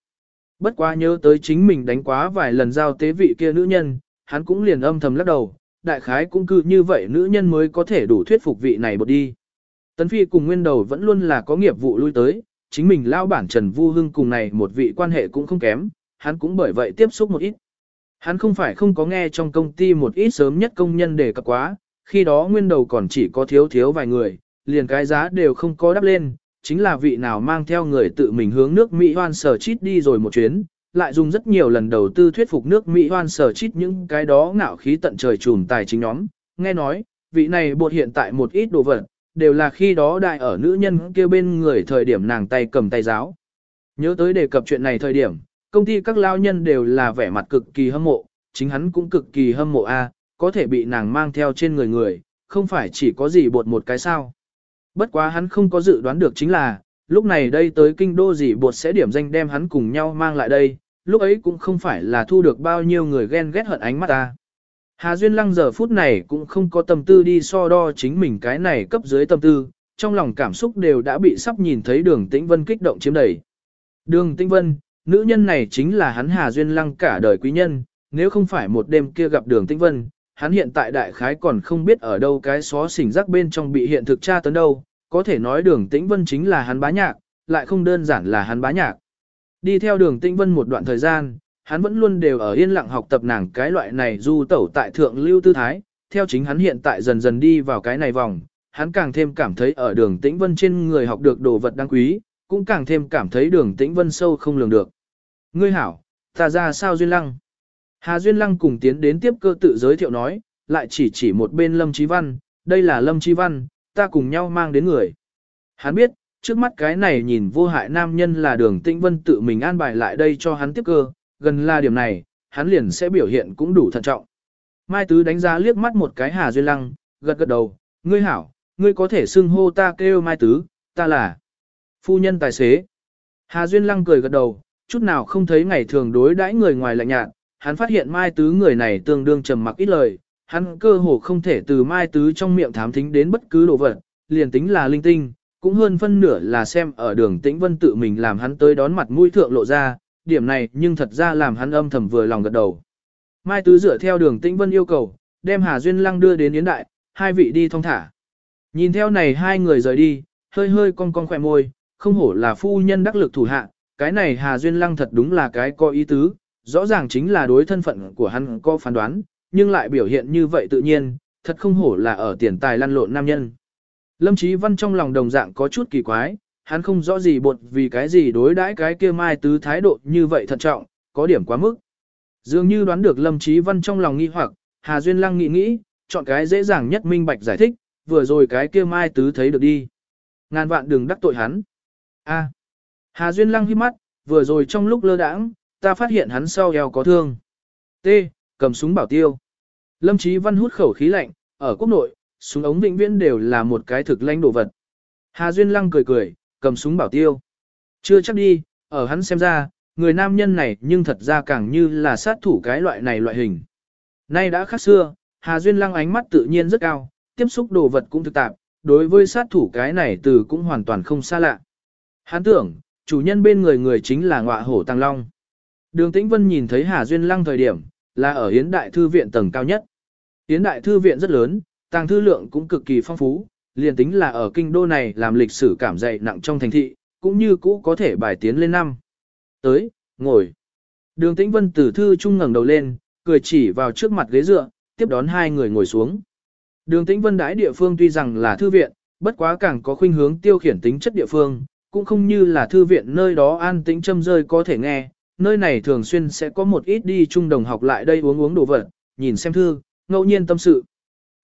Bất quá nhớ tới chính mình đánh quá vài lần giao tế vị kia nữ nhân, hắn cũng liền âm thầm lắc đầu, đại khái cũng cứ như vậy nữ nhân mới có thể đủ thuyết phục vị này bột đi. Tấn Phi cùng nguyên đầu vẫn luôn là có nghiệp vụ lui tới, chính mình lao bản Trần Vu Hưng cùng này một vị quan hệ cũng không kém, hắn cũng bởi vậy tiếp xúc một ít. Hắn không phải không có nghe trong công ty một ít sớm nhất công nhân đề cập quá, khi đó nguyên đầu còn chỉ có thiếu thiếu vài người, liền cái giá đều không có đắp lên, chính là vị nào mang theo người tự mình hướng nước Mỹ hoan sở chít đi rồi một chuyến, lại dùng rất nhiều lần đầu tư thuyết phục nước Mỹ hoan sở chít những cái đó ngạo khí tận trời trùm tài chính nhóm. Nghe nói, vị này bột hiện tại một ít đồ vật, đều là khi đó đại ở nữ nhân kia bên người thời điểm nàng tay cầm tay giáo. Nhớ tới đề cập chuyện này thời điểm, công ty các lao nhân đều là vẻ mặt cực kỳ hâm mộ, chính hắn cũng cực kỳ hâm mộ a, có thể bị nàng mang theo trên người người, không phải chỉ có gì bột một cái sao. Bất quá hắn không có dự đoán được chính là, lúc này đây tới kinh đô gì bột sẽ điểm danh đem hắn cùng nhau mang lại đây, lúc ấy cũng không phải là thu được bao nhiêu người ghen ghét hận ánh mắt ta. Hà Duyên Lăng giờ phút này cũng không có tâm tư đi so đo chính mình cái này cấp dưới tâm tư, trong lòng cảm xúc đều đã bị sắp nhìn thấy đường tĩnh vân kích động chiếm đầy. Đường tĩnh vân, nữ nhân này chính là hắn Hà Duyên Lăng cả đời quý nhân, nếu không phải một đêm kia gặp đường tĩnh vân, hắn hiện tại đại khái còn không biết ở đâu cái xó xỉnh rắc bên trong bị hiện thực tra tấn đâu, có thể nói đường tĩnh vân chính là hắn bá nhạc, lại không đơn giản là hắn bá nhạc. Đi theo đường tĩnh vân một đoạn thời gian, hắn vẫn luôn đều ở yên lặng học tập nàng cái loại này du tẩu tại thượng lưu tư thái, theo chính hắn hiện tại dần dần đi vào cái này vòng, hắn càng thêm cảm thấy ở đường tĩnh vân trên người học được đồ vật đáng quý, cũng càng thêm cảm thấy đường tĩnh vân sâu không lường được. Ngươi hảo, ta ra sao duyên lăng? Hà Duyên Lăng cùng tiến đến tiếp cơ tự giới thiệu nói, lại chỉ chỉ một bên Lâm Chí Văn, đây là Lâm Chí Văn, ta cùng nhau mang đến người. Hắn biết, trước mắt cái này nhìn vô hại nam nhân là đường tĩnh vân tự mình an bài lại đây cho hắn tiếp cơ, gần là điểm này, hắn liền sẽ biểu hiện cũng đủ thận trọng. Mai Tứ đánh giá liếc mắt một cái Hà Duyên Lăng, gật gật đầu, ngươi hảo, ngươi có thể xưng hô ta kêu Mai Tứ, ta là phu nhân tài xế. Hà Duyên Lăng cười gật đầu, chút nào không thấy ngày thường đối đãi người ngoài lạnh nhạt, hắn phát hiện Mai Tứ người này tương đương trầm mặc ít lời, hắn cơ hồ không thể từ Mai Tứ trong miệng thám thính đến bất cứ đồ vật, liền tính là linh tinh, cũng hơn phân nửa là xem ở đường tĩnh vân tự mình làm hắn tới đón mặt mũi thượng lộ ra, điểm này nhưng thật ra làm hắn âm thầm vừa lòng gật đầu. Mai Tứ dựa theo đường tĩnh vân yêu cầu, đem Hà Duyên Lăng đưa đến Yến Đại, hai vị đi thong thả. Nhìn theo này hai người rời đi, hơi hơi cong cong khỏe môi, không hổ là phu nhân đắc lực thủ hạ, cái này Hà Duyên Lăng thật đúng là cái có ý tứ, rõ ràng chính là đối thân phận của hắn có phán đoán, nhưng lại biểu hiện như vậy tự nhiên, thật không hổ là ở tiền tài lăn lộn nam nhân. Lâm Chí Văn trong lòng đồng dạng có chút kỳ quái, hắn không rõ gì bột vì cái gì đối đãi cái kia mai tứ thái độ như vậy thận trọng, có điểm quá mức. Dường như đoán được Lâm Chí Văn trong lòng nghi hoặc, Hà Duyên Lăng nghĩ nghĩ, chọn cái dễ dàng nhất minh bạch giải thích, vừa rồi cái kia mai tứ thấy được đi. Ngàn vạn đừng đắc tội hắn. A. Hà Duyên Lăng hí mắt, vừa rồi trong lúc lơ đãng, ta phát hiện hắn sau eo có thương. T. Cầm súng bảo tiêu. Lâm Chí Văn hút khẩu khí lạnh, ở quốc nội, súng ống vĩnh viễn đều là một cái thực lãnh đồ vật. Hà Duyên Lăng cười cười, cầm súng bảo tiêu. Chưa chắc đi, ở hắn xem ra, người nam nhân này nhưng thật ra càng như là sát thủ cái loại này loại hình. Nay đã khác xưa, Hà Duyên Lăng ánh mắt tự nhiên rất cao, tiếp xúc đồ vật cũng thực tạp, đối với sát thủ cái này từ cũng hoàn toàn không xa lạ. Hắn tưởng, chủ nhân bên người người chính là ngọa hổ tăng long. Đường Tĩnh Vân nhìn thấy Hà Duyên Lăng thời điểm, là ở Hiến Đại Thư Viện tầng cao nhất. Hiến Đại Thư Viện rất lớn, tàng thư lượng cũng cực kỳ phong phú, liền tính là ở kinh đô này làm lịch sử cảm dậy nặng trong thành thị, cũng như cũ có thể bài tiến lên năm. Tới, ngồi. Đường Tĩnh Vân từ thư trung ngẩng đầu lên, cười chỉ vào trước mặt ghế dựa, tiếp đón hai người ngồi xuống. Đường Tĩnh Vân đãi địa phương tuy rằng là thư viện, bất quá càng có khuynh hướng tiêu khiển tính chất địa phương, cũng không như là thư viện nơi đó an tĩnh châm rơi có thể nghe, nơi này thường xuyên sẽ có một ít đi chung đồng học lại đây uống uống đồ vật, nhìn xem thư, ngẫu nhiên tâm sự.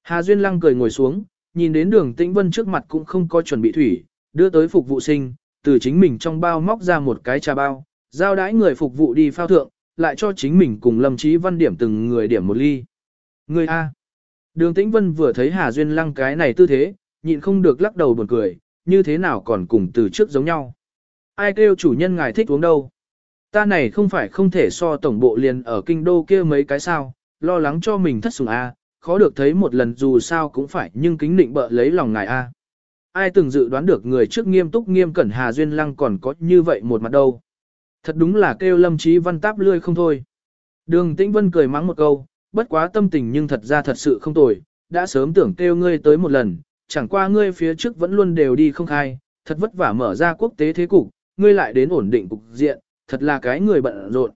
Hà Duyên Lăng cười ngồi xuống, nhìn đến đường Tĩnh Vân trước mặt cũng không có chuẩn bị thủy, đưa tới phục vụ sinh, từ chính mình trong bao móc ra một cái trà bao, giao đãi người phục vụ đi phao thượng, lại cho chính mình cùng Lâm Chí Văn điểm từng người điểm một ly. Người A. Đường Tĩnh Vân vừa thấy Hà Duyên Lăng cái này tư thế, nhịn không được lắc đầu buồn cười, như thế nào còn cùng từ trước giống nhau. Ai kêu chủ nhân ngài thích uống đâu. Ta này không phải không thể so tổng bộ liền ở kinh đô kia mấy cái sao, lo lắng cho mình thất sủng A, khó được thấy một lần dù sao cũng phải nhưng kính định bợ lấy lòng ngài A. Ai từng dự đoán được người trước nghiêm túc nghiêm cẩn Hà Duyên Lăng còn có như vậy một mặt đâu. Thật đúng là kêu lâm trí văn táp lươi không thôi. Đường Tĩnh Vân cười mắng một câu, bất quá tâm tình nhưng thật ra thật sự không tồi, đã sớm tưởng kêu ngươi tới một lần, chẳng qua ngươi phía trước vẫn luôn đều đi không khai, thật vất vả mở ra quốc tế thế cục, ngươi lại đến ổn định cục diện, thật là cái người bận rộn.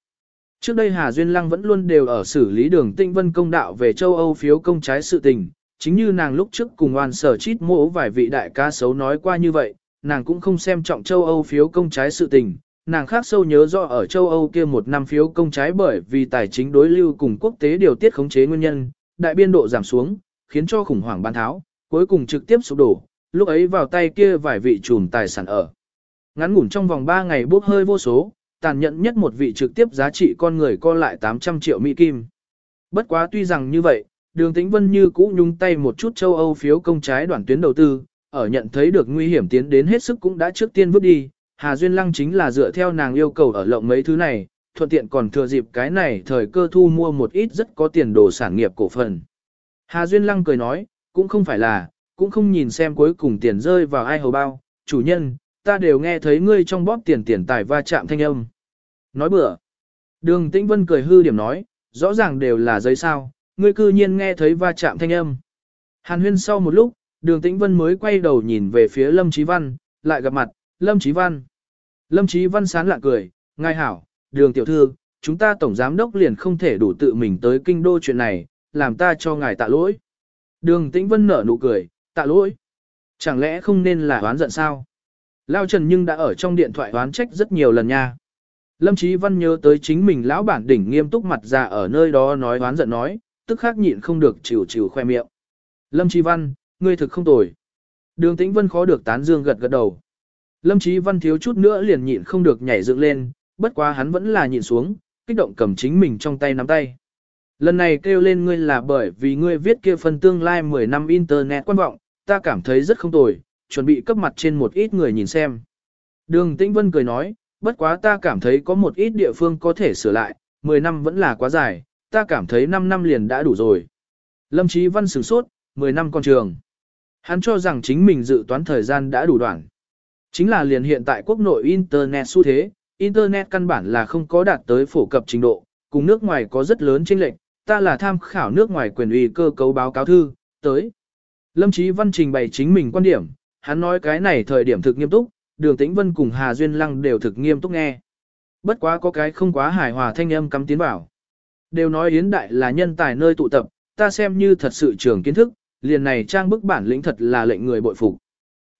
Trước đây Hà Duyên Lăng vẫn luôn đều ở xử lý đường tinh vân công đạo về châu Âu phiếu công trái sự tình, chính như nàng lúc trước cùng oan sở chít mỗ vài vị đại ca xấu nói qua như vậy, nàng cũng không xem trọng châu Âu phiếu công trái sự tình, nàng khác sâu nhớ rõ ở châu Âu kia một năm phiếu công trái bởi vì tài chính đối lưu cùng quốc tế điều tiết khống chế nguyên nhân, đại biên độ giảm xuống, khiến cho khủng hoảng ban tháo, cuối cùng trực tiếp sụp đổ, lúc ấy vào tay kia vài vị trùm tài sản ở. Ngắn ngủn trong vòng 3 ngày bốc hơi vô số, tàn nhẫn nhất một vị trực tiếp giá trị con người co lại 800 triệu Mỹ Kim. Bất quá tuy rằng như vậy, đường tĩnh vân như cũ nhung tay một chút châu Âu phiếu công trái đoạn tuyến đầu tư, ở nhận thấy được nguy hiểm tiến đến hết sức cũng đã trước tiên vứt đi, Hà Duyên Lăng chính là dựa theo nàng yêu cầu ở lộng mấy thứ này, thuận tiện còn thừa dịp cái này thời cơ thu mua một ít rất có tiền đồ sản nghiệp cổ phần. Hà Duyên Lăng cười nói, cũng không phải là, cũng không nhìn xem cuối cùng tiền rơi vào ai hầu bao, chủ nhân, ta đều nghe thấy ngươi trong bóp tiền tiền tài va chạm thanh âm. Nói bừa. Đường Tĩnh Vân cười hư điểm nói, rõ ràng đều là giấy sao, ngươi cư nhiên nghe thấy va chạm thanh âm. Hàn huyên sau một lúc, đường Tĩnh Vân mới quay đầu nhìn về phía Lâm Chí Văn, lại gặp mặt, Lâm Chí Văn. Lâm Chí Văn sán lạ cười, ngài hảo, đường tiểu thư, chúng ta tổng giám đốc liền không thể đủ tự mình tới kinh đô chuyện này, làm ta cho ngài tạ lỗi. Đường Tĩnh Vân nở nụ cười, tạ lỗi. Chẳng lẽ không nên là oán giận sao? Lao Trần nhưng đã ở trong điện thoại oán trách rất nhiều lần nha. Lâm Chí Văn nhớ tới chính mình lão bản đỉnh nghiêm túc mặt ra ở nơi đó nói oán giận nói, tức khắc nhịn không được chịu chịu khoe miệng. Lâm Chí Văn, ngươi thực không tồi. Đường Tĩnh Vân khó được tán dương gật gật đầu. Lâm Chí Văn thiếu chút nữa liền nhịn không được nhảy dựng lên, bất quá hắn vẫn là nhịn xuống, kích động cầm chính mình trong tay nắm tay. Lần này kêu lên ngươi là bởi vì ngươi viết kia phần tương lai 10 năm internet quan vọng, ta cảm thấy rất không tồi, chuẩn bị cấp mặt trên một ít người nhìn xem. Đường Tĩnh Vân cười nói, bất quá ta cảm thấy có một ít địa phương có thể sửa lại, 10 năm vẫn là quá dài, ta cảm thấy 5 năm liền đã đủ rồi. Lâm Chí Văn sửng sốt, 10 năm con trường. Hắn cho rằng chính mình dự toán thời gian đã đủ đoạn. Chính là liền hiện tại quốc nội Internet xu thế, Internet căn bản là không có đạt tới phổ cập trình độ, cùng nước ngoài có rất lớn chênh lệch, ta là tham khảo nước ngoài quyền uy cơ cấu báo cáo thư, tới. Lâm Chí Văn trình bày chính mình quan điểm, hắn nói cái này thời điểm thực nghiêm túc, đường tĩnh vân cùng Hà Duyên Lăng đều thực nghiêm túc nghe. Bất quá có cái không quá hài hòa thanh âm cắm tiến vào. Đều nói Yến Đại là nhân tài nơi tụ tập, ta xem như thật sự trường kiến thức, liền này trang bức bản lĩnh thật là lệnh người bội phục.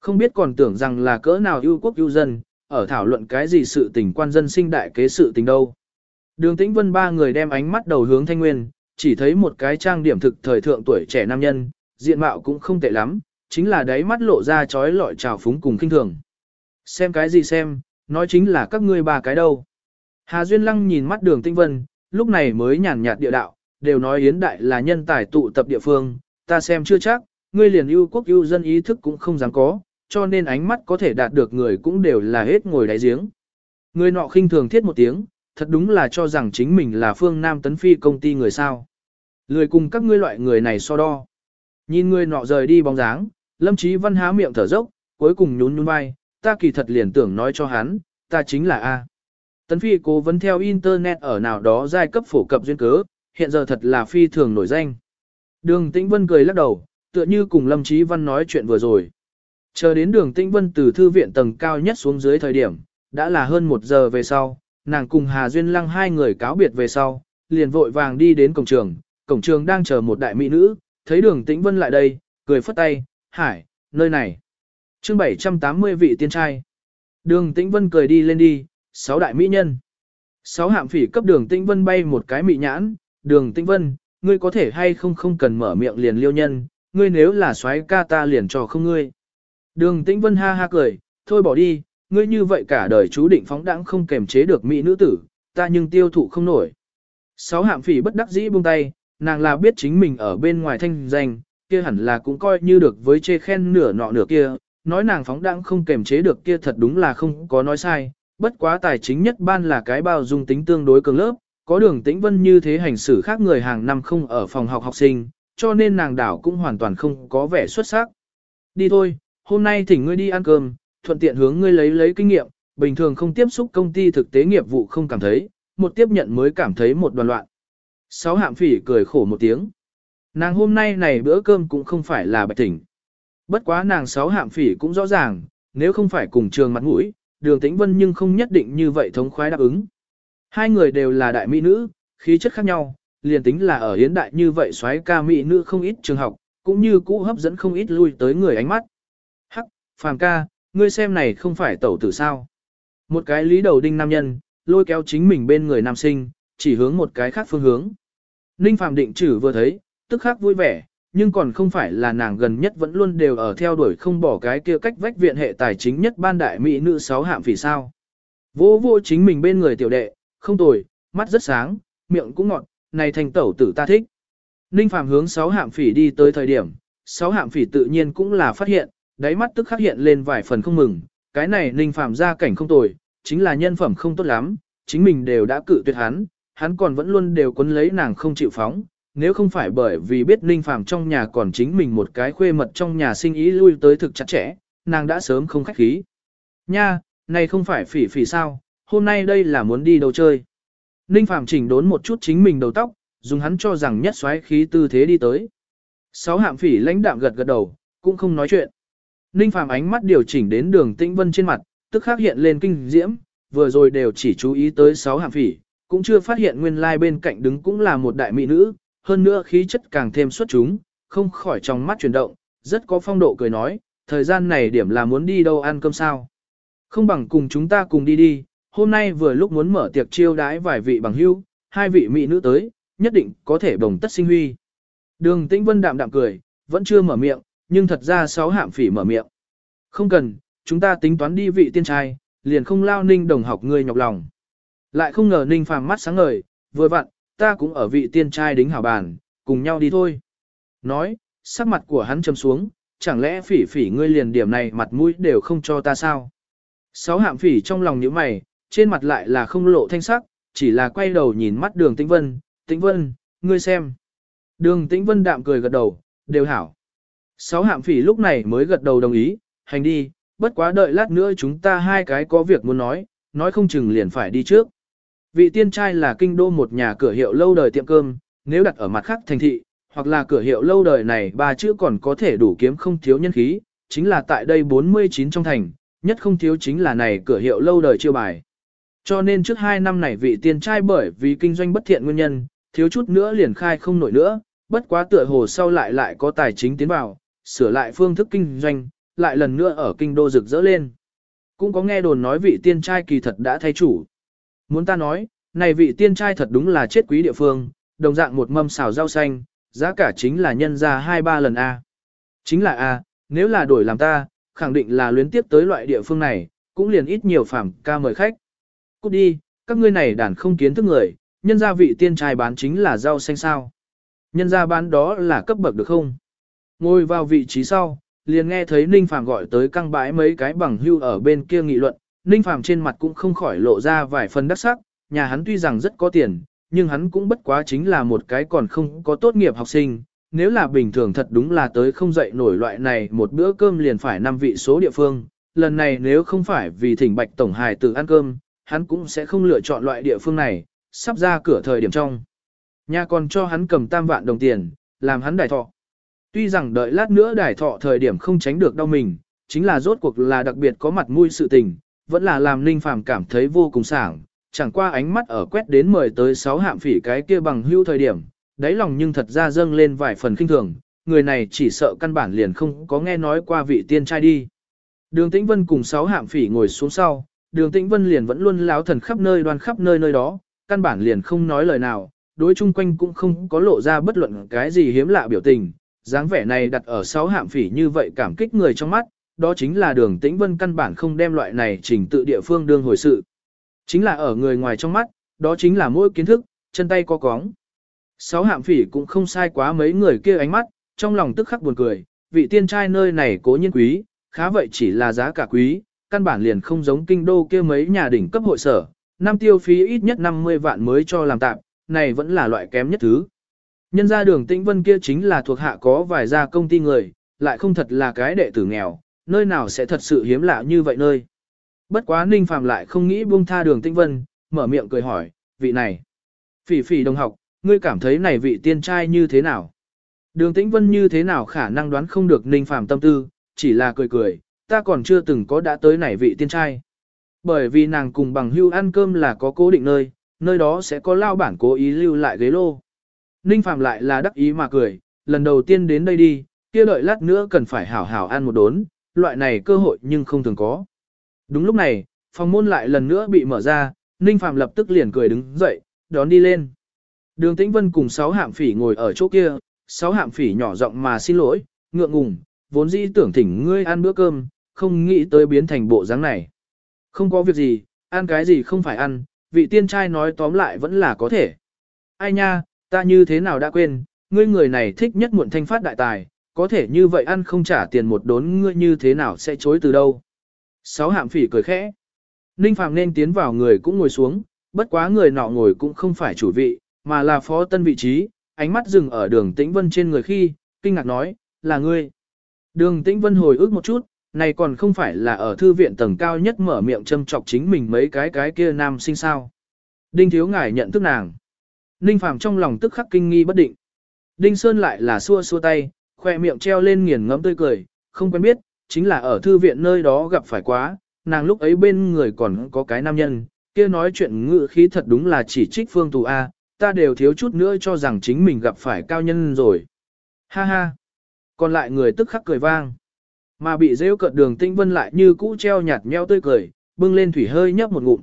Không biết còn tưởng rằng là cỡ nào ưu quốc ưu dân, ở thảo luận cái gì sự tình quan dân sinh đại kế sự tình đâu. Đường Tĩnh Vân ba người đem ánh mắt đầu hướng Thanh Nguyên, chỉ thấy một cái trang điểm thực thời thượng tuổi trẻ nam nhân, diện mạo cũng không tệ lắm, chính là đáy mắt lộ ra trói lọi trào phúng cùng kinh thường. Xem cái gì xem, nói chính là các ngươi ba cái đâu. Hà Duyên Lăng nhìn mắt đường Tinh Vân, lúc này mới nhàn nhạt địa đạo, đều nói Yến Đại là nhân tài tụ tập địa phương, ta xem chưa chắc, ngươi liền ưu quốc ưu dân ý thức cũng không dám có, cho nên ánh mắt có thể đạt được người cũng đều là hết ngồi đáy giếng. Người nọ khinh thường thiết một tiếng, thật đúng là cho rằng chính mình là phương Nam Tấn Phi công ty người sao. Lười cùng các ngươi loại người này so đo. Nhìn người nọ rời đi bóng dáng, Lâm Chí Văn há miệng thở dốc, cuối cùng nhún nhún vai, ta kỳ thật liền tưởng nói cho hắn, ta chính là A. Tấn Phi cố vấn theo Internet ở nào đó giai cấp phổ cập duyên cớ, hiện giờ thật là phi thường nổi danh. Đường Tĩnh Vân cười lắc đầu, tựa như cùng Lâm Chí Văn nói chuyện vừa rồi. Chờ đến đường Tĩnh Vân từ thư viện tầng cao nhất xuống dưới thời điểm, đã là hơn một giờ về sau, nàng cùng Hà Duyên Lăng hai người cáo biệt về sau, liền vội vàng đi đến cổng trường, cổng trường đang chờ một đại mỹ nữ, thấy đường Tĩnh Vân lại đây, cười phất tay, hải, nơi này. chương 780 vị tiên trai. Đường Tĩnh Vân cười đi lên đi, sáu đại mỹ nhân. Sáu hạm phỉ cấp đường Tĩnh Vân bay một cái mị nhãn, đường Tĩnh Vân, ngươi có thể hay không không cần mở miệng liền liêu nhân, ngươi nếu là soái ca ta liền cho không ngươi. Đường Tĩnh Vân ha ha cười, thôi bỏ đi, ngươi như vậy cả đời chú định phóng đãng không kềm chế được mỹ nữ tử, ta nhưng tiêu thụ không nổi. Sáu hạm phỉ bất đắc dĩ buông tay, nàng là biết chính mình ở bên ngoài thanh danh, kia hẳn là cũng coi như được với chê khen nửa nọ nửa kia, nói nàng phóng đãng không kềm chế được kia thật đúng là không có nói sai, bất quá tài chính nhất ban là cái bao dung tính tương đối cường lớp, có đường tĩnh vân như thế hành xử khác người hàng năm không ở phòng học học sinh, cho nên nàng đảo cũng hoàn toàn không có vẻ xuất sắc. Đi thôi, hôm nay thỉnh ngươi đi ăn cơm, thuận tiện hướng ngươi lấy lấy kinh nghiệm, bình thường không tiếp xúc công ty thực tế nghiệp vụ không cảm thấy, một tiếp nhận mới cảm thấy một đoàn loạn. Sáu hạm phỉ cười khổ một tiếng. Nàng hôm nay này bữa cơm cũng không phải là bạch tỉnh. Bất quá nàng sáu hạm phỉ cũng rõ ràng, nếu không phải cùng trường mặt mũi, đường tĩnh vân nhưng không nhất định như vậy thống khoái đáp ứng. Hai người đều là đại mỹ nữ, khí chất khác nhau, liền tính là ở hiến đại như vậy xoáy ca mỹ nữ không ít trường học, cũng như cũ hấp dẫn không ít lui tới người ánh mắt. Hắc, phàm ca, ngươi xem này không phải tẩu tử sao. Một cái lý đầu đinh nam nhân, lôi kéo chính mình bên người nam sinh, chỉ hướng một cái khác phương hướng. Ninh phàm định chử vừa thấy, tức khắc vui vẻ, nhưng còn không phải là nàng gần nhất vẫn luôn đều ở theo đuổi không bỏ cái kia cách vách viện hệ tài chính nhất ban đại mỹ nữ sáu hạm vì sao. Vô vô chính mình bên người tiểu đệ, không tồi, mắt rất sáng, miệng cũng ngọt, này thành tẩu tử ta thích. Ninh Phạm hướng sáu hạm phỉ đi tới thời điểm, sáu hạm phỉ tự nhiên cũng là phát hiện, đáy mắt tức khắc hiện lên vài phần không mừng, cái này Ninh Phạm ra cảnh không tồi, chính là nhân phẩm không tốt lắm, chính mình đều đã cự tuyệt hắn, hắn còn vẫn luôn đều quấn lấy nàng không chịu phóng, nếu không phải bởi vì biết Ninh Phàm trong nhà còn chính mình một cái khuê mật trong nhà sinh ý lui tới thực chặt chẽ, nàng đã sớm không khách khí. Nha, này không phải phỉ phỉ sao, hôm nay đây là muốn đi đâu chơi. Ninh Phàm chỉnh đốn một chút chính mình đầu tóc, dùng hắn cho rằng nhất xoáy khí tư thế đi tới. Sáu hạm phỉ lãnh đạm gật gật đầu, cũng không nói chuyện. Ninh Phàm ánh mắt điều chỉnh đến đường tĩnh vân trên mặt, tức khắc hiện lên kinh diễm, vừa rồi đều chỉ chú ý tới sáu hạm phỉ, cũng chưa phát hiện nguyên lai like bên cạnh đứng cũng là một đại mỹ nữ, hơn nữa khí chất càng thêm xuất chúng, không khỏi trong mắt chuyển động, rất có phong độ cười nói, thời gian này điểm là muốn đi đâu ăn cơm sao. Không bằng cùng chúng ta cùng đi đi, hôm nay vừa lúc muốn mở tiệc chiêu đãi vài vị bằng hữu, hai vị mỹ nữ tới, nhất định có thể đồng tất sinh huy. Đường Tĩnh Vân đạm đạm cười, vẫn chưa mở miệng, nhưng thật ra sáu hạm phỉ mở miệng. Không cần, chúng ta tính toán đi vị tiên trai, liền không lao ninh đồng học ngươi nhọc lòng. Lại không ngờ ninh phàm mắt sáng ngời, vừa vặn, ta cũng ở vị tiên trai đính hảo bàn, cùng nhau đi thôi. Nói, sắc mặt của hắn trầm xuống, chẳng lẽ phỉ phỉ ngươi liền điểm này mặt mũi đều không cho ta sao? Sáu hạm phỉ trong lòng nhíu mày, trên mặt lại là không lộ thanh sắc, chỉ là quay đầu nhìn mắt đường tĩnh vân, tĩnh vân, ngươi xem. Đường tĩnh vân đạm cười gật đầu, đều hảo. Sáu hạm phỉ lúc này mới gật đầu đồng ý, hành đi, bất quá đợi lát nữa chúng ta hai cái có việc muốn nói, nói không chừng liền phải đi trước. Vị tiên trai là kinh đô một nhà cửa hiệu lâu đời tiệm cơm, nếu đặt ở mặt khác thành thị, hoặc là cửa hiệu lâu đời này ba chữ còn có thể đủ kiếm không thiếu nhân khí, chính là tại đây 49 trong thành, nhất không thiếu chính là này cửa hiệu lâu đời chiêu bài. Cho nên trước hai năm này vị tiên trai bởi vì kinh doanh bất thiện nguyên nhân, thiếu chút nữa liền khai không nổi nữa, bất quá tựa hồ sau lại lại có tài chính tiến vào, sửa lại phương thức kinh doanh, lại lần nữa ở kinh đô rực rỡ lên. Cũng có nghe đồn nói vị tiên trai kỳ thật đã thay chủ. Muốn ta nói, này vị tiên trai thật đúng là chết quý địa phương, đồng dạng một mâm xào rau xanh, giá cả chính là nhân ra hai ba lần A. Chính là A, nếu là đổi làm ta, khẳng định là luyến tiếp tới loại địa phương này, cũng liền ít nhiều phàm ca mời khách. Cút đi, các ngươi này đàn không kiến thức người, nhân gia vị tiên trai bán chính là rau xanh sao. Nhân gia bán đó là cấp bậc được không? Ngồi vào vị trí sau, liền nghe thấy Ninh Phàm gọi tới căng bãi mấy cái bằng hưu ở bên kia nghị luận, Ninh Phàm trên mặt cũng không khỏi lộ ra vài phần đắc sắc, nhà hắn tuy rằng rất có tiền, nhưng hắn cũng bất quá chính là một cái còn không có tốt nghiệp học sinh, nếu là bình thường thật đúng là tới không dậy nổi loại này một bữa cơm liền phải năm vị số địa phương, lần này nếu không phải vì thỉnh bạch tổng hài tự ăn cơm, hắn cũng sẽ không lựa chọn loại địa phương này, sắp ra cửa thời điểm trong. Nhà còn cho hắn cầm tam vạn đồng tiền, làm hắn đài thọ. Tuy rằng đợi lát nữa đài thọ thời điểm không tránh được đau mình, chính là rốt cuộc là đặc biệt có mặt mũi sự tình, vẫn là làm Ninh Phàm cảm thấy vô cùng sảng, chẳng qua ánh mắt ở quét đến mời tới sáu hạm phỉ cái kia bằng hưu thời điểm, đáy lòng nhưng thật ra dâng lên vài phần kinh thường, người này chỉ sợ căn bản liền không có nghe nói qua vị tiên trai đi. Đường Tĩnh Vân cùng sáu hạm phỉ ngồi xuống sau, đường Tĩnh Vân liền vẫn luôn láo thần khắp nơi đoan khắp nơi nơi đó, căn bản liền không nói lời nào, đối chung quanh cũng không có lộ ra bất luận cái gì hiếm lạ biểu tình, dáng vẻ này đặt ở sáu hạm phỉ như vậy cảm kích người trong mắt, đó chính là đường Tĩnh Vân căn bản không đem loại này trình tự địa phương đương hồi sự. Chính là ở người ngoài trong mắt, đó chính là mỗi kiến thức, chân tay có cóng. Sáu hạm phỉ cũng không sai quá mấy người kia ánh mắt, trong lòng tức khắc buồn cười, vị tiên trai nơi này cố nhiên quý, khá vậy chỉ là giá cả quý, căn bản liền không giống kinh đô kia mấy nhà đỉnh cấp hội sở, năm tiêu phí ít nhất 50 vạn mới cho làm tạm, này vẫn là loại kém nhất thứ. Nhân ra đường tĩnh vân kia chính là thuộc hạ có vài gia công ty người, lại không thật là cái đệ tử nghèo, nơi nào sẽ thật sự hiếm lạ như vậy nơi. Bất quá Ninh Phạm lại không nghĩ buông tha đường tĩnh vân, mở miệng cười hỏi, vị này. Phỉ phỉ đồng học, ngươi cảm thấy này vị tiên trai như thế nào? Đường tĩnh vân như thế nào khả năng đoán không được Ninh Phạm tâm tư, chỉ là cười cười, ta còn chưa từng có đã tới này vị tiên trai. Bởi vì nàng cùng bằng hưu ăn cơm là có cố định nơi, nơi đó sẽ có lao bản cố ý lưu lại ghế lô. Ninh Phạm lại là đắc ý mà cười, lần đầu tiên đến đây đi, kia đợi lát nữa cần phải hảo hảo ăn một đốn, loại này cơ hội nhưng không thường có. Đúng lúc này, phòng môn lại lần nữa bị mở ra, Ninh Phạm lập tức liền cười đứng dậy, đón đi lên. Đường Tĩnh Vân cùng sáu hạm phỉ ngồi ở chỗ kia, sáu hạm phỉ nhỏ giọng mà xin lỗi, ngượng ngùng, vốn dĩ tưởng thỉnh ngươi ăn bữa cơm, không nghĩ tới biến thành bộ dáng này. Không có việc gì, ăn cái gì không phải ăn, vị tiên trai nói tóm lại vẫn là có thể. Ai nha, ta như thế nào đã quên, ngươi người này thích nhất muộn thanh phát đại tài, có thể như vậy ăn không trả tiền một đốn ngươi như thế nào sẽ chối từ đâu. Sáu hạm phỉ cười khẽ. Ninh Phạm nên tiến vào người cũng ngồi xuống, bất quá người nọ ngồi cũng không phải chủ vị, mà là phó tân vị trí, ánh mắt dừng ở đường tĩnh vân trên người khi, kinh ngạc nói, là ngươi. Đường tĩnh vân hồi ức một chút, này còn không phải là ở thư viện tầng cao nhất mở miệng châm chọc chính mình mấy cái cái kia nam sinh sao. Đinh thiếu ngài nhận thức nàng. Ninh Phàm trong lòng tức khắc kinh nghi bất định. Đinh Sơn lại là xua xua tay, khoe miệng treo lên nghiền ngẫm tươi cười, không quen biết, chính là ở thư viện nơi đó gặp phải quá, nàng lúc ấy bên người còn có cái nam nhân, kia nói chuyện ngự khí thật đúng là chỉ trích phương tù A, ta đều thiếu chút nữa cho rằng chính mình gặp phải cao nhân rồi. Ha ha. Còn lại người tức khắc cười vang. Mà bị rêu cợt đường tinh vân lại như cũ treo nhạt nheo tươi cười, bưng lên thủy hơi nhấp một ngụm.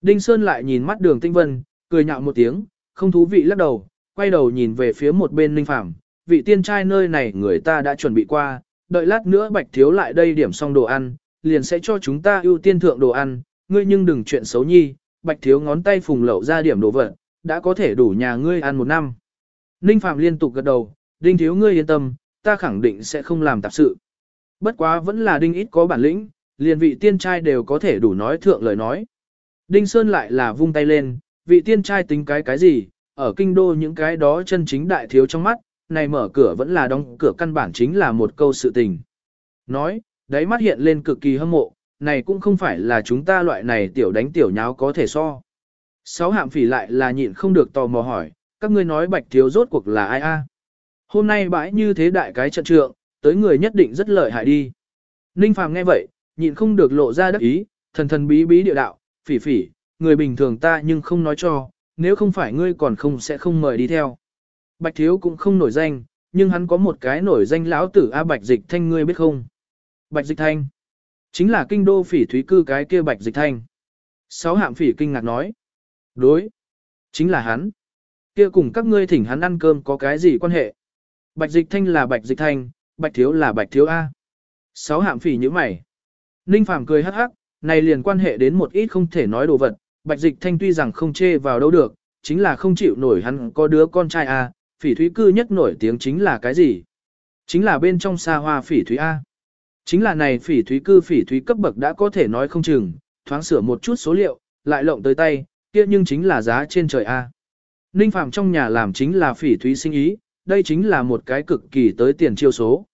Đinh Sơn lại nhìn mắt đường tinh vân, cười nhạo một tiếng, không thú vị lắc đầu, quay đầu nhìn về phía một bên Ninh Phạm, vị tiên trai nơi này người ta đã chuẩn bị qua, đợi lát nữa bạch thiếu lại đây điểm xong đồ ăn, liền sẽ cho chúng ta ưu tiên thượng đồ ăn, ngươi nhưng đừng chuyện xấu nhi, bạch thiếu ngón tay phùng lậu ra điểm đồ vật, đã có thể đủ nhà ngươi ăn một năm. Ninh Phạm liên tục gật đầu, đinh thiếu ngươi yên tâm, ta khẳng định sẽ không làm tạp sự. Bất quá vẫn là đinh ít có bản lĩnh, liền vị tiên trai đều có thể đủ nói thượng lời nói. Đinh Sơn lại là vung tay lên, vị tiên trai tính cái cái gì, ở kinh đô những cái đó chân chính đại thiếu trong mắt, này mở cửa vẫn là đóng cửa căn bản chính là một câu sự tình. Nói, đáy mắt hiện lên cực kỳ hâm mộ, này cũng không phải là chúng ta loại này tiểu đánh tiểu nháo có thể so. Sáu hạm phỉ lại là nhịn không được tò mò hỏi, các ngươi nói bạch thiếu rốt cuộc là ai a? Hôm nay bãi như thế đại cái trận trượng, tới người nhất định rất lợi hại đi. Ninh Phàm nghe vậy, nhịn không được lộ ra đắc ý, thần thần bí bí địa đạo, phỉ phỉ, người bình thường ta nhưng không nói cho, nếu không phải ngươi còn không sẽ không mời đi theo. Bạch Thiếu cũng không nổi danh, nhưng hắn có một cái nổi danh lão tử A Bạch Dịch Thanh ngươi biết không? Bạch Dịch Thanh. Chính là kinh đô phỉ thúy cư cái kia Bạch Dịch Thanh. Sáu hạm phỉ kinh ngạc nói. Đối. Chính là hắn. Kia cùng các ngươi thỉnh hắn ăn cơm có cái gì quan hệ? Bạch Dịch Thanh là Bạch Dịch Thanh, Bạch Thiếu là Bạch Thiếu A. Sáu hạm phỉ như mày. Ninh Phàm cười hắc hắc, này liền quan hệ đến một ít không thể nói đồ vật. Bạch Dịch Thanh tuy rằng không chê vào đâu được, chính là không chịu nổi hắn có đứa con trai A, phỉ thúy cư nhất nổi tiếng chính là cái gì? Chính là bên trong xa hoa phỉ thúy A. Chính là này phỉ thúy cư phỉ thúy cấp bậc đã có thể nói không chừng, thoáng sửa một chút số liệu, lại lộng tới tay, kia nhưng chính là giá trên trời A. Ninh Phạm trong nhà làm chính là phỉ thúy sinh ý, đây chính là một cái cực kỳ tới tiền chiêu số.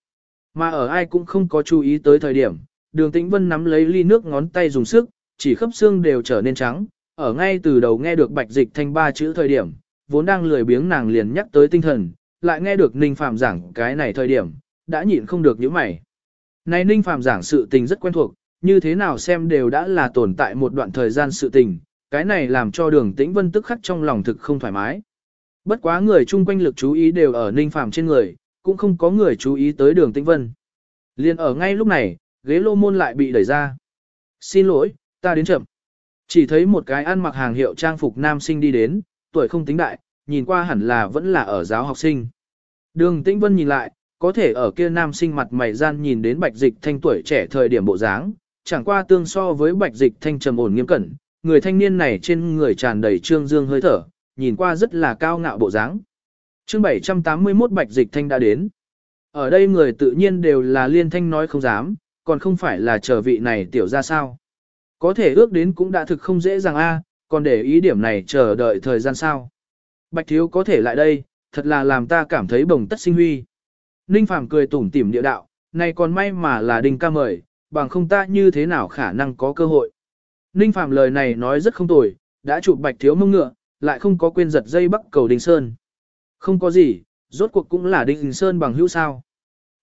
Mà ở ai cũng không có chú ý tới thời điểm, đường tĩnh vân nắm lấy ly nước ngón tay dùng sức, chỉ khớp xương đều trở nên trắng, ở ngay từ đầu nghe được bạch dịch thanh ba chữ thời điểm, vốn đang lười biếng nàng liền nhắc tới tinh thần, lại nghe được Ninh Phạm giảng cái này thời điểm, đã nhịn không được những mày. Này Ninh Phạm giảng sự tình rất quen thuộc, như thế nào xem đều đã là tồn tại một đoạn thời gian sự tình, cái này làm cho đường tĩnh vân tức khắc trong lòng thực không thoải mái. Bất quá người chung quanh lực chú ý đều ở Ninh Phạm trên người, cũng không có người chú ý tới đường tĩnh vân. Liên ở ngay lúc này, ghế lô môn lại bị đẩy ra. Xin lỗi, ta đến chậm. Chỉ thấy một cái ăn mặc hàng hiệu trang phục nam sinh đi đến, tuổi không tính đại, nhìn qua hẳn là vẫn là ở giáo học sinh. Đường Tĩnh Vân nhìn lại, có thể ở kia nam sinh mặt mày gian nhìn đến bạch dịch thanh tuổi trẻ thời điểm bộ dáng, chẳng qua tương so với bạch dịch thanh trầm ổn nghiêm cẩn, người thanh niên này trên người tràn đầy trương dương hơi thở, nhìn qua rất là cao ngạo bộ dáng. Chương 781 bạch dịch thanh đã đến. Ở đây người tự nhiên đều là liên thanh nói không dám, còn không phải là chờ vị này tiểu ra sao. Có thể ước đến cũng đã thực không dễ dàng a, còn để ý điểm này chờ đợi thời gian sao. Bạch thiếu có thể lại đây, thật là làm ta cảm thấy bồng tất sinh huy. Ninh Phàm cười tủm tỉm địa đạo, này còn may mà là đình ca mời, bằng không ta như thế nào khả năng có cơ hội. Ninh Phàm lời này nói rất không tồi, đã chụp bạch thiếu mông ngựa, lại không có quên giật dây bắc cầu Đinh Sơn. Không có gì, rốt cuộc cũng là Đinh Sơn bằng hữu sao.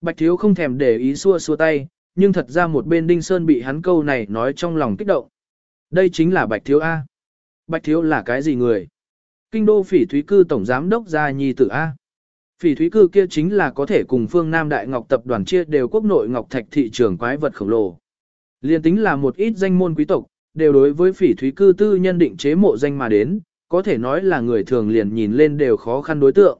Bạch thiếu không thèm để ý xua xua tay, nhưng thật ra một bên Đinh Sơn bị hắn câu này nói trong lòng kích động. Đây chính là Bạch thiếu A. Bạch thiếu là cái gì người? Kinh đô phỉ thúy cư tổng giám đốc gia nhi tử A. Phỉ thúy cư kia chính là có thể cùng phương Nam Đại Ngọc tập đoàn chia đều quốc nội Ngọc Thạch thị trường quái vật khổng lồ. Liên tính là một ít danh môn quý tộc, đều đối với phỉ thúy cư tư nhân định chế mộ danh mà đến, có thể nói là người thường liền nhìn lên đều khó khăn đối tượng.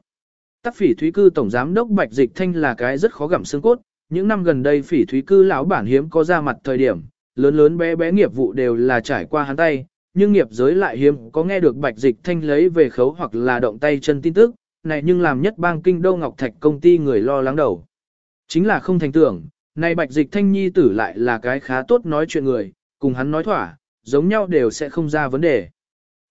Tắc phỉ thúy cư tổng giám đốc Bạch Dịch Thanh là cái rất khó gặm xương cốt, những năm gần đây phỉ thúy cư lão bản hiếm có ra mặt thời điểm, lớn lớn bé bé nghiệp vụ đều là trải qua hắn tay, nhưng nghiệp giới lại hiếm có nghe được Bạch Dịch Thanh lấy về khấu hoặc là động tay chân tin tức, này nhưng làm nhất bang kinh đô Ngọc Thạch công ty người lo lắng đầu. Chính là không thành tưởng, này Bạch Dịch Thanh nhi tử lại là cái khá tốt nói chuyện người, cùng hắn nói thỏa, giống nhau đều sẽ không ra vấn đề.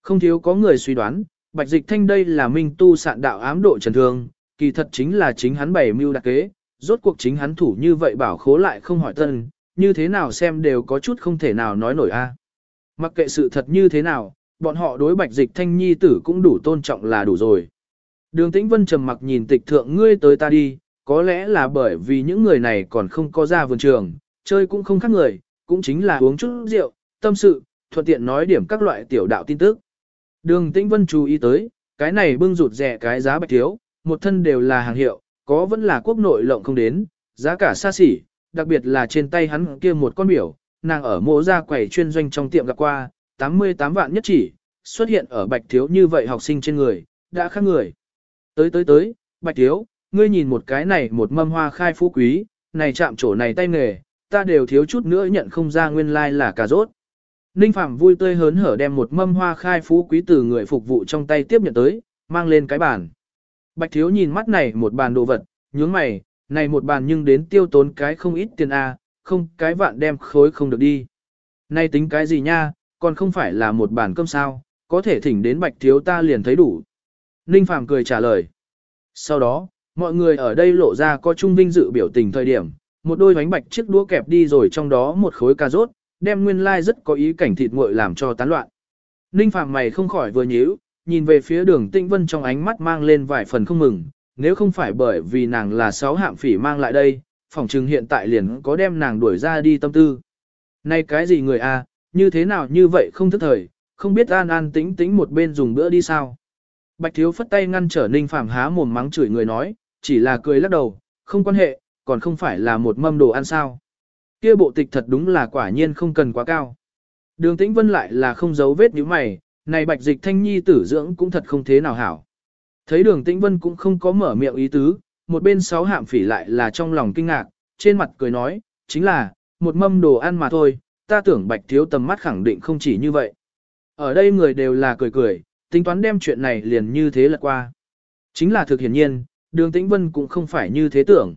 Không thiếu có người suy đoán, Bạch Dịch Thanh đây là minh tu sạn đạo ám độ trần thương, kỳ thật chính là chính hắn bày mưu đặc kế, rốt cuộc chính hắn thủ như vậy bảo khố lại không hỏi tân, như thế nào xem đều có chút không thể nào nói nổi a. Mặc kệ sự thật như thế nào, bọn họ đối bạch dịch thanh nhi tử cũng đủ tôn trọng là đủ rồi. Đường tĩnh vân trầm mặc nhìn tịch thượng ngươi tới ta đi, có lẽ là bởi vì những người này còn không có ra vườn trường, chơi cũng không khác người, cũng chính là uống chút rượu, tâm sự, thuận tiện nói điểm các loại tiểu đạo tin tức. Đường tĩnh vân chú ý tới, cái này bưng rụt rẻ cái giá bạch thiếu, một thân đều là hàng hiệu, có vẫn là quốc nội lộng không đến, giá cả xa xỉ, đặc biệt là trên tay hắn kia một con biểu, nàng ở mô ra quầy chuyên doanh trong tiệm gặp qua, 88 vạn nhất chỉ, xuất hiện ở bạch thiếu như vậy học sinh trên người, đã khác người. Tới tới tới, bạch thiếu, ngươi nhìn một cái này một mâm hoa khai phú quý, này chạm chỗ này tay nghề, ta đều thiếu chút nữa nhận không ra nguyên lai like là cà rốt. Ninh Phạm vui tươi hớn hở đem một mâm hoa khai phú quý từ người phục vụ trong tay tiếp nhận tới, mang lên cái bàn. Bạch thiếu nhìn mắt này một bàn đồ vật, nhướng mày, này một bàn nhưng đến tiêu tốn cái không ít tiền A, không cái vạn đem khối không được đi. Nay tính cái gì nha, còn không phải là một bản cơm sao, có thể thỉnh đến bạch thiếu ta liền thấy đủ. Ninh Phàm cười trả lời. Sau đó, mọi người ở đây lộ ra có trung vinh dự biểu tình thời điểm, một đôi bánh bạch chiếc đũa kẹp đi rồi trong đó một khối cà rốt, đem nguyên lai like rất có ý cảnh thịt nguội làm cho tán loạn. Ninh Phàm mày không khỏi vừa nhíu, nhìn về phía đường Tĩnh Vân trong ánh mắt mang lên vài phần không mừng, nếu không phải bởi vì nàng là sáu hạm phỉ mang lại đây, Phỏng chừng hiện tại liền có đem nàng đuổi ra đi tâm tư. Này cái gì người a, như thế nào như vậy không thức thời, không biết an an tĩnh tĩnh một bên dùng bữa đi sao. Bạch thiếu phất tay ngăn trở ninh phạm há mồm mắng chửi người nói, chỉ là cười lắc đầu, không quan hệ, còn không phải là một mâm đồ ăn sao. Kia bộ tịch thật đúng là quả nhiên không cần quá cao. Đường Tĩnh Vân lại là không giấu vết như mày, này bạch dịch thanh nhi tử dưỡng cũng thật không thế nào hảo. Thấy đường Tĩnh Vân cũng không có mở miệng ý tứ, một bên sáu hạm phỉ lại là trong lòng kinh ngạc, trên mặt cười nói, chính là, một mâm đồ ăn mà thôi, ta tưởng bạch thiếu tầm mắt khẳng định không chỉ như vậy. Ở đây người đều là cười cười, tính toán đem chuyện này liền như thế lật qua. Chính là thực hiển nhiên, đường tĩnh vân cũng không phải như thế tưởng.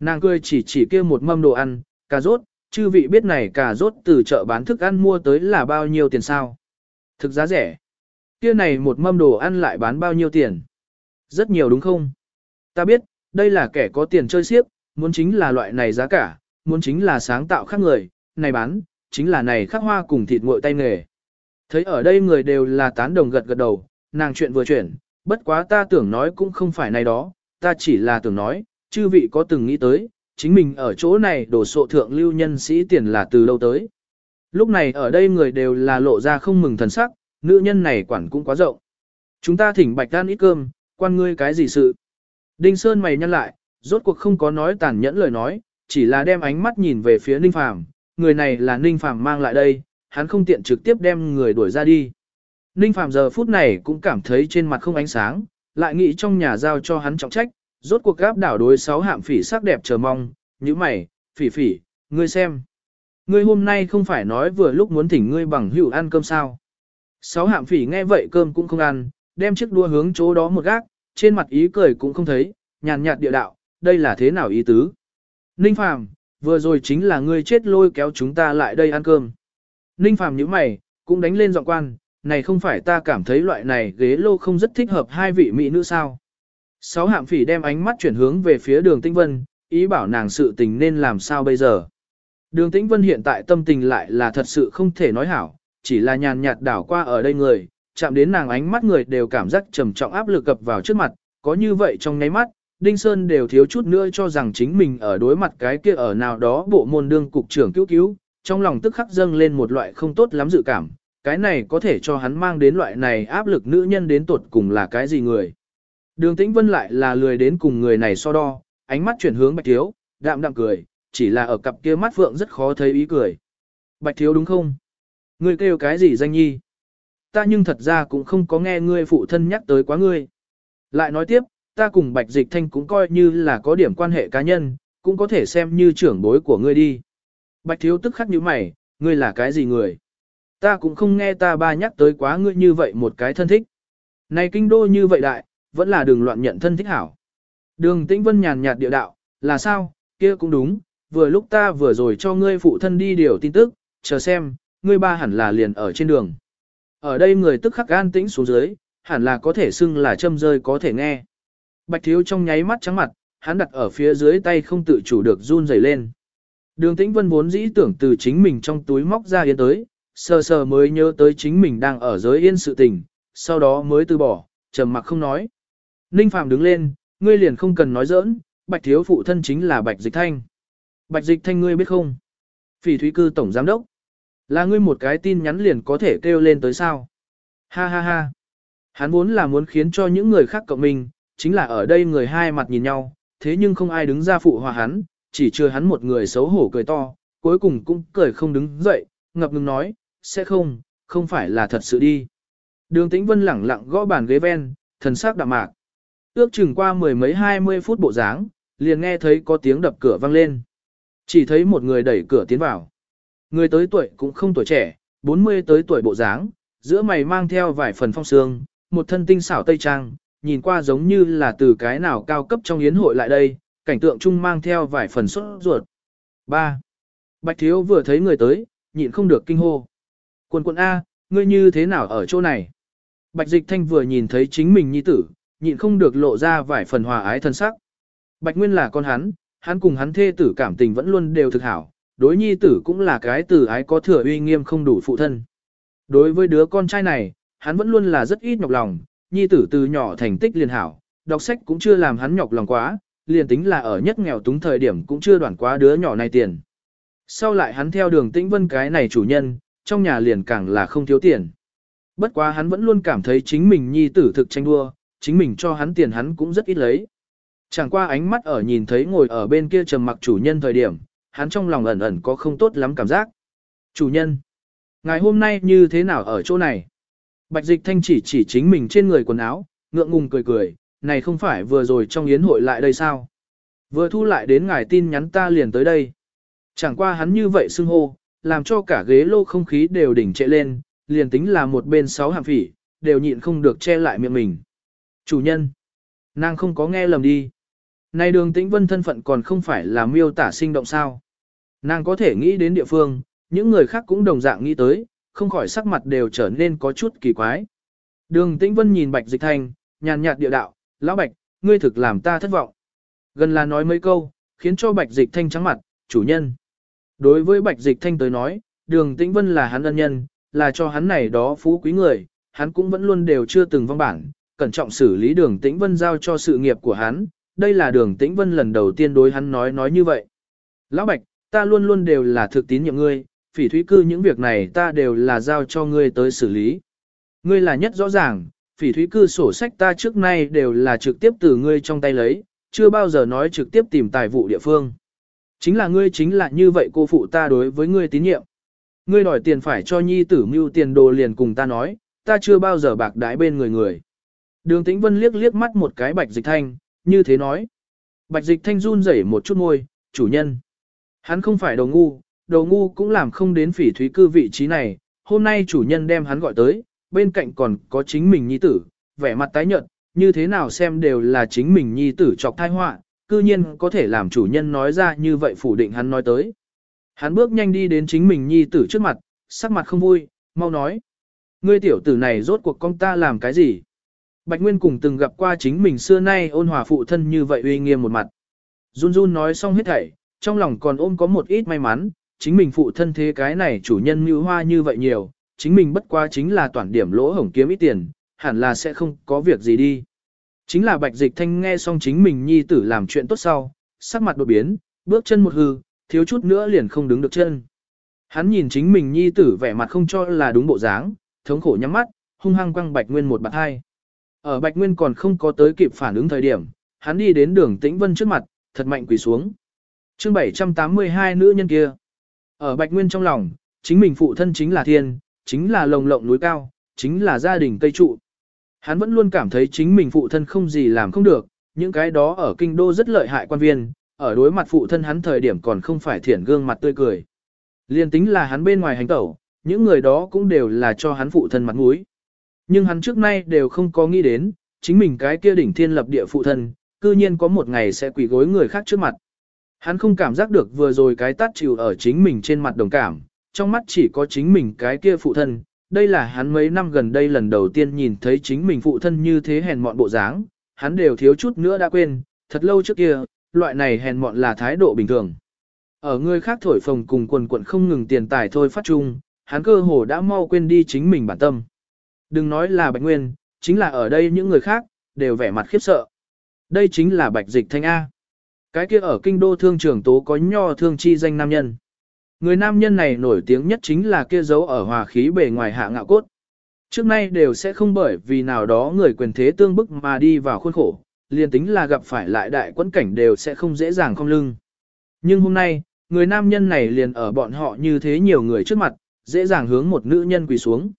Nàng cười chỉ chỉ kêu một mâm đồ ăn, cà rốt, chư vị biết này cà rốt từ chợ bán thức ăn mua tới là bao nhiêu tiền sao? Thực giá rẻ. Kia này một mâm đồ ăn lại bán bao nhiêu tiền? Rất nhiều đúng không? Ta biết, đây là kẻ có tiền chơi xiếc, muốn chính là loại này giá cả, muốn chính là sáng tạo khác người, này bán, chính là này khắc hoa cùng thịt nguội tay nghề. Thấy ở đây người đều là tán đồng gật gật đầu, nàng chuyện vừa chuyển, bất quá ta tưởng nói cũng không phải này đó, ta chỉ là tưởng nói, chư vị có từng nghĩ tới, chính mình ở chỗ này đổ sộ thượng lưu nhân sĩ tiền là từ lâu tới. Lúc này ở đây người đều là lộ ra không mừng thần sắc, nữ nhân này quản cũng quá rộng. Chúng ta thỉnh bạch tan ít cơm, quan ngươi cái gì sự. Đinh Sơn mày nhăn lại, rốt cuộc không có nói tàn nhẫn lời nói, chỉ là đem ánh mắt nhìn về phía Ninh Phàm, người này là Ninh Phàm mang lại đây, hắn không tiện trực tiếp đem người đuổi ra đi. Ninh Phàm giờ phút này cũng cảm thấy trên mặt không ánh sáng, lại nghĩ trong nhà giao cho hắn trọng trách, rốt cuộc gáp đảo đối sáu hạm phỉ sắc đẹp chờ mong, như mày, phỉ phỉ, ngươi xem. Ngươi hôm nay không phải nói vừa lúc muốn thỉnh ngươi bằng hữu ăn cơm sao. Sáu hạm phỉ nghe vậy cơm cũng không ăn, đem chiếc đua hướng chỗ đó một gác, trên mặt ý cười cũng không thấy, nhàn nhạt địa đạo, đây là thế nào ý tứ. Ninh Phàm, vừa rồi chính là ngươi chết lôi kéo chúng ta lại đây ăn cơm. Ninh Phàm nhíu mày, cũng đánh lên giọng quan, này không phải ta cảm thấy loại này ghế lô không rất thích hợp hai vị mỹ nữ sao. Sáu hạm phỉ đem ánh mắt chuyển hướng về phía đường Tĩnh Vân, ý bảo nàng sự tình nên làm sao bây giờ. Đường Tĩnh Vân hiện tại tâm tình lại là thật sự không thể nói hảo, chỉ là nhàn nhạt đảo qua ở đây người, chạm đến nàng ánh mắt người đều cảm giác trầm trọng áp lực cập vào trước mặt, có như vậy trong nháy mắt, Đinh Sơn đều thiếu chút nữa cho rằng chính mình ở đối mặt cái kia ở nào đó bộ môn đương cục trưởng cứu cứu, trong lòng tức khắc dâng lên một loại không tốt lắm dự cảm, cái này có thể cho hắn mang đến loại này áp lực nữ nhân đến tuột cùng là cái gì người. Đường Tĩnh Vân lại là lười đến cùng người này so đo, ánh mắt chuyển hướng Bạch Thiếu, đạm đạm cười, chỉ là ở cặp kia mắt phượng rất khó thấy ý cười. Bạch Thiếu đúng không? người kêu cái gì danh nhi? Ta nhưng thật ra cũng không có nghe ngươi phụ thân nhắc tới quá ngươi. Lại nói tiếp, ta cùng Bạch Dịch Thanh cũng coi như là có điểm quan hệ cá nhân, cũng có thể xem như trưởng bối của ngươi đi. Bạch Thiếu tức khắc như mày, ngươi là cái gì người? Ta cũng không nghe ta ba nhắc tới quá ngươi như vậy một cái thân thích. Này kinh đô như vậy đại, vẫn là đường loạn nhận thân thích hảo. Đường Tĩnh Vân nhàn nhạt địa đạo, là sao, kia cũng đúng, vừa lúc ta vừa rồi cho ngươi phụ thân đi điều tin tức, chờ xem, ngươi ba hẳn là liền ở trên đường. Ở đây người tức khắc an tĩnh xuống dưới, hẳn là có thể xưng là châm rơi có thể nghe. Bạch thiếu trong nháy mắt trắng mặt, hắn đặt ở phía dưới tay không tự chủ được run rẩy lên. Đường tĩnh vân vốn dĩ tưởng từ chính mình trong túi móc ra yên tới, sờ sờ mới nhớ tới chính mình đang ở giới yên sự tình, sau đó mới từ bỏ, trầm mặc không nói. Ninh Phạm đứng lên, ngươi liền không cần nói giỡn, bạch thiếu phụ thân chính là bạch dịch thanh. Bạch dịch thanh ngươi biết không? Phỉ thúy cư tổng giám đốc. Là ngươi một cái tin nhắn liền có thể kêu lên tới sao? Ha ha ha. Hắn vốn là muốn khiến cho những người khác cộng mình, chính là ở đây người hai mặt nhìn nhau, thế nhưng không ai đứng ra phụ hòa hắn, chỉ chưa hắn một người xấu hổ cười to, cuối cùng cũng cười không đứng dậy, ngập ngừng nói, sẽ không, không phải là thật sự đi. Đường tĩnh vân lẳng lặng gõ bàn ghế ven, thần sắc đạm mạc. Ước chừng qua mười mấy hai mươi phút bộ dáng, liền nghe thấy có tiếng đập cửa vang lên. Chỉ thấy một người đẩy cửa tiến vào. Người tới tuổi cũng không tuổi trẻ, 40 tới tuổi bộ dáng, giữa mày mang theo vài phần phong sương, một thân tinh xảo tây trang, nhìn qua giống như là từ cái nào cao cấp trong yến hội lại đây, cảnh tượng chung mang theo vài phần sốt ruột. 3. Bạch Thiếu vừa thấy người tới, nhịn không được kinh hô. Quần quần A, ngươi như thế nào ở chỗ này? Bạch Dịch Thanh vừa nhìn thấy chính mình nhi tử, nhịn không được lộ ra vài phần hòa ái thân sắc. Bạch Nguyên là con hắn, hắn cùng hắn thê tử cảm tình vẫn luôn đều thực hảo, đối nhi tử cũng là cái tử ái có thừa uy nghiêm không đủ phụ thân. Đối với đứa con trai này, hắn vẫn luôn là rất ít nhọc lòng, nhi tử từ nhỏ thành tích liền hảo, đọc sách cũng chưa làm hắn nhọc lòng quá, liền tính là ở nhất nghèo túng thời điểm cũng chưa đoản quá đứa nhỏ này tiền. Sau lại hắn theo đường tĩnh vân cái này chủ nhân, trong nhà liền càng là không thiếu tiền. Bất quá hắn vẫn luôn cảm thấy chính mình nhi tử thực tranh đua, chính mình cho hắn tiền hắn cũng rất ít lấy. Chẳng qua ánh mắt ở nhìn thấy ngồi ở bên kia trầm mặc chủ nhân thời điểm, hắn trong lòng ẩn ẩn có không tốt lắm cảm giác. Chủ nhân, ngày hôm nay như thế nào ở chỗ này? Bạch dịch thanh chỉ chỉ chính mình trên người quần áo, ngượng ngùng cười cười, này không phải vừa rồi trong yến hội lại đây sao? Vừa thu lại đến ngài tin nhắn ta liền tới đây. Chẳng qua hắn như vậy xưng hô, làm cho cả ghế lô không khí đều đỉnh trệ lên, liền tính là một bên sáu hạng phỉ, đều nhịn không được che lại miệng mình. Chủ nhân, nàng không có nghe lầm đi. Này đường tĩnh vân thân phận còn không phải là miêu tả sinh động sao. Nàng có thể nghĩ đến địa phương, những người khác cũng đồng dạng nghĩ tới, không khỏi sắc mặt đều trở nên có chút kỳ quái. Đường tĩnh vân nhìn bạch dịch thanh, nhàn nhạt địa đạo, lão bạch, ngươi thực làm ta thất vọng. Gần là nói mấy câu, khiến cho bạch dịch thanh trắng mặt, chủ nhân. Đối với bạch dịch thanh tới nói, đường tĩnh vân là hắn ân nhân, là cho hắn này đó phú quý người, hắn cũng vẫn luôn đều chưa từng vong bản, cẩn trọng xử lý đường tĩnh vân giao cho sự nghiệp của hắn, đây là đường tĩnh vân lần đầu tiên đối hắn nói nói như vậy. Lão Bạch, ta luôn luôn đều là thực tín nhiệm ngươi, phỉ thúy cư những việc này ta đều là giao cho ngươi tới xử lý. Ngươi là nhất rõ ràng, phỉ thúy cư sổ sách ta trước nay đều là trực tiếp từ ngươi trong tay lấy, chưa bao giờ nói trực tiếp tìm tài vụ địa phương. Chính là ngươi chính là như vậy cô phụ ta đối với ngươi tín nhiệm. Ngươi đòi tiền phải cho nhi tử mưu tiền đồ liền cùng ta nói, ta chưa bao giờ bạc đái bên người người. Đường Tĩnh Vân liếc liếc mắt một cái Bạch Dịch Thanh, như thế nói. Bạch Dịch Thanh run rẩy một chút môi, chủ nhân. Hắn không phải đồ ngu, đồ ngu cũng làm không đến phỉ thúy cư vị trí này, hôm nay chủ nhân đem hắn gọi tới, bên cạnh còn có chính mình nhi tử, vẻ mặt tái nhợt, như thế nào xem đều là chính mình nhi tử chọc thai họa, cư nhiên có thể làm chủ nhân nói ra như vậy phủ định hắn nói tới. Hắn bước nhanh đi đến chính mình nhi tử trước mặt, sắc mặt không vui, mau nói. Ngươi tiểu tử này rốt cuộc con ta làm cái gì? Bạch Nguyên cùng từng gặp qua chính mình xưa nay ôn hòa phụ thân như vậy uy nghiêm một mặt. Jun Jun nói xong hết thảy, trong lòng còn ôm có một ít may mắn, chính mình phụ thân thế cái này chủ nhân mưu hoa như vậy nhiều, chính mình bất quá chính là toàn điểm lỗ hổng kiếm ít tiền, hẳn là sẽ không có việc gì đi. Chính là Bạch Dịch Thanh nghe xong chính mình nhi tử làm chuyện tốt sau, sắc mặt đột biến, bước chân một hư, thiếu chút nữa liền không đứng được chân. Hắn nhìn chính mình nhi tử vẻ mặt không cho là đúng bộ dáng, thống khổ nhắm mắt, hung hăng quăng Bạch Nguyên một bạt hai. Ở Bạch Nguyên còn không có tới kịp phản ứng thời điểm, hắn đi đến đường Tĩnh Vân trước mặt, thật mạnh quỳ xuống. Chương 782 nữ nhân kia. Ở Bạch Nguyên trong lòng, chính mình phụ thân chính là thiên, chính là lồng lộng núi cao, chính là gia đình Tây Trụ. Hắn vẫn luôn cảm thấy chính mình phụ thân không gì làm không được, những cái đó ở kinh đô rất lợi hại quan viên, ở đối mặt phụ thân hắn thời điểm còn không phải thiển gương mặt tươi cười. Liên tính là hắn bên ngoài hành tẩu, những người đó cũng đều là cho hắn phụ thân mặt mũi. Nhưng hắn trước nay đều không có nghĩ đến, chính mình cái kia đỉnh thiên lập địa phụ thân, cư nhiên có một ngày sẽ quỳ gối người khác trước mặt. Hắn không cảm giác được vừa rồi cái tát chịu ở chính mình trên mặt đồng cảm, trong mắt chỉ có chính mình cái kia phụ thân. Đây là hắn mấy năm gần đây lần đầu tiên nhìn thấy chính mình phụ thân như thế hèn mọn bộ dáng, hắn đều thiếu chút nữa đã quên, thật lâu trước kia, loại này hèn mọn là thái độ bình thường. Ở người khác thổi phồng cùng quần quận không ngừng tiền tài thôi phát chung, hắn cơ hồ đã mau quên đi chính mình bản tâm. Đừng nói là Bạch Nguyên, chính là ở đây những người khác, đều vẻ mặt khiếp sợ. Đây chính là Bạch Dịch Thanh A. Cái kia ở kinh đô thương trường tố có nho thương chi danh nam nhân. Người nam nhân này nổi tiếng nhất chính là kia dấu ở hòa khí bề ngoài hạ ngạo cốt. Trước nay đều sẽ không bởi vì nào đó người quyền thế tương bức mà đi vào khuôn khổ, liền tính là gặp phải lại đại quân cảnh đều sẽ không dễ dàng không lưng. Nhưng hôm nay, người nam nhân này liền ở bọn họ như thế nhiều người trước mặt, dễ dàng hướng một nữ nhân quỳ xuống.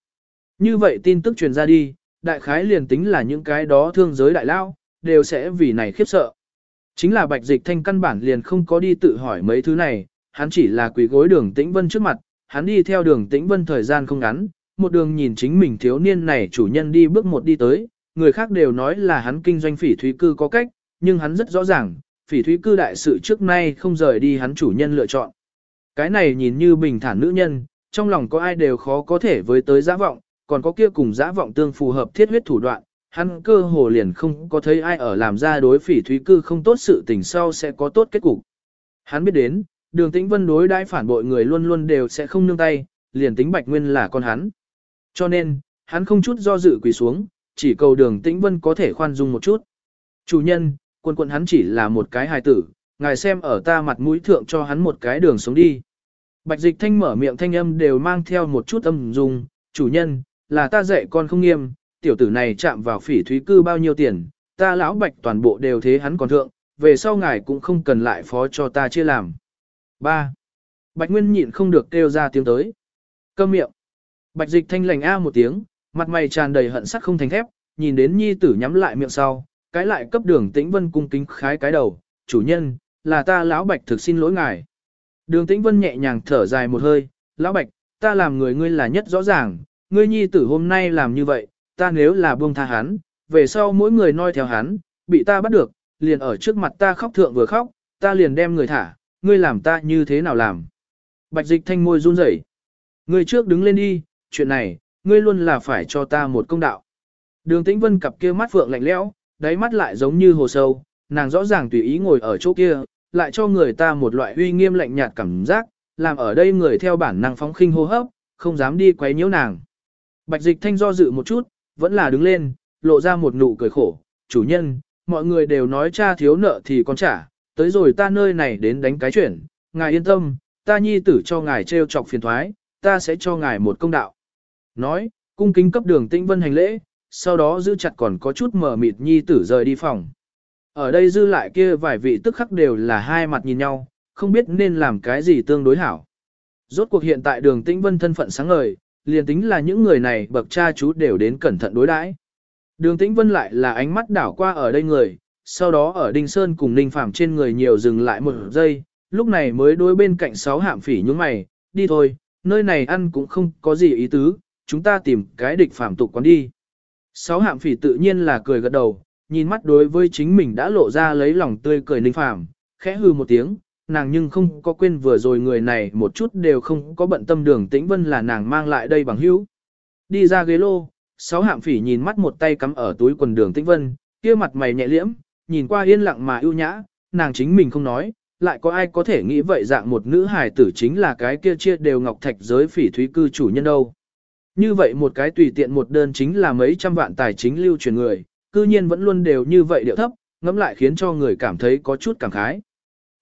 Như vậy tin tức truyền ra đi, đại khái liền tính là những cái đó thương giới đại lao, đều sẽ vì này khiếp sợ. Chính là bạch dịch thanh căn bản liền không có đi tự hỏi mấy thứ này, hắn chỉ là quỷ gối đường tĩnh vân trước mặt, hắn đi theo đường tĩnh vân thời gian không ngắn, một đường nhìn chính mình thiếu niên này chủ nhân đi bước một đi tới, người khác đều nói là hắn kinh doanh phỉ thúy cư có cách, nhưng hắn rất rõ ràng, phỉ thúy cư đại sự trước nay không rời đi hắn chủ nhân lựa chọn. Cái này nhìn như bình thản nữ nhân, trong lòng có ai đều khó có thể với tới giã vọng, còn có kia cùng giã vọng tương phù hợp thiết huyết thủ đoạn, hắn cơ hồ liền không có thấy ai ở làm ra đối phỉ thúy cư không tốt sự tình sau sẽ có tốt kết cục. Hắn biết đến, đường tĩnh vân đối đãi phản bội người luôn luôn đều sẽ không nương tay, liền tính bạch nguyên là con hắn. Cho nên, hắn không chút do dự quỳ xuống, chỉ cầu đường tĩnh vân có thể khoan dung một chút. Chủ nhân, quân quân hắn chỉ là một cái hài tử, ngài xem ở ta mặt mũi thượng cho hắn một cái đường sống đi. Bạch dịch thanh mở miệng thanh âm đều mang theo một chút âm dung, chủ nhân, là ta dạy con không nghiêm, tiểu tử này chạm vào phỉ thúy cư bao nhiêu tiền, ta lão bạch toàn bộ đều thế hắn còn thượng, về sau ngài cũng không cần lại phó cho ta chia làm. Ba. Bạch Nguyên nhịn không được kêu ra tiếng tới. Câm miệng. Bạch Dịch thanh lành a một tiếng, mặt mày tràn đầy hận sắc không thành thép, nhìn đến nhi tử nhắm lại miệng sau, cái lại cấp đường Tĩnh Vân cung kính khái cái đầu, "Chủ nhân, là ta lão Bạch thực xin lỗi ngài." Đường Tĩnh Vân nhẹ nhàng thở dài một hơi, "Lão Bạch, ta làm người ngươi là nhất rõ ràng, ngươi nhi tử hôm nay làm như vậy, ta nếu là buông tha hắn, về sau mỗi người noi theo hắn, bị ta bắt được, liền ở trước mặt ta khóc thượng vừa khóc, ta liền đem người thả, ngươi làm ta như thế nào làm?" Bạch Dịch thanh môi run rẩy. "Ngươi trước đứng lên đi, chuyện này, ngươi luôn là phải cho ta một công đạo." Đường Tĩnh Vân cặp kia mắt phượng lạnh lẽo, đáy mắt lại giống như hồ sâu, nàng rõ ràng tùy ý ngồi ở chỗ kia, lại cho người ta một loại uy nghiêm lạnh nhạt cảm giác, làm ở đây người theo bản năng phóng khinh hô hấp, không dám đi quấy nhiễu nàng. Bạch dịch thanh do dự một chút, vẫn là đứng lên, lộ ra một nụ cười khổ, chủ nhân, mọi người đều nói cha thiếu nợ thì con trả, tới rồi ta nơi này đến đánh cái chuyển, ngài yên tâm, ta nhi tử cho ngài treo chọc phiền thoái, ta sẽ cho ngài một công đạo. Nói, cung kính cấp đường tĩnh vân hành lễ, sau đó giữ chặt còn có chút mở mịt nhi tử rời đi phòng. Ở đây dư lại kia vài vị tức khắc đều là hai mặt nhìn nhau, không biết nên làm cái gì tương đối hảo. Rốt cuộc hiện tại đường tĩnh vân thân phận sáng ngời, liền tính là những người này bậc cha chú đều đến cẩn thận đối đãi. Đường tĩnh vân lại là ánh mắt đảo qua ở đây người, sau đó ở Đinh Sơn cùng Ninh Phạm trên người nhiều dừng lại một giây, lúc này mới đối bên cạnh sáu hạm phỉ nhướng mày, đi thôi, nơi này ăn cũng không có gì ý tứ, chúng ta tìm cái địch phạm tục quán đi. Sáu hạm phỉ tự nhiên là cười gật đầu, nhìn mắt đối với chính mình đã lộ ra lấy lòng tươi cười ninh phàm, khẽ hư một tiếng, nàng nhưng không có quên vừa rồi người này một chút đều không có bận tâm đường tĩnh vân là nàng mang lại đây bằng hữu. Đi ra ghế lô, sáu hạm phỉ nhìn mắt một tay cắm ở túi quần đường tĩnh vân, kia mặt mày nhẹ liễm, nhìn qua yên lặng mà ưu nhã, nàng chính mình không nói, lại có ai có thể nghĩ vậy dạng một nữ hài tử chính là cái kia chia đều ngọc thạch giới phỉ thúy cư chủ nhân đâu. Như vậy một cái tùy tiện một đơn chính là mấy trăm vạn tài chính lưu truyền người, cư nhiên vẫn luôn đều như vậy điệu thấp, ngẫm lại khiến cho người cảm thấy có chút cảm khái.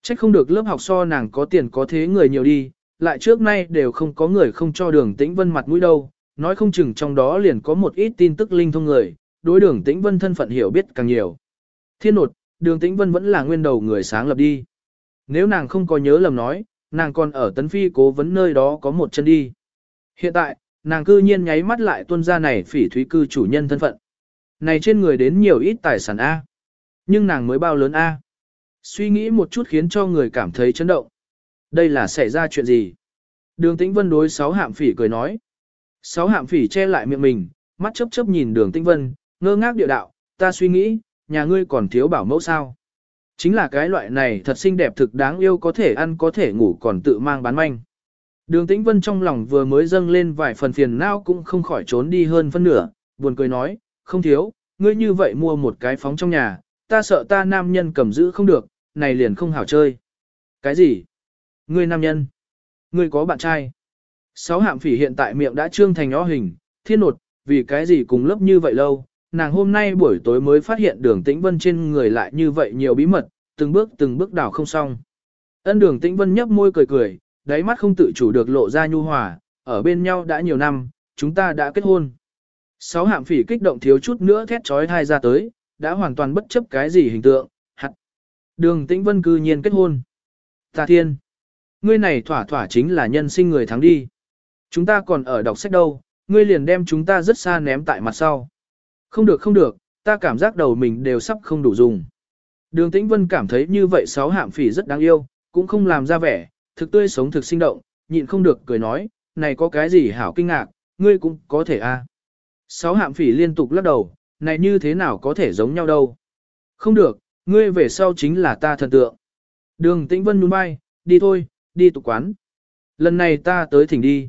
Trách không được lớp học so nàng có tiền có thế người nhiều đi, lại trước nay đều không có người không cho đường tĩnh vân mặt mũi đâu, nói không chừng trong đó liền có một ít tin tức linh thông người, đối đường tĩnh vân thân phận hiểu biết càng nhiều. Thiên nột, đường tĩnh vân vẫn là nguyên đầu người sáng lập đi. Nếu nàng không có nhớ lầm nói, nàng còn ở tấn phi cố vấn nơi đó có một chân đi. Hiện tại, nàng cư nhiên nháy mắt lại tuân ra này phỉ thúy cư chủ nhân thân phận. Này trên người đến nhiều ít tài sản A. Nhưng nàng mới bao lớn A. Suy nghĩ một chút khiến cho người cảm thấy chấn động. Đây là xảy ra chuyện gì? Đường tĩnh vân đối sáu hạm phỉ cười nói. Sáu hạm phỉ che lại miệng mình, mắt chớp chớp nhìn đường tĩnh vân, ngơ ngác địa đạo, ta suy nghĩ, nhà ngươi còn thiếu bảo mẫu sao? Chính là cái loại này thật xinh đẹp thực đáng yêu có thể ăn có thể ngủ còn tự mang bán manh. Đường Tĩnh Vân trong lòng vừa mới dâng lên vài phần phiền não cũng không khỏi trốn đi hơn phân nửa, buồn cười nói, không thiếu, ngươi như vậy mua một cái phóng trong nhà, ta sợ ta nam nhân cầm giữ không được, này liền không hảo chơi. Cái gì? Ngươi nam nhân? Ngươi có bạn trai? Sáu hạm phỉ hiện tại miệng đã trương thành o hình, thiên nột, vì cái gì cùng lớp như vậy lâu, nàng hôm nay buổi tối mới phát hiện đường tĩnh vân trên người lại như vậy nhiều bí mật, từng bước từng bước đảo không xong. Ân đường tĩnh vân nhấp môi cười cười, đáy mắt không tự chủ được lộ ra nhu hòa, ở bên nhau đã nhiều năm, chúng ta đã kết hôn. Sáu hạm phỉ kích động thiếu chút nữa thét trói thai ra tới, đã hoàn toàn bất chấp cái gì hình tượng. Đường tĩnh vân cư nhiên kết hôn. Ta thiên. Ngươi này thỏa thỏa chính là nhân sinh người thắng đi. Chúng ta còn ở đọc sách đâu, ngươi liền đem chúng ta rất xa ném tại mặt sau. Không được không được, ta cảm giác đầu mình đều sắp không đủ dùng. Đường tĩnh vân cảm thấy như vậy sáu hạm phỉ rất đáng yêu, cũng không làm ra vẻ, thực tươi sống thực sinh động, nhịn không được cười nói, này có cái gì hảo kinh ngạc, ngươi cũng có thể a. Sáu hạm phỉ liên tục lắc đầu, này như thế nào có thể giống nhau đâu. Không được, ngươi về sau chính là ta thần tượng. Đường tĩnh vân nhún vai, đi thôi, đi tục quán. Lần này ta tới thỉnh đi.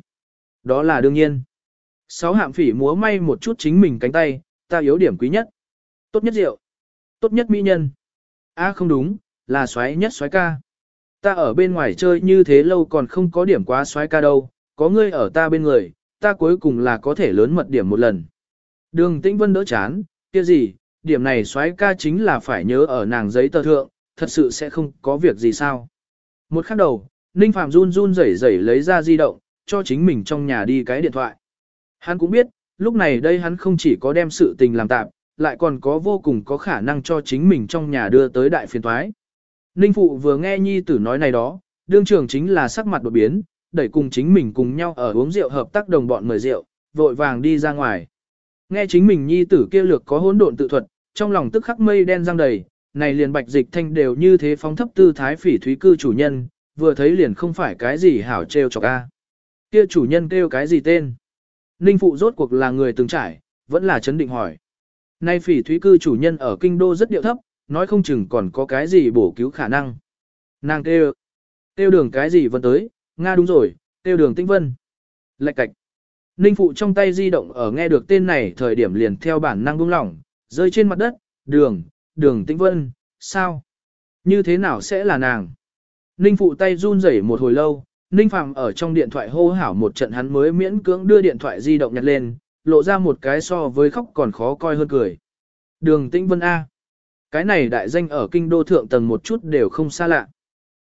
Đó là đương nhiên. Sáu hạm phỉ múa may một chút chính mình cánh tay, ta yếu điểm quý nhất. Tốt nhất rượu. Tốt nhất mỹ nhân. a không đúng, là xoáy nhất xoáy ca. Ta ở bên ngoài chơi như thế lâu còn không có điểm quá xoáy ca đâu, có ngươi ở ta bên người, ta cuối cùng là có thể lớn mật điểm một lần. Đường Tĩnh Vân đỡ chán, kia gì, điểm này xoáy ca chính là phải nhớ ở nàng giấy tờ thượng, thật sự sẽ không có việc gì sao. Một khắc đầu, Ninh Phạm run run rẩy rẩy lấy ra di động, cho chính mình trong nhà đi cái điện thoại. Hắn cũng biết, lúc này đây hắn không chỉ có đem sự tình làm tạm, lại còn có vô cùng có khả năng cho chính mình trong nhà đưa tới đại phiền toái. Ninh Phụ vừa nghe Nhi tử nói này đó, đương trưởng chính là sắc mặt đột biến, đẩy cùng chính mình cùng nhau ở uống rượu hợp tác đồng bọn mời rượu, vội vàng đi ra ngoài. Nghe chính mình nhi tử kia lược có hỗn độn tự thuật, trong lòng tức khắc mây đen răng đầy, này liền bạch dịch thanh đều như thế phóng thấp tư thái phỉ thúy cư chủ nhân, vừa thấy liền không phải cái gì hảo trêu chọc a. Kia chủ nhân kêu cái gì tên? Ninh phụ rốt cuộc là người từng trải, vẫn là chấn định hỏi. Nay phỉ thúy cư chủ nhân ở kinh đô rất điệu thấp, nói không chừng còn có cái gì bổ cứu khả năng. Nàng kêu, kêu đường cái gì vẫn tới, Nga đúng rồi, kêu đường tinh vân. Lạch cạch. Ninh phụ trong tay di động ở nghe được tên này thời điểm liền theo bản năng buông lỏng, rơi trên mặt đất, đường, đường tĩnh vân, sao? Như thế nào sẽ là nàng? Ninh phụ tay run rẩy một hồi lâu, Ninh Phạm ở trong điện thoại hô hảo một trận hắn mới miễn cưỡng đưa điện thoại di động nhặt lên, lộ ra một cái so với khóc còn khó coi hơn cười. Đường Tĩnh Vân A. Cái này đại danh ở kinh đô thượng tầng một chút đều không xa lạ.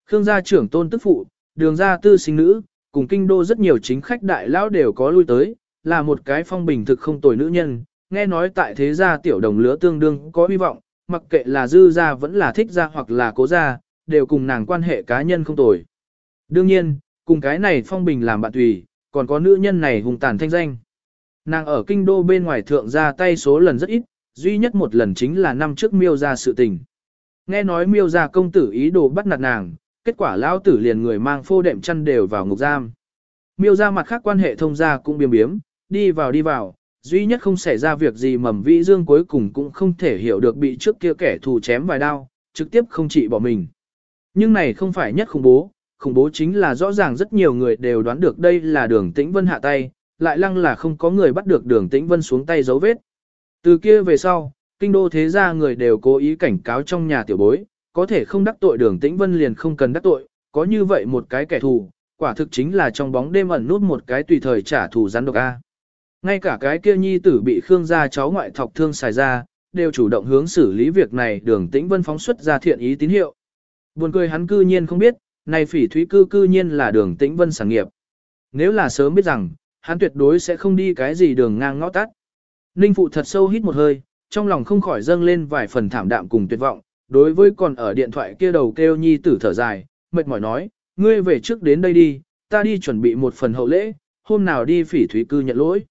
Khương gia trưởng tôn tức phụ, đường gia tư sinh nữ, cùng kinh đô rất nhiều chính khách đại lão đều có lui tới, là một cái phong bình thực không tồi nữ nhân, nghe nói tại thế gia tiểu đồng lứa tương đương có hy vọng, mặc kệ là dư gia vẫn là thích gia hoặc là cố gia, đều cùng nàng quan hệ cá nhân không tồi. Đương nhiên, cùng cái này phong bình làm bạn tùy, còn có nữ nhân này hùng tàn thanh danh. Nàng ở kinh đô bên ngoài thượng ra tay số lần rất ít, duy nhất một lần chính là năm trước miêu ra sự tình. Nghe nói miêu ra công tử ý đồ bắt nạt nàng, kết quả lão tử liền người mang phô đệm chăn đều vào ngục giam. Miêu ra mặt khác quan hệ thông gia cũng biếm biếm, đi vào đi vào, duy nhất không xảy ra việc gì mầm vĩ dương cuối cùng cũng không thể hiểu được bị trước kia kẻ thù chém vài đao, trực tiếp không trị bỏ mình. Nhưng này không phải nhất khủng bố, khủng bố chính là rõ ràng rất nhiều người đều đoán được đây là đường tĩnh vân hạ tay, lại lăng là không có người bắt được đường tĩnh vân xuống tay dấu vết. Từ kia về sau, kinh đô thế gia người đều cố ý cảnh cáo trong nhà tiểu bối, có thể không đắc tội đường tĩnh vân liền không cần đắc tội, có như vậy một cái kẻ thù, quả thực chính là trong bóng đêm ẩn nút một cái tùy thời trả thù rắn độc A. Ngay cả cái kia nhi tử bị Khương gia cháu ngoại thọc thương xài ra, đều chủ động hướng xử lý việc này đường tĩnh vân phóng xuất ra thiện ý tín hiệu. Buồn cười hắn cư nhiên không biết, này phỉ thúy cư cư nhiên là đường tĩnh vân sản nghiệp. Nếu là sớm biết rằng, hắn tuyệt đối sẽ không đi cái gì đường ngang ngõ tắt. Ninh phụ thật sâu hít một hơi, trong lòng không khỏi dâng lên vài phần thảm đạm cùng tuyệt vọng, đối với còn ở điện thoại kia đầu kêu nhi tử thở dài, mệt mỏi nói, ngươi về trước đến đây đi, ta đi chuẩn bị một phần hậu lễ, hôm nào đi phỉ thúy cư nhận lỗi.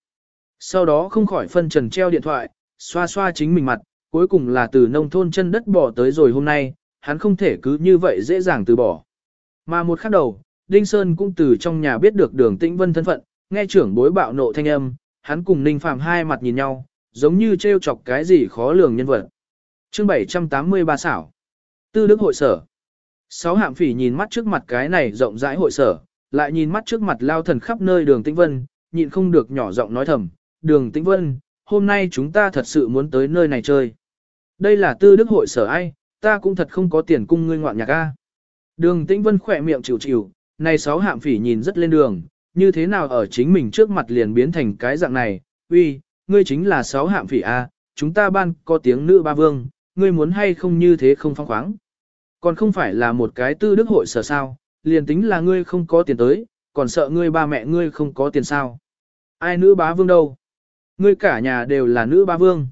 Sau đó không khỏi phân trần treo điện thoại, xoa xoa chính mình mặt, cuối cùng là từ nông thôn chân đất bỏ tới rồi hôm nay, hắn không thể cứ như vậy dễ dàng từ bỏ. Mà một khắc đầu, Đinh Sơn cũng từ trong nhà biết được đường tĩnh vân thân phận, nghe trưởng bối bạo nộ thanh âm, hắn cùng Ninh Phạm hai mặt nhìn nhau, giống như trêu chọc cái gì khó lường nhân vật chương 783 xảo. Tư đức hội sở. Sáu hạm phỉ nhìn mắt trước mặt cái này rộng rãi hội sở, lại nhìn mắt trước mặt lao thần khắp nơi đường tĩnh vân, nhịn không được nhỏ giọng nói thầm, đường tĩnh vân, hôm nay chúng ta thật sự muốn tới nơi này chơi. Đây là tư đức hội sở ai, ta cũng thật không có tiền cung ngươi ngoạn nhạc a. Đường Tĩnh Vân khỏe miệng chịu chịu, này sáu hạm phỉ nhìn rất lên đường, như thế nào ở chính mình trước mặt liền biến thành cái dạng này, uy, ngươi chính là sáu hạm phỉ a, chúng ta ban có tiếng nữ ba vương, ngươi muốn hay không như thế không phong khoáng. Còn không phải là một cái tư đức hội sở sao, liền tính là ngươi không có tiền tới, còn sợ ngươi ba mẹ ngươi không có tiền sao. Ai nữ bá vương đâu? Ngươi cả nhà đều là nữ bá vương.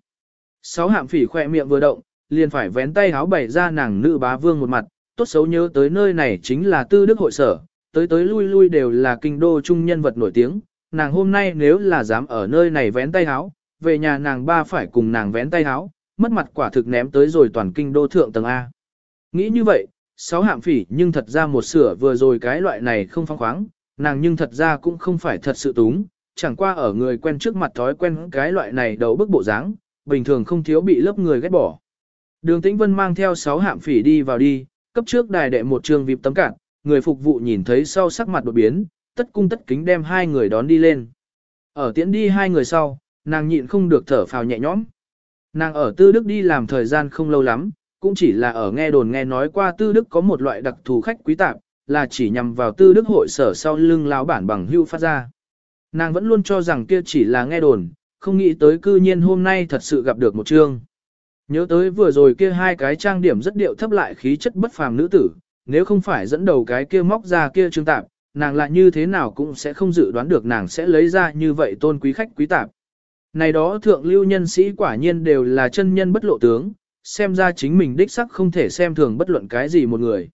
Sáu hạm phỉ khỏe miệng vừa động, liền phải vén tay háo bày ra nàng nữ bá vương một mặt, tốt xấu nhớ tới nơi này chính là tư đức hội sở, tới tới lui lui đều là kinh đô trung nhân vật nổi tiếng, nàng hôm nay nếu là dám ở nơi này vén tay háo, về nhà nàng ba phải cùng nàng vén tay háo, mất mặt quả thực ném tới rồi toàn kinh đô thượng tầng A. Nghĩ như vậy, sáu hạng phỉ nhưng thật ra một sửa vừa rồi cái loại này không phong khoáng, nàng nhưng thật ra cũng không phải thật sự túng, chẳng qua ở người quen trước mặt thói quen cái loại này đầu bức bộ dáng, bình thường không thiếu bị lớp người ghét bỏ. Đường Tĩnh Vân mang theo sáu hạm phỉ đi vào đi, cấp trước đài đệ một trường vịp tấm cản người phục vụ nhìn thấy sau sắc mặt đột biến, tất cung tất kính đem hai người đón đi lên. Ở tiễn đi hai người sau, nàng nhịn không được thở phào nhẹ nhõm. Nàng ở Tư Đức đi làm thời gian không lâu lắm, cũng chỉ là ở nghe đồn nghe nói qua Tư Đức có một loại đặc thù khách quý tạp, là chỉ nhằm vào Tư Đức hội sở sau lưng lão bản bằng hưu phát ra. Nàng vẫn luôn cho rằng kia chỉ là nghe đồn, không nghĩ tới cư nhiên hôm nay thật sự gặp được một chương. Nhớ tới vừa rồi kia hai cái trang điểm rất điệu thấp lại khí chất bất phàm nữ tử, nếu không phải dẫn đầu cái kia móc ra kia trương tạp, nàng lại như thế nào cũng sẽ không dự đoán được nàng sẽ lấy ra như vậy tôn quý khách quý tạp. Này đó thượng lưu nhân sĩ quả nhiên đều là chân nhân bất lộ tướng, xem ra chính mình đích sắc không thể xem thường bất luận cái gì một người.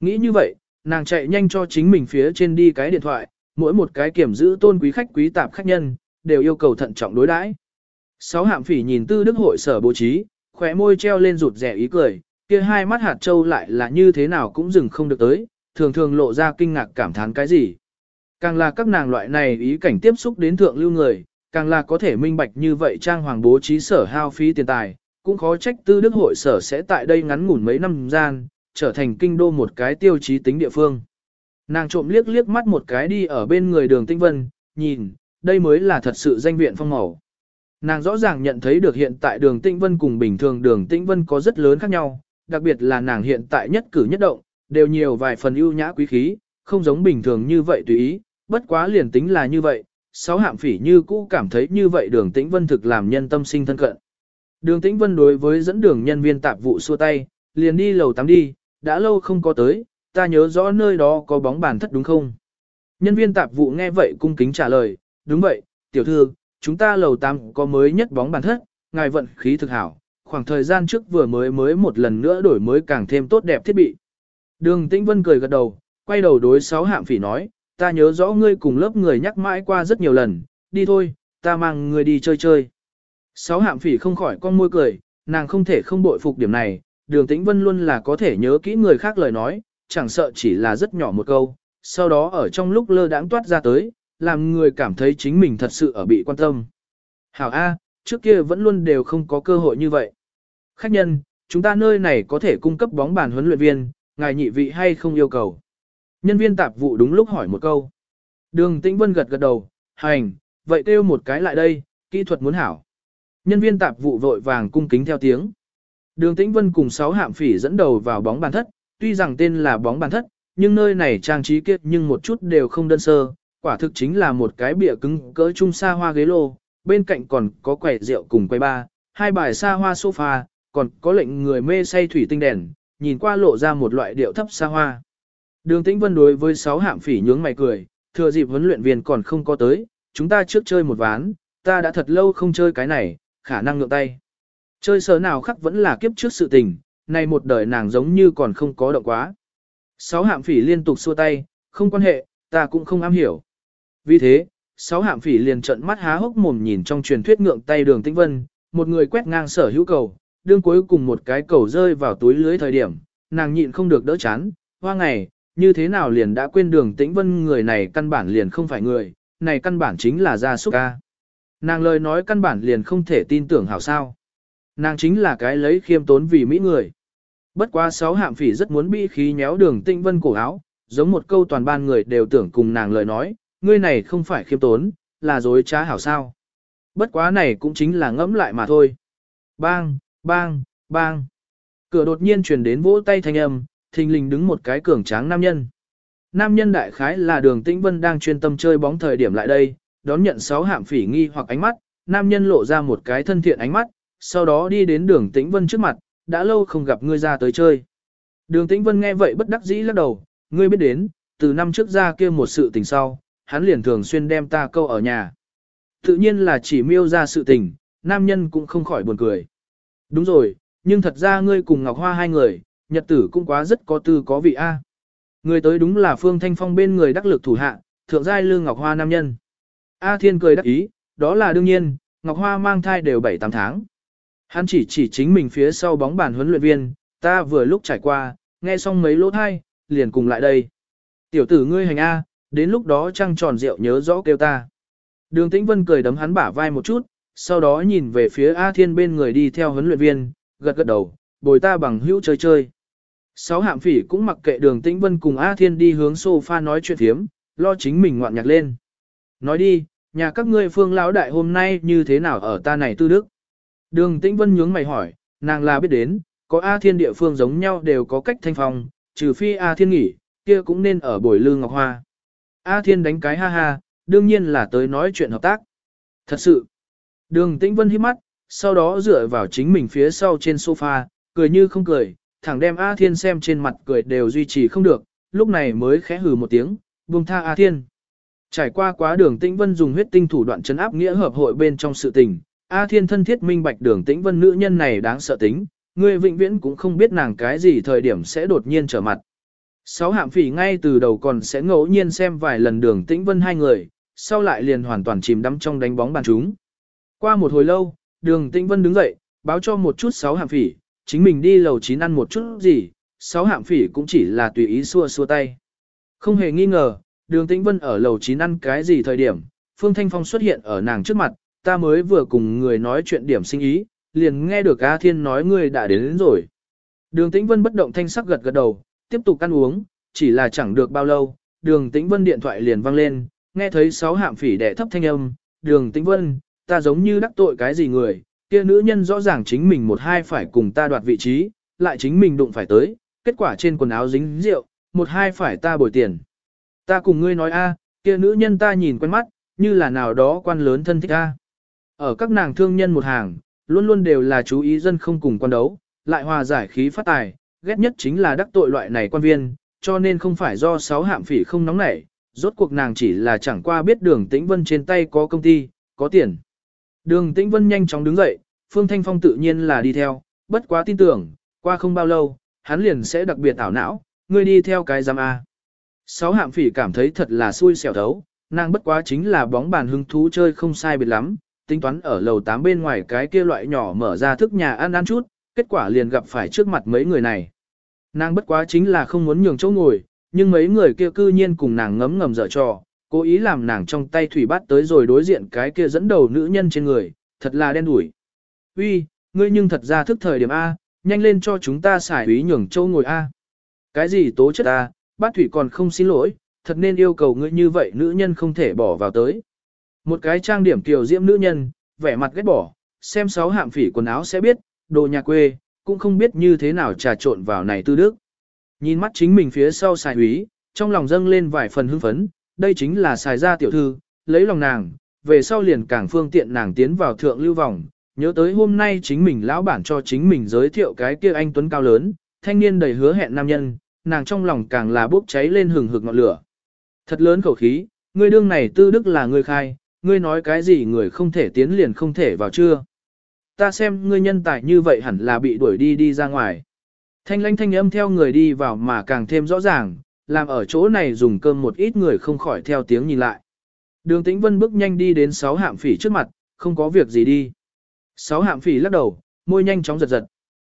Nghĩ như vậy, Nàng chạy nhanh cho chính mình phía trên đi cái điện thoại, mỗi một cái kiểm giữ tôn quý khách quý tạp khách nhân, đều yêu cầu thận trọng đối đãi. Sáu hạm phỉ nhìn tư đức hội sở bố trí, khóe môi treo lên rụt rẻ ý cười, kia hai mắt hạt châu lại là như thế nào cũng dừng không được tới, thường thường lộ ra kinh ngạc cảm thán cái gì. Càng là các nàng loại này ý cảnh tiếp xúc đến thượng lưu người, càng là có thể minh bạch như vậy trang hoàng bố trí sở hao phí tiền tài, cũng khó trách tư đức hội sở sẽ tại đây ngắn ngủn mấy năm gian, trở thành kinh đô một cái tiêu chí tính địa phương. Nàng trộm liếc liếc mắt một cái đi ở bên người đường tinh vân, nhìn, đây mới là thật sự danh viện phong màu. Nàng rõ ràng nhận thấy được hiện tại đường tinh vân cùng bình thường đường tinh vân có rất lớn khác nhau, đặc biệt là nàng hiện tại nhất cử nhất động, đều nhiều vài phần ưu nhã quý khí, không giống bình thường như vậy tùy ý, bất quá liền tính là như vậy, sáu hạm phỉ như cũ cảm thấy như vậy đường tĩnh vân thực làm nhân tâm sinh thân cận. Đường tĩnh vân đối với dẫn đường nhân viên tạp vụ xua tay, liền đi lầu tắm đi, đã lâu không có tới, ta nhớ rõ nơi đó có bóng bàn thất đúng không? Nhân viên tạp vụ nghe vậy cung kính trả lời, đúng vậy, tiểu thư, chúng ta lầu 8 có mới nhất bóng bàn thất, ngài vận khí thực hảo, khoảng thời gian trước vừa mới mới một lần nữa đổi mới càng thêm tốt đẹp thiết bị. Đường Tĩnh Vân cười gật đầu, quay đầu đối sáu hạm phỉ nói, ta nhớ rõ ngươi cùng lớp người nhắc mãi qua rất nhiều lần, đi thôi, ta mang ngươi đi chơi chơi. Sáu hạm phỉ không khỏi con môi cười, nàng không thể không bội phục điểm này, đường tĩnh vân luôn là có thể nhớ kỹ người khác lời nói, chẳng sợ chỉ là rất nhỏ một câu, sau đó ở trong lúc lơ đãng toát ra tới, làm người cảm thấy chính mình thật sự ở bị quan tâm. Hảo A, trước kia vẫn luôn đều không có cơ hội như vậy. Khách nhân, chúng ta nơi này có thể cung cấp bóng bàn huấn luyện viên, ngài nhị vị hay không yêu cầu. Nhân viên tạp vụ đúng lúc hỏi một câu. Đường Tĩnh Vân gật gật đầu, hành, vậy kêu một cái lại đây, kỹ thuật muốn hảo. Nhân viên tạp vụ vội vàng cung kính theo tiếng. Đường Tĩnh Vân cùng sáu hạm phỉ dẫn đầu vào bóng bàn thất, tuy rằng tên là bóng bàn thất, nhưng nơi này trang trí kiệt nhưng một chút đều không đơn sơ, quả thực chính là một cái bìa cứng cỡ trung xa hoa ghế lô, bên cạnh còn có quầy rượu cùng quầy ba, hai bài xa hoa sofa, còn có lệnh người mê say thủy tinh đèn, nhìn qua lộ ra một loại điệu thấp xa hoa. Đường Tĩnh Vân đối với sáu hạm phỉ nhướng mày cười, thừa dịp huấn luyện viên còn không có tới, chúng ta trước chơi một ván, ta đã thật lâu không chơi cái này, khả năng ngượng tay. Chơi sở nào khắc vẫn là kiếp trước sự tình, nay một đời nàng giống như còn không có động quá. Sáu hạm phỉ liên tục xua tay, không quan hệ, ta cũng không am hiểu. Vì thế, sáu hạm phỉ liền trận mắt há hốc mồm nhìn trong truyền thuyết ngượng tay đường tĩnh vân, một người quét ngang sở hữu cầu, đương cuối cùng một cái cầu rơi vào túi lưới thời điểm, nàng nhịn không được đỡ chán, hoa ngày, như thế nào liền đã quên đường tĩnh vân người này căn bản liền không phải người, này căn bản chính là gia súc ca. Nàng lời nói căn bản liền không thể tin tưởng hảo sao. Nàng chính là cái lấy khiêm tốn vì mỹ người. Bất quá sáu hạm phỉ rất muốn bị khí nhéo đường tĩnh vân cổ áo, giống một câu toàn ban người đều tưởng cùng nàng lời nói, ngươi này không phải khiêm tốn, là dối trá hảo sao. Bất quá này cũng chính là ngẫm lại mà thôi. Bang, bang, bang. Cửa đột nhiên truyền đến vỗ tay thanh âm, thình lình đứng một cái cường tráng nam nhân. Nam nhân đại khái là đường tĩnh vân đang chuyên tâm chơi bóng thời điểm lại đây, đón nhận sáu hạm phỉ nghi hoặc ánh mắt, nam nhân lộ ra một cái thân thiện ánh mắt, sau đó đi đến đường tĩnh vân trước mặt, đã lâu không gặp ngươi ra tới chơi. Đường tĩnh vân nghe vậy bất đắc dĩ lắc đầu, ngươi biết đến, từ năm trước ra kia một sự tình sau, hắn liền thường xuyên đem ta câu ở nhà. Tự nhiên là chỉ miêu ra sự tình, nam nhân cũng không khỏi buồn cười. Đúng rồi, nhưng thật ra ngươi cùng Ngọc Hoa hai người, nhật tử cũng quá rất có tư có vị A. Người tới đúng là Phương Thanh Phong bên người đắc lực thủ hạ, thượng giai lương Ngọc Hoa nam nhân. A Thiên cười đắc ý, đó là đương nhiên, Ngọc Hoa mang thai đều 7-8 tháng. Hắn chỉ chỉ chính mình phía sau bóng bàn huấn luyện viên, ta vừa lúc trải qua, nghe xong mấy lỗ thai, liền cùng lại đây. Tiểu tử ngươi hành A, đến lúc đó trăng tròn rượu nhớ rõ kêu ta. Đường Tĩnh Vân cười đấm hắn bả vai một chút, sau đó nhìn về phía A Thiên bên người đi theo huấn luyện viên, gật gật đầu, bồi ta bằng hữu chơi chơi. Sáu hạm phỉ cũng mặc kệ đường tĩnh vân cùng A Thiên đi hướng sofa nói chuyện thiếm, lo chính mình ngoạn nhạc lên. Nói đi, nhà các ngươi phương lão đại hôm nay như thế nào ở ta này tư đức? Đường tĩnh vân nhướng mày hỏi, nàng là biết đến, có A Thiên địa phương giống nhau đều có cách thanh phong, trừ phi A Thiên nghỉ, kia cũng nên ở bồi lư ngọc hoa. A Thiên đánh cái ha ha, đương nhiên là tới nói chuyện hợp tác. Thật sự, đường tĩnh vân hít mắt, sau đó dựa vào chính mình phía sau trên sofa, cười như không cười, thẳng đem A Thiên xem trên mặt cười đều duy trì không được, lúc này mới khẽ hừ một tiếng, buông tha A Thiên. Trải qua quá đường Tĩnh Vân dùng huyết tinh thủ đoạn chấn áp nghĩa hợp hội bên trong sự tình, A Thiên thân thiết minh bạch đường Tĩnh Vân nữ nhân này đáng sợ tính, người vĩnh viễn cũng không biết nàng cái gì thời điểm sẽ đột nhiên trở mặt. Sáu hạm phỉ ngay từ đầu còn sẽ ngẫu nhiên xem vài lần đường tĩnh vân hai người, sau lại liền hoàn toàn chìm đắm trong đánh bóng bàn chúng. Qua một hồi lâu, đường tĩnh vân đứng dậy, báo cho một chút sáu hạm phỉ, chính mình đi lầu chín ăn một chút gì, sáu hạm phỉ cũng chỉ là tùy ý xua xua tay. Không hề nghi ngờ, đường tĩnh vân ở lầu chín ăn cái gì thời điểm, Phương Thanh Phong xuất hiện ở nàng trước mặt, ta mới vừa cùng người nói chuyện điểm sinh ý, liền nghe được A Thiên nói người đã đến, đến rồi. Đường tĩnh vân bất động thanh sắc gật gật đầu, tiếp tục ăn uống, chỉ là chẳng được bao lâu, đường tĩnh vân điện thoại liền vang lên, nghe thấy sáu hạm phỉ đẻ thấp thanh âm, đường tĩnh vân, ta giống như đắc tội cái gì người, kia nữ nhân rõ ràng chính mình một hai phải cùng ta đoạt vị trí, lại chính mình đụng phải tới, kết quả trên quần áo dính rượu, một hai phải ta bồi tiền. Ta cùng ngươi nói a, kia nữ nhân ta nhìn quen mắt, như là nào đó quan lớn thân thích a. Ở các nàng thương nhân một hàng, luôn luôn đều là chú ý dân không cùng quan đấu, lại hòa giải khí phát tài, ghét nhất chính là đắc tội loại này quan viên, cho nên không phải do sáu hạm phỉ không nóng nảy, rốt cuộc nàng chỉ là chẳng qua biết đường tĩnh vân trên tay có công ty, có tiền. Đường tĩnh vân nhanh chóng đứng dậy, Phương Thanh Phong tự nhiên là đi theo, bất quá tin tưởng, qua không bao lâu, hắn liền sẽ đặc biệt ảo não, ngươi đi theo cái giam A. Sáu hạm phỉ cảm thấy thật là xui xẻo thấu, nàng bất quá chính là bóng bàn hứng thú chơi không sai biệt lắm, tính toán ở lầu 8 bên ngoài cái kia loại nhỏ mở ra thức nhà ăn ăn chút, kết quả liền gặp phải trước mặt mấy người này. Nàng bất quá chính là không muốn nhường chỗ ngồi, nhưng mấy người kia cư nhiên cùng nàng ngấm ngầm dở trò, cố ý làm nàng trong tay thủy bát tới rồi đối diện cái kia dẫn đầu nữ nhân trên người, thật là đen đủi. Uy, ngươi nhưng thật ra thức thời điểm A, nhanh lên cho chúng ta xài úy nhường châu ngồi A. Cái gì tố chất A, bát thủy còn không xin lỗi, thật nên yêu cầu ngươi như vậy nữ nhân không thể bỏ vào tới. Một cái trang điểm kiều diễm nữ nhân, vẻ mặt ghét bỏ, xem sáu hạm phỉ quần áo sẽ biết, đồ nhà quê, cũng không biết như thế nào trà trộn vào này tư đức. Nhìn mắt chính mình phía sau xài úy, trong lòng dâng lên vài phần hưng phấn, đây chính là xài ra tiểu thư, lấy lòng nàng, về sau liền càng phương tiện nàng tiến vào thượng lưu vòng, nhớ tới hôm nay chính mình lão bản cho chính mình giới thiệu cái kia anh tuấn cao lớn, thanh niên đầy hứa hẹn nam nhân, nàng trong lòng càng là bốc cháy lên hừng hực ngọn lửa. Thật lớn khẩu khí, ngươi đương này tư đức là ngươi khai, ngươi nói cái gì người không thể tiến liền không thể vào chưa. Ta xem ngươi nhân tài như vậy hẳn là bị đuổi đi đi ra ngoài. Thanh lãnh thanh âm theo người đi vào mà càng thêm rõ ràng, làm ở chỗ này dùng cơm một ít người không khỏi theo tiếng nhìn lại. Đường Tĩnh Vân bước nhanh đi đến sáu hạm phỉ trước mặt, không có việc gì đi. Sáu hạm phỉ lắc đầu, môi nhanh chóng giật giật.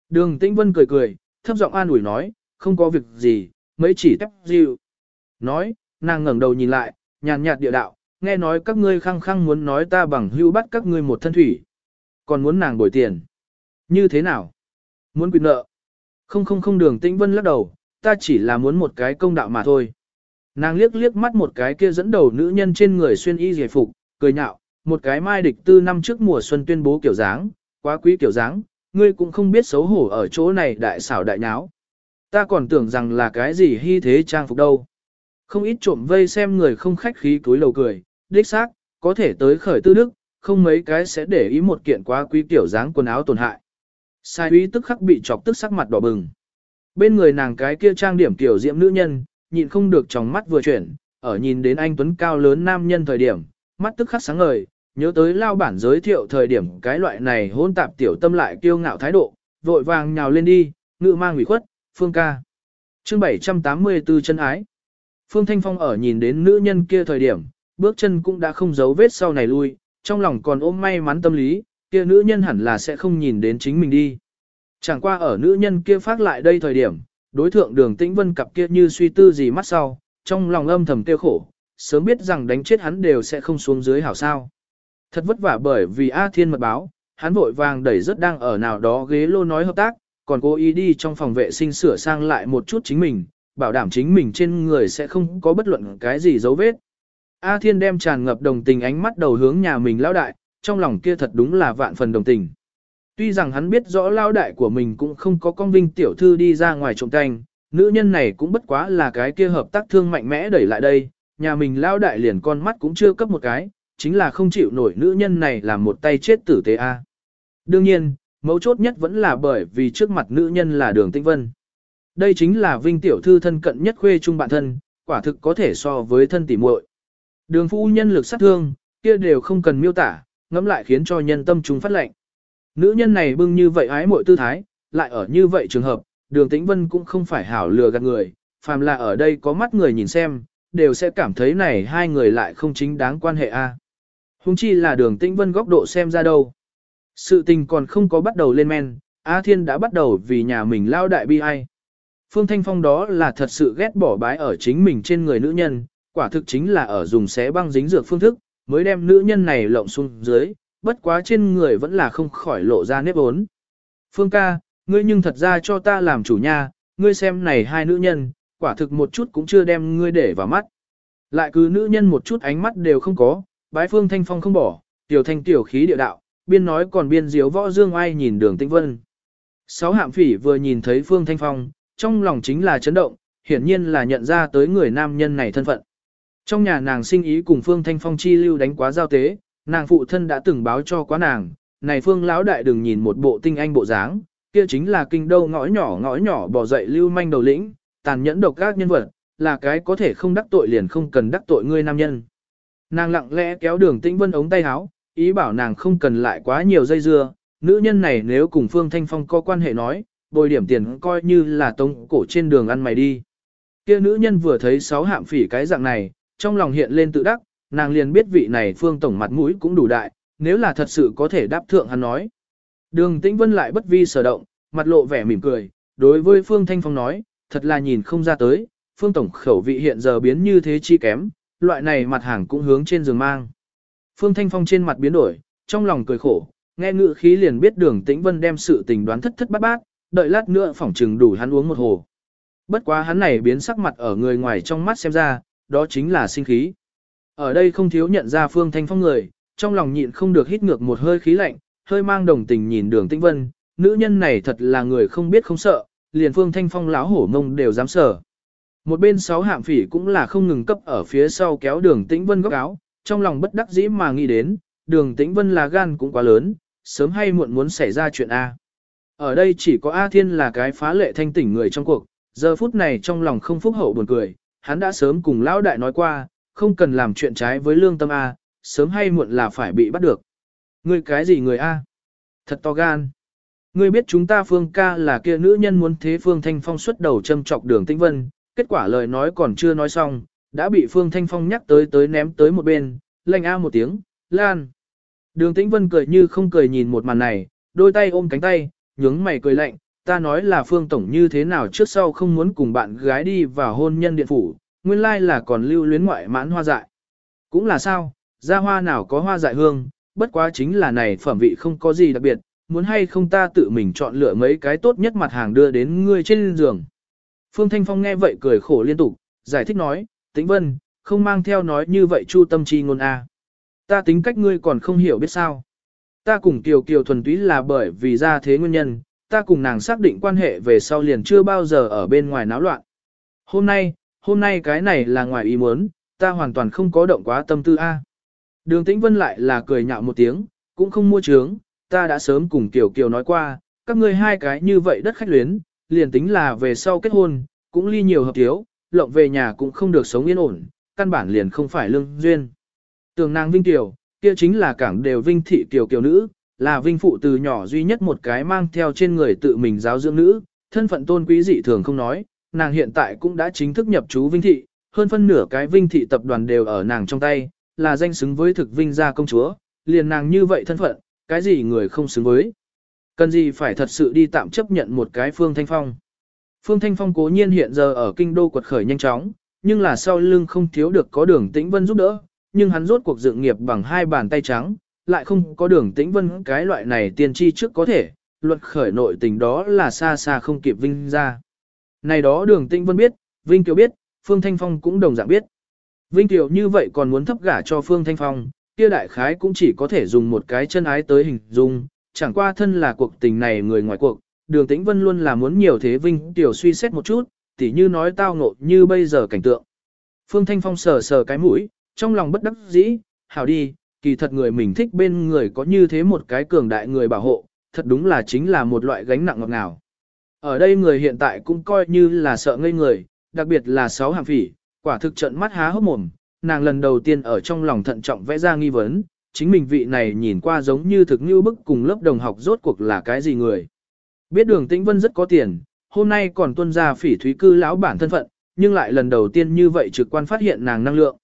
Đường Tĩnh Vân cười cười, thấp giọng an ủi nói, không có việc gì, mấy chỉ tép dịu. Nói, nàng ngẩng đầu nhìn lại, nhàn nhạt địa đạo, nghe nói các ngươi khăng khăng muốn nói ta bằng hưu bắt các ngươi một thân thủy. Còn muốn nàng bồi tiền. Như thế nào? Muốn quyền nợ. Không không không đường tĩnh vân lắc đầu, ta chỉ là muốn một cái công đạo mà thôi. Nàng liếc liếc mắt một cái kia dẫn đầu nữ nhân trên người xuyên y giải phục, cười nhạo, một cái mai địch tư năm trước mùa xuân tuyên bố kiểu dáng, quá quý kiểu dáng, ngươi cũng không biết xấu hổ ở chỗ này đại xảo đại nháo. Ta còn tưởng rằng là cái gì hy thế trang phục đâu. Không ít trộm vây xem người không khách khí túi lầu cười, đích xác, có thể tới khởi tư đức, không mấy cái sẽ để ý một kiện quá quý kiểu dáng quần áo tổn hại. Sai úy tức khắc bị chọc tức sắc mặt đỏ bừng. Bên người nàng cái kia trang điểm tiểu diễm nữ nhân, nhịn không được trong mắt vừa chuyển, ở nhìn đến anh Tuấn cao lớn nam nhân thời điểm, mắt tức khắc sáng ngời, nhớ tới lao bản giới thiệu thời điểm cái loại này hôn tạp tiểu tâm lại kiêu ngạo thái độ, vội vàng nhào lên đi, ngự mang ủy khuất, phương ca. chương 784 chân ái. Phương Thanh Phong ở nhìn đến nữ nhân kia thời điểm, bước chân cũng đã không giấu vết sau này lui, trong lòng còn ôm may mắn tâm lý, kia nữ nhân hẳn là sẽ không nhìn đến chính mình đi. Chẳng qua ở nữ nhân kia phát lại đây thời điểm, đối thượng đường tĩnh vân cặp kia như suy tư gì mắt sau, trong lòng âm thầm tiêu khổ, sớm biết rằng đánh chết hắn đều sẽ không xuống dưới hảo sao. Thật vất vả bởi vì A Thiên mật báo, hắn vội vàng đẩy rất đang ở nào đó ghế lô nói hợp tác, còn cố ý đi trong phòng vệ sinh sửa sang lại một chút chính mình, bảo đảm chính mình trên người sẽ không có bất luận cái gì dấu vết. A Thiên đem tràn ngập đồng tình ánh mắt đầu hướng nhà mình lão đại, trong lòng kia thật đúng là vạn phần đồng tình. Tuy rằng hắn biết rõ lao đại của mình cũng không có con vinh tiểu thư đi ra ngoài trộm canh, nữ nhân này cũng bất quá là cái kia hợp tác thương mạnh mẽ đẩy lại đây, nhà mình lao đại liền con mắt cũng chưa cấp một cái, chính là không chịu nổi nữ nhân này làm một tay chết tử tế A. Đương nhiên, mấu chốt nhất vẫn là bởi vì trước mặt nữ nhân là đường tĩnh vân. Đây chính là vinh tiểu thư thân cận nhất khuê chung bạn thân, quả thực có thể so với thân tỉ muội. Đường phu nhân lực sát thương, kia đều không cần miêu tả, ngẫm lại khiến cho nhân tâm chúng phát lệnh. Nữ nhân này bưng như vậy ái mọi tư thái, lại ở như vậy trường hợp, đường tĩnh vân cũng không phải hảo lừa gạt người, phàm là ở đây có mắt người nhìn xem, đều sẽ cảm thấy này hai người lại không chính đáng quan hệ a. À. Hùng chi là đường tĩnh vân góc độ xem ra đâu. Sự tình còn không có bắt đầu lên men, A Thiên đã bắt đầu vì nhà mình lao đại bi ai. Phương Thanh Phong đó là thật sự ghét bỏ bái ở chính mình trên người nữ nhân, quả thực chính là ở dùng xé băng dính dược phương thức, mới đem nữ nhân này lộng xuống dưới, bất quá trên người vẫn là không khỏi lộ ra nếp ốn. Phương ca, ngươi nhưng thật ra cho ta làm chủ nha, ngươi xem này hai nữ nhân, quả thực một chút cũng chưa đem ngươi để vào mắt. Lại cứ nữ nhân một chút ánh mắt đều không có, bái Phương Thanh Phong không bỏ, tiểu thanh tiểu khí địa đạo, biên nói còn biên diếu võ dương ai nhìn đường tinh vân. Sáu hạm phỉ vừa nhìn thấy Phương Thanh Phong, trong lòng chính là chấn động, hiển nhiên là nhận ra tới người nam nhân này thân phận. Trong nhà nàng sinh ý cùng Phương Thanh Phong chi lưu đánh quá giao tế, nàng phụ thân đã từng báo cho quá nàng, này Phương lão đại đừng nhìn một bộ tinh anh bộ dáng, kia chính là kinh đô ngõ nhỏ ngõ nhỏ bỏ dậy lưu manh đầu lĩnh, tàn nhẫn độc các nhân vật, là cái có thể không đắc tội liền không cần đắc tội ngươi nam nhân. Nàng lặng lẽ kéo đường tĩnh vân ống tay áo, ý bảo nàng không cần lại quá nhiều dây dưa, nữ nhân này nếu cùng Phương Thanh Phong có quan hệ nói, bồi điểm tiền coi như là tông cổ trên đường ăn mày đi. Kia nữ nhân vừa thấy sáu hạm phỉ cái dạng này, trong lòng hiện lên tự đắc, nàng liền biết vị này Phương Tổng mặt mũi cũng đủ đại, nếu là thật sự có thể đáp thượng hắn nói. Đường Tĩnh Vân lại bất vi sở động, mặt lộ vẻ mỉm cười, đối với Phương Thanh Phong nói, thật là nhìn không ra tới, Phương Tổng khẩu vị hiện giờ biến như thế chi kém, loại này mặt hàng cũng hướng trên giường mang. Phương Thanh Phong trên mặt biến đổi, trong lòng cười khổ, nghe ngự khí liền biết đường Tĩnh Vân đem sự tình đoán thất thất bát bát, đợi lát nữa phỏng trừng đủ hắn uống một hồ. Bất quá hắn này biến sắc mặt ở người ngoài trong mắt xem ra, đó chính là sinh khí. Ở đây không thiếu nhận ra Phương Thanh Phong người, trong lòng nhịn không được hít ngược một hơi khí lạnh, hơi mang đồng tình nhìn đường Tĩnh Vân, nữ nhân này thật là người không biết không sợ, liền Phương Thanh Phong láo hổ mông đều dám sợ. Một bên sáu hạm phỉ cũng là không ngừng cấp ở phía sau kéo đường Tĩnh Vân góc áo, trong lòng bất đắc dĩ mà nghĩ đến, đường Tĩnh Vân là gan cũng quá lớn, sớm hay muộn muốn xảy ra chuyện A. Ở đây chỉ có A Thiên là cái phá lệ thanh tỉnh người trong cuộc, giờ phút này trong lòng không phúc hậu buồn cười, hắn đã sớm cùng lão đại nói qua, không cần làm chuyện trái với lương tâm A, sớm hay muộn là phải bị bắt được. Ngươi cái gì người A? Thật to gan. Ngươi biết chúng ta Phương ca là kia nữ nhân muốn thế Phương Thanh Phong xuất đầu châm trọc đường Tĩnh Vân, kết quả lời nói còn chưa nói xong, đã bị Phương Thanh Phong nhắc tới tới ném tới một bên, lanh A một tiếng, lan. Đường Tĩnh Vân cười như không cười nhìn một màn này, đôi tay ôm cánh tay, nhướng mày cười lạnh, ta nói là Phương Tổng như thế nào trước sau không muốn cùng bạn gái đi vào hôn nhân điện phủ, nguyên lai là còn lưu luyến ngoại mãn hoa dại. Cũng là sao, ra hoa nào có hoa dại hương, bất quá chính là này phẩm vị không có gì đặc biệt, muốn hay không ta tự mình chọn lựa mấy cái tốt nhất mặt hàng đưa đến ngươi trên giường. Phương Thanh Phong nghe vậy cười khổ liên tục, giải thích nói, tĩnh vân, không mang theo nói như vậy chu tâm chi ngôn a. Ta tính cách ngươi còn không hiểu biết sao. Ta cùng Kiều Kiều thuần túy là bởi vì ra thế nguyên nhân, ta cùng nàng xác định quan hệ về sau liền chưa bao giờ ở bên ngoài náo loạn. Hôm nay, hôm nay cái này là ngoài ý muốn, ta hoàn toàn không có động quá tâm tư A. Đường Tĩnh Vân lại là cười nhạo một tiếng, cũng không mua trướng, ta đã sớm cùng Kiều Kiều nói qua, các ngươi hai cái như vậy đất khách luyến, liền tính là về sau kết hôn, cũng ly nhiều hợp thiếu, lộng về nhà cũng không được sống yên ổn, căn bản liền không phải lương duyên. Tường nàng Vinh Kiều, kia chính là cảng đều Vinh thị Kiều Kiều nữ, là Vinh phụ từ nhỏ duy nhất một cái mang theo trên người tự mình giáo dưỡng nữ, thân phận tôn quý dị thường không nói, nàng hiện tại cũng đã chính thức nhập chú Vinh thị, hơn phân nửa cái Vinh thị tập đoàn đều ở nàng trong tay, là danh xứng với thực Vinh gia công chúa, liền nàng như vậy thân phận, cái gì người không xứng với. Cần gì phải thật sự đi tạm chấp nhận một cái Phương Thanh Phong. Phương Thanh Phong cố nhiên hiện giờ ở kinh đô quật khởi nhanh chóng, nhưng là sau lưng không thiếu được có đường tĩnh vân giúp đỡ, nhưng hắn rốt cuộc dựng nghiệp bằng hai bàn tay trắng, lại không có đường tĩnh vân cái loại này tiên tri trước có thể, luật khởi nội tình đó là xa xa không kịp Vinh ra. Này đó đường tĩnh vân biết, Vinh Kiều biết, Phương Thanh Phong cũng đồng dạng biết. Vinh Kiều như vậy còn muốn thấp gả cho Phương Thanh Phong, kia đại khái cũng chỉ có thể dùng một cái chân ái tới hình dung, chẳng qua thân là cuộc tình này người ngoài cuộc, đường tĩnh vân luôn là muốn nhiều thế Vinh Kiều suy xét một chút, tỉ như nói tao ngộ như bây giờ cảnh tượng. Phương Thanh Phong sờ sờ cái mũi, trong lòng bất đắc dĩ, hảo đi, kỳ thật người mình thích bên người có như thế một cái cường đại người bảo hộ, thật đúng là chính là một loại gánh nặng ngọt ngào. Ở đây người hiện tại cũng coi như là sợ ngây người, đặc biệt là sáu hàng phỉ, quả thực trận mắt há hốc mồm, nàng lần đầu tiên ở trong lòng thận trọng vẽ ra nghi vấn, chính mình vị này nhìn qua giống như thực như bức cùng lớp đồng học rốt cuộc là cái gì người. Biết đường tĩnh vân rất có tiền, hôm nay còn tuân ra phỉ thúy cư lão bản thân phận, nhưng lại lần đầu tiên như vậy trực quan phát hiện nàng năng lượng.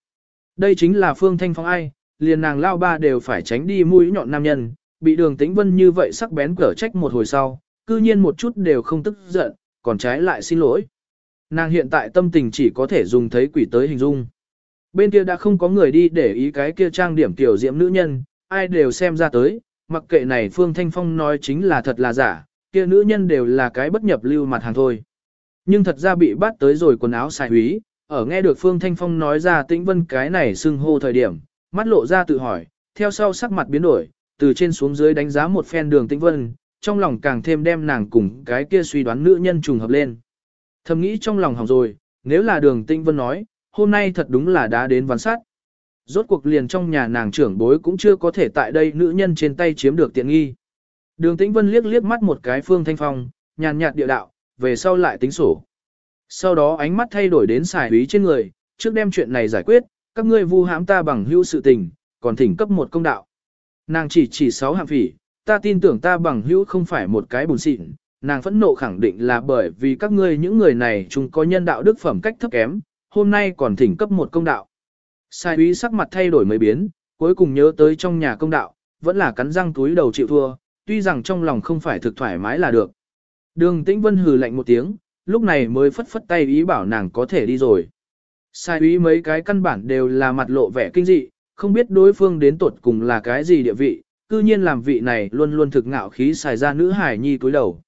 Đây chính là Phương Thanh Phong ai, liền nàng lao ba đều phải tránh đi mũi nhọn nam nhân, bị đường tĩnh vân như vậy sắc bén cở trách một hồi sau, cư nhiên một chút đều không tức giận, còn trái lại xin lỗi. Nàng hiện tại tâm tình chỉ có thể dùng thấy quỷ tới hình dung. Bên kia đã không có người đi để ý cái kia trang điểm tiểu diễm nữ nhân, ai đều xem ra tới, mặc kệ này Phương Thanh Phong nói chính là thật là giả, kia nữ nhân đều là cái bất nhập lưu mặt hàng thôi. Nhưng thật ra bị bắt tới rồi quần áo xài húy, ở nghe được Phương Thanh Phong nói ra tĩnh vân cái này xưng hô thời điểm, mắt lộ ra tự hỏi, theo sau sắc mặt biến đổi, từ trên xuống dưới đánh giá một phen đường tĩnh vân, trong lòng càng thêm đem nàng cùng cái kia suy đoán nữ nhân trùng hợp lên. Thầm nghĩ trong lòng hỏng rồi, nếu là đường Tinh vân nói, hôm nay thật đúng là đã đến ván sát. Rốt cuộc liền trong nhà nàng trưởng bối cũng chưa có thể tại đây nữ nhân trên tay chiếm được tiện nghi. Đường tĩnh vân liếc liếc mắt một cái phương thanh phong, nhàn nhạt địa đạo, về sau lại tính sổ. Sau đó ánh mắt thay đổi đến xài úy trên người, trước đem chuyện này giải quyết, các ngươi vu hãm ta bằng hữu sự tình, còn thỉnh cấp một công đạo. Nàng chỉ chỉ sáu hạng phỉ, ta tin tưởng ta bằng hữu không phải một cái bùn xịn, nàng phẫn nộ khẳng định là bởi vì các ngươi những người này chúng có nhân đạo đức phẩm cách thấp kém, hôm nay còn thỉnh cấp một công đạo. Sai úy sắc mặt thay đổi mấy biến, cuối cùng nhớ tới trong nhà công đạo, vẫn là cắn răng túi đầu chịu thua, tuy rằng trong lòng không phải thực thoải mái là được. Đường Tĩnh Vân hừ lạnh một tiếng, lúc này mới phất phất tay ý bảo nàng có thể đi rồi. Sai úy mấy cái căn bản đều là mặt lộ vẻ kinh dị, không biết đối phương đến tuột cùng là cái gì địa vị, cư nhiên làm vị này luôn luôn thực ngạo khí xài ra nữ hải nhi cúi đầu.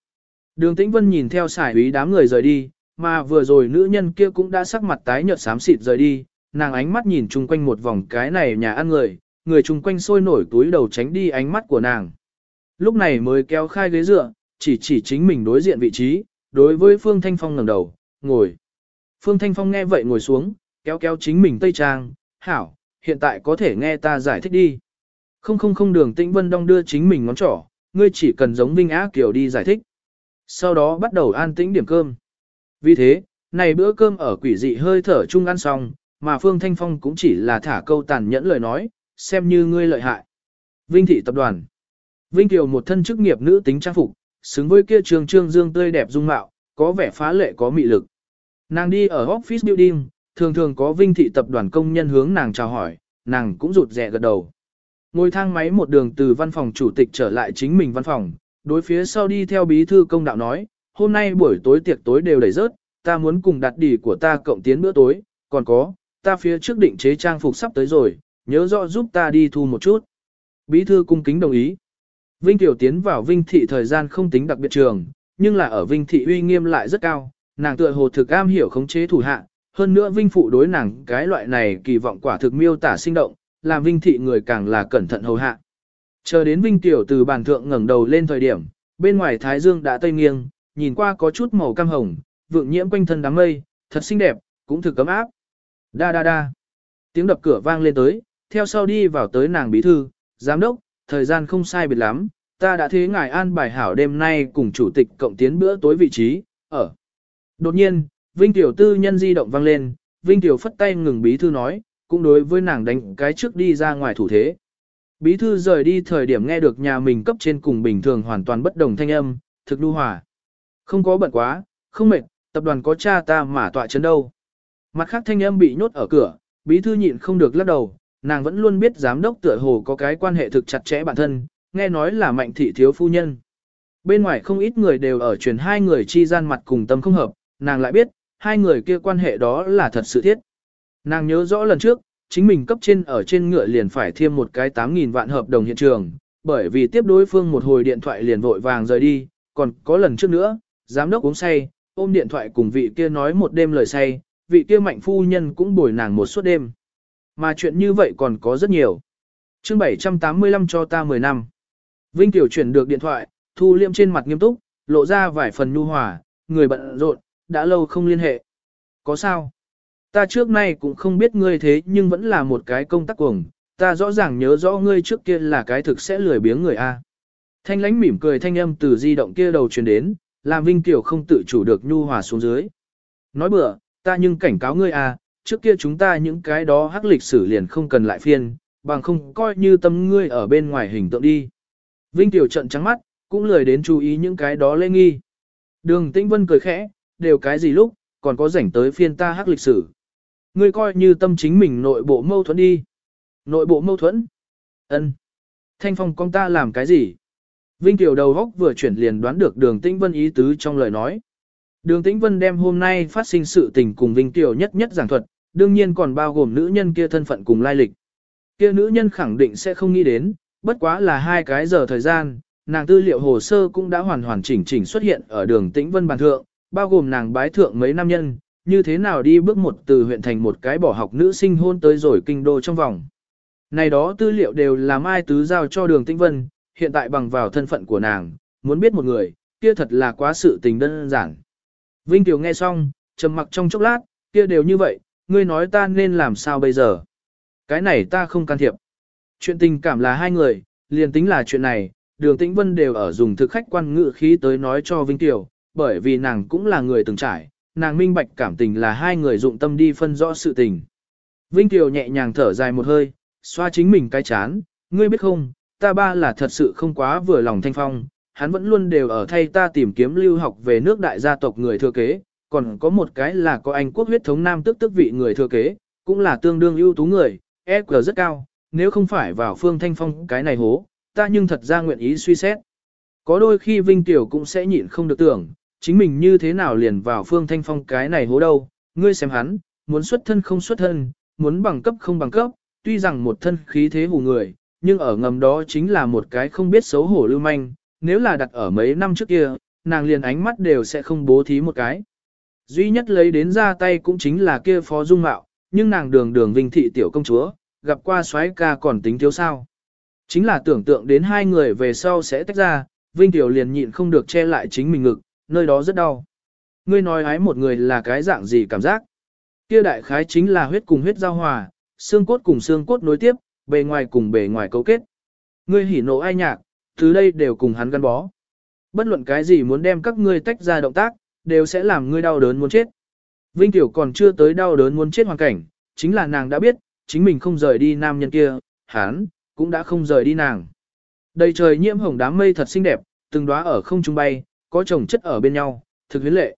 Đường Tĩnh Vân nhìn theo xài úy đám người rời đi, mà vừa rồi nữ nhân kia cũng đã sắc mặt tái nhợt xám xịt rời đi, nàng ánh mắt nhìn chung quanh một vòng cái này nhà ăn người, người chung quanh sôi nổi túi đầu tránh đi ánh mắt của nàng. Lúc này mới kéo khai ghế dựa, chỉ chỉ chính mình đối diện vị trí, đối với Phương Thanh Phong ngẩng đầu, ngồi. Phương Thanh Phong nghe vậy ngồi xuống, kéo kéo chính mình tây trang, hảo, hiện tại có thể nghe ta giải thích đi. Không không không đường tĩnh vân đong đưa chính mình ngón trỏ, ngươi chỉ cần giống Vinh Á Kiều đi giải thích. Sau đó bắt đầu an tĩnh điểm cơm. Vì thế, này bữa cơm ở quỷ dị hơi thở chung ăn xong, mà Phương Thanh Phong cũng chỉ là thả câu tàn nhẫn lời nói, xem như ngươi lợi hại. Vinh thị tập đoàn. Vinh Kiều một thân chức nghiệp nữ tính trang phục, xứng với kia trường trương dương tươi đẹp dung mạo, có vẻ phá lệ có mị lực. Nàng đi ở office building, thường thường có Vinh thị tập đoàn công nhân hướng nàng chào hỏi, nàng cũng rụt rè gật đầu. Ngồi thang máy một đường từ văn phòng chủ tịch trở lại chính mình văn phòng, đối phía sau đi theo bí thư công đạo nói, hôm nay buổi tối tiệc tối đều đầy rớt, ta muốn cùng đặt đỉ của ta cộng tiến bữa tối, còn có, ta phía trước định chế trang phục sắp tới rồi, nhớ rõ giúp ta đi thu một chút. Bí thư cung kính đồng ý. Vinh Tiểu tiến vào Vinh Thị thời gian không tính đặc biệt trường, nhưng là ở Vinh Thị uy nghiêm lại rất cao, nàng tựa hồ thực am hiểu khống chế thủ hạ, hơn nữa Vinh Phụ đối nàng cái loại này kỳ vọng quả thực miêu tả sinh động, làm Vinh Thị người càng là cẩn thận hầu hạ. Chờ đến Vinh Tiểu từ bàn thượng ngẩng đầu lên thời điểm, bên ngoài Thái Dương đã tây nghiêng, nhìn qua có chút màu cam hồng, vượng nhiễm quanh thân đám mây, thật xinh đẹp, cũng thực cấm áp. Da da da, Tiếng đập cửa vang lên tới, theo sau đi vào tới nàng bí thư, giám đốc, thời gian không sai biệt lắm, ta đã thế ngài an bài hảo đêm nay cùng chủ tịch cộng tiến bữa tối vị trí, ở. Đột nhiên, Vinh Tiểu tư nhân di động vang lên, Vinh Tiểu phất tay ngừng bí thư nói, cũng đối với nàng đánh cái trước đi ra ngoài thủ thế. Bí thư rời đi thời điểm nghe được nhà mình cấp trên cùng bình thường hoàn toàn bất đồng thanh âm, thực đu hòa. Không có bận quá, không mệt, tập đoàn có cha ta mà tọa chấn đâu. Mặt khác thanh âm bị nhốt ở cửa, bí thư nhịn không được lắc đầu, nàng vẫn luôn biết giám đốc tựa hồ có cái quan hệ thực chặt chẽ bản thân, nghe nói là mạnh thị thiếu phu nhân. Bên ngoài không ít người đều ở truyền hai người chi gian mặt cùng tâm không hợp, nàng lại biết, hai người kia quan hệ đó là thật sự thiết. Nàng nhớ rõ lần trước, chính mình cấp trên ở trên ngựa liền phải thêm một cái 8.000 vạn hợp đồng hiện trường, bởi vì tiếp đối phương một hồi điện thoại liền vội vàng rời đi, còn có lần trước nữa, giám đốc uống say, ôm điện thoại cùng vị kia nói một đêm lời say, vị kia mạnh phu nhân cũng bồi nàng một suốt đêm. Mà chuyện như vậy còn có rất nhiều. chương 785 cho ta 10 năm. Vinh Tiểu chuyển được điện thoại, thu liêm trên mặt nghiêm túc, lộ ra vài phần nhu hòa, người bận rộn, đã lâu không liên hệ. Có sao? Ta trước nay cũng không biết ngươi thế nhưng vẫn là một cái công tác cuồng, ta rõ ràng nhớ rõ ngươi trước kia là cái thực sẽ lười biếng người A. Thanh lánh mỉm cười thanh âm từ di động kia đầu truyền đến, làm Vinh kiều không tự chủ được nhu hòa xuống dưới. Nói bừa, ta nhưng cảnh cáo ngươi A, trước kia chúng ta những cái đó hắc lịch sử liền không cần lại phiên, bằng không coi như tâm ngươi ở bên ngoài hình tượng đi. Vinh Tiểu trận trắng mắt, cũng lười đến chú ý những cái đó lê nghi. Đường Tĩnh Vân cười khẽ, đều cái gì lúc, còn có rảnh tới phiên ta hắc lịch sử. Ngươi coi như tâm chính mình nội bộ mâu thuẫn đi. Nội bộ mâu thuẫn? ân Thanh Phong con ta làm cái gì? Vinh Tiểu đầu góc vừa chuyển liền đoán được đường Tĩnh Vân ý tứ trong lời nói. Đường Tĩnh Vân đem hôm nay phát sinh sự tình cùng Vinh Tiểu nhất nhất giảng thuật, đương nhiên còn bao gồm nữ nhân kia thân phận cùng lai lịch. Kia nữ nhân khẳng định sẽ không nghĩ đến, bất quá là hai cái giờ thời gian, nàng tư liệu hồ sơ cũng đã hoàn hoàn chỉnh chỉnh xuất hiện ở đường Tĩnh Vân bàn thượng, bao gồm nàng bái thượng mấy nam nhân, như thế nào đi bước một từ huyện thành một cái bỏ học nữ sinh hôn tới rồi kinh đô trong vòng. Này đó tư liệu đều là Mai Tứ giao cho đường Tĩnh Vân, hiện tại bằng vào thân phận của nàng, muốn biết một người, kia thật là quá sự tình đơn giản. Vinh Tiểu nghe xong, trầm mặc trong chốc lát, kia đều như vậy, ngươi nói ta nên làm sao bây giờ? Cái này ta không can thiệp. Chuyện tình cảm là hai người, liền tính là chuyện này, đường tĩnh vân đều ở dùng thực khách quan ngự khí tới nói cho Vinh Tiểu, bởi vì nàng cũng là người từng trải, nàng minh bạch cảm tình là hai người dụng tâm đi phân rõ sự tình. Vinh Kiều nhẹ nhàng thở dài một hơi, xoa chính mình cái chán, ngươi biết không, ta ba là thật sự không quá vừa lòng thanh phong, hắn vẫn luôn đều ở thay ta tìm kiếm lưu học về nước đại gia tộc người thừa kế, còn có một cái là có anh quốc huyết thống nam tức tức vị người thừa kế, cũng là tương đương ưu tú người, EQ rất cao, nếu không phải vào phương thanh phong cái này hố, ta nhưng thật ra nguyện ý suy xét. Có đôi khi Vinh Tiểu cũng sẽ nhịn không được tưởng, chính mình như thế nào liền vào phương thanh phong cái này hố đâu, ngươi xem hắn, muốn xuất thân không xuất thân, muốn bằng cấp không bằng cấp, tuy rằng một thân khí thế hù người, nhưng ở ngầm đó chính là một cái không biết xấu hổ lưu manh, nếu là đặt ở mấy năm trước kia, nàng liền ánh mắt đều sẽ không bố thí một cái. Duy nhất lấy đến ra tay cũng chính là kia phó dung mạo, nhưng nàng đường đường vinh thị tiểu công chúa, gặp qua soái ca còn tính thiếu sao. Chính là tưởng tượng đến hai người về sau sẽ tách ra, Vinh Tiểu liền nhịn không được che lại chính mình ngực, nơi đó rất đau. Ngươi nói ái một người là cái dạng gì cảm giác? Kia đại khái chính là huyết cùng huyết giao hòa, xương cốt cùng xương cốt nối tiếp, bề ngoài cùng bề ngoài cấu kết. Ngươi hỉ nộ ai nhạc, thứ đây đều cùng hắn gắn bó. Bất luận cái gì muốn đem các ngươi tách ra động tác, đều sẽ làm ngươi đau đớn muốn chết. Vinh Tiểu còn chưa tới đau đớn muốn chết hoàn cảnh, chính là nàng đã biết, chính mình không rời đi nam nhân kia, hắn, cũng đã không rời đi nàng. Đầy trời nhiễm hồng đám mây thật xinh đẹp, từng đóa ở không trung bay, có chồng chất ở bên nhau, thực huyến lệ.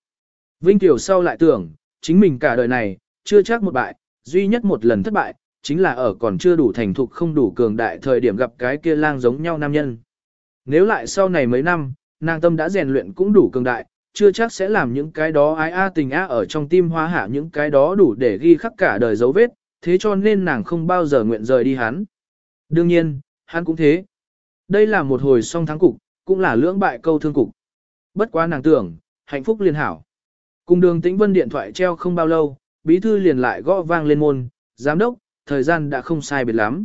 Vinh Tiểu sau lại tưởng, chính mình cả đời này, chưa chắc một bại, duy nhất một lần thất bại, chính là ở còn chưa đủ thành thục không đủ cường đại thời điểm gặp cái kia lang giống nhau nam nhân. Nếu lại sau này mấy năm, nàng tâm đã rèn luyện cũng đủ cường đại, chưa chắc sẽ làm những cái đó ái a tình a ở trong tim hoa hạ những cái đó đủ để ghi khắc cả đời dấu vết, thế cho nên nàng không bao giờ nguyện rời đi hắn. Đương nhiên, hắn cũng thế. Đây là một hồi song thắng cục, cũng là lưỡng bại câu thương cục. Bất quá nàng tưởng, hạnh phúc liên hảo. Cùng đường tĩnh vân điện thoại treo không bao lâu, bí thư liền lại gõ vang lên môn, giám đốc, thời gian đã không sai biệt lắm.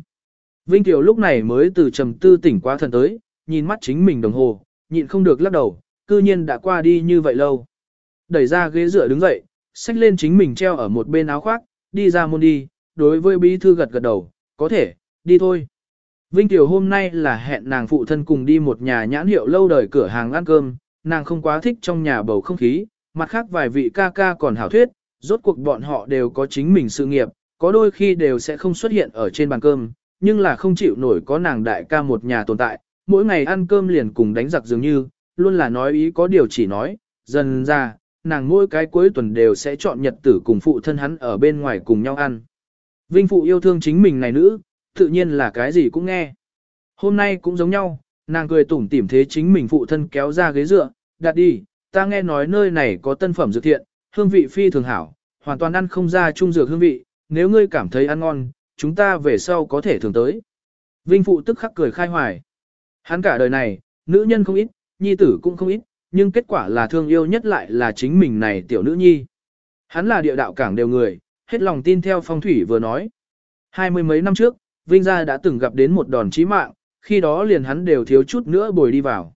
Vinh Kiều lúc này mới từ trầm tư tỉnh qua thần tới, nhìn mắt chính mình đồng hồ, nhịn không được lắc đầu, cư nhiên đã qua đi như vậy lâu. Đẩy ra ghế dựa đứng dậy, xách lên chính mình treo ở một bên áo khoác, đi ra môn đi, đối với bí thư gật gật đầu, có thể, đi thôi. Vinh Tiểu hôm nay là hẹn nàng phụ thân cùng đi một nhà nhãn hiệu lâu đời cửa hàng ăn cơm, nàng không quá thích trong nhà bầu không khí, mặt khác vài vị ca ca còn hảo thuyết, rốt cuộc bọn họ đều có chính mình sự nghiệp, có đôi khi đều sẽ không xuất hiện ở trên bàn cơm, nhưng là không chịu nổi có nàng đại ca một nhà tồn tại, mỗi ngày ăn cơm liền cùng đánh giặc dường như, luôn là nói ý có điều chỉ nói, dần ra, nàng mỗi cái cuối tuần đều sẽ chọn nhật tử cùng phụ thân hắn ở bên ngoài cùng nhau ăn. Vinh phụ yêu thương chính mình này nữ, tự nhiên là cái gì cũng nghe. Hôm nay cũng giống nhau, nàng cười tủm tỉm thế chính mình phụ thân kéo ra ghế dựa, đặt đi, ta nghe nói nơi này có tân phẩm dược thiện, hương vị phi thường hảo, hoàn toàn ăn không ra trung dược hương vị, nếu ngươi cảm thấy ăn ngon, chúng ta về sau có thể thường tới. Vinh phụ tức khắc cười khai hoài. Hắn cả đời này, nữ nhân không ít, nhi tử cũng không ít, nhưng kết quả là thương yêu nhất lại là chính mình này tiểu nữ nhi. Hắn là địa đạo cảng đều người, hết lòng tin theo phong thủy vừa nói. Hai mươi mấy năm trước, Vinh Gia đã từng gặp đến một đòn chí mạng, khi đó liền hắn đều thiếu chút nữa bồi đi vào.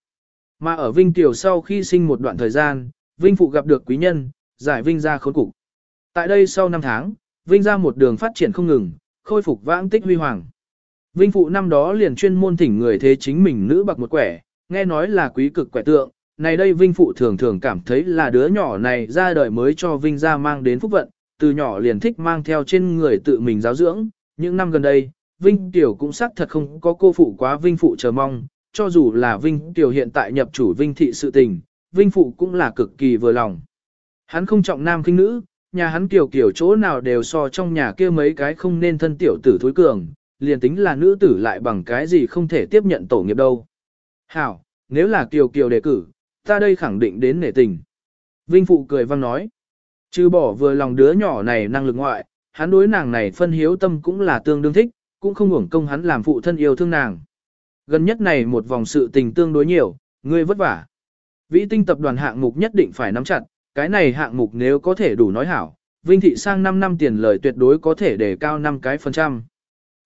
Mà ở Vinh Tiểu sau khi sinh một đoạn thời gian, Vinh Phụ gặp được quý nhân, giải Vinh ra khốn cục. Tại đây sau 5 tháng, Vinh Ra một đường phát triển không ngừng, khôi phục vãng tích huy hoàng. Vinh Phụ năm đó liền chuyên môn thỉnh người thế chính mình nữ bạc một quẻ, nghe nói là quý cực quẻ tượng, này đây Vinh Phụ thường thường cảm thấy là đứa nhỏ này ra đời mới cho Vinh Ra mang đến phúc vận, từ nhỏ liền thích mang theo trên người tự mình giáo dưỡng, những năm gần đây, Vinh Tiểu cũng xác thật không có cô phụ quá Vinh Phụ chờ mong, cho dù là Vinh Tiểu hiện tại nhập chủ Vinh Thị sự tình, Vinh Phụ cũng là cực kỳ vừa lòng. Hắn không trọng nam khinh nữ, nhà hắn kiểu kiểu chỗ nào đều so trong nhà kia mấy cái không nên thân tiểu tử thối cường, liền tính là nữ tử lại bằng cái gì không thể tiếp nhận tổ nghiệp đâu. Hảo, nếu là kiều kiều đề cử, ta đây khẳng định đến nể tình. Vinh Phụ cười vang nói, trừ bỏ vừa lòng đứa nhỏ này năng lực ngoại, hắn đối nàng này phân hiếu tâm cũng là tương đương thích, cũng không uổng công hắn làm phụ thân yêu thương nàng. Gần nhất này một vòng sự tình tương đối nhiều, ngươi vất vả. Vĩ tinh tập đoàn hạng mục nhất định phải nắm chặt, cái này hạng mục nếu có thể đủ nói hảo, Vinh Thị sang 5 năm tiền lời tuyệt đối có thể để cao 5 cái phần trăm.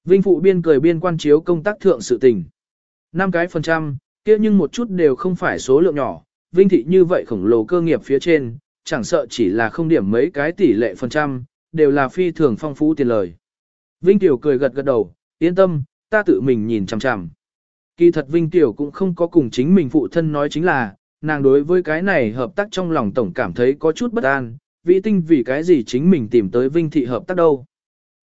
Vinh Phụ biên cười biên quan chiếu công tác thượng sự tình. 5 cái phần trăm, kia nhưng một chút đều không phải số lượng nhỏ, Vinh Thị như vậy khổng lồ cơ nghiệp phía trên, chẳng sợ chỉ là không điểm mấy cái tỷ lệ phần trăm, đều là phi thường phong phú tiền lời. Vinh Tiểu cười gật gật đầu, yên tâm, ta tự mình nhìn chằm chằm. Kỳ thật Vinh Tiểu cũng không có cùng chính mình phụ thân nói chính là, nàng đối với cái này hợp tác trong lòng tổng cảm thấy có chút bất an, vị tinh vì cái gì chính mình tìm tới Vinh Thị hợp tác đâu.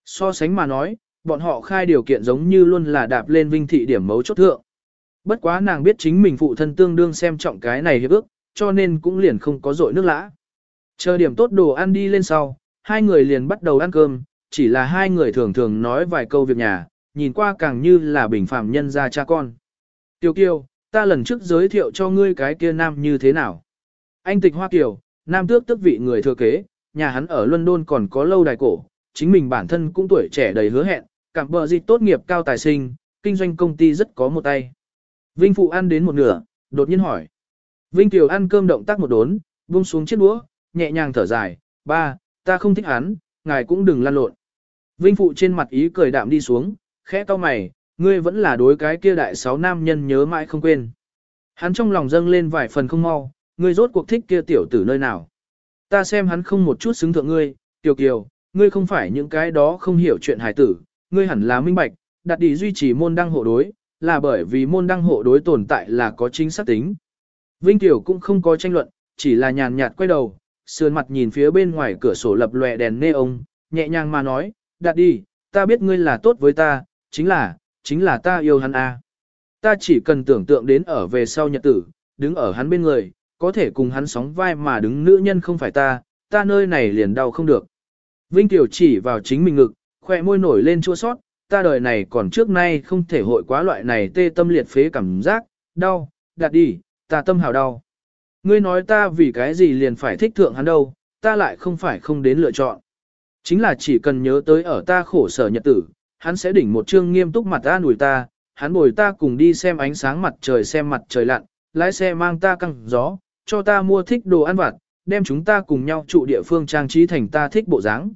So sánh mà nói, bọn họ khai điều kiện giống như luôn là đạp lên Vinh Thị điểm mấu chốt thượng. Bất quá nàng biết chính mình phụ thân tương đương xem trọng cái này hiệp ước, cho nên cũng liền không có dội nước lã. Chờ điểm tốt đồ ăn đi lên sau, hai người liền bắt đầu ăn cơm, chỉ là hai người thường thường nói vài câu việc nhà, nhìn qua càng như là bình phạm nhân gia cha con. Tiêu kiêu, ta lần trước giới thiệu cho ngươi cái kia nam như thế nào? Anh tịch Hoa Kiều, nam tước tức vị người thừa kế, nhà hắn ở London còn có lâu đài cổ, chính mình bản thân cũng tuổi trẻ đầy hứa hẹn, cảm bờ dịch tốt nghiệp cao tài sinh, kinh doanh công ty rất có một tay. Vinh Phụ ăn đến một nửa, đột nhiên hỏi. Vinh Kiều ăn cơm động tác một đốn, buông xuống chiếc đũa, nhẹ nhàng thở dài, ba, ta không thích hắn, ngài cũng đừng lan lộn. Vinh Phụ trên mặt ý cười đạm đi xuống, khẽ to mày, ngươi vẫn là đối cái kia đại sáu nam nhân nhớ mãi không quên. Hắn trong lòng dâng lên vài phần không mau, ngươi rốt cuộc thích kia tiểu tử nơi nào. Ta xem hắn không một chút xứng thượng ngươi, tiểu kiều, ngươi không phải những cái đó không hiểu chuyện hải tử, ngươi hẳn là minh bạch, đặt đi duy trì môn đăng hộ đối, là bởi vì môn đăng hộ đối tồn tại là có chính xác tính. Vinh Tiểu cũng không có tranh luận, chỉ là nhàn nhạt quay đầu, sườn mặt nhìn phía bên ngoài cửa sổ lập lòe đèn nê ông, nhẹ nhàng mà nói, đặt đi, ta biết ngươi là tốt với ta, chính là, chính là ta yêu hắn a. À. Ta chỉ cần tưởng tượng đến ở về sau nhật tử, đứng ở hắn bên người, có thể cùng hắn sóng vai mà đứng nữ nhân không phải ta, ta nơi này liền đau không được. Vinh Tiểu chỉ vào chính mình ngực, khoe môi nổi lên chua sót, ta đời này còn trước nay không thể hội quá loại này tê tâm liệt phế cảm giác, đau, đặt đi, ta tâm hào đau. Ngươi nói ta vì cái gì liền phải thích thượng hắn đâu, ta lại không phải không đến lựa chọn. Chính là chỉ cần nhớ tới ở ta khổ sở nhật tử, hắn sẽ đỉnh một chương nghiêm túc mặt ta nủi ta, hắn bồi ta cùng đi xem ánh sáng mặt trời xem mặt trời lặn, lái xe mang ta căng gió, cho ta mua thích đồ ăn vặt, đem chúng ta cùng nhau trụ địa phương trang trí thành ta thích bộ dáng.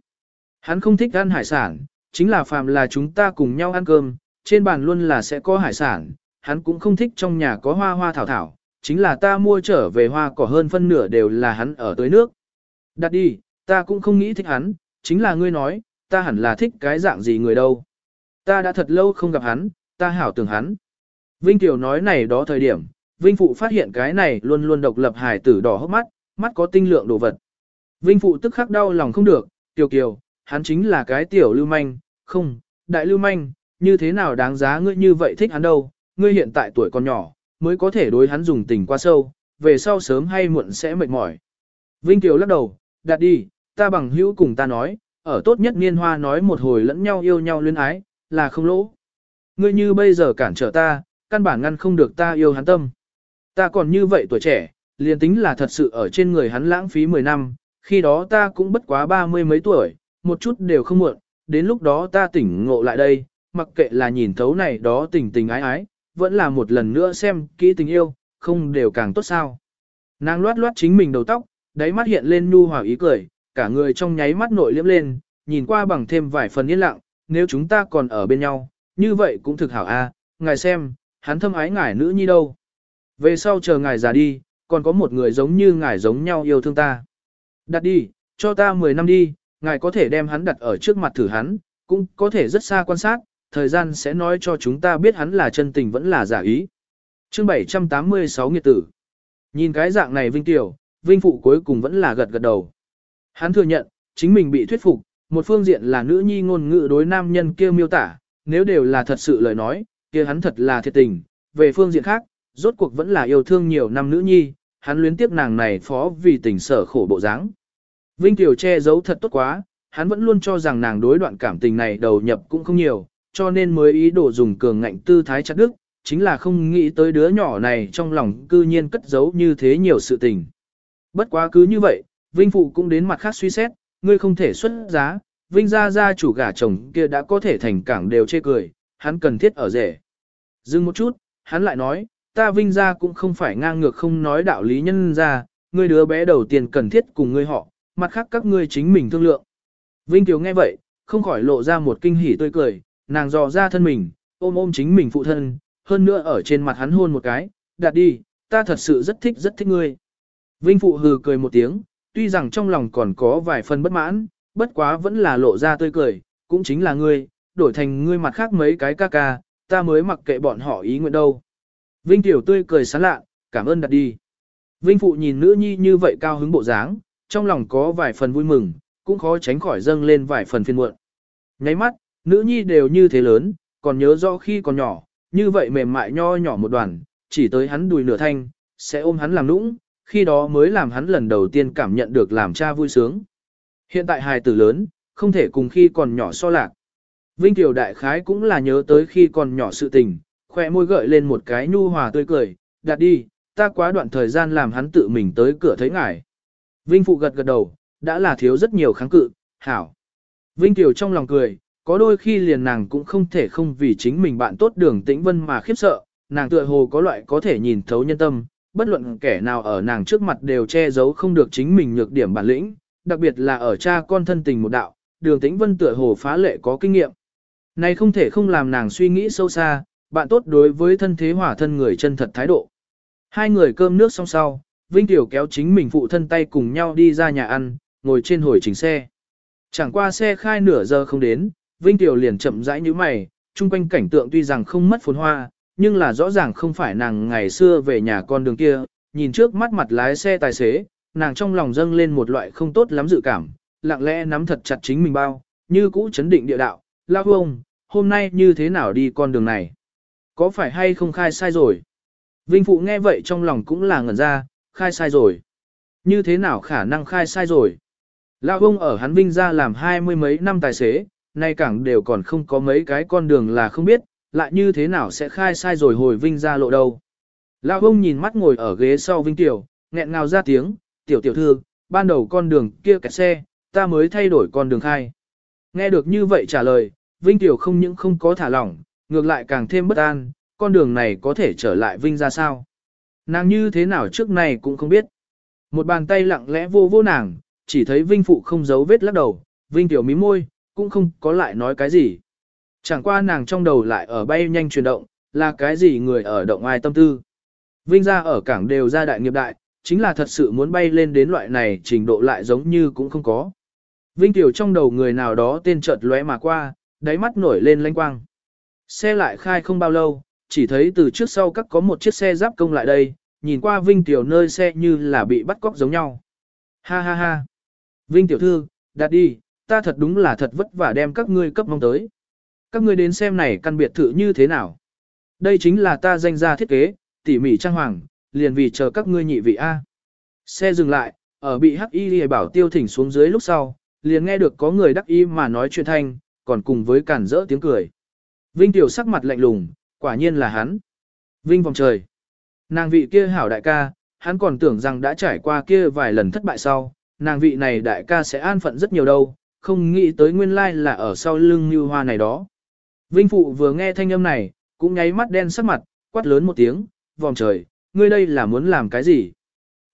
Hắn không thích ăn hải sản, chính là phàm là chúng ta cùng nhau ăn cơm, trên bàn luôn là sẽ có hải sản, hắn cũng không thích trong nhà có hoa hoa thảo thảo, chính là ta mua trở về hoa cỏ hơn phân nửa đều là hắn ở tới nước. Đặt đi, ta cũng không nghĩ thích hắn, chính là ngươi nói, ta hẳn là thích cái dạng gì người đâu. Ta đã thật lâu không gặp hắn, ta hảo tưởng hắn. Vinh Tiểu nói này đó thời điểm, Vinh Phụ phát hiện cái này luôn luôn độc lập hài tử đỏ hốc mắt, mắt có tinh lượng đồ vật. Vinh Phụ tức khắc đau lòng không được, Tiểu Kiều, hắn chính là cái tiểu lưu manh, không, đại lưu manh, như thế nào đáng giá ngươi như vậy thích hắn đâu, ngươi hiện tại tuổi còn nhỏ, mới có thể đối hắn dùng tình quá sâu, về sau sớm hay muộn sẽ mệt mỏi. Vinh Kiều lắc đầu, đặt đi, ta bằng hữu cùng ta nói, ở tốt nhất niên hoa nói một hồi lẫn nhau yêu nhau luyến ái, là không lỗ. Ngươi như bây giờ cản trở ta, căn bản ngăn không được ta yêu hắn tâm. Ta còn như vậy tuổi trẻ, liền tính là thật sự ở trên người hắn lãng phí 10 năm, khi đó ta cũng bất quá ba mươi mấy tuổi, một chút đều không muộn, đến lúc đó ta tỉnh ngộ lại đây, mặc kệ là nhìn thấu này đó tình tình ái ái, vẫn là một lần nữa xem kỹ tình yêu, không đều càng tốt sao. Nàng loát loát chính mình đầu tóc, đáy mắt hiện lên nu hòa ý cười, cả người trong nháy mắt nội liễm lên, nhìn qua bằng thêm vài phần yên lặng, nếu chúng ta còn ở bên nhau, như vậy cũng thực hảo a. ngài xem, hắn thâm ái ngài nữ nhi đâu. Về sau chờ ngài già đi, còn có một người giống như ngài giống nhau yêu thương ta. Đặt đi, cho ta 10 năm đi, ngài có thể đem hắn đặt ở trước mặt thử hắn, cũng có thể rất xa quan sát, thời gian sẽ nói cho chúng ta biết hắn là chân tình vẫn là giả ý. Chương 786 nghiệt tử. Nhìn cái dạng này Vinh Tiểu, Vinh Phụ cuối cùng vẫn là gật gật đầu. Hắn thừa nhận, chính mình bị thuyết phục, một phương diện là nữ nhi ngôn ngữ đối nam nhân kia miêu tả, nếu đều là thật sự lời nói, kia hắn thật là thiệt tình. Về phương diện khác, rốt cuộc vẫn là yêu thương nhiều năm nữ nhi, hắn luyến tiếp nàng này phó vì tình sở khổ bộ dáng. Vinh Tiểu che giấu thật tốt quá, hắn vẫn luôn cho rằng nàng đối đoạn cảm tình này đầu nhập cũng không nhiều, cho nên mới ý đồ dùng cường ngạnh tư thái chặt đức, chính là không nghĩ tới đứa nhỏ này trong lòng cư nhiên cất giấu như thế nhiều sự tình. Bất quá cứ như vậy, Vinh Phụ cũng đến mặt khác suy xét, ngươi không thể xuất giá, Vinh gia gia chủ gả chồng kia đã có thể thành cảng đều chê cười, hắn cần thiết ở rể. Dừng một chút, hắn lại nói, ta Vinh gia cũng không phải ngang ngược không nói đạo lý nhân ra, ngươi đứa bé đầu tiên cần thiết cùng ngươi họ, mặt khác các ngươi chính mình thương lượng. Vinh Kiều nghe vậy, không khỏi lộ ra một kinh hỉ tươi cười, nàng dò ra thân mình, ôm ôm chính mình phụ thân, hơn nữa ở trên mặt hắn hôn một cái, đặt đi, ta thật sự rất thích rất thích ngươi. Vinh Phụ hừ cười một tiếng, tuy rằng trong lòng còn có vài phần bất mãn, bất quá vẫn là lộ ra tươi cười, cũng chính là ngươi, đổi thành ngươi mặt khác mấy cái ca ca, ta mới mặc kệ bọn họ ý nguyện đâu. Vinh Tiểu tươi cười sán lạ, cảm ơn đặt đi. Vinh Phụ nhìn nữ nhi như vậy cao hứng bộ dáng, trong lòng có vài phần vui mừng, cũng khó tránh khỏi dâng lên vài phần phiền muộn. Nháy mắt, nữ nhi đều như thế lớn, còn nhớ rõ khi còn nhỏ, như vậy mềm mại nho nhỏ một đoàn, chỉ tới hắn đùi nửa thanh, sẽ ôm hắn làm nũng, khi đó mới làm hắn lần đầu tiên cảm nhận được làm cha vui sướng. Hiện tại hài tử lớn, không thể cùng khi còn nhỏ so lạc. Vinh Tiểu Đại Khái cũng là nhớ tới khi còn nhỏ sự tình, khoe môi gợi lên một cái nhu hòa tươi cười, đặt đi, ta quá đoạn thời gian làm hắn tự mình tới cửa thấy ngài. Vinh Phụ gật gật đầu, đã là thiếu rất nhiều kháng cự, hảo. Vinh Tiểu trong lòng cười, có đôi khi liền nàng cũng không thể không vì chính mình bạn tốt đường tĩnh vân mà khiếp sợ, nàng tựa hồ có loại có thể nhìn thấu nhân tâm, bất luận kẻ nào ở nàng trước mặt đều che giấu không được chính mình nhược điểm bản lĩnh, đặc biệt là ở cha con thân tình một đạo, đường tĩnh vân tựa hồ phá lệ có kinh nghiệm. Này không thể không làm nàng suy nghĩ sâu xa, bạn tốt đối với thân thế hỏa thân người chân thật thái độ. Hai người cơm nước xong sau, Vinh Tiểu kéo chính mình phụ thân tay cùng nhau đi ra nhà ăn, ngồi trên hồi trình xe. Chẳng qua xe khai nửa giờ không đến, Vinh Tiểu liền chậm rãi như mày, chung quanh cảnh tượng tuy rằng không mất phồn hoa, nhưng là rõ ràng không phải nàng ngày xưa về nhà con đường kia, nhìn trước mắt mặt lái xe tài xế, nàng trong lòng dâng lên một loại không tốt lắm dự cảm, lặng lẽ nắm thật chặt chính mình bao, như cũ chấn định địa đạo, lao ông, hôm nay như thế nào đi con đường này? Có phải hay không khai sai rồi? Vinh Phụ nghe vậy trong lòng cũng là ngẩn ra, khai sai rồi. Như thế nào khả năng khai sai rồi? Lao ông ở hắn Vinh ra làm hai mươi mấy năm tài xế, nay cảng đều còn không có mấy cái con đường là không biết, lại như thế nào sẽ khai sai rồi hồi Vinh ra lộ đâu. Lão ông nhìn mắt ngồi ở ghế sau Vinh Tiểu, nghẹn ngào ra tiếng, tiểu tiểu thư, ban đầu con đường kia kẹt xe, ta mới thay đổi con đường khai. Nghe được như vậy trả lời, Vinh Tiểu không những không có thả lỏng, ngược lại càng thêm bất an, con đường này có thể trở lại Vinh ra sao. Nàng như thế nào trước này cũng không biết. Một bàn tay lặng lẽ vô vô nàng, chỉ thấy Vinh Phụ không giấu vết lắc đầu, Vinh Tiểu mím môi, cũng không có lại nói cái gì. Chẳng qua nàng trong đầu lại ở bay nhanh chuyển động, là cái gì người ở động ai tâm tư. Vinh ra ở cảng đều ra đại nghiệp đại, chính là thật sự muốn bay lên đến loại này trình độ lại giống như cũng không có. Vinh Tiểu trong đầu người nào đó tên chợt lóe mà qua, đáy mắt nổi lên lanh quang. Xe lại khai không bao lâu, chỉ thấy từ trước sau các có một chiếc xe giáp công lại đây, nhìn qua Vinh Tiểu nơi xe như là bị bắt cóc giống nhau. Ha ha ha. Vinh Tiểu Thư, đặt đi, ta thật đúng là thật vất vả đem các ngươi cấp mong tới. Các ngươi đến xem này căn biệt thự như thế nào. Đây chính là ta danh ra thiết kế, tỉ mỉ trang hoàng, liền vì chờ các ngươi nhị vị A. Xe dừng lại, ở bị hắc y bảo tiêu thỉnh xuống dưới lúc sau, liền nghe được có người đắc y mà nói chuyện thanh, còn cùng với cản rỡ tiếng cười. Vinh Tiểu sắc mặt lạnh lùng, quả nhiên là hắn. Vinh vòng trời. Nàng vị kia hảo đại ca, hắn còn tưởng rằng đã trải qua kia vài lần thất bại sau, nàng vị này đại ca sẽ an phận rất nhiều đâu, không nghĩ tới nguyên lai là ở sau lưng như hoa này đó. Vinh Phụ vừa nghe thanh âm này, cũng nháy mắt đen sắc mặt, quát lớn một tiếng, vòng trời, ngươi đây là muốn làm cái gì?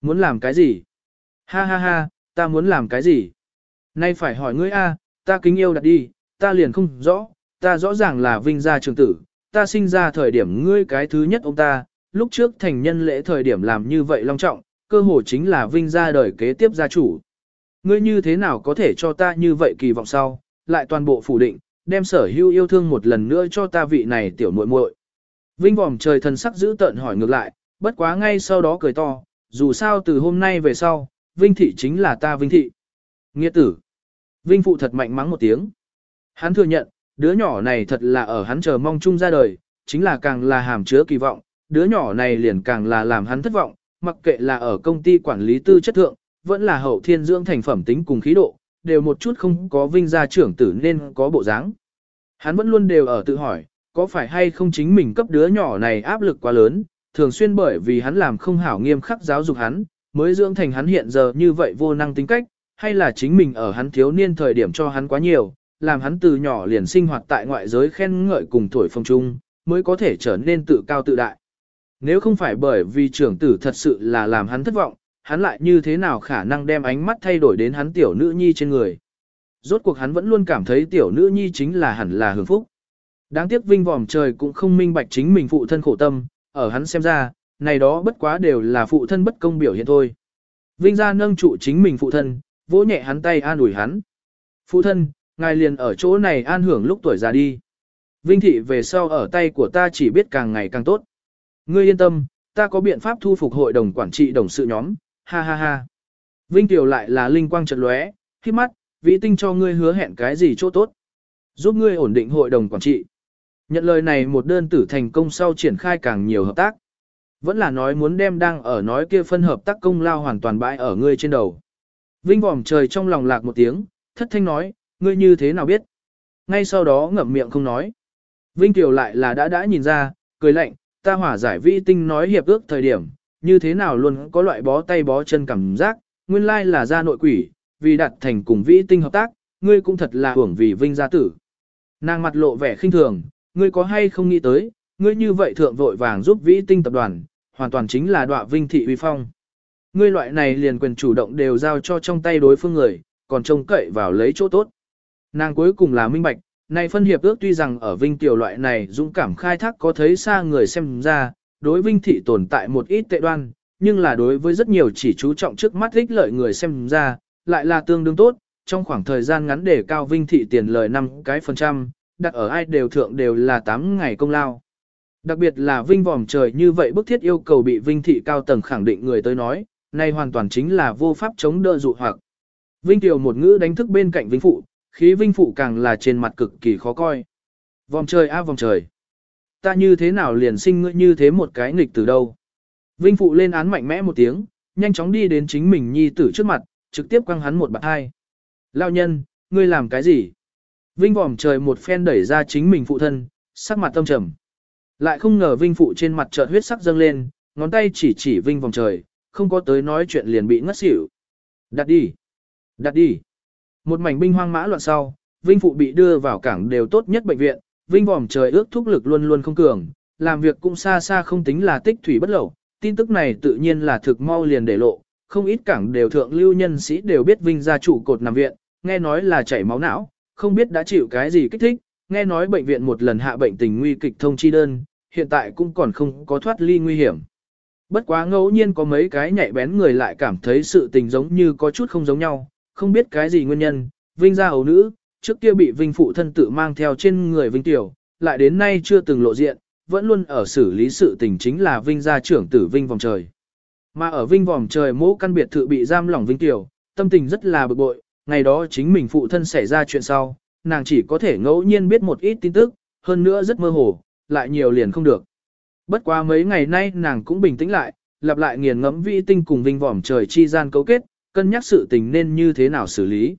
Muốn làm cái gì? Ha ha ha, ta muốn làm cái gì? Nay phải hỏi ngươi a, ta kính yêu đặt đi, ta liền không rõ, ta rõ ràng là vinh gia trường tử, ta sinh ra thời điểm ngươi cái thứ nhất ông ta, lúc trước thành nhân lễ thời điểm làm như vậy long trọng, cơ hồ chính là vinh gia đời kế tiếp gia chủ. Ngươi như thế nào có thể cho ta như vậy kỳ vọng sau, lại toàn bộ phủ định, đem sở hữu yêu thương một lần nữa cho ta vị này tiểu muội muội. Vinh vòm trời thần sắc giữ tợn hỏi ngược lại, bất quá ngay sau đó cười to, dù sao từ hôm nay về sau, Vinh thị chính là ta Vinh thị. Nghĩa tử. Vinh phụ thật mạnh mắng một tiếng. Hắn thừa nhận, đứa nhỏ này thật là ở hắn chờ mong chung ra đời, chính là càng là hàm chứa kỳ vọng, đứa nhỏ này liền càng là làm hắn thất vọng, mặc kệ là ở công ty quản lý tư chất thượng, vẫn là hậu thiên dưỡng thành phẩm tính cùng khí độ, đều một chút không có vinh gia trưởng tử nên có bộ dáng. Hắn vẫn luôn đều ở tự hỏi, có phải hay không chính mình cấp đứa nhỏ này áp lực quá lớn, thường xuyên bởi vì hắn làm không hảo nghiêm khắc giáo dục hắn, mới dưỡng thành hắn hiện giờ như vậy vô năng tính cách, hay là chính mình ở hắn thiếu niên thời điểm cho hắn quá nhiều, làm hắn từ nhỏ liền sinh hoạt tại ngoại giới khen ngợi cùng tuổi phong trung, mới có thể trở nên tự cao tự đại. Nếu không phải bởi vì trưởng tử thật sự là làm hắn thất vọng, hắn lại như thế nào khả năng đem ánh mắt thay đổi đến hắn tiểu nữ nhi trên người. Rốt cuộc hắn vẫn luôn cảm thấy tiểu nữ nhi chính là hẳn là hưởng phúc. Đáng tiếc vinh vòm trời cũng không minh bạch chính mình phụ thân khổ tâm, ở hắn xem ra, này đó bất quá đều là phụ thân bất công biểu hiện thôi. Vinh ra nâng trụ chính mình phụ thân, vỗ nhẹ hắn tay an ủi hắn. Phụ thân, ngài liền ở chỗ này an hưởng lúc tuổi già đi. Vinh thị về sau ở tay của ta chỉ biết càng ngày càng tốt. Ngươi yên tâm, ta có biện pháp thu phục hội đồng quản trị đồng sự nhóm, ha ha ha. Vinh Tiểu lại là linh quang trận lóe, khi mắt, vĩ tinh cho ngươi hứa hẹn cái gì chỗ tốt. Giúp ngươi ổn định hội đồng quản trị. Nhận lời này một đơn tử thành công sau triển khai càng nhiều hợp tác. Vẫn là nói muốn đem đang ở nói kia phân hợp tác công lao hoàn toàn bãi ở ngươi trên đầu. Vinh vòm trời trong lòng lạc một tiếng, thất thanh nói, ngươi như thế nào biết. Ngay sau đó ngậm miệng không nói. Vinh Tiểu lại là đã đã nhìn ra, cười lạnh, ta hỏa giải vi tinh nói hiệp ước thời điểm, như thế nào luôn có loại bó tay bó chân cảm giác, nguyên lai là gia nội quỷ, vì đặt thành cùng vĩ tinh hợp tác, ngươi cũng thật là hưởng vì vinh gia tử. Nàng mặt lộ vẻ khinh thường, ngươi có hay không nghĩ tới, ngươi như vậy thượng vội vàng giúp vĩ tinh tập đoàn, hoàn toàn chính là đọa vinh thị uy phong. Ngươi loại này liền quyền chủ động đều giao cho trong tay đối phương người, còn trông cậy vào lấy chỗ tốt. Nàng cuối cùng là minh bạch, này phân hiệp ước tuy rằng ở vinh tiểu loại này dũng cảm khai thác có thấy xa người xem ra, đối vinh thị tồn tại một ít tệ đoan, nhưng là đối với rất nhiều chỉ chú trọng trước mắt ích lợi người xem ra, lại là tương đương tốt, trong khoảng thời gian ngắn để cao vinh thị tiền lời 5 cái phần trăm, đặt ở ai đều thượng đều là 8 ngày công lao. Đặc biệt là vinh vòm trời như vậy bức thiết yêu cầu bị vinh thị cao tầng khẳng định người tới nói, này hoàn toàn chính là vô pháp chống đỡ dụ hoặc. Vinh tiểu một ngữ đánh thức bên cạnh vinh phụ, khí vinh phụ càng là trên mặt cực kỳ khó coi. Vòm trời a vòm trời. Ta như thế nào liền sinh ngươi như thế một cái nghịch từ đâu. Vinh phụ lên án mạnh mẽ một tiếng, nhanh chóng đi đến chính mình nhi tử trước mặt, trực tiếp quăng hắn một bạt hai. Lao nhân, ngươi làm cái gì? Vinh vòm trời một phen đẩy ra chính mình phụ thân, sắc mặt tâm trầm. Lại không ngờ Vinh phụ trên mặt chợt huyết sắc dâng lên, ngón tay chỉ chỉ Vinh vòng trời, không có tới nói chuyện liền bị ngất xỉu. Đặt đi! Đặt đi! Một mảnh binh hoang mã loạn sau, Vinh phụ bị đưa vào cảng đều tốt nhất bệnh viện, Vinh vòm trời ước thúc lực luôn luôn không cường, làm việc cũng xa xa không tính là tích thủy bất lậu. Tin tức này tự nhiên là thực mau liền để lộ, không ít cảng đều thượng lưu nhân sĩ đều biết Vinh gia chủ cột nằm viện, nghe nói là chảy máu não, không biết đã chịu cái gì kích thích, nghe nói bệnh viện một lần hạ bệnh tình nguy kịch thông chi đơn, hiện tại cũng còn không có thoát ly nguy hiểm. Bất quá ngẫu nhiên có mấy cái nhạy bén người lại cảm thấy sự tình giống như có chút không giống nhau, không biết cái gì nguyên nhân, Vinh gia hầu nữ, trước kia bị Vinh phụ thân tự mang theo trên người Vinh tiểu, lại đến nay chưa từng lộ diện, vẫn luôn ở xử lý sự tình chính là Vinh gia trưởng tử Vinh vòng trời. Mà ở Vinh vòng trời mỗ căn biệt thự bị giam lỏng Vinh tiểu, tâm tình rất là bực bội, ngày đó chính mình phụ thân xảy ra chuyện sau, nàng chỉ có thể ngẫu nhiên biết một ít tin tức, hơn nữa rất mơ hồ, lại nhiều liền không được. Bất quá mấy ngày nay nàng cũng bình tĩnh lại, lặp lại nghiền ngẫm vi tinh cùng vinh vòm trời chi gian cấu kết, cân nhắc sự tình nên như thế nào xử lý.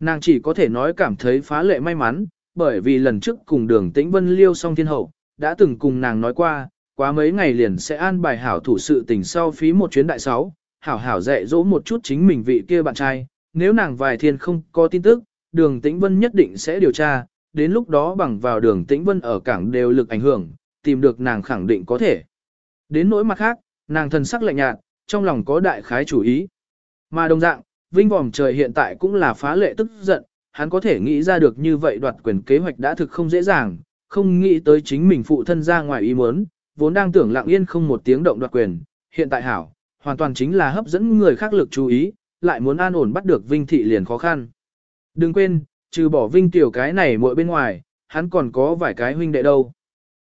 Nàng chỉ có thể nói cảm thấy phá lệ may mắn, bởi vì lần trước cùng đường tĩnh vân liêu song thiên hậu, đã từng cùng nàng nói qua, quá mấy ngày liền sẽ an bài hảo thủ sự tình sau phí một chuyến đại sáu, hảo hảo dạy dỗ một chút chính mình vị kia bạn trai, nếu nàng vài thiên không có tin tức, đường tĩnh vân nhất định sẽ điều tra, đến lúc đó bằng vào đường tĩnh vân ở cảng đều lực ảnh hưởng, tìm được nàng khẳng định có thể. Đến nỗi mặt khác, nàng thần sắc lạnh nhạt, trong lòng có đại khái chủ ý. Mà đồng dạng, Vinh Vòm trời hiện tại cũng là phá lệ tức giận, hắn có thể nghĩ ra được như vậy đoạt quyền kế hoạch đã thực không dễ dàng, không nghĩ tới chính mình phụ thân ra ngoài ý muốn, vốn đang tưởng lặng yên không một tiếng động đoạt quyền, hiện tại hảo, hoàn toàn chính là hấp dẫn người khác lực chú ý, lại muốn an ổn bắt được Vinh Thị liền khó khăn. Đừng quên, trừ bỏ Vinh Tiểu cái này mỗi bên ngoài, hắn còn có vài cái huynh đệ đâu.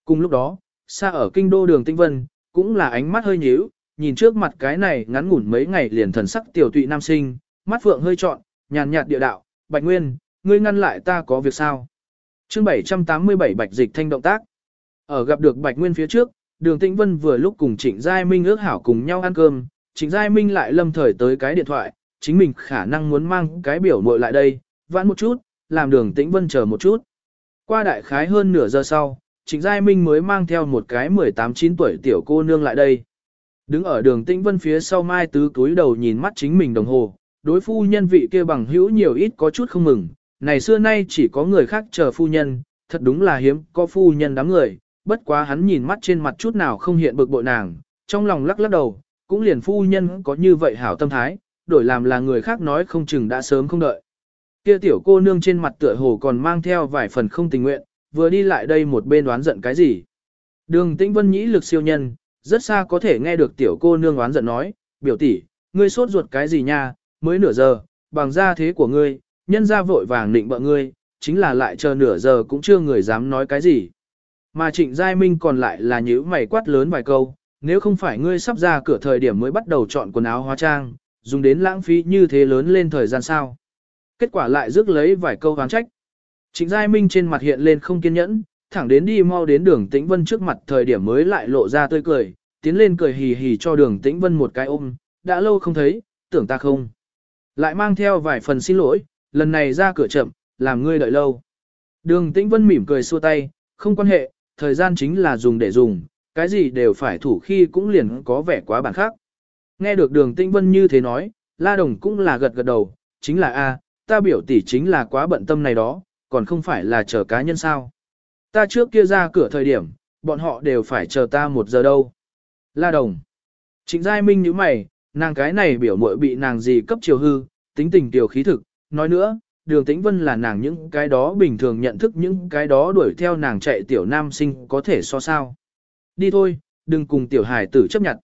Cùng lúc đó, xa ở kinh đô đường Tinh Vân, cũng là ánh mắt hơi nhíu, nhìn trước mặt cái này ngắn ngủn mấy ngày liền thần sắc tiểu tụy nam sinh, mắt phượng hơi trọn, nhàn nhạt địa đạo, Bạch Nguyên, ngươi ngăn lại ta có việc sao? chương 787 Bạch Dịch thanh động tác. Ở gặp được Bạch Nguyên phía trước, đường Tĩnh Vân vừa lúc cùng Trịnh Giai Minh ước hảo cùng nhau ăn cơm, Trịnh Giai Minh lại lâm thời tới cái điện thoại, chính mình khả năng muốn mang cái biểu muội lại đây, vãn một chút, làm đường tĩnh vân chờ một chút. Qua đại khái hơn nửa giờ sau, Trịnh Giai Minh mới mang theo một cái 18-9 tuổi tiểu cô nương lại đây. Đứng ở đường tĩnh vân phía sau mai tứ túi đầu nhìn mắt chính mình đồng hồ, đối phu nhân vị kia bằng hữu nhiều ít có chút không mừng, này xưa nay chỉ có người khác chờ phu nhân, thật đúng là hiếm có phu nhân đám người, bất quá hắn nhìn mắt trên mặt chút nào không hiện bực bội nàng, trong lòng lắc lắc đầu, cũng liền phu nhân có như vậy hảo tâm thái, đổi làm là người khác nói không chừng đã sớm không đợi. Kia tiểu cô nương trên mặt tựa hồ còn mang theo vài phần không tình nguyện, vừa đi lại đây một bên đoán giận cái gì. Đường tĩnh vân nhĩ lực siêu nhân, rất xa có thể nghe được tiểu cô nương oán giận nói, biểu tỷ, ngươi sốt ruột cái gì nha, mới nửa giờ, bằng ra thế của ngươi, nhân ra vội vàng định bợ ngươi, chính là lại chờ nửa giờ cũng chưa người dám nói cái gì. Mà trịnh Giai Minh còn lại là nhữ mày quát lớn vài câu, nếu không phải ngươi sắp ra cửa thời điểm mới bắt đầu chọn quần áo hóa trang, dùng đến lãng phí như thế lớn lên thời gian sao. Kết quả lại rước lấy vài câu hoáng trách. Trịnh Giai Minh trên mặt hiện lên không kiên nhẫn, thẳng đến đi mau đến đường Tĩnh Vân trước mặt thời điểm mới lại lộ ra tươi cười, tiến lên cười hì hì cho đường Tĩnh Vân một cái ôm, đã lâu không thấy, tưởng ta không. Lại mang theo vài phần xin lỗi, lần này ra cửa chậm, làm ngươi đợi lâu. Đường Tĩnh Vân mỉm cười xua tay, không quan hệ, thời gian chính là dùng để dùng, cái gì đều phải thủ khi cũng liền có vẻ quá bản khác. Nghe được đường Tĩnh Vân như thế nói, La Đồng cũng là gật gật đầu, chính là A, ta biểu tỷ chính là quá bận tâm này đó, còn không phải là chờ cá nhân sao. Ta trước kia ra cửa thời điểm, bọn họ đều phải chờ ta một giờ đâu. La Đồng. Trịnh Giai Minh như mày, nàng cái này biểu muội bị nàng gì cấp chiều hư, tính tình tiểu khí thực, nói nữa, đường tĩnh vân là nàng những cái đó bình thường nhận thức những cái đó đuổi theo nàng chạy tiểu nam sinh có thể so sao. Đi thôi, đừng cùng tiểu hải tử chấp nhận.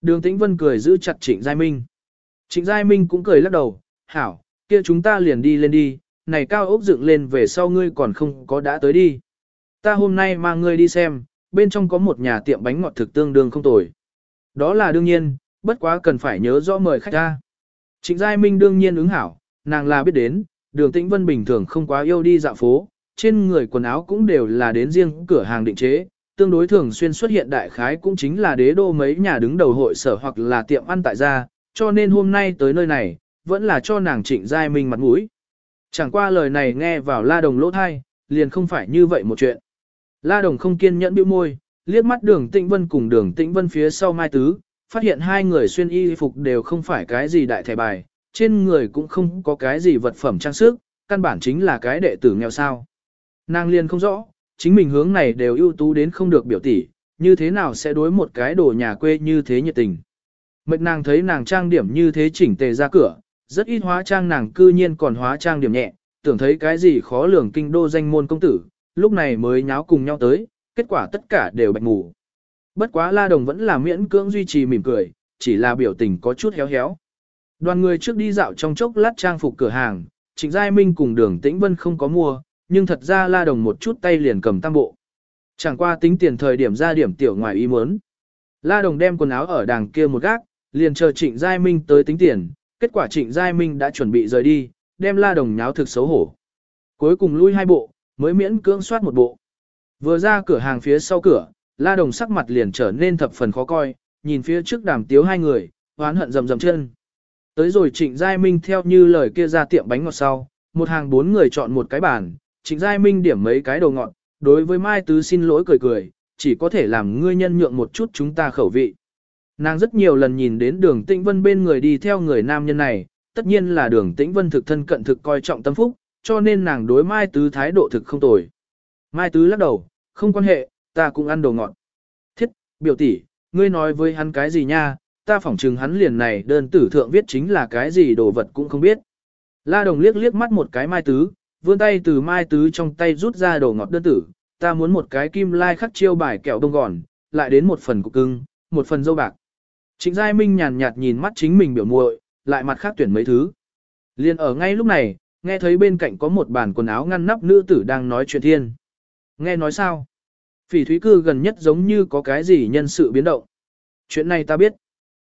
Đường tĩnh vân cười giữ chặt trịnh Giai Minh. Trịnh Giai Minh cũng cười lắc đầu, hảo, kia chúng ta liền đi lên đi, này cao ốc dựng lên về sau ngươi còn không có đã tới đi. Ta hôm nay mang ngươi đi xem, bên trong có một nhà tiệm bánh ngọt thực tương đương không tồi. Đó là đương nhiên, bất quá cần phải nhớ rõ mời khách ra. Trịnh Giai Minh đương nhiên ứng hảo, nàng là biết đến, đường tĩnh vân bình thường không quá yêu đi dạo phố, trên người quần áo cũng đều là đến riêng cửa hàng định chế, tương đối thường xuyên xuất hiện đại khái cũng chính là đế đô mấy nhà đứng đầu hội sở hoặc là tiệm ăn tại gia, cho nên hôm nay tới nơi này, vẫn là cho nàng trịnh giai minh mặt mũi. Chẳng qua lời này nghe vào la đồng lỗ thai, liền không phải như vậy một chuyện. La đồng không kiên nhẫn bĩu môi, liếc mắt đường tĩnh vân cùng đường tĩnh vân phía sau mai tứ, phát hiện hai người xuyên y phục đều không phải cái gì đại thẻ bài, trên người cũng không có cái gì vật phẩm trang sức, căn bản chính là cái đệ tử nghèo sao. Nàng liền không rõ, chính mình hướng này đều ưu tú đến không được biểu tỷ, như thế nào sẽ đối một cái đồ nhà quê như thế nhiệt tình. Mệnh nàng thấy nàng trang điểm như thế chỉnh tề ra cửa, rất ít hóa trang nàng cư nhiên còn hóa trang điểm nhẹ, tưởng thấy cái gì khó lường kinh đô danh môn công tử, lúc này mới nháo cùng nhau tới, kết quả tất cả đều bạch ngủ. Bất quá La Đồng vẫn là miễn cưỡng duy trì mỉm cười, chỉ là biểu tình có chút héo héo. Đoàn người trước đi dạo trong chốc lát trang phục cửa hàng, Trịnh Giai Minh cùng đường Tĩnh Vân không có mua, nhưng thật ra La Đồng một chút tay liền cầm tam bộ. Chẳng qua tính tiền thời điểm ra điểm tiểu ngoài ý muốn. La Đồng đem quần áo ở đàng kia một gác, liền chờ Trịnh Giai Minh tới tính tiền, kết quả Trịnh Giai Minh đã chuẩn bị rời đi, đem La Đồng nháo thực xấu hổ. Cuối cùng lui hai bộ, mới miễn cưỡng soát một bộ. Vừa ra cửa hàng phía sau cửa, La Đồng sắc mặt liền trở nên thập phần khó coi, nhìn phía trước đàm tiếu hai người, oán hận rầm rầm chân. Tới rồi Trịnh Giai Minh theo như lời kia ra tiệm bánh ngọt sau, một hàng bốn người chọn một cái bàn, Trịnh Giai Minh điểm mấy cái đồ ngọt, đối với Mai Tứ xin lỗi cười cười, chỉ có thể làm ngươi nhân nhượng một chút chúng ta khẩu vị. Nàng rất nhiều lần nhìn đến đường tĩnh vân bên người đi theo người nam nhân này, tất nhiên là đường tĩnh vân thực thân cận thực coi trọng tâm phúc, cho nên nàng đối Mai Tứ thái độ thực không tồi. Mai Tứ lắc đầu, không quan hệ, ta cũng ăn đồ ngọt. Thiết, biểu tỷ, ngươi nói với hắn cái gì nha, ta phỏng chừng hắn liền này đơn tử thượng viết chính là cái gì đồ vật cũng không biết. La Đồng liếc liếc mắt một cái Mai Tứ, vươn tay từ Mai Tứ trong tay rút ra đồ ngọt đơn tử, ta muốn một cái kim lai khắc chiêu bài kẹo đông gòn, lại đến một phần cục cưng, một phần dâu bạc. Trịnh Giai Minh nhàn nhạt nhìn mắt chính mình biểu muội, lại mặt khác tuyển mấy thứ. Liên ở ngay lúc này, nghe thấy bên cạnh có một bàn quần áo ngăn nắp nữ tử đang nói chuyện thiên. Nghe nói sao? Phỉ thúy cư gần nhất giống như có cái gì nhân sự biến động. Chuyện này ta biết.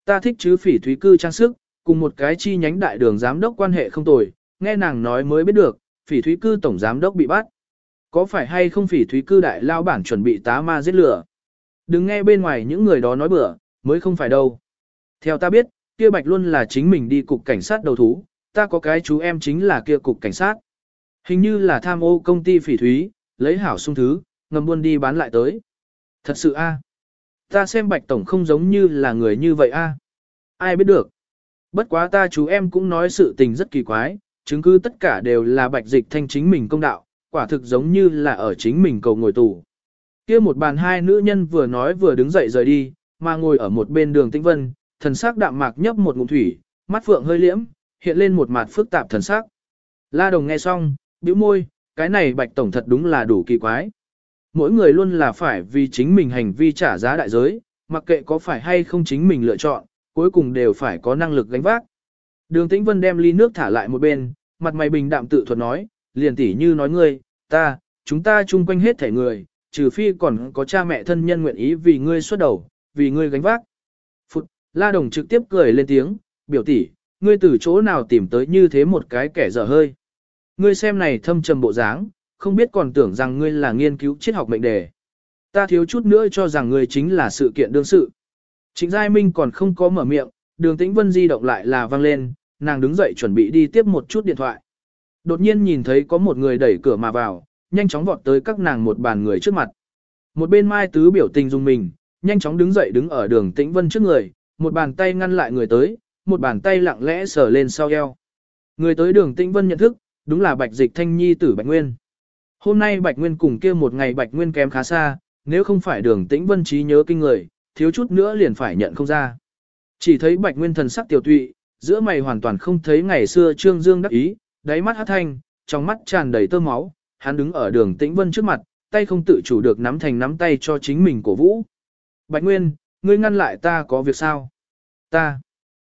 Ta thích chứ phỉ thúy cư trang sức, cùng một cái chi nhánh đại đường giám đốc quan hệ không tồi, nghe nàng nói mới biết được, phỉ thúy cư tổng giám đốc bị bắt. Có phải hay không phỉ thúy cư đại lao bản chuẩn bị tá ma giết lửa? Đừng nghe bên ngoài những người đó nói bừa, mới không phải đâu. Theo ta biết, kia bạch luôn là chính mình đi cục cảnh sát đầu thú, ta có cái chú em chính là kia cục cảnh sát. Hình như là tham ô công ty phỉ thúy, lấy hảo sung thứ, ngầm buôn đi bán lại tới. Thật sự a, Ta xem bạch tổng không giống như là người như vậy a. Ai biết được. Bất quá ta chú em cũng nói sự tình rất kỳ quái, chứng cứ tất cả đều là bạch dịch thanh chính mình công đạo, quả thực giống như là ở chính mình cầu ngồi tù. kia một bàn hai nữ nhân vừa nói vừa đứng dậy rời đi, mà ngồi ở một bên đường tĩnh vân, thần sắc đạm mạc nhấp một ngụm thủy, mắt phượng hơi liễm, hiện lên một mặt phức tạp thần sắc. La đồng nghe xong, bĩu môi, cái này bạch tổng thật đúng là đủ kỳ quái. Mỗi người luôn là phải vì chính mình hành vi trả giá đại giới, mặc kệ có phải hay không chính mình lựa chọn, cuối cùng đều phải có năng lực gánh vác. Đường Tĩnh Vân đem ly nước thả lại một bên, mặt mày bình đạm tự thuật nói, liền tỉ như nói ngươi, ta, chúng ta chung quanh hết thể người, trừ phi còn có cha mẹ thân nhân nguyện ý vì ngươi xuất đầu, vì ngươi gánh vác. Phụt, La Đồng trực tiếp cười lên tiếng, biểu tỷ, ngươi từ chỗ nào tìm tới như thế một cái kẻ dở hơi. Ngươi xem này thâm trầm bộ dáng, không biết còn tưởng rằng ngươi là nghiên cứu triết học mệnh đề. Ta thiếu chút nữa cho rằng ngươi chính là sự kiện đương sự. Trịnh Giai Minh còn không có mở miệng, đường tĩnh vân di động lại là vang lên, nàng đứng dậy chuẩn bị đi tiếp một chút điện thoại. Đột nhiên nhìn thấy có một người đẩy cửa mà vào, nhanh chóng vọt tới các nàng một bàn người trước mặt. Một bên Mai Tứ biểu tình dùng mình, nhanh chóng đứng dậy đứng ở đường tĩnh vân trước người, một bàn tay ngăn lại người tới, một bàn tay lặng lẽ sờ lên sau eo. Người tới đường tĩnh vân nhận thức, đúng là Bạch Dịch Thanh Nhi tử Bạch Nguyên. Hôm nay Bạch Nguyên cùng kia một ngày Bạch Nguyên kém khá xa, nếu không phải đường tĩnh vân trí nhớ kinh người, thiếu chút nữa liền phải nhận không ra. Chỉ thấy Bạch Nguyên thần sắc tiểu tụy, giữa mày hoàn toàn không thấy ngày xưa Trương Dương đắc ý, đáy mắt hát thanh, trong mắt tràn đầy tơ máu, hắn đứng ở đường tĩnh vân trước mặt, tay không tự chủ được nắm thành nắm tay cho chính mình cổ vũ. Bạch Nguyên, ngươi ngăn lại ta có việc sao? Ta.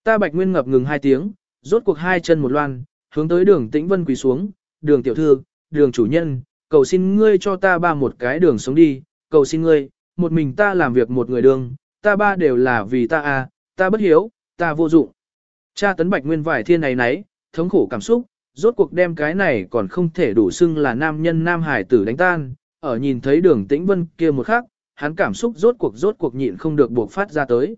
Ta Bạch Nguyên ngập ngừng hai tiếng, rốt cuộc hai chân một loan, hướng tới đường tĩnh vân quỳ xuống, đường tiểu thư, đường chủ nhân, cầu xin ngươi cho ta ba một cái đường sống đi, cầu xin ngươi, một mình ta làm việc một người đường, ta ba đều là vì ta à, ta bất hiếu, ta vô dụng. Cha tấn Bạch Nguyên vải thiên này nấy, thống khổ cảm xúc, rốt cuộc đem cái này còn không thể đủ xưng là nam nhân nam hải tử đánh tan, ở nhìn thấy đường tĩnh vân kia một khắc, hắn cảm xúc rốt cuộc rốt cuộc nhịn không được buộc phát ra tới.